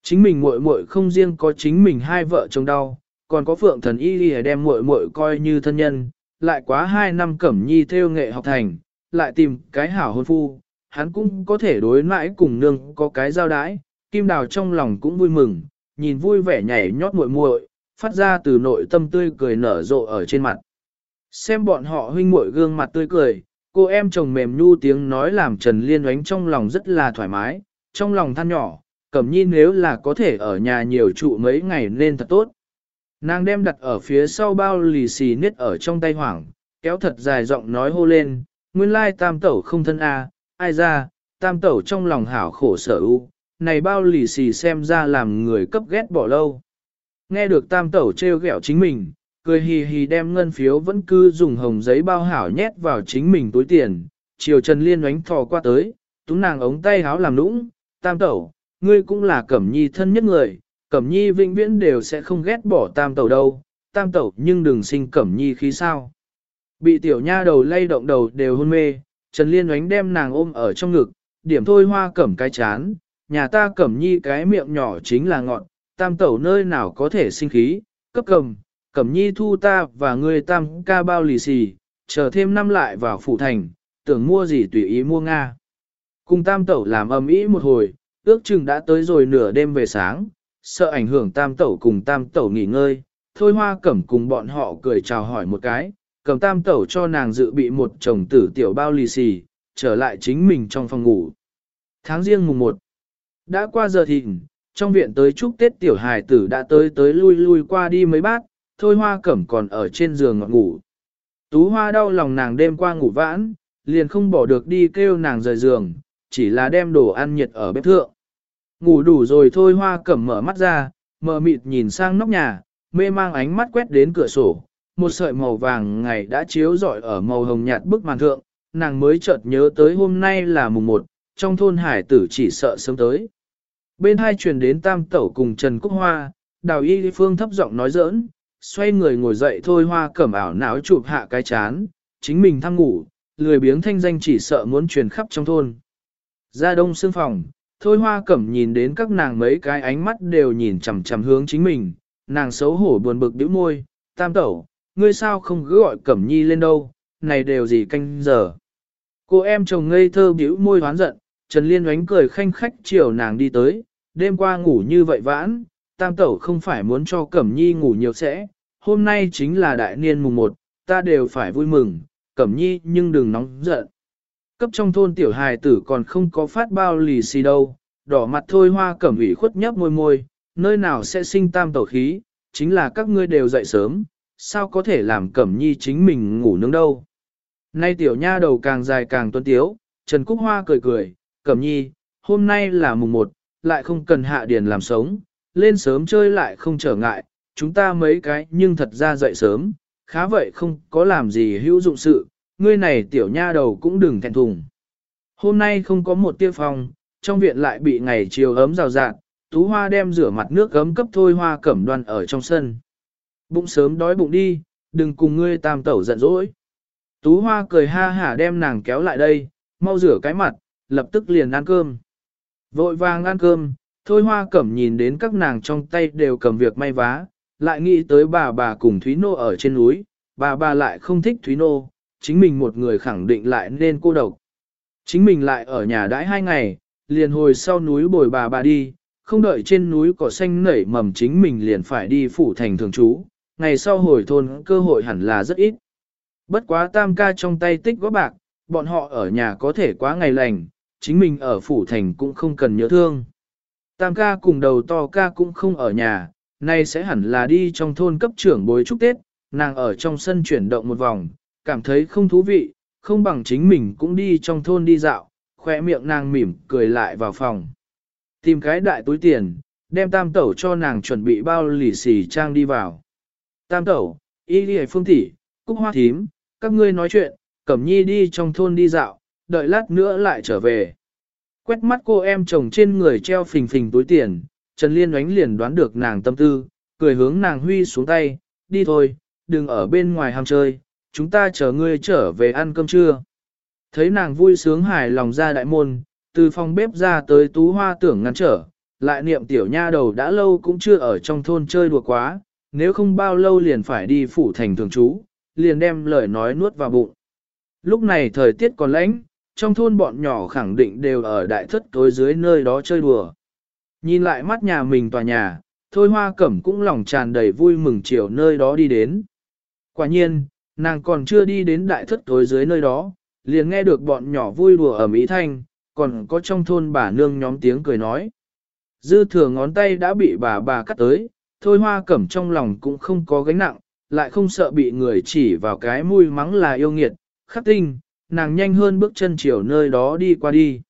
Chính mình muội muội không riêng có chính mình hai vợ chồng đau, còn có phượng thần y đi đem muội muội coi như thân nhân, lại quá hai năm cẩm nhi theo nghệ học thành, lại tìm cái hảo hôn phu, hắn cũng có thể đối mãi cùng nương có cái giao đái, kim đào trong lòng cũng vui mừng, nhìn vui vẻ nhảy nhót muội muội, phát ra từ nội tâm tươi cười nở rộ ở trên mặt. Xem bọn họ huynh muội gương mặt tươi cười, cô em chồng mềm nhu tiếng nói làm Trần Liên oánh trong lòng rất là thoải mái, trong lòng than nhỏ, cẩm nhi nếu là có thể ở nhà nhiều trụ mấy ngày nên thật tốt. Nàng đem đặt ở phía sau bao lì xì niết ở trong tay hoảng, kéo thật dài giọng nói hô lên, nguyên lai tam tẩu không thân a, ai ra, tam tẩu trong lòng hảo khổ sở u, này bao lì xì xem ra làm người cấp ghét bỏ lâu. Nghe được tam tẩu treo gẹo chính mình, cười hì hì đem ngân phiếu vẫn cứ dùng hồng giấy bao hảo nhét vào chính mình túi tiền, chiều Trần Liên oánh thò qua tới, túng nàng ống tay háo làm nũng, tam tẩu, ngươi cũng là cẩm nhi thân nhất người, cẩm nhi vĩnh viễn đều sẽ không ghét bỏ tam tẩu đâu, tam tẩu nhưng đừng sinh cẩm nhi khí sao. Bị tiểu nha đầu lay động đầu đều hôn mê, Trần Liên oánh đem nàng ôm ở trong ngực, điểm thôi hoa cẩm cái chán, nhà ta cẩm nhi cái miệng nhỏ chính là ngọn, tam tẩu nơi nào có thể sinh khí, cấp cầm, cẩm nhi thu ta và ngươi tam ca bao lì xì, chờ thêm năm lại vào phủ thành, tưởng mua gì tùy ý mua Nga. Cùng tam tẩu làm âm ý một hồi, ước chừng đã tới rồi nửa đêm về sáng, sợ ảnh hưởng tam tẩu cùng tam tẩu nghỉ ngơi, thôi hoa cẩm cùng bọn họ cười chào hỏi một cái, cầm tam tẩu cho nàng dự bị một chồng tử tiểu bao lì xì, trở lại chính mình trong phòng ngủ. Tháng riêng mùng 1, đã qua giờ thịnh, trong viện tới chúc Tết tiểu hài tử đã tới tới lui lui qua đi mấy bát, thôi hoa cẩm còn ở trên giường ngọt ngủ. Tú hoa đau lòng nàng đêm qua ngủ vãn, liền không bỏ được đi kêu nàng rời giường, chỉ là đem đồ ăn nhiệt ở bếp thượng. Ngủ đủ rồi thôi hoa cẩm mở mắt ra, mờ mịt nhìn sang nóc nhà, mê mang ánh mắt quét đến cửa sổ, một sợi màu vàng ngày đã chiếu rọi ở màu hồng nhạt bức màn thượng, nàng mới chợt nhớ tới hôm nay là mùng 1, trong thôn hải tử chỉ sợ sớm tới. Bên hai truyền đến tam tẩu cùng Trần Cúc Hoa, đào y phương thấp giọng nói giỡn, xoay người ngồi dậy thôi hoa cẩm ảo não chụp hạ cái chán, chính mình thăng ngủ, lười biếng thanh danh chỉ sợ muốn truyền khắp trong thôn. Ra đông xương phòng, thôi hoa cẩm nhìn đến các nàng mấy cái ánh mắt đều nhìn chằm chằm hướng chính mình, nàng xấu hổ buồn bực bĩu môi, tam tẩu, ngươi sao không cứ gọi cẩm nhi lên đâu, này đều gì canh giờ. Cô em chồng ngây thơ bĩu môi hoán giận, Trần Liên oánh cười khanh khách chiều nàng đi tới, đêm qua ngủ như vậy vãn, tam tẩu không phải muốn cho cẩm nhi ngủ nhiều sẽ, hôm nay chính là đại niên mùng 1, ta đều phải vui mừng, cẩm nhi nhưng đừng nóng giận. Cấp trong thôn tiểu hài tử còn không có phát bao lì xì đâu, đỏ mặt thôi hoa cẩm ủy khuất nhấp môi môi, nơi nào sẽ sinh tam tẩu khí, chính là các ngươi đều dậy sớm, sao có thể làm cẩm nhi chính mình ngủ nướng đâu. Nay tiểu nha đầu càng dài càng tuân tiếu, Trần Cúc Hoa cười cười, cẩm nhi, hôm nay là mùng 1, lại không cần hạ điền làm sống, lên sớm chơi lại không trở ngại, chúng ta mấy cái nhưng thật ra dậy sớm, khá vậy không có làm gì hữu dụng sự, ngươi này tiểu nha đầu cũng đừng thẹn thùng. Hôm nay không có một tia phòng, trong viện lại bị ngày chiều ấm rào rạt, Tú Hoa đem rửa mặt nước gấm cấp thôi hoa cẩm đoan ở trong sân. Bụng sớm đói bụng đi, đừng cùng ngươi tam tẩu giận dỗi. Tú Hoa cười ha hả đem nàng kéo lại đây, mau rửa cái mặt, lập tức liền ăn cơm. Vội vàng ăn cơm, thôi hoa cẩm nhìn đến các nàng trong tay đều cầm việc may vá, lại nghĩ tới bà bà cùng Thúy Nô ở trên núi, bà bà lại không thích Thúy Nô, chính mình một người khẳng định lại nên cô độc. Chính mình lại ở nhà đãi hai ngày, liền hồi sau núi bồi bà bà đi, không đợi trên núi cỏ xanh nảy mầm chính mình liền phải đi phủ thành thường trú, ngày sau hồi thôn cơ hội hẳn là rất ít. Bất quá tam ca trong tay tích góp bạc, bọn họ ở nhà có thể quá ngày lành, chính mình ở phủ thành cũng không cần nhớ thương. Tam ca cùng đầu to ca cũng không ở nhà, nay sẽ hẳn là đi trong thôn cấp trưởng bối chúc Tết, nàng ở trong sân chuyển động một vòng, cảm thấy không thú vị, không bằng chính mình cũng đi trong thôn đi dạo, khỏe miệng nàng mỉm cười lại vào phòng. Tìm cái đại túi tiền, đem tam tẩu cho nàng chuẩn bị bao lì xì trang đi vào. Tam tẩu, y đi phương tỷ, cúc hoa thím, các ngươi nói chuyện, cẩm nhi đi trong thôn đi dạo, đợi lát nữa lại trở về. Quét mắt cô em chồng trên người treo phình phình túi tiền, Trần Liên oánh liền đoán được nàng tâm tư, cười hướng nàng huy xuống tay, đi thôi, đừng ở bên ngoài ham chơi, chúng ta chờ ngươi trở về ăn cơm trưa. Thấy nàng vui sướng hài lòng ra đại môn, từ phòng bếp ra tới tú hoa tưởng ngăn trở, lại niệm tiểu nha đầu đã lâu cũng chưa ở trong thôn chơi đùa quá, nếu không bao lâu liền phải đi phủ thành thường trú, liền đem lời nói nuốt vào bụng. Lúc này thời tiết còn lạnh, trong thôn bọn nhỏ khẳng định đều ở đại thất tối dưới nơi đó chơi đùa. Nhìn lại mắt nhà mình tòa nhà, thôi hoa cẩm cũng lòng tràn đầy vui mừng chiều nơi đó đi đến. Quả nhiên, nàng còn chưa đi đến đại thất tối dưới nơi đó, liền nghe được bọn nhỏ vui đùa ở Mỹ Thanh, còn có trong thôn bà nương nhóm tiếng cười nói. Dư thừa ngón tay đã bị bà bà cắt tới, thôi hoa cẩm trong lòng cũng không có gánh nặng, lại không sợ bị người chỉ vào cái mũi mắng là yêu nghiệt, khắc tinh, nàng nhanh hơn bước chân chiều nơi đó đi qua đi.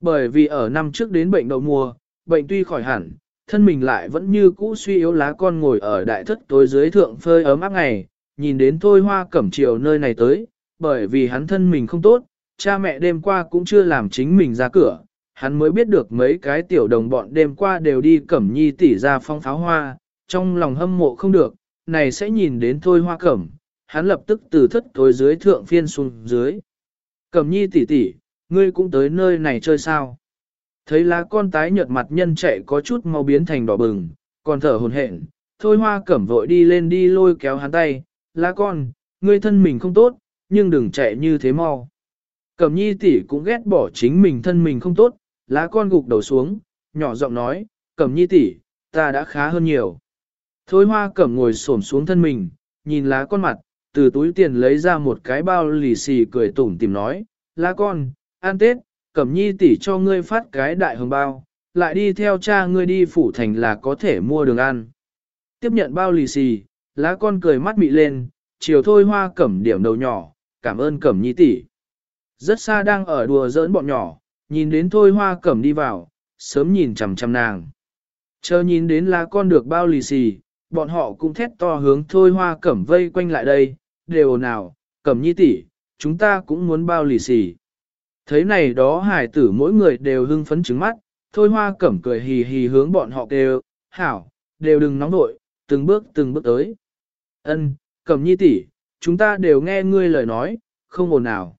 Bởi vì ở năm trước đến bệnh đậu mùa, bệnh tuy khỏi hẳn, thân mình lại vẫn như cũ suy yếu lá con ngồi ở đại thất tối dưới thượng phơi ấm áp ngày, nhìn đến thôi hoa cẩm chiều nơi này tới, bởi vì hắn thân mình không tốt, cha mẹ đêm qua cũng chưa làm chính mình ra cửa, hắn mới biết được mấy cái tiểu đồng bọn đêm qua đều đi cẩm nhi tỉ ra phong pháo hoa, trong lòng hâm mộ không được, này sẽ nhìn đến thôi hoa cẩm, hắn lập tức từ thất tối dưới thượng phiên xuống dưới. Cẩm nhi tỷ tỷ, ngươi cũng tới nơi này chơi sao? Thấy lá con tái nhợt mặt nhân chạy có chút mau biến thành đỏ bừng, còn thở hồn hển, thôi hoa cẩm vội đi lên đi lôi kéo hắn tay, lá con, ngươi thân mình không tốt, nhưng đừng chạy như thế mau. Cẩm nhi tỷ cũng ghét bỏ chính mình thân mình không tốt, lá con gục đầu xuống, nhỏ giọng nói, cẩm nhi tỷ, ta đã khá hơn nhiều. Thôi hoa cẩm ngồi xổm xuống thân mình, nhìn lá con mặt, từ túi tiền lấy ra một cái bao lì xì cười tủm tìm nói, lá con, an tết, cẩm nhi tỷ cho ngươi phát cái đại hồng bao, lại đi theo cha ngươi đi phủ thành là có thể mua đường ăn. Tiếp nhận bao lì xì, lá con cười mắt mị lên, chiều thôi hoa cẩm điểm đầu nhỏ, cảm ơn cẩm nhi tỷ. Rất xa đang ở đùa giỡn bọn nhỏ, nhìn đến thôi hoa cẩm đi vào, sớm nhìn chằm chằm nàng. Chờ nhìn đến lá con được bao lì xì, bọn họ cũng thét to hướng thôi hoa cẩm vây quanh lại đây, đều nào, cẩm nhi tỷ, chúng ta cũng muốn bao lì xì. Thấy này đó hải tử mỗi người đều hưng phấn trứng mắt, thôi hoa cẩm cười hì hì hướng bọn họ đều, hảo, đều đừng nóng nội, từng bước từng bước tới. Ân, cẩm nhi tỷ, chúng ta đều nghe ngươi lời nói, không ồn nào.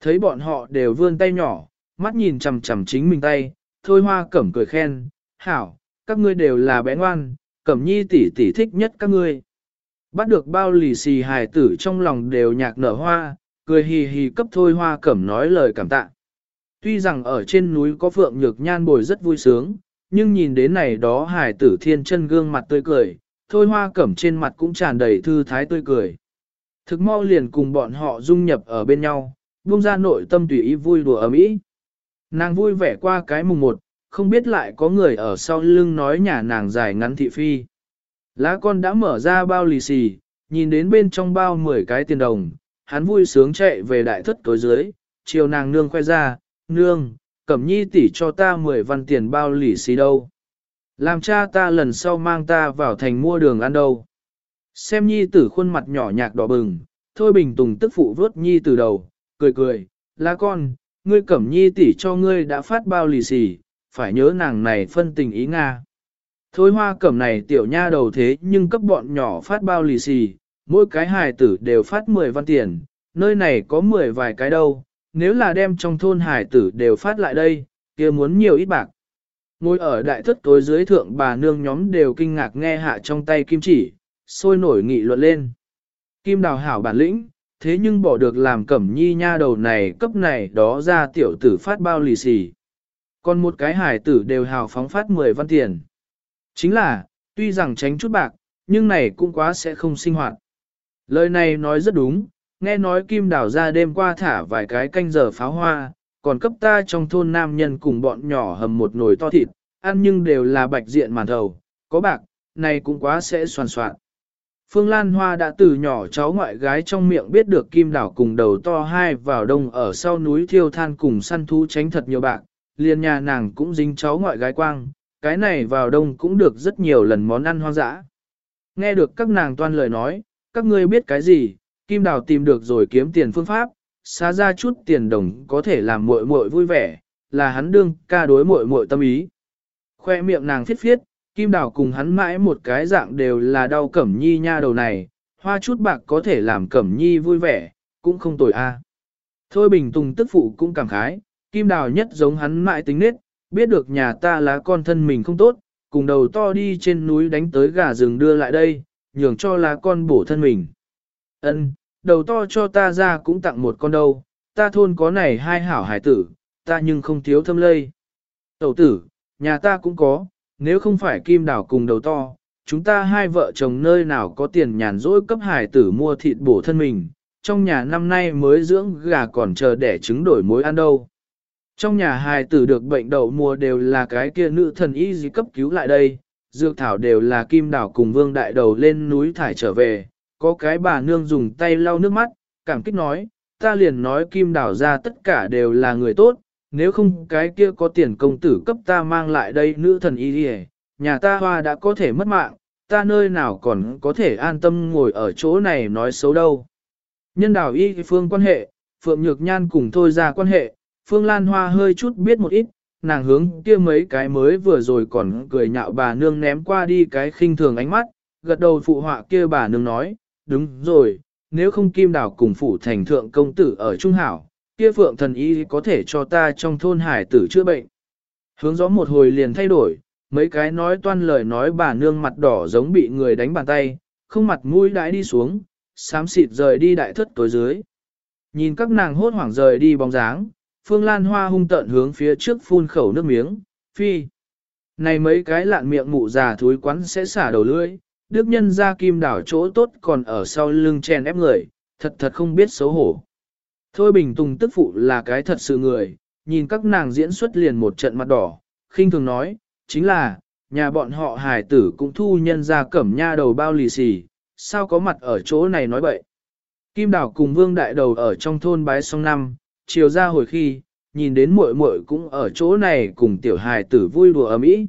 Thấy bọn họ đều vươn tay nhỏ, mắt nhìn chầm chầm chính mình tay, thôi hoa cẩm cười khen, hảo, các ngươi đều là bé ngoan, cẩm nhi tỷ tỷ thích nhất các ngươi. Bắt được bao lì xì hài tử trong lòng đều nhạc nở hoa, cười hì hì cấp thôi hoa cẩm nói lời cảm tạ. Tuy rằng ở trên núi có phượng nhược nhan bồi rất vui sướng, nhưng nhìn đến này đó hài tử thiên chân gương mặt tươi cười, thôi hoa cẩm trên mặt cũng tràn đầy thư thái tươi cười. Thực mau liền cùng bọn họ dung nhập ở bên nhau, buông ra nội tâm tùy ý vui đùa ở mỹ. Nàng vui vẻ qua cái mùng một, không biết lại có người ở sau lưng nói nhà nàng dài ngắn thị phi. Lá con đã mở ra bao lì xì, nhìn đến bên trong bao 10 cái tiền đồng, hắn vui sướng chạy về đại thất tối dưới, chiều nàng nương khoe ra, nương, cẩm nhi tỷ cho ta 10 văn tiền bao lì xì đâu. Làm cha ta lần sau mang ta vào thành mua đường ăn đâu. Xem nhi tử khuôn mặt nhỏ nhạc đỏ bừng, thôi bình tùng tức phụ vớt nhi từ đầu, cười cười, lá con, ngươi cẩm nhi tỷ cho ngươi đã phát bao lì xì, phải nhớ nàng này phân tình ý Nga. Thôi hoa cẩm này tiểu nha đầu thế nhưng cấp bọn nhỏ phát bao lì xì, mỗi cái hài tử đều phát 10 văn tiền, nơi này có 10 vài cái đâu, nếu là đem trong thôn hài tử đều phát lại đây, kia muốn nhiều ít bạc. Ngồi ở đại thất tối dưới thượng bà nương nhóm đều kinh ngạc nghe hạ trong tay kim chỉ, sôi nổi nghị luận lên. Kim đào hảo bản lĩnh, thế nhưng bỏ được làm cẩm nhi nha đầu này cấp này đó ra tiểu tử phát bao lì xì. Còn một cái hài tử đều hào phóng phát 10 văn tiền. Chính là, tuy rằng tránh chút bạc, nhưng này cũng quá sẽ không sinh hoạt. Lời này nói rất đúng, nghe nói kim Đảo ra đêm qua thả vài cái canh giờ pháo hoa, còn cấp ta trong thôn nam nhân cùng bọn nhỏ hầm một nồi to thịt, ăn nhưng đều là bạch diện màn thầu, có bạc, này cũng quá sẽ soàn soạn. Phương Lan Hoa đã từ nhỏ cháu ngoại gái trong miệng biết được kim đảo cùng đầu to hai vào đông ở sau núi thiêu than cùng săn thú tránh thật nhiều bạc, liền nhà nàng cũng dính cháu ngoại gái quang, cái này vào đông cũng được rất nhiều lần món ăn hoang dã. Nghe được các nàng toan lời nói, các ngươi biết cái gì, kim đào tìm được rồi kiếm tiền phương pháp, xá ra chút tiền đồng có thể làm muội muội vui vẻ, là hắn đương ca đối muội muội tâm ý. Khoe miệng nàng phiết phiết, Kim Đào cùng hắn mãi một cái dạng đều là đau Cẩm Nhi nha đầu này, hoa chút bạc có thể làm Cẩm Nhi vui vẻ, cũng không tồi a. Thôi Bình Tùng tức phụ cũng cảm khái, Kim Đào nhất giống hắn mãi tính nết, biết được nhà ta lá con thân mình không tốt, cùng đầu to đi trên núi đánh tới gà rừng đưa lại đây, nhường cho lá con bổ thân mình. Ân, đầu to cho ta ra cũng tặng một con đâu, ta thôn có này hai hảo hải tử, ta nhưng không thiếu thâm lây. Tẩu tử, nhà ta cũng có, nếu không phải kim đảo cùng đầu to, chúng ta hai vợ chồng nơi nào có tiền nhàn rỗi cấp hải tử mua thịt bổ thân mình, trong nhà năm nay mới dưỡng gà còn chờ đẻ trứng đổi mối ăn đâu. Trong nhà hài tử được bệnh đậu mùa đều là cái kia nữ thần y gì cấp cứu lại đây, dược thảo đều là kim đảo cùng vương đại đầu lên núi thải trở về, có cái bà nương dùng tay lau nước mắt, cảm kích nói, ta liền nói kim đảo ra tất cả đều là người tốt, nếu không cái kia có tiền công tử cấp ta mang lại đây nữ thần y đi nhà ta hoa đã có thể mất mạng, ta nơi nào còn có thể an tâm ngồi ở chỗ này nói xấu đâu. Nhân đảo y phương quan hệ, Phượng Nhược Nhan cùng thôi ra quan hệ, Phương Lan Hoa hơi chút biết một ít, nàng hướng kia mấy cái mới vừa rồi còn cười nhạo bà nương ném qua đi cái khinh thường ánh mắt, gật đầu phụ họa kia bà nương nói, đúng rồi, nếu không kim đảo cùng phụ thành thượng công tử ở Trung Hảo, kia phượng thần y có thể cho ta trong thôn hải tử chữa bệnh. Hướng gió một hồi liền thay đổi, mấy cái nói toan lời nói bà nương mặt đỏ giống bị người đánh bàn tay, không mặt mũi đãi đi xuống, xám xịt rời đi đại thất tối dưới. Nhìn các nàng hốt hoảng rời đi bóng dáng, Phương Lan Hoa hung tận hướng phía trước phun khẩu nước miếng, phi. Này mấy cái lạn miệng mụ già thúi quắn sẽ xả đầu lưỡi, đức nhân ra kim đảo chỗ tốt còn ở sau lưng chen ép người, thật thật không biết xấu hổ. Thôi Bình Tùng tức phụ là cái thật sự người, nhìn các nàng diễn xuất liền một trận mặt đỏ, khinh thường nói, chính là, nhà bọn họ hài tử cũng thu nhân ra cẩm nha đầu bao lì xì, sao có mặt ở chỗ này nói bậy. Kim Đảo cùng Vương Đại Đầu ở trong thôn bái song năm, chiều ra hồi khi, nhìn đến muội muội cũng ở chỗ này cùng tiểu hài tử vui đùa ấm ý.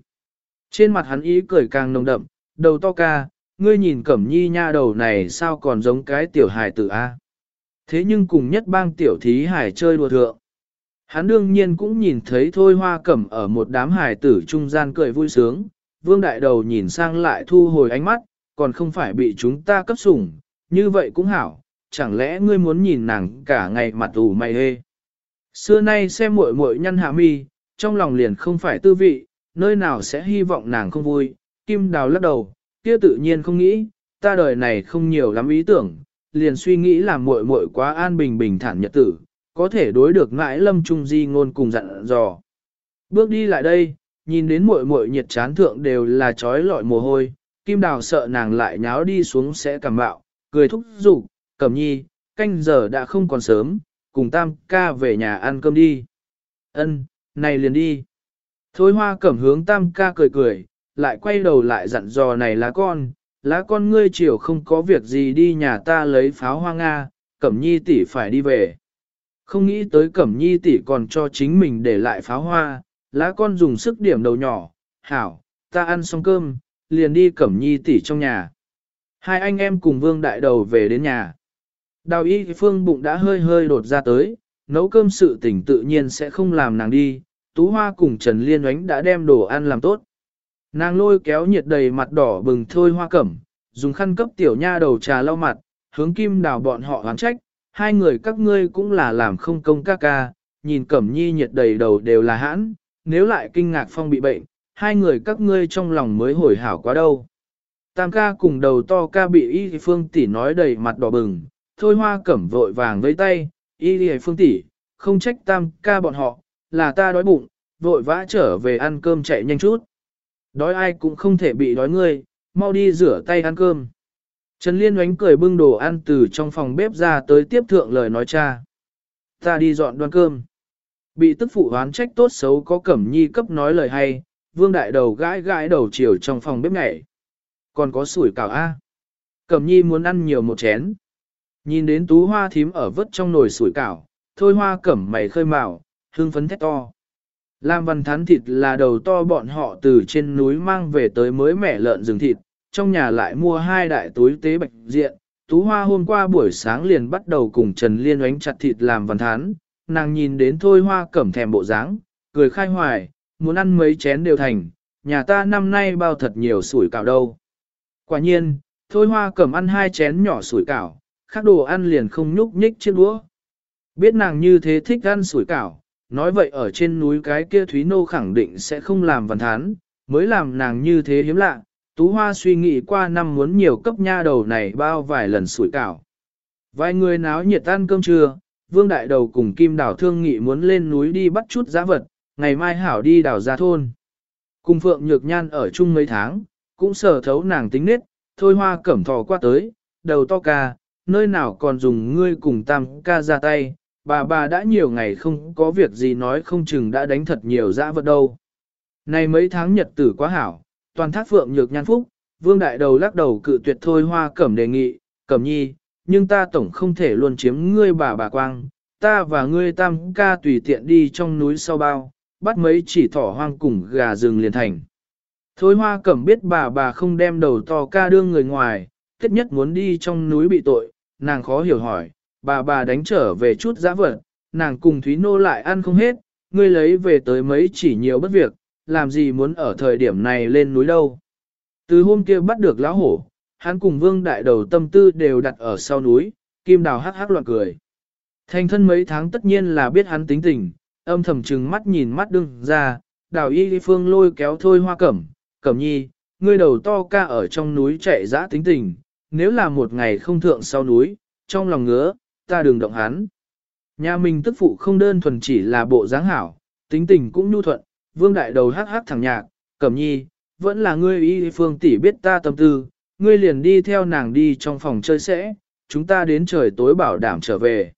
Trên mặt hắn ý cười càng nồng đậm, đầu to ca, ngươi nhìn cẩm nhi nha đầu này sao còn giống cái tiểu hài tử a? Thế nhưng cùng nhất bang tiểu thí hải chơi đùa thượng. Hắn đương nhiên cũng nhìn thấy thôi hoa cẩm ở một đám hài tử trung gian cười vui sướng, vương đại đầu nhìn sang lại thu hồi ánh mắt, còn không phải bị chúng ta cấp sủng, như vậy cũng hảo, chẳng lẽ ngươi muốn nhìn nàng cả ngày mặt ủ mày hê. Xưa nay xem muội muội nhăn hạ mi, trong lòng liền không phải tư vị, nơi nào sẽ hy vọng nàng không vui, kim đào lắc đầu, kia tự nhiên không nghĩ, ta đời này không nhiều lắm ý tưởng, liền suy nghĩ là muội muội quá an bình bình thản nhật tử, có thể đối được ngãi lâm trung di ngôn cùng dặn dò. Bước đi lại đây, nhìn đến muội muội nhiệt chán thượng đều là trói lọi mồ hôi, kim đào sợ nàng lại nháo đi xuống sẽ cảm bạo, cười thúc giục, cẩm nhi, canh giờ đã không còn sớm, cùng tam ca về nhà ăn cơm đi. Ân, này liền đi. Thôi hoa cẩm hướng tam ca cười cười, lại quay đầu lại dặn dò này là con, lá con ngươi chiều không có việc gì đi nhà ta lấy pháo hoa Nga, Cẩm Nhi tỷ phải đi về. Không nghĩ tới Cẩm Nhi tỷ còn cho chính mình để lại pháo hoa, lá con dùng sức điểm đầu nhỏ, hảo, ta ăn xong cơm, liền đi Cẩm Nhi tỷ trong nhà. Hai anh em cùng Vương Đại Đầu về đến nhà. Đào y phương bụng đã hơi hơi đột ra tới, nấu cơm sự tỉnh tự nhiên sẽ không làm nàng đi, Tú Hoa cùng Trần Liên oánh đã đem đồ ăn làm tốt. Nàng lôi kéo nhiệt đầy mặt đỏ bừng thôi hoa cẩm, dùng khăn cấp tiểu nha đầu trà lau mặt, hướng kim đào bọn họ hoán trách, hai người các ngươi cũng là làm không công ca ca, nhìn cẩm nhi nhiệt đầy đầu đều là hãn, nếu lại kinh ngạc phong bị bệnh, hai người các ngươi trong lòng mới hồi hảo quá đâu. Tam ca cùng đầu to ca bị y phương tỷ nói đầy mặt đỏ bừng, thôi hoa cẩm vội vàng với tay, y phương tỷ, không trách tam ca bọn họ, là ta đói bụng, vội vã trở về ăn cơm chạy nhanh chút. Đói ai cũng không thể bị đói ngươi, mau đi rửa tay ăn cơm. Trần Liên oánh cười bưng đồ ăn từ trong phòng bếp ra tới tiếp thượng lời nói cha. Ta đi dọn đoan cơm. Bị tức phụ hoán trách tốt xấu có cẩm nhi cấp nói lời hay, vương đại đầu gãi gãi đầu chiều trong phòng bếp nhảy. Còn có sủi cảo A. Cẩm nhi muốn ăn nhiều một chén. Nhìn đến tú hoa thím ở vớt trong nồi sủi cảo, thôi hoa cẩm mày khơi mào, hương phấn thét to. Lam văn thán thịt là đầu to bọn họ từ trên núi mang về tới mới mẻ lợn rừng thịt, trong nhà lại mua hai đại túi tế bạch diện. Tú Hoa hôm qua buổi sáng liền bắt đầu cùng Trần Liên oánh chặt thịt làm văn thán, nàng nhìn đến thôi Hoa cẩm thèm bộ dáng, cười khai hoài, muốn ăn mấy chén đều thành, nhà ta năm nay bao thật nhiều sủi cảo đâu. Quả nhiên, thôi Hoa cẩm ăn hai chén nhỏ sủi cảo, khác đồ ăn liền không nhúc nhích chiếc đũa. Biết nàng như thế thích ăn sủi cảo, nói vậy ở trên núi cái kia Thúy Nô khẳng định sẽ không làm văn thán, mới làm nàng như thế hiếm lạ. Tú Hoa suy nghĩ qua năm muốn nhiều cấp nha đầu này bao vài lần sủi cảo. Vài người náo nhiệt ăn cơm trưa, Vương Đại Đầu cùng Kim Đảo thương nghị muốn lên núi đi bắt chút giá vật, ngày mai hảo đi đảo ra thôn. Cùng Phượng Nhược Nhan ở chung mấy tháng, cũng sở thấu nàng tính nết, thôi hoa cẩm thò qua tới, đầu to ca, nơi nào còn dùng ngươi cùng tam ca ra tay, bà bà đã nhiều ngày không có việc gì nói không chừng đã đánh thật nhiều dã vật đâu. Này mấy tháng nhật tử quá hảo, toàn thác phượng nhược nhan phúc, vương đại đầu lắc đầu cự tuyệt thôi hoa cẩm đề nghị, cẩm nhi, nhưng ta tổng không thể luôn chiếm ngươi bà bà quang, ta và ngươi tam ca tùy tiện đi trong núi sau bao, bắt mấy chỉ thỏ hoang cùng gà rừng liền thành. Thôi hoa cẩm biết bà bà không đem đầu to ca đương người ngoài, kết nhất muốn đi trong núi bị tội, nàng khó hiểu hỏi, bà bà đánh trở về chút giã vật, nàng cùng Thúy Nô lại ăn không hết, ngươi lấy về tới mấy chỉ nhiều bất việc, làm gì muốn ở thời điểm này lên núi đâu. Từ hôm kia bắt được lão hổ, hắn cùng vương đại đầu tâm tư đều đặt ở sau núi, kim đào hắc hắc loạn cười. Thành thân mấy tháng tất nhiên là biết hắn tính tình, âm thầm trừng mắt nhìn mắt đương ra, đào y phương lôi kéo thôi hoa cẩm, cẩm nhi, ngươi đầu to ca ở trong núi chạy dã tính tình, nếu là một ngày không thượng sau núi, trong lòng ngứa, ta đừng động hắn. Nhà mình tức phụ không đơn thuần chỉ là bộ dáng hảo, tính tình cũng nhu thuận, vương đại đầu hát hát thẳng nhạc, cẩm nhi, vẫn là ngươi y phương tỷ biết ta tâm tư, ngươi liền đi theo nàng đi trong phòng chơi sẽ, chúng ta đến trời tối bảo đảm trở về.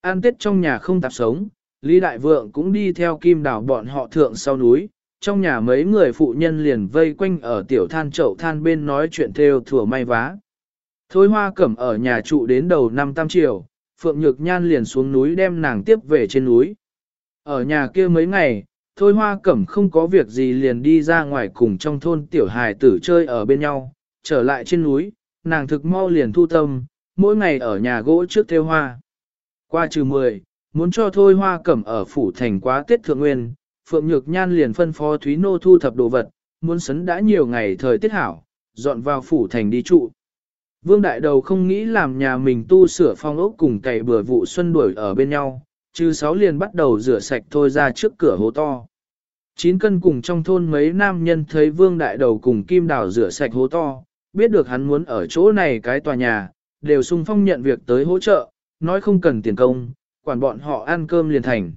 An tết trong nhà không tạp sống, Lý Đại Vượng cũng đi theo kim đảo bọn họ thượng sau núi, trong nhà mấy người phụ nhân liền vây quanh ở tiểu than chậu than bên nói chuyện theo thừa may vá. Thôi hoa cẩm ở nhà trụ đến đầu năm tam triều, Phượng Nhược Nhan liền xuống núi đem nàng tiếp về trên núi. Ở nhà kia mấy ngày, Thôi Hoa Cẩm không có việc gì liền đi ra ngoài cùng trong thôn tiểu hài tử chơi ở bên nhau, trở lại trên núi, nàng thực mau liền thu tâm, mỗi ngày ở nhà gỗ trước theo hoa. Qua trừ 10, muốn cho Thôi Hoa Cẩm ở phủ thành quá Tết Thượng Nguyên, Phượng Nhược Nhan liền phân phó Thúy Nô thu thập đồ vật, muốn sấn đã nhiều ngày thời tiết hảo, dọn vào phủ thành đi trụ. Vương Đại Đầu không nghĩ làm nhà mình tu sửa phong ốc cùng cày bừa vụ xuân đuổi ở bên nhau, chứ sáu liền bắt đầu rửa sạch thôi ra trước cửa hố to. Chín cân cùng trong thôn mấy nam nhân thấy Vương Đại Đầu cùng Kim Đào rửa sạch hố to, biết được hắn muốn ở chỗ này cái tòa nhà, đều sung phong nhận việc tới hỗ trợ, nói không cần tiền công, quản bọn họ ăn cơm liền thành.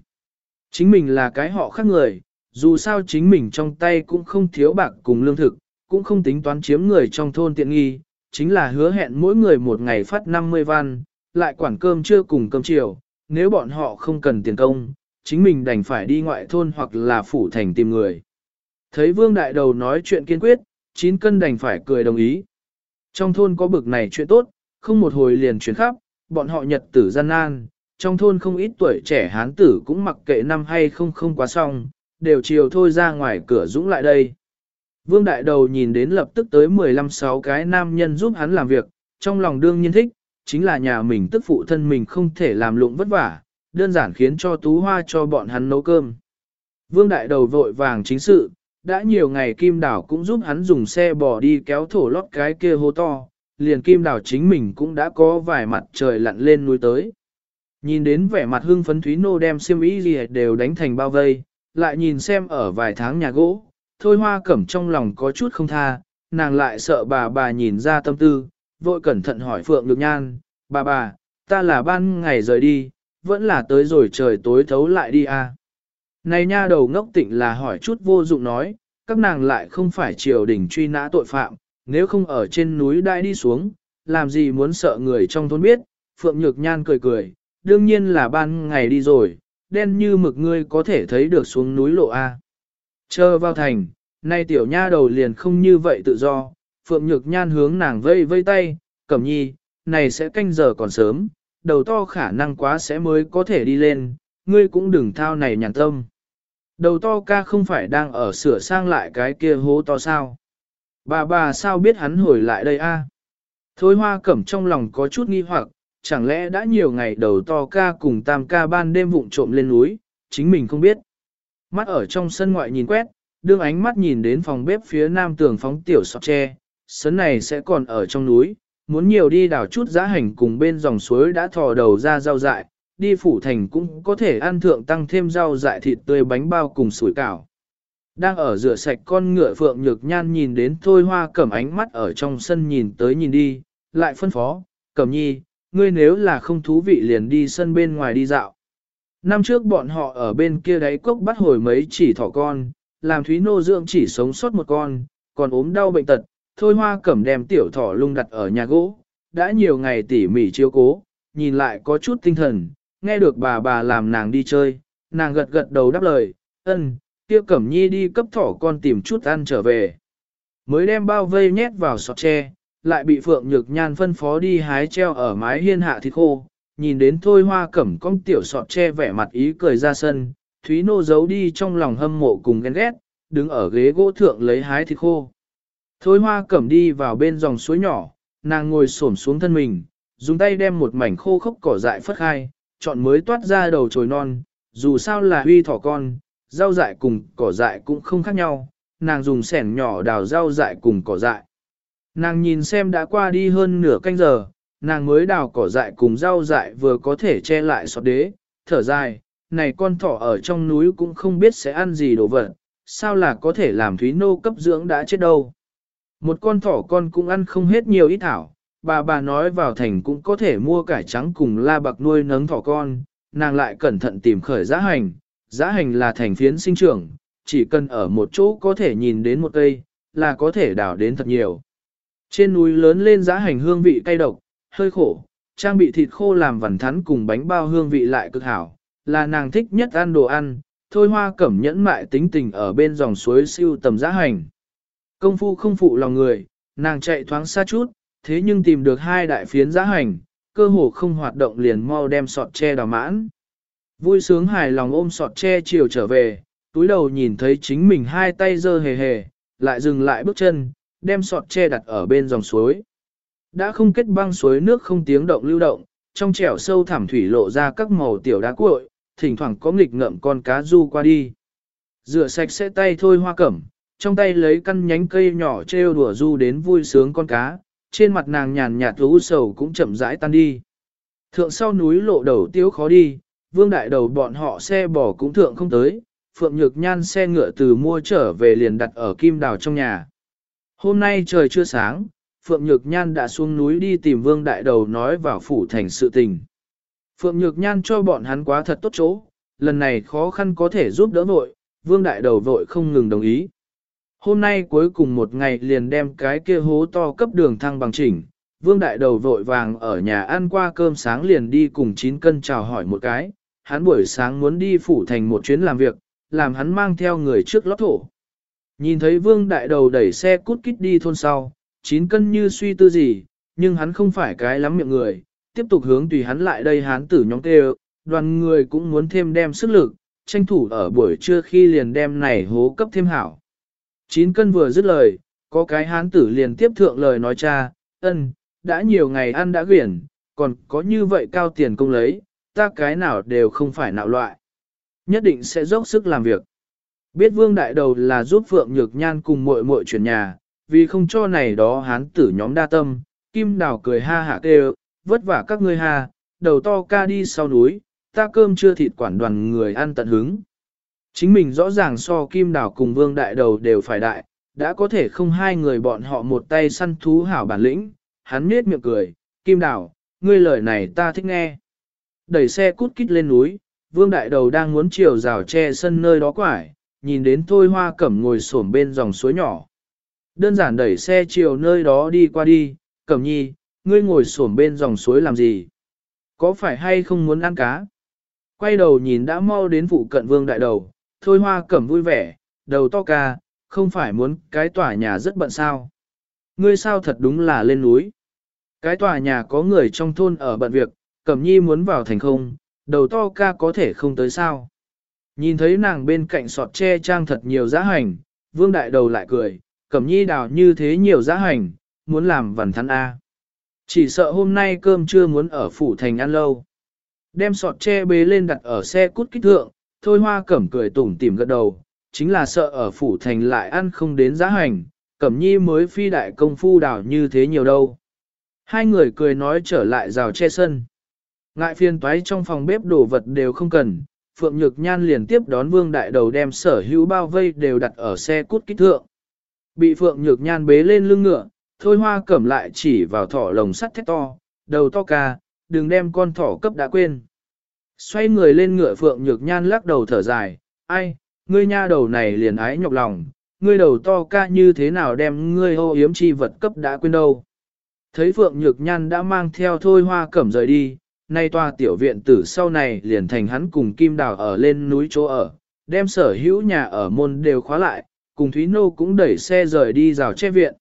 Chính mình là cái họ khác người, dù sao chính mình trong tay cũng không thiếu bạc cùng lương thực, cũng không tính toán chiếm người trong thôn tiện nghi, chính là hứa hẹn mỗi người một ngày phát 50 văn, lại quản cơm trưa cùng cơm chiều, nếu bọn họ không cần tiền công, chính mình đành phải đi ngoại thôn hoặc là phủ thành tìm người. Thấy vương đại đầu nói chuyện kiên quyết, chín cân đành phải cười đồng ý. Trong thôn có bực này chuyện tốt, không một hồi liền chuyển khắp, bọn họ nhật tử gian nan, trong thôn không ít tuổi trẻ hán tử cũng mặc kệ năm hay không không quá xong, đều chiều thôi ra ngoài cửa dũng lại đây. Vương Đại Đầu nhìn đến lập tức tới 15-6 cái nam nhân giúp hắn làm việc, trong lòng đương nhiên thích, chính là nhà mình tức phụ thân mình không thể làm lụng vất vả, đơn giản khiến cho tú hoa cho bọn hắn nấu cơm. Vương Đại Đầu vội vàng chính sự, đã nhiều ngày Kim Đảo cũng giúp hắn dùng xe bò đi kéo thổ lót cái kia hô to, liền Kim Đảo chính mình cũng đã có vài mặt trời lặn lên núi tới. Nhìn đến vẻ mặt hưng phấn Thúy Nô đem xiêm y gì đều đánh thành bao vây, lại nhìn xem ở vài tháng nhà gỗ, thôi hoa cẩm trong lòng có chút không tha, nàng lại sợ bà bà nhìn ra tâm tư, vội cẩn thận hỏi Phượng Nhược Nhan, bà bà, ta là ban ngày rời đi, vẫn là tới rồi trời tối thấu lại đi à. Này nha đầu ngốc tịnh là hỏi chút vô dụng nói, các nàng lại không phải triều đình truy nã tội phạm, nếu không ở trên núi đại đi xuống, làm gì muốn sợ người trong thôn biết, Phượng Nhược Nhan cười cười, đương nhiên là ban ngày đi rồi, đen như mực ngươi có thể thấy được xuống núi lộ A. Chờ vào thành, nay tiểu nha đầu liền không như vậy tự do, Phượng Nhược Nhan hướng nàng vây vây tay, cẩm nhi, này sẽ canh giờ còn sớm, đầu to khả năng quá sẽ mới có thể đi lên, ngươi cũng đừng thao này nhàn tâm. Đầu to ca không phải đang ở sửa sang lại cái kia hố to sao. Bà bà sao biết hắn hồi lại đây a? Thôi hoa cẩm trong lòng có chút nghi hoặc, chẳng lẽ đã nhiều ngày đầu to ca cùng tam ca ban đêm vụng trộm lên núi, chính mình không biết. Mắt ở trong sân ngoại nhìn quét, đương ánh mắt nhìn đến phòng bếp phía nam tường phóng tiểu sọt tre, sấn này sẽ còn ở trong núi, muốn nhiều đi đào chút giá hành cùng bên dòng suối đã thò đầu ra rau dại, đi phủ thành cũng có thể ăn thượng tăng thêm rau dại thịt tươi bánh bao cùng sủi cảo. Đang ở rửa sạch con ngựa phượng nhược nhan nhìn đến thôi hoa cẩm ánh mắt ở trong sân nhìn tới nhìn đi, lại phân phó, cẩm nhi, ngươi nếu là không thú vị liền đi sân bên ngoài đi dạo. Năm trước bọn họ ở bên kia đáy cốc bắt hồi mấy chỉ thỏ con, làm Thúy Nô dưỡng chỉ sống sót một con, còn ốm đau bệnh tật, thôi hoa cẩm đem tiểu thỏ lung đặt ở nhà gỗ, đã nhiều ngày tỉ mỉ chiếu cố, nhìn lại có chút tinh thần, nghe được bà bà làm nàng đi chơi, nàng gật gật đầu đáp lời, ân, kia cẩm nhi đi cấp thỏ con tìm chút ăn trở về. Mới đem bao vây nhét vào sọt tre, lại bị Phượng Nhược Nhan phân phó đi hái treo ở mái hiên hạ thịt khô, nhìn đến thôi hoa cẩm con tiểu sọt che vẻ mặt ý cười ra sân, Thúy Nô giấu đi trong lòng hâm mộ cùng ghen ghét, đứng ở ghế gỗ thượng lấy hái thịt khô. Thôi hoa cẩm đi vào bên dòng suối nhỏ, nàng ngồi xổm xuống thân mình, dùng tay đem một mảnh khô khốc cỏ dại phất khai, chọn mới toát ra đầu trồi non, dù sao là huy thỏ con, rau dại cùng cỏ dại cũng không khác nhau, nàng dùng sẻn nhỏ đào rau dại cùng cỏ dại. Nàng nhìn xem đã qua đi hơn nửa canh giờ, nàng mới đào cỏ dại cùng rau dại vừa có thể che lại sọt đế, thở dài, này con thỏ ở trong núi cũng không biết sẽ ăn gì đồ vật, sao là có thể làm thúy nô cấp dưỡng đã chết đâu. Một con thỏ con cũng ăn không hết nhiều ít thảo, bà bà nói vào thành cũng có thể mua cải trắng cùng la bạc nuôi nấng thỏ con, nàng lại cẩn thận tìm khởi giá hành, giá hành là thành phiến sinh trưởng, chỉ cần ở một chỗ có thể nhìn đến một cây, là có thể đào đến thật nhiều. Trên núi lớn lên giá hành hương vị cay độc, hơi khổ, trang bị thịt khô làm vằn thắn cùng bánh bao hương vị lại cực hảo, là nàng thích nhất ăn đồ ăn, thôi hoa cẩm nhẫn mại tính tình ở bên dòng suối siêu tầm giá hành. Công phu không phụ lòng người, nàng chạy thoáng xa chút, thế nhưng tìm được hai đại phiến giá hành, cơ hồ không hoạt động liền mau đem sọt tre đào mãn. Vui sướng hài lòng ôm sọt tre chiều trở về, túi đầu nhìn thấy chính mình hai tay dơ hề hề, lại dừng lại bước chân, đem sọt tre đặt ở bên dòng suối. Đã không kết băng suối nước không tiếng động lưu động, trong trẻo sâu thảm thủy lộ ra các màu tiểu đá cuội, thỉnh thoảng có nghịch ngợm con cá du qua đi. Rửa sạch sẽ tay thôi hoa cẩm, trong tay lấy căn nhánh cây nhỏ treo đùa du đến vui sướng con cá, trên mặt nàng nhàn nhạt lũ sầu cũng chậm rãi tan đi. Thượng sau núi lộ đầu tiêu khó đi, vương đại đầu bọn họ xe bò cũng thượng không tới, phượng nhược nhan xe ngựa từ mua trở về liền đặt ở kim đào trong nhà. Hôm nay trời chưa sáng, Phượng Nhược Nhan đã xuống núi đi tìm Vương Đại Đầu nói vào phủ thành sự tình. Phượng Nhược Nhan cho bọn hắn quá thật tốt chỗ, lần này khó khăn có thể giúp đỡ vội, Vương Đại Đầu vội không ngừng đồng ý. Hôm nay cuối cùng một ngày liền đem cái kia hố to cấp đường thăng bằng chỉnh, Vương Đại Đầu vội vàng ở nhà ăn qua cơm sáng liền đi cùng 9 cân chào hỏi một cái, hắn buổi sáng muốn đi phủ thành một chuyến làm việc, làm hắn mang theo người trước lót thổ. Nhìn thấy Vương Đại Đầu đẩy xe cút kít đi thôn sau, chín cân như suy tư gì, nhưng hắn không phải cái lắm miệng người, tiếp tục hướng tùy hắn lại đây hán tử nhóm kêu, đoàn người cũng muốn thêm đem sức lực, tranh thủ ở buổi trưa khi liền đem này hố cấp thêm hảo. Chín cân vừa dứt lời, có cái hán tử liền tiếp thượng lời nói cha, ân, đã nhiều ngày ăn đã quyển, còn có như vậy cao tiền công lấy, ta cái nào đều không phải nạo loại. Nhất định sẽ dốc sức làm việc. Biết vương đại đầu là giúp Phượng Nhược Nhan cùng muội muội chuyển nhà, vì không cho này đó hán tử nhóm đa tâm, Kim Đào cười ha hạ kêu, vất vả các ngươi hà đầu to ca đi sau núi, ta cơm chưa thịt quản đoàn người ăn tận hứng. Chính mình rõ ràng so Kim đảo cùng Vương Đại Đầu đều phải đại, đã có thể không hai người bọn họ một tay săn thú hảo bản lĩnh, hắn nết miệng cười, Kim đảo ngươi lời này ta thích nghe. Đẩy xe cút kít lên núi, Vương Đại Đầu đang muốn chiều rào che sân nơi đó quải, nhìn đến Thôi Hoa Cẩm ngồi xổm bên dòng suối nhỏ. Đơn giản đẩy xe chiều nơi đó đi qua đi, Cẩm nhi, ngươi ngồi xổm bên dòng suối làm gì? Có phải hay không muốn ăn cá? Quay đầu nhìn đã mau đến vụ cận Vương Đại Đầu, Thôi Hoa Cẩm vui vẻ, đầu to ca, không phải muốn cái tòa nhà rất bận sao? Ngươi sao thật đúng là lên núi. Cái tòa nhà có người trong thôn ở bận việc, Cẩm Nhi muốn vào thành không, đầu to ca có thể không tới sao. Nhìn thấy nàng bên cạnh sọt tre trang thật nhiều giá hành, vương đại đầu lại cười, Cẩm Nhi đào như thế nhiều giá hành, muốn làm vần thắn A. Chỉ sợ hôm nay cơm chưa muốn ở phủ thành ăn lâu. Đem sọt tre bế lên đặt ở xe cút kích thượng, thôi hoa cẩm cười tủm tỉm gật đầu, chính là sợ ở phủ thành lại ăn không đến giá hành, cẩm nhi mới phi đại công phu đảo như thế nhiều đâu. Hai người cười nói trở lại rào che sân. Ngại phiền toái trong phòng bếp đồ vật đều không cần, Phượng Nhược Nhan liền tiếp đón Vương Đại Đầu đem sở hữu bao vây đều đặt ở xe cút kích thượng. Bị Phượng Nhược Nhan bế lên lưng ngựa, thôi hoa cẩm lại chỉ vào thỏ lồng sắt thét to, đầu to ca, đừng đem con thỏ cấp đã quên. Xoay người lên ngựa Phượng Nhược Nhan lắc đầu thở dài, ai, ngươi nha đầu này liền ái nhọc lòng, ngươi đầu to ca như thế nào đem ngươi hô yếm chi vật cấp đã quên đâu. Thấy Phượng Nhược Nhan đã mang theo thôi hoa cẩm rời đi, nay tòa tiểu viện tử sau này liền thành hắn cùng Kim Đào ở lên núi chỗ ở, đem sở hữu nhà ở môn đều khóa lại, cùng Thúy Nô cũng đẩy xe rời đi rào che viện.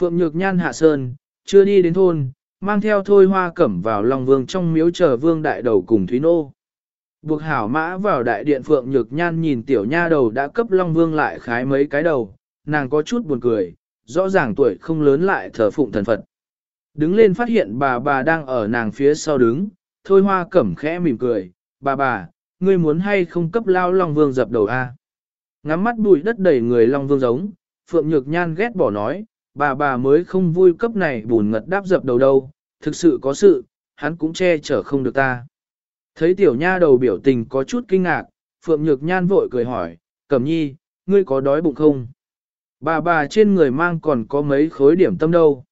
Phượng Nhược Nhan hạ sơn, chưa đi đến thôn, mang theo thôi hoa cẩm vào Long Vương trong miếu chờ Vương Đại Đầu cùng Thúy Nô. Buộc hảo mã vào đại điện Phượng Nhược Nhan nhìn tiểu nha đầu đã cấp Long Vương lại khái mấy cái đầu, nàng có chút buồn cười, rõ ràng tuổi không lớn lại thờ phụng thần Phật. Đứng lên phát hiện bà bà đang ở nàng phía sau đứng, thôi hoa cẩm khẽ mỉm cười, bà bà, ngươi muốn hay không cấp lao Long Vương dập đầu a? Ngắm mắt bụi đất đầy người Long Vương giống, Phượng Nhược Nhan ghét bỏ nói, bà bà mới không vui cấp này bùn ngật đáp dập đầu đâu, thực sự có sự, hắn cũng che chở không được ta. Thấy tiểu nha đầu biểu tình có chút kinh ngạc, Phượng Nhược Nhan vội cười hỏi, Cẩm nhi, ngươi có đói bụng không? Bà bà trên người mang còn có mấy khối điểm tâm đâu.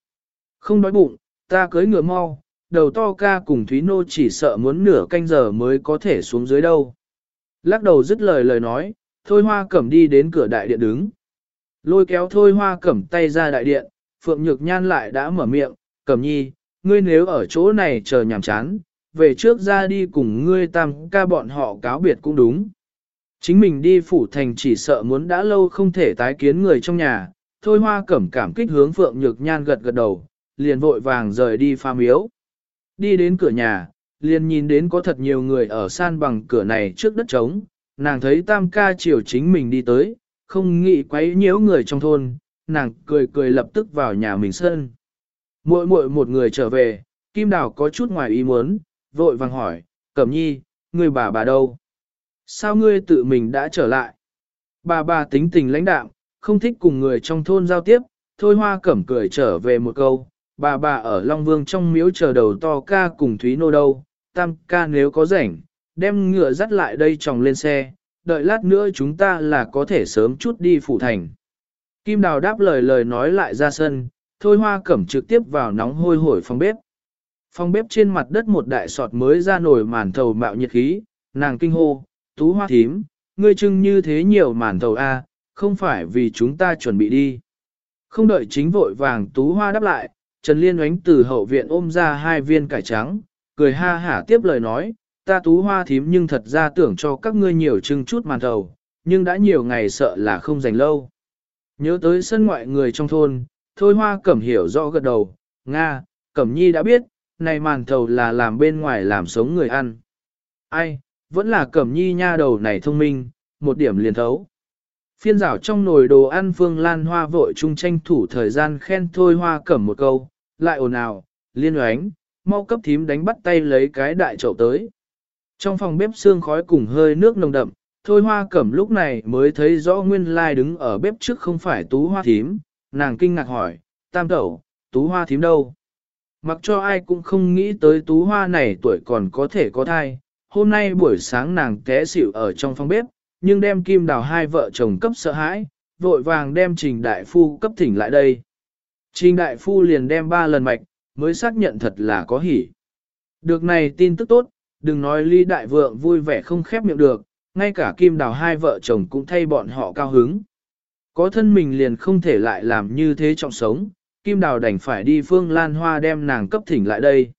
Không đói bụng, ta cưới ngựa mau, đầu to ca cùng Thúy Nô chỉ sợ muốn nửa canh giờ mới có thể xuống dưới đâu. Lắc đầu dứt lời lời nói, Thôi Hoa Cẩm đi đến cửa đại điện đứng. Lôi kéo Thôi Hoa Cẩm tay ra đại điện, Phượng Nhược Nhan lại đã mở miệng, Cẩm nhi, ngươi nếu ở chỗ này chờ nhàm chán, về trước ra đi cùng ngươi tam ca bọn họ cáo biệt cũng đúng. Chính mình đi phủ thành chỉ sợ muốn đã lâu không thể tái kiến người trong nhà, thôi hoa cẩm cảm kích hướng Phượng Nhược Nhan gật gật đầu, liền vội vàng rời đi pha miếu. Đi đến cửa nhà, liền nhìn đến có thật nhiều người ở san bằng cửa này trước đất trống, nàng thấy tam ca chiều chính mình đi tới, không nghĩ quấy nhiễu người trong thôn, nàng cười cười lập tức vào nhà mình sơn. Muội muội một người trở về, Kim Đào có chút ngoài ý muốn, vội vàng hỏi, Cẩm Nhi, người bà bà đâu? Sao ngươi tự mình đã trở lại? Bà bà tính tình lãnh đạm, không thích cùng người trong thôn giao tiếp, thôi hoa cẩm cười trở về một câu, bà bà ở Long Vương trong miếu chờ đầu to ca cùng Thúy Nô đâu, tam ca nếu có rảnh, đem ngựa dắt lại đây tròng lên xe, đợi lát nữa chúng ta là có thể sớm chút đi phủ thành. Kim Đào đáp lời lời nói lại ra sân, thôi hoa cẩm trực tiếp vào nóng hôi hổi phòng bếp. Phòng bếp trên mặt đất một đại sọt mới ra nổi màn thầu mạo nhiệt khí, nàng kinh hô, tú hoa thím, ngươi trưng như thế nhiều màn thầu A, không phải vì chúng ta chuẩn bị đi. Không đợi chính vội vàng tú hoa đáp lại, Trần Liên oánh từ hậu viện ôm ra hai viên cải trắng, cười ha hả tiếp lời nói, ta tú hoa thím nhưng thật ra tưởng cho các ngươi nhiều chừng chút màn thầu, nhưng đã nhiều ngày sợ là không dành lâu. Nhớ tới sân ngoại người trong thôn, thôi hoa cẩm hiểu rõ gật đầu, Nga, cẩm nhi đã biết, này màn thầu là làm bên ngoài làm sống người ăn. Ai, vẫn là cẩm nhi nha đầu này thông minh, một điểm liền thấu. Phiên rảo trong nồi đồ ăn Phương Lan Hoa vội chung tranh thủ thời gian khen thôi hoa cẩm một câu, lại ồn ào, liên oánh, mau cấp thím đánh bắt tay lấy cái đại chậu tới. Trong phòng bếp xương khói cùng hơi nước nồng đậm, thôi hoa cẩm lúc này mới thấy rõ nguyên lai đứng ở bếp trước không phải tú hoa thím, nàng kinh ngạc hỏi, tam tẩu, tú hoa thím đâu? Mặc cho ai cũng không nghĩ tới tú hoa này tuổi còn có thể có thai, hôm nay buổi sáng nàng té xỉu ở trong phòng bếp, nhưng đem kim đào hai vợ chồng cấp sợ hãi, vội vàng đem trình đại phu cấp thỉnh lại đây. Trình đại phu liền đem ba lần mạch, mới xác nhận thật là có hỉ. Được này tin tức tốt, đừng nói ly đại vượng vui vẻ không khép miệng được, ngay cả kim đào hai vợ chồng cũng thay bọn họ cao hứng. Có thân mình liền không thể lại làm như thế trọng sống, kim đào đành phải đi phương lan hoa đem nàng cấp thỉnh lại đây.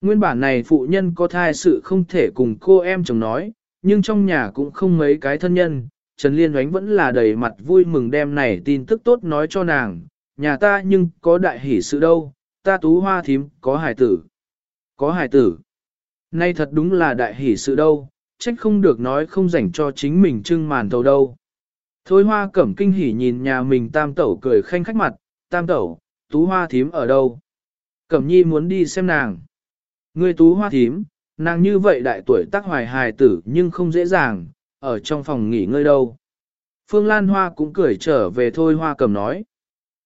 Nguyên bản này phụ nhân có thai sự không thể cùng cô em chồng nói, nhưng trong nhà cũng không mấy cái thân nhân, Trần Liên Oánh vẫn là đầy mặt vui mừng đem này tin tức tốt nói cho nàng, nhà ta nhưng có đại hỷ sự đâu, ta tú hoa thím, có hài tử. Có hài tử. Nay thật đúng là đại hỷ sự đâu, trách không được nói không dành cho chính mình trưng màn tàu đâu. Thôi hoa cẩm kinh hỉ nhìn nhà mình tam tẩu cười khanh khách mặt, tam tẩu, tú hoa thím ở đâu? Cẩm nhi muốn đi xem nàng. Ngươi tú hoa thím, nàng như vậy đại tuổi tác hoài hài tử nhưng không dễ dàng, ở trong phòng nghỉ ngơi đâu. Phương Lan Hoa cũng cười trở về thôi hoa cầm nói.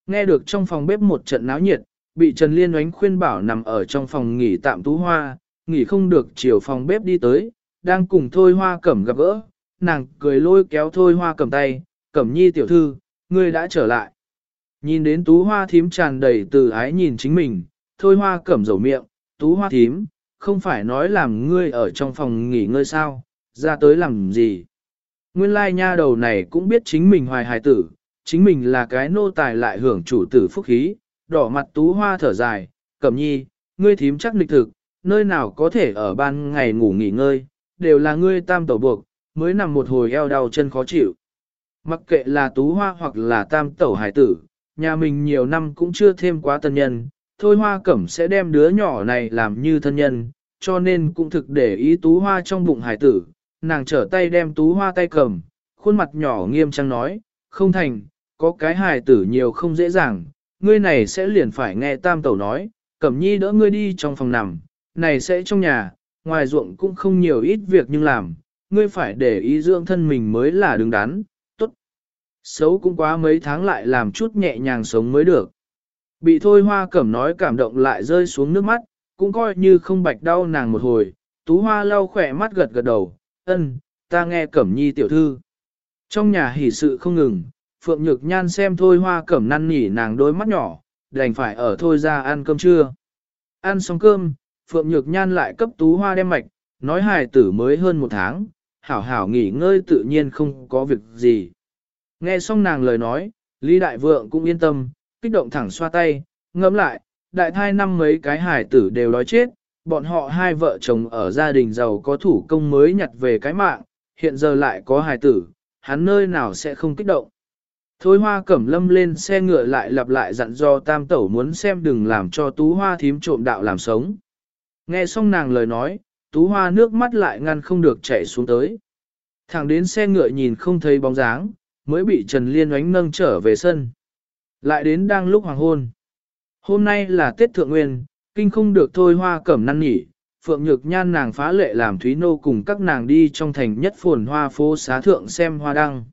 Nghe được trong phòng bếp một trận náo nhiệt, bị Trần Liên oánh khuyên bảo nằm ở trong phòng nghỉ tạm tú hoa, nghỉ không được chiều phòng bếp đi tới, đang cùng thôi hoa cẩm gặp gỡ, nàng cười lôi kéo thôi hoa cẩm tay, cẩm nhi tiểu thư, ngươi đã trở lại. Nhìn đến tú hoa thím tràn đầy từ ái nhìn chính mình, thôi hoa cẩm dầu miệng, tú hoa thím, không phải nói làm ngươi ở trong phòng nghỉ ngơi sao, ra tới làm gì. Nguyên lai nha đầu này cũng biết chính mình hoài hài tử, chính mình là cái nô tài lại hưởng chủ tử phúc khí, đỏ mặt tú hoa thở dài, cẩm nhi, ngươi thím chắc lịch thực, nơi nào có thể ở ban ngày ngủ nghỉ ngơi, đều là ngươi tam tẩu buộc, mới nằm một hồi eo đau chân khó chịu. Mặc kệ là tú hoa hoặc là tam tẩu hải tử, nhà mình nhiều năm cũng chưa thêm quá tân nhân, thôi hoa cẩm sẽ đem đứa nhỏ này làm như thân nhân, cho nên cũng thực để ý tú hoa trong bụng hải tử, nàng trở tay đem tú hoa tay cầm, khuôn mặt nhỏ nghiêm trang nói, không thành, có cái hải tử nhiều không dễ dàng, ngươi này sẽ liền phải nghe tam tẩu nói, cẩm nhi đỡ ngươi đi trong phòng nằm, này sẽ trong nhà, ngoài ruộng cũng không nhiều ít việc nhưng làm, ngươi phải để ý dưỡng thân mình mới là đứng đắn, tốt. Xấu cũng quá mấy tháng lại làm chút nhẹ nhàng sống mới được. Bị thôi hoa cẩm nói cảm động lại rơi xuống nước mắt, cũng coi như không bạch đau nàng một hồi, tú hoa lau khỏe mắt gật gật đầu, ân, ta nghe cẩm nhi tiểu thư. Trong nhà hỉ sự không ngừng, Phượng Nhược Nhan xem thôi hoa cẩm năn nỉ nàng đôi mắt nhỏ, đành phải ở thôi ra ăn cơm trưa. Ăn xong cơm, Phượng Nhược Nhan lại cấp tú hoa đem mạch, nói hài tử mới hơn một tháng, hảo hảo nghỉ ngơi tự nhiên không có việc gì. Nghe xong nàng lời nói, Lý Đại Vượng cũng yên tâm, kích động thẳng xoa tay, ngẫm lại, đại thai năm mấy cái hài tử đều đói chết, bọn họ hai vợ chồng ở gia đình giàu có thủ công mới nhặt về cái mạng, hiện giờ lại có hài tử, hắn nơi nào sẽ không kích động. Thôi hoa cẩm lâm lên xe ngựa lại lặp lại dặn do tam tẩu muốn xem đừng làm cho tú hoa thím trộm đạo làm sống. Nghe xong nàng lời nói, tú hoa nước mắt lại ngăn không được chảy xuống tới. Thẳng đến xe ngựa nhìn không thấy bóng dáng, mới bị Trần Liên oánh nâng trở về sân. Lại đến đang lúc hoàng hôn. Hôm nay là Tết Thượng Nguyên, kinh không được thôi hoa cẩm năn nhỉ, Phượng Nhược Nhan nàng phá lệ làm Thúy Nô cùng các nàng đi trong thành nhất phồn hoa phố xá thượng xem hoa đăng.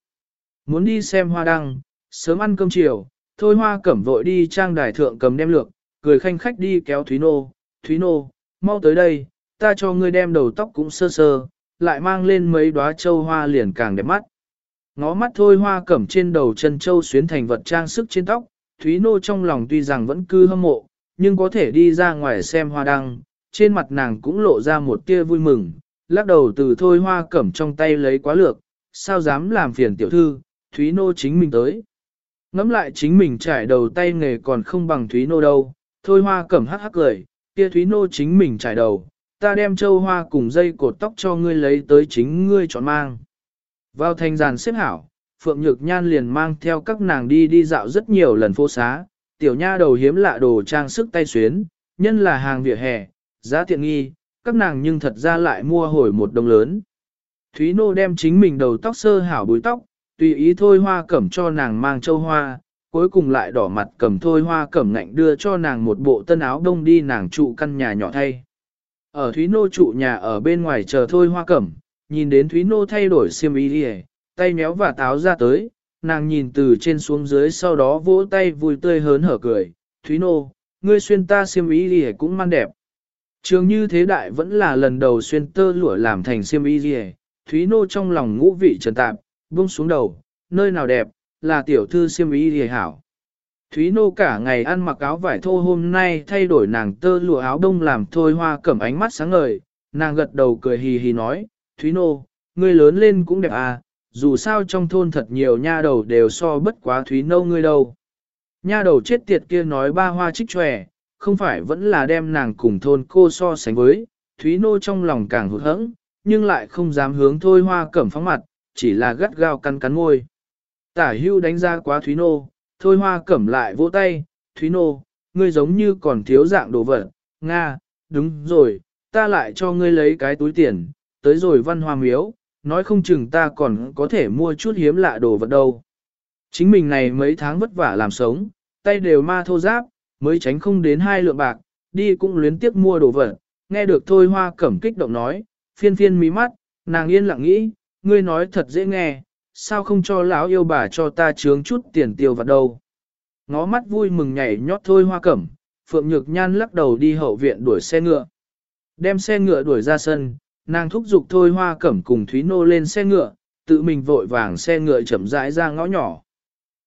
Muốn đi xem hoa đăng, sớm ăn cơm chiều, thôi hoa cẩm vội đi trang đài thượng cầm đem lược, cười khanh khách đi kéo Thúy Nô, Thúy Nô, mau tới đây, ta cho ngươi đem đầu tóc cũng sơ sơ, lại mang lên mấy đóa châu hoa liền càng đẹp mắt. Ngó mắt thôi hoa cẩm trên đầu chân châu xuyến thành vật trang sức trên tóc, Thúy Nô trong lòng tuy rằng vẫn cư hâm mộ, nhưng có thể đi ra ngoài xem hoa đăng, trên mặt nàng cũng lộ ra một tia vui mừng, lắc đầu từ thôi hoa cẩm trong tay lấy quá lược, sao dám làm phiền tiểu thư, Thúy Nô chính mình tới. Ngắm lại chính mình trải đầu tay nghề còn không bằng Thúy Nô đâu, thôi hoa cẩm hắc hắc cười, kia Thúy Nô chính mình trải đầu, ta đem châu hoa cùng dây cột tóc cho ngươi lấy tới chính ngươi chọn mang. Vào thành giàn xếp hảo, Phượng Nhược Nhan liền mang theo các nàng đi đi dạo rất nhiều lần phố xá, tiểu nha đầu hiếm lạ đồ trang sức tay xuyến, nhân là hàng vỉa hè, giá tiện nghi, các nàng nhưng thật ra lại mua hồi một đồng lớn. Thúy Nô đem chính mình đầu tóc sơ hảo búi tóc, tùy ý thôi hoa cẩm cho nàng mang châu hoa, cuối cùng lại đỏ mặt cầm thôi hoa cẩm ngạnh đưa cho nàng một bộ tân áo đông đi nàng trụ căn nhà nhỏ thay. Ở Thúy Nô trụ nhà ở bên ngoài chờ thôi hoa cẩm, nhìn đến Thúy Nô thay đổi xiêm y đi tay méo và táo ra tới, nàng nhìn từ trên xuống dưới sau đó vỗ tay vui tươi hớn hở cười, Thúy Nô, ngươi xuyên ta xiêm y đi cũng man đẹp. Trường như thế đại vẫn là lần đầu xuyên tơ lụa làm thành xiêm y đi Thúy Nô trong lòng ngũ vị trần tạp, buông xuống đầu, nơi nào đẹp, là tiểu thư siêm ý hề hảo. Thúy Nô cả ngày ăn mặc áo vải thô hôm nay thay đổi nàng tơ lụa áo đông làm thôi hoa cẩm ánh mắt sáng ngời, nàng gật đầu cười hì hì nói, Thúy Nô, ngươi lớn lên cũng đẹp à, dù sao trong thôn thật nhiều nha đầu đều so bất quá Thúy Nô ngươi đâu. Nha đầu chết tiệt kia nói ba hoa trích tròe, không phải vẫn là đem nàng cùng thôn cô so sánh với, Thúy Nô trong lòng càng hụt hẫng, nhưng lại không dám hướng thôi hoa cẩm phóng mặt, chỉ là gắt gao cắn cắn ngôi. Tả hưu đánh ra quá Thúy Nô, thôi hoa cẩm lại vỗ tay, Thúy Nô, ngươi giống như còn thiếu dạng đồ vật, Nga, đúng rồi, ta lại cho ngươi lấy cái túi tiền, tới rồi văn hoa miếu, nói không chừng ta còn có thể mua chút hiếm lạ đồ vật đâu. Chính mình này mấy tháng vất vả làm sống, tay đều ma thô giáp, mới tránh không đến hai lượng bạc, đi cũng luyến tiếc mua đồ vật, nghe được thôi hoa cẩm kích động nói, phiên phiên mí mắt, nàng yên lặng nghĩ, ngươi nói thật dễ nghe, sao không cho lão yêu bà cho ta chướng chút tiền tiêu vặt đâu. Ngó mắt vui mừng nhảy nhót thôi hoa cẩm, Phượng Nhược Nhan lắc đầu đi hậu viện đuổi xe ngựa. Đem xe ngựa đuổi ra sân, nàng thúc giục thôi hoa cẩm cùng Thúy Nô lên xe ngựa, tự mình vội vàng xe ngựa chậm rãi ra ngõ nhỏ.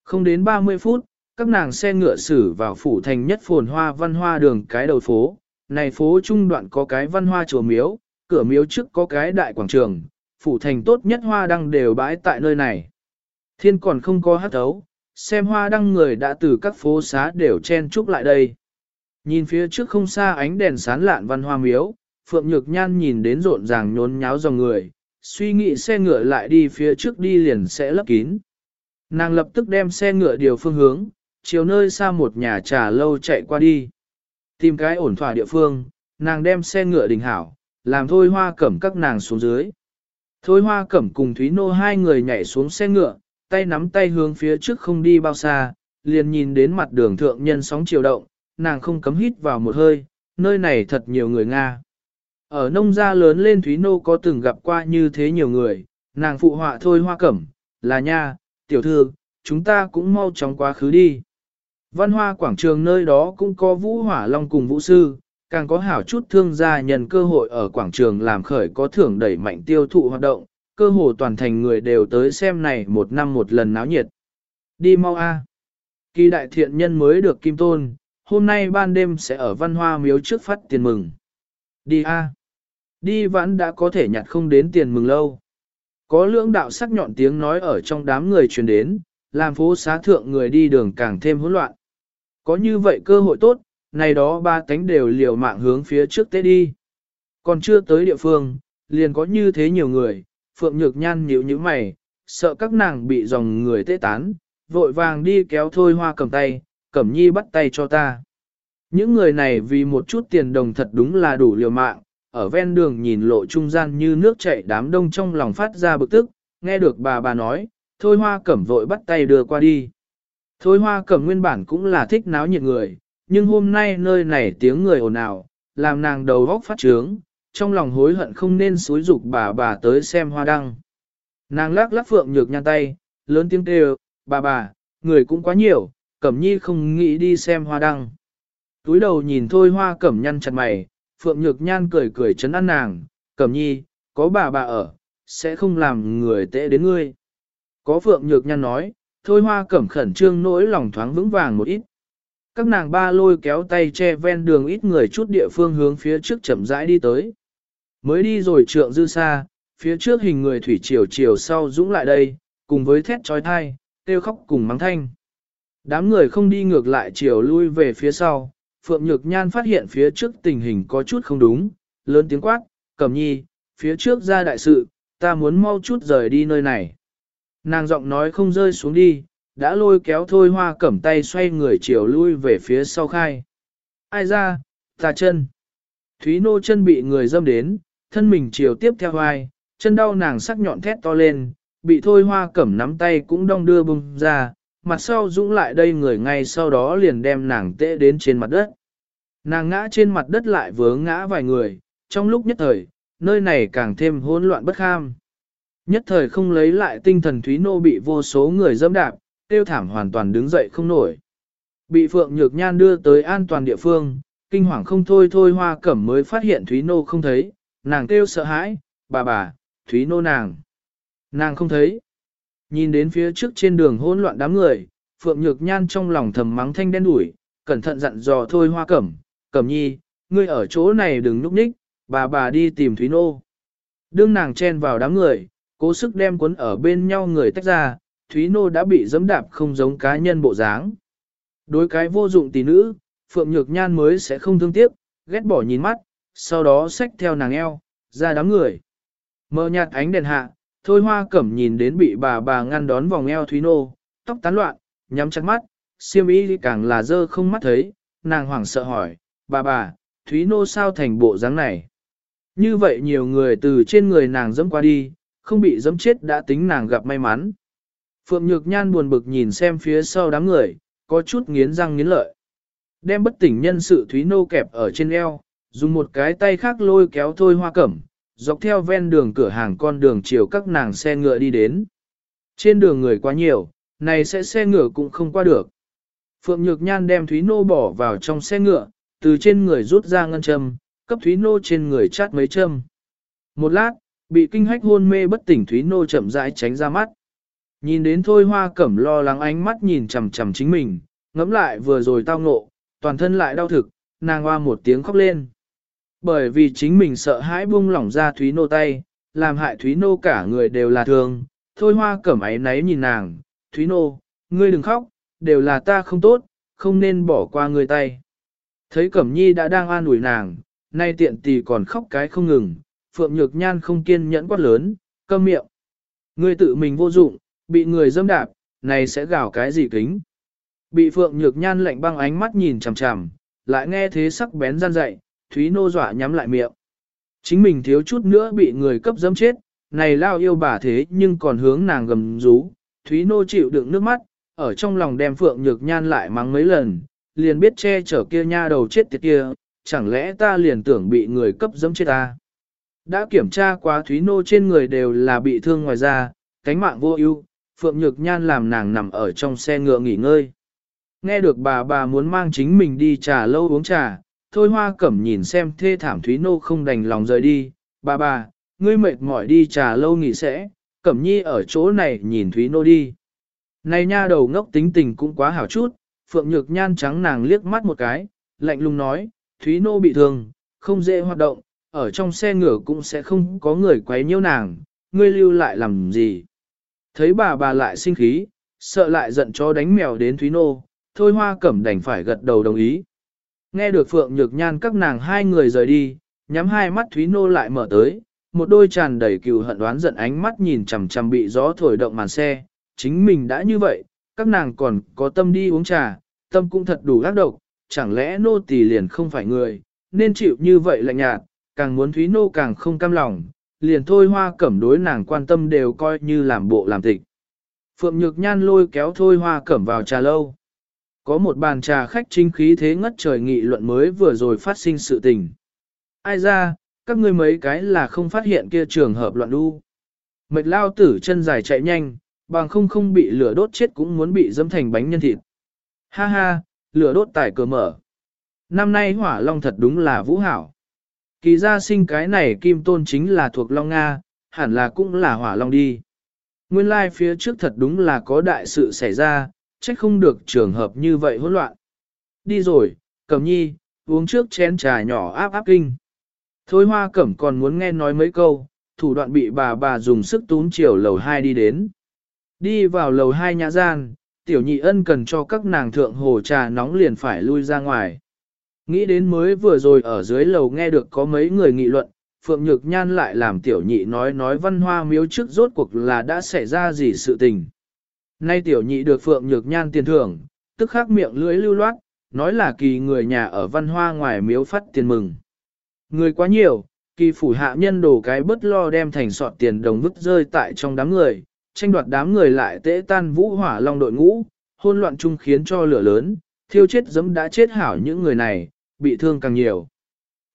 Không đến 30 phút, các nàng xe ngựa xử vào phủ thành nhất phồn hoa văn hoa đường cái đầu phố. Này phố trung đoạn có cái văn hoa chùa miếu, cửa miếu trước có cái đại quảng trường, phủ thành tốt nhất hoa đăng đều bãi tại nơi này. Thiên còn không có hát thấu, xem hoa đăng người đã từ các phố xá đều chen chúc lại đây. Nhìn phía trước không xa ánh đèn sán lạn văn hoa miếu, Phượng Nhược Nhan nhìn đến rộn ràng nhốn nháo dòng người, suy nghĩ xe ngựa lại đi phía trước đi liền sẽ lấp kín. Nàng lập tức đem xe ngựa điều phương hướng, chiều nơi xa một nhà trà lâu chạy qua đi. Tìm cái ổn thỏa địa phương, nàng đem xe ngựa đình hảo, làm thôi hoa cẩm các nàng xuống dưới. Thôi hoa cẩm cùng Thúy Nô hai người nhảy xuống xe ngựa, tay nắm tay hướng phía trước không đi bao xa, liền nhìn đến mặt đường thượng nhân sóng chiều động, nàng không cấm hít vào một hơi, nơi này thật nhiều người Nga. Ở nông gia lớn lên Thúy Nô có từng gặp qua như thế nhiều người, nàng phụ họa thôi hoa cẩm, là nha, tiểu thư, chúng ta cũng mau chóng quá khứ đi. Văn hoa quảng trường nơi đó cũng có vũ hỏa long cùng vũ sư, càng có hảo chút thương gia nhân cơ hội ở quảng trường làm khởi có thưởng đẩy mạnh tiêu thụ hoạt động, cơ hồ toàn thành người đều tới xem này một năm một lần náo nhiệt. Đi mau a. Kỳ đại thiện nhân mới được kim tôn, hôm nay ban đêm sẽ ở văn hoa miếu trước phát tiền mừng. Đi a. Đi vẫn đã có thể nhặt không đến tiền mừng lâu. Có lưỡng đạo sắc nhọn tiếng nói ở trong đám người truyền đến, làm phố xá thượng người đi đường càng thêm hỗn loạn. Có như vậy cơ hội tốt, này đó ba tánh đều liều mạng hướng phía trước tế đi. Còn chưa tới địa phương, liền có như thế nhiều người, Phượng Nhược Nhan nhíu như mày, sợ các nàng bị dòng người tế tán, vội vàng đi kéo thôi hoa cầm tay, cẩm nhi bắt tay cho ta. Những người này vì một chút tiền đồng thật đúng là đủ liều mạng, ở ven đường nhìn lộ trung gian như nước chảy đám đông trong lòng phát ra bực tức, nghe được bà bà nói, thôi hoa cẩm vội bắt tay đưa qua đi. Thôi hoa cẩm nguyên bản cũng là thích náo nhiệt người, nhưng hôm nay nơi này tiếng người ồn ào, làm nàng đầu góc phát trướng, trong lòng hối hận không nên xúi dục bà bà tới xem hoa đăng. Nàng lắc lắc phượng nhược nhăn tay, lớn tiếng kêu, bà bà, người cũng quá nhiều, cẩm nhi không nghĩ đi xem hoa đăng. Túi đầu nhìn thôi hoa cẩm nhăn chặt mày, phượng nhược nhan cười cười chấn an nàng, cẩm nhi, có bà bà ở, sẽ không làm người tệ đến ngươi. Có phượng nhược nhan nói, thôi hoa cẩm khẩn trương nỗi lòng thoáng vững vàng một ít các nàng ba lôi kéo tay che ven đường ít người chút địa phương hướng phía trước chậm rãi đi tới. Mới đi rồi trượng dư xa, phía trước hình người thủy triều chiều sau dũng lại đây, cùng với thét trói thai, kêu khóc cùng mắng thanh. Đám người không đi ngược lại chiều lui về phía sau, Phượng Nhược Nhan phát hiện phía trước tình hình có chút không đúng, lớn tiếng quát, cẩm nhi, phía trước ra đại sự, ta muốn mau chút rời đi nơi này. Nàng giọng nói không rơi xuống đi, đã lôi kéo thôi hoa cẩm tay xoay người chiều lui về phía sau khai. Ai ra, ta chân. Thúy nô chân bị người dâm đến, thân mình chiều tiếp theo vai, chân đau nàng sắc nhọn thét to lên, bị thôi hoa cẩm nắm tay cũng đong đưa bung ra, mặt sau dũng lại đây người ngay sau đó liền đem nàng tệ đến trên mặt đất. Nàng ngã trên mặt đất lại vướng ngã vài người, trong lúc nhất thời, nơi này càng thêm hỗn loạn bất kham. Nhất thời không lấy lại tinh thần Thúy Nô bị vô số người dâm đạp, tiêu thảm hoàn toàn đứng dậy không nổi. Bị Phượng Nhược Nhan đưa tới an toàn địa phương, kinh hoàng không thôi thôi hoa cẩm mới phát hiện Thúy Nô không thấy, nàng kêu sợ hãi, bà bà, Thúy Nô nàng. Nàng không thấy. Nhìn đến phía trước trên đường hỗn loạn đám người, Phượng Nhược Nhan trong lòng thầm mắng thanh đen đủi, cẩn thận dặn dò thôi hoa cẩm, cẩm nhi, ngươi ở chỗ này đừng núp ních, bà bà đi tìm Thúy Nô. Đương nàng chen vào đám người, cố sức đem cuốn ở bên nhau người tách ra, Thúy Nô đã bị dẫm đạp không giống cá nhân bộ dáng. Đối cái vô dụng tỷ nữ, Phượng Nhược Nhan mới sẽ không thương tiếc, ghét bỏ nhìn mắt, sau đó xách theo nàng eo, ra đám người. Mờ nhạt ánh đèn hạ, thôi hoa cẩm nhìn đến bị bà bà ngăn đón vòng eo Thúy Nô, tóc tán loạn, nhắm chặt mắt, siêm ý càng là dơ không mắt thấy, nàng hoảng sợ hỏi, bà bà, Thúy Nô sao thành bộ dáng này? Như vậy nhiều người từ trên người nàng dẫm qua đi, không bị dẫm chết đã tính nàng gặp may mắn. Phượng Nhược Nhan buồn bực nhìn xem phía sau đám người, có chút nghiến răng nghiến lợi. Đem bất tỉnh nhân sự Thúy Nô kẹp ở trên eo, dùng một cái tay khác lôi kéo thôi hoa cẩm, dọc theo ven đường cửa hàng con đường chiều các nàng xe ngựa đi đến. Trên đường người quá nhiều, này sẽ xe ngựa cũng không qua được. Phượng Nhược Nhan đem Thúy Nô bỏ vào trong xe ngựa, từ trên người rút ra ngân châm, cấp Thúy Nô trên người chát mấy châm. Một lát, bị kinh hách hôn mê bất tỉnh Thúy Nô chậm rãi tránh ra mắt. Nhìn đến thôi hoa cẩm lo lắng ánh mắt nhìn chằm chằm chính mình, ngẫm lại vừa rồi tao ngộ, toàn thân lại đau thực, nàng hoa một tiếng khóc lên. Bởi vì chính mình sợ hãi buông lỏng ra Thúy Nô tay, làm hại Thúy Nô cả người đều là thương, thôi hoa cẩm ấy náy nhìn nàng, Thúy Nô, ngươi đừng khóc, đều là ta không tốt, không nên bỏ qua người tay. Thấy Cẩm Nhi đã đang an ủi nàng, nay tiện tỷ còn khóc cái không ngừng, Phượng Nhược Nhan không kiên nhẫn quát lớn, câm miệng. Ngươi tự mình vô dụng, bị người dâm đạp, này sẽ gào cái gì kính. Bị Phượng Nhược Nhan lạnh băng ánh mắt nhìn chằm chằm, lại nghe thế sắc bén gian dậy, Thúy Nô dọa nhắm lại miệng. Chính mình thiếu chút nữa bị người cấp dâm chết, này lao yêu bà thế nhưng còn hướng nàng gầm rú. Thúy Nô chịu đựng nước mắt, ở trong lòng đem Phượng Nhược Nhan lại mắng mấy lần, liền biết che chở kia nha đầu chết tiệt kia, chẳng lẽ ta liền tưởng bị người cấp dâm chết ta. Đã kiểm tra quá Thúy Nô trên người đều là bị thương ngoài ra, cánh mạng vô ưu, Phượng Nhược Nhan làm nàng nằm ở trong xe ngựa nghỉ ngơi. Nghe được bà bà muốn mang chính mình đi trà lâu uống trà, thôi hoa cẩm nhìn xem thê thảm Thúy Nô không đành lòng rời đi, bà bà, ngươi mệt mỏi đi trà lâu nghỉ sẽ, cẩm nhi ở chỗ này nhìn Thúy Nô đi. Này nha đầu ngốc tính tình cũng quá hảo chút, Phượng Nhược Nhan trắng nàng liếc mắt một cái, lạnh lùng nói, Thúy Nô bị thương, không dễ hoạt động, ở trong xe ngựa cũng sẽ không có người quấy nhiễu nàng, ngươi lưu lại làm gì. Thấy bà bà lại sinh khí, sợ lại giận cho đánh mèo đến Thúy Nô, thôi hoa cẩm đành phải gật đầu đồng ý. Nghe được Phượng Nhược Nhan các nàng hai người rời đi, nhắm hai mắt Thúy Nô lại mở tới, một đôi tràn đầy cừu hận đoán giận ánh mắt nhìn chằm chằm bị gió thổi động màn xe, chính mình đã như vậy, các nàng còn có tâm đi uống trà, tâm cũng thật đủ ác độc, chẳng lẽ nô tỳ liền không phải người, nên chịu như vậy lạnh nhạt, càng muốn Thúy Nô càng không cam lòng, liền thôi hoa cẩm đối nàng quan tâm đều coi như làm bộ làm tịch. Phượng Nhược Nhan lôi kéo thôi hoa cẩm vào trà lâu. Có một bàn trà khách chính khí thế ngất trời nghị luận mới vừa rồi phát sinh sự tình. Ai ra, các ngươi mấy cái là không phát hiện kia trường hợp loạn đu. Mệt lao tử chân dài chạy nhanh, bằng không không bị lửa đốt chết cũng muốn bị dâm thành bánh nhân thịt. Ha ha, lửa đốt tải cờ mở. Năm nay hỏa long thật đúng là vũ hảo. Kỳ ra sinh cái này kim tôn chính là thuộc long Nga, hẳn là cũng là hỏa long đi. Nguyên lai like phía trước thật đúng là có đại sự xảy ra, trách không được trường hợp như vậy hỗn loạn. Đi rồi, cẩm nhi, uống trước chén trà nhỏ áp áp kinh. Thôi hoa cẩm còn muốn nghe nói mấy câu, thủ đoạn bị bà bà dùng sức tún chiều lầu 2 đi đến. Đi vào lầu 2 nhã gian, tiểu nhị ân cần cho các nàng thượng hồ trà nóng liền phải lui ra ngoài. Nghĩ đến mới vừa rồi ở dưới lầu nghe được có mấy người nghị luận, Phượng Nhược Nhan lại làm tiểu nhị nói nói văn hoa miếu trước rốt cuộc là đã xảy ra gì sự tình. Nay tiểu nhị được Phượng Nhược Nhan tiền thưởng, tức khắc miệng lưỡi lưu loát, nói là kỳ người nhà ở văn hoa ngoài miếu phát tiền mừng. Người quá nhiều, kỳ phủ hạ nhân đổ cái bất lo đem thành sọt tiền đồng vứt rơi tại trong đám người, tranh đoạt đám người lại tễ tan vũ hỏa long đội ngũ, hôn loạn chung khiến cho lửa lớn, thiêu chết dẫm đã chết hảo những người này, bị thương càng nhiều.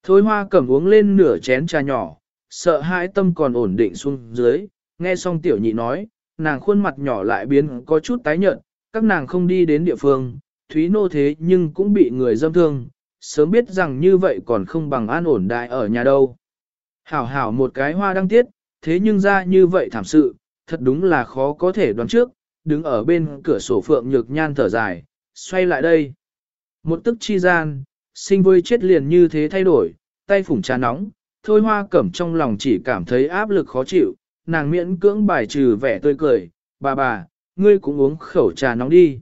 Thôi hoa cầm uống lên nửa chén trà nhỏ, sợ hãi tâm còn ổn định xuống dưới, nghe xong tiểu nhị nói, nàng khuôn mặt nhỏ lại biến có chút tái nhợt, các nàng không đi đến địa phương, Thúy Nô thế nhưng cũng bị người dâm thương, sớm biết rằng như vậy còn không bằng an ổn đại ở nhà đâu. Hảo hảo một cái hoa đăng tiết, thế nhưng ra như vậy thảm sự, thật đúng là khó có thể đoán trước, đứng ở bên cửa sổ phượng nhược nhan thở dài, xoay lại đây. Một tức chi gian, sinh vui chết liền như thế thay đổi, tay phủng trà nóng, thôi hoa cẩm trong lòng chỉ cảm thấy áp lực khó chịu, nàng miễn cưỡng bài trừ vẻ tươi cười, bà bà, ngươi cũng uống khẩu trà nóng đi.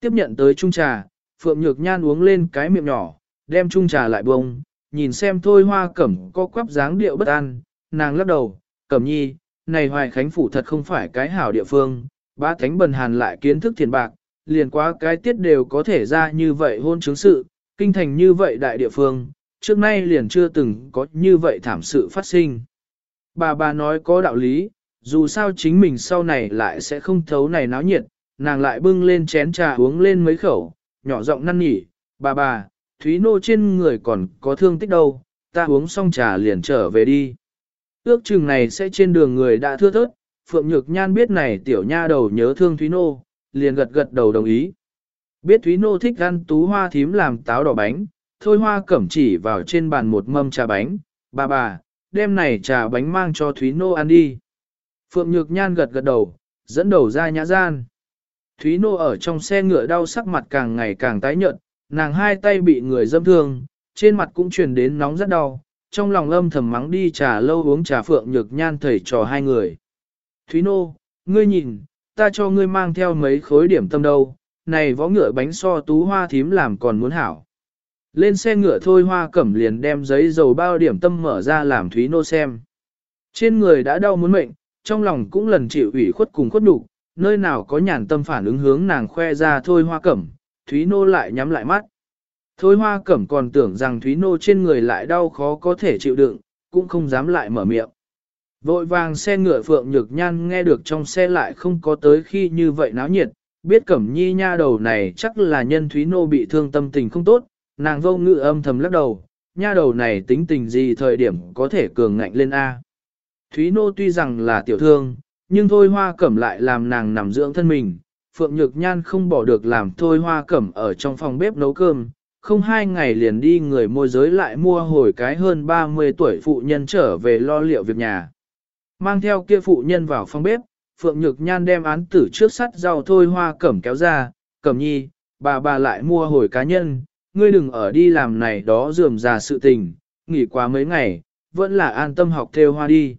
Tiếp nhận tới chung trà, Phượng Nhược Nhan uống lên cái miệng nhỏ, đem chung trà lại bông, nhìn xem thôi hoa cẩm có quắp dáng điệu bất an, nàng lắc đầu, cẩm nhi, này hoài khánh phủ thật không phải cái hảo địa phương, ba thánh bần hàn lại kiến thức thiền bạc, liền quá cái tiết đều có thể ra như vậy hôn chứng sự, kinh thành như vậy đại địa phương, trước nay liền chưa từng có như vậy thảm sự phát sinh. Bà bà nói có đạo lý, dù sao chính mình sau này lại sẽ không thấu này náo nhiệt, nàng lại bưng lên chén trà uống lên mấy khẩu, nhỏ giọng năn nỉ, bà bà, Thúy Nô trên người còn có thương tích đâu, ta uống xong trà liền trở về đi. Ước chừng này sẽ trên đường người đã thưa thớt, Phượng Nhược Nhan biết này tiểu nha đầu nhớ thương Thúy Nô, liền gật gật đầu đồng ý. Biết Thúy Nô thích ăn tú hoa thím làm táo đỏ bánh, thôi hoa cẩm chỉ vào trên bàn một mâm trà bánh, bà bà, đem này trà bánh mang cho Thúy Nô ăn đi. Phượng Nhược Nhan gật gật đầu, dẫn đầu ra nhã gian. Thúy Nô ở trong xe ngựa đau sắc mặt càng ngày càng tái nhợt, nàng hai tay bị người dâm thương, trên mặt cũng truyền đến nóng rất đau, trong lòng âm thầm mắng đi trà lâu uống trà Phượng Nhược Nhan thầy trò hai người. Thúy Nô, ngươi nhìn, ta cho ngươi mang theo mấy khối điểm tâm đâu, này võ ngựa bánh so tú hoa thím làm còn muốn hảo. Lên xe ngựa thôi hoa cẩm liền đem giấy dầu bao điểm tâm mở ra làm Thúy Nô xem. Trên người đã đau muốn mệnh, trong lòng cũng lần chịu ủy khuất cùng khuất đủ, nơi nào có nhàn tâm phản ứng hướng nàng khoe ra thôi hoa cẩm, Thúy Nô lại nhắm lại mắt. Thôi hoa cẩm còn tưởng rằng Thúy Nô trên người lại đau khó có thể chịu đựng, cũng không dám lại mở miệng. Vội vàng xe ngựa Phượng Nhược Nhan nghe được trong xe lại không có tới khi như vậy náo nhiệt, biết Cẩm Nhi nha đầu này chắc là nhân Thúy Nô bị thương tâm tình không tốt, nàng vô ngự âm thầm lắc đầu, nha đầu này tính tình gì thời điểm có thể cường ngạnh lên A. Thúy Nô tuy rằng là tiểu thương, nhưng thôi hoa cẩm lại làm nàng nằm dưỡng thân mình, Phượng Nhược Nhan không bỏ được làm thôi hoa cẩm ở trong phòng bếp nấu cơm, không hai ngày liền đi người môi giới lại mua hồi cái hơn 30 tuổi phụ nhân trở về lo liệu việc nhà. Mang theo kia phụ nhân vào phòng bếp, Phượng Nhược Nhan đem án tử trước sắt rau thôi hoa cẩm kéo ra, cẩm nhi, bà bà lại mua hồi cá nhân, ngươi đừng ở đi làm này đó dườm già sự tình, nghỉ quá mấy ngày, vẫn là an tâm học theo hoa đi.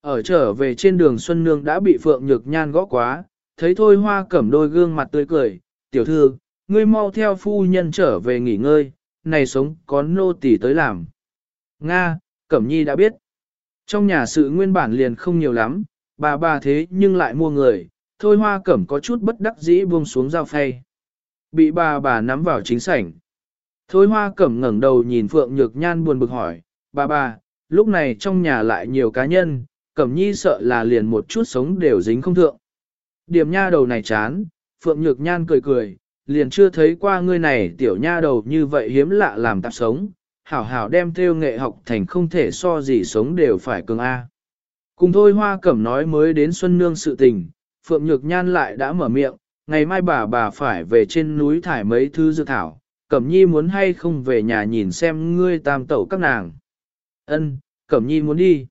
Ở trở về trên đường Xuân Nương đã bị Phượng Nhược Nhan gõ quá, thấy thôi hoa cẩm đôi gương mặt tươi cười, tiểu thư, ngươi mau theo phu nhân trở về nghỉ ngơi, này sống có nô tỳ tới làm. Nga, Cẩm Nhi đã biết. Trong nhà sự nguyên bản liền không nhiều lắm, bà bà thế nhưng lại mua người, thôi hoa cẩm có chút bất đắc dĩ buông xuống dao phay. Bị bà bà nắm vào chính sảnh. Thôi hoa cẩm ngẩng đầu nhìn Phượng Nhược Nhan buồn bực hỏi, bà bà, lúc này trong nhà lại nhiều cá nhân, cẩm nhi sợ là liền một chút sống đều dính không thượng. Điểm nha đầu này chán, Phượng Nhược Nhan cười cười, liền chưa thấy qua ngươi này tiểu nha đầu như vậy hiếm lạ làm tạp sống, hảo hảo đem theo nghệ học thành không thể so gì sống đều phải cường A. Cùng thôi hoa cẩm nói mới đến Xuân Nương sự tình, Phượng Nhược Nhan lại đã mở miệng, ngày mai bà bà phải về trên núi thải mấy thứ dược thảo, Cẩm Nhi muốn hay không về nhà nhìn xem ngươi tam tẩu các nàng. Ân, Cẩm Nhi muốn đi.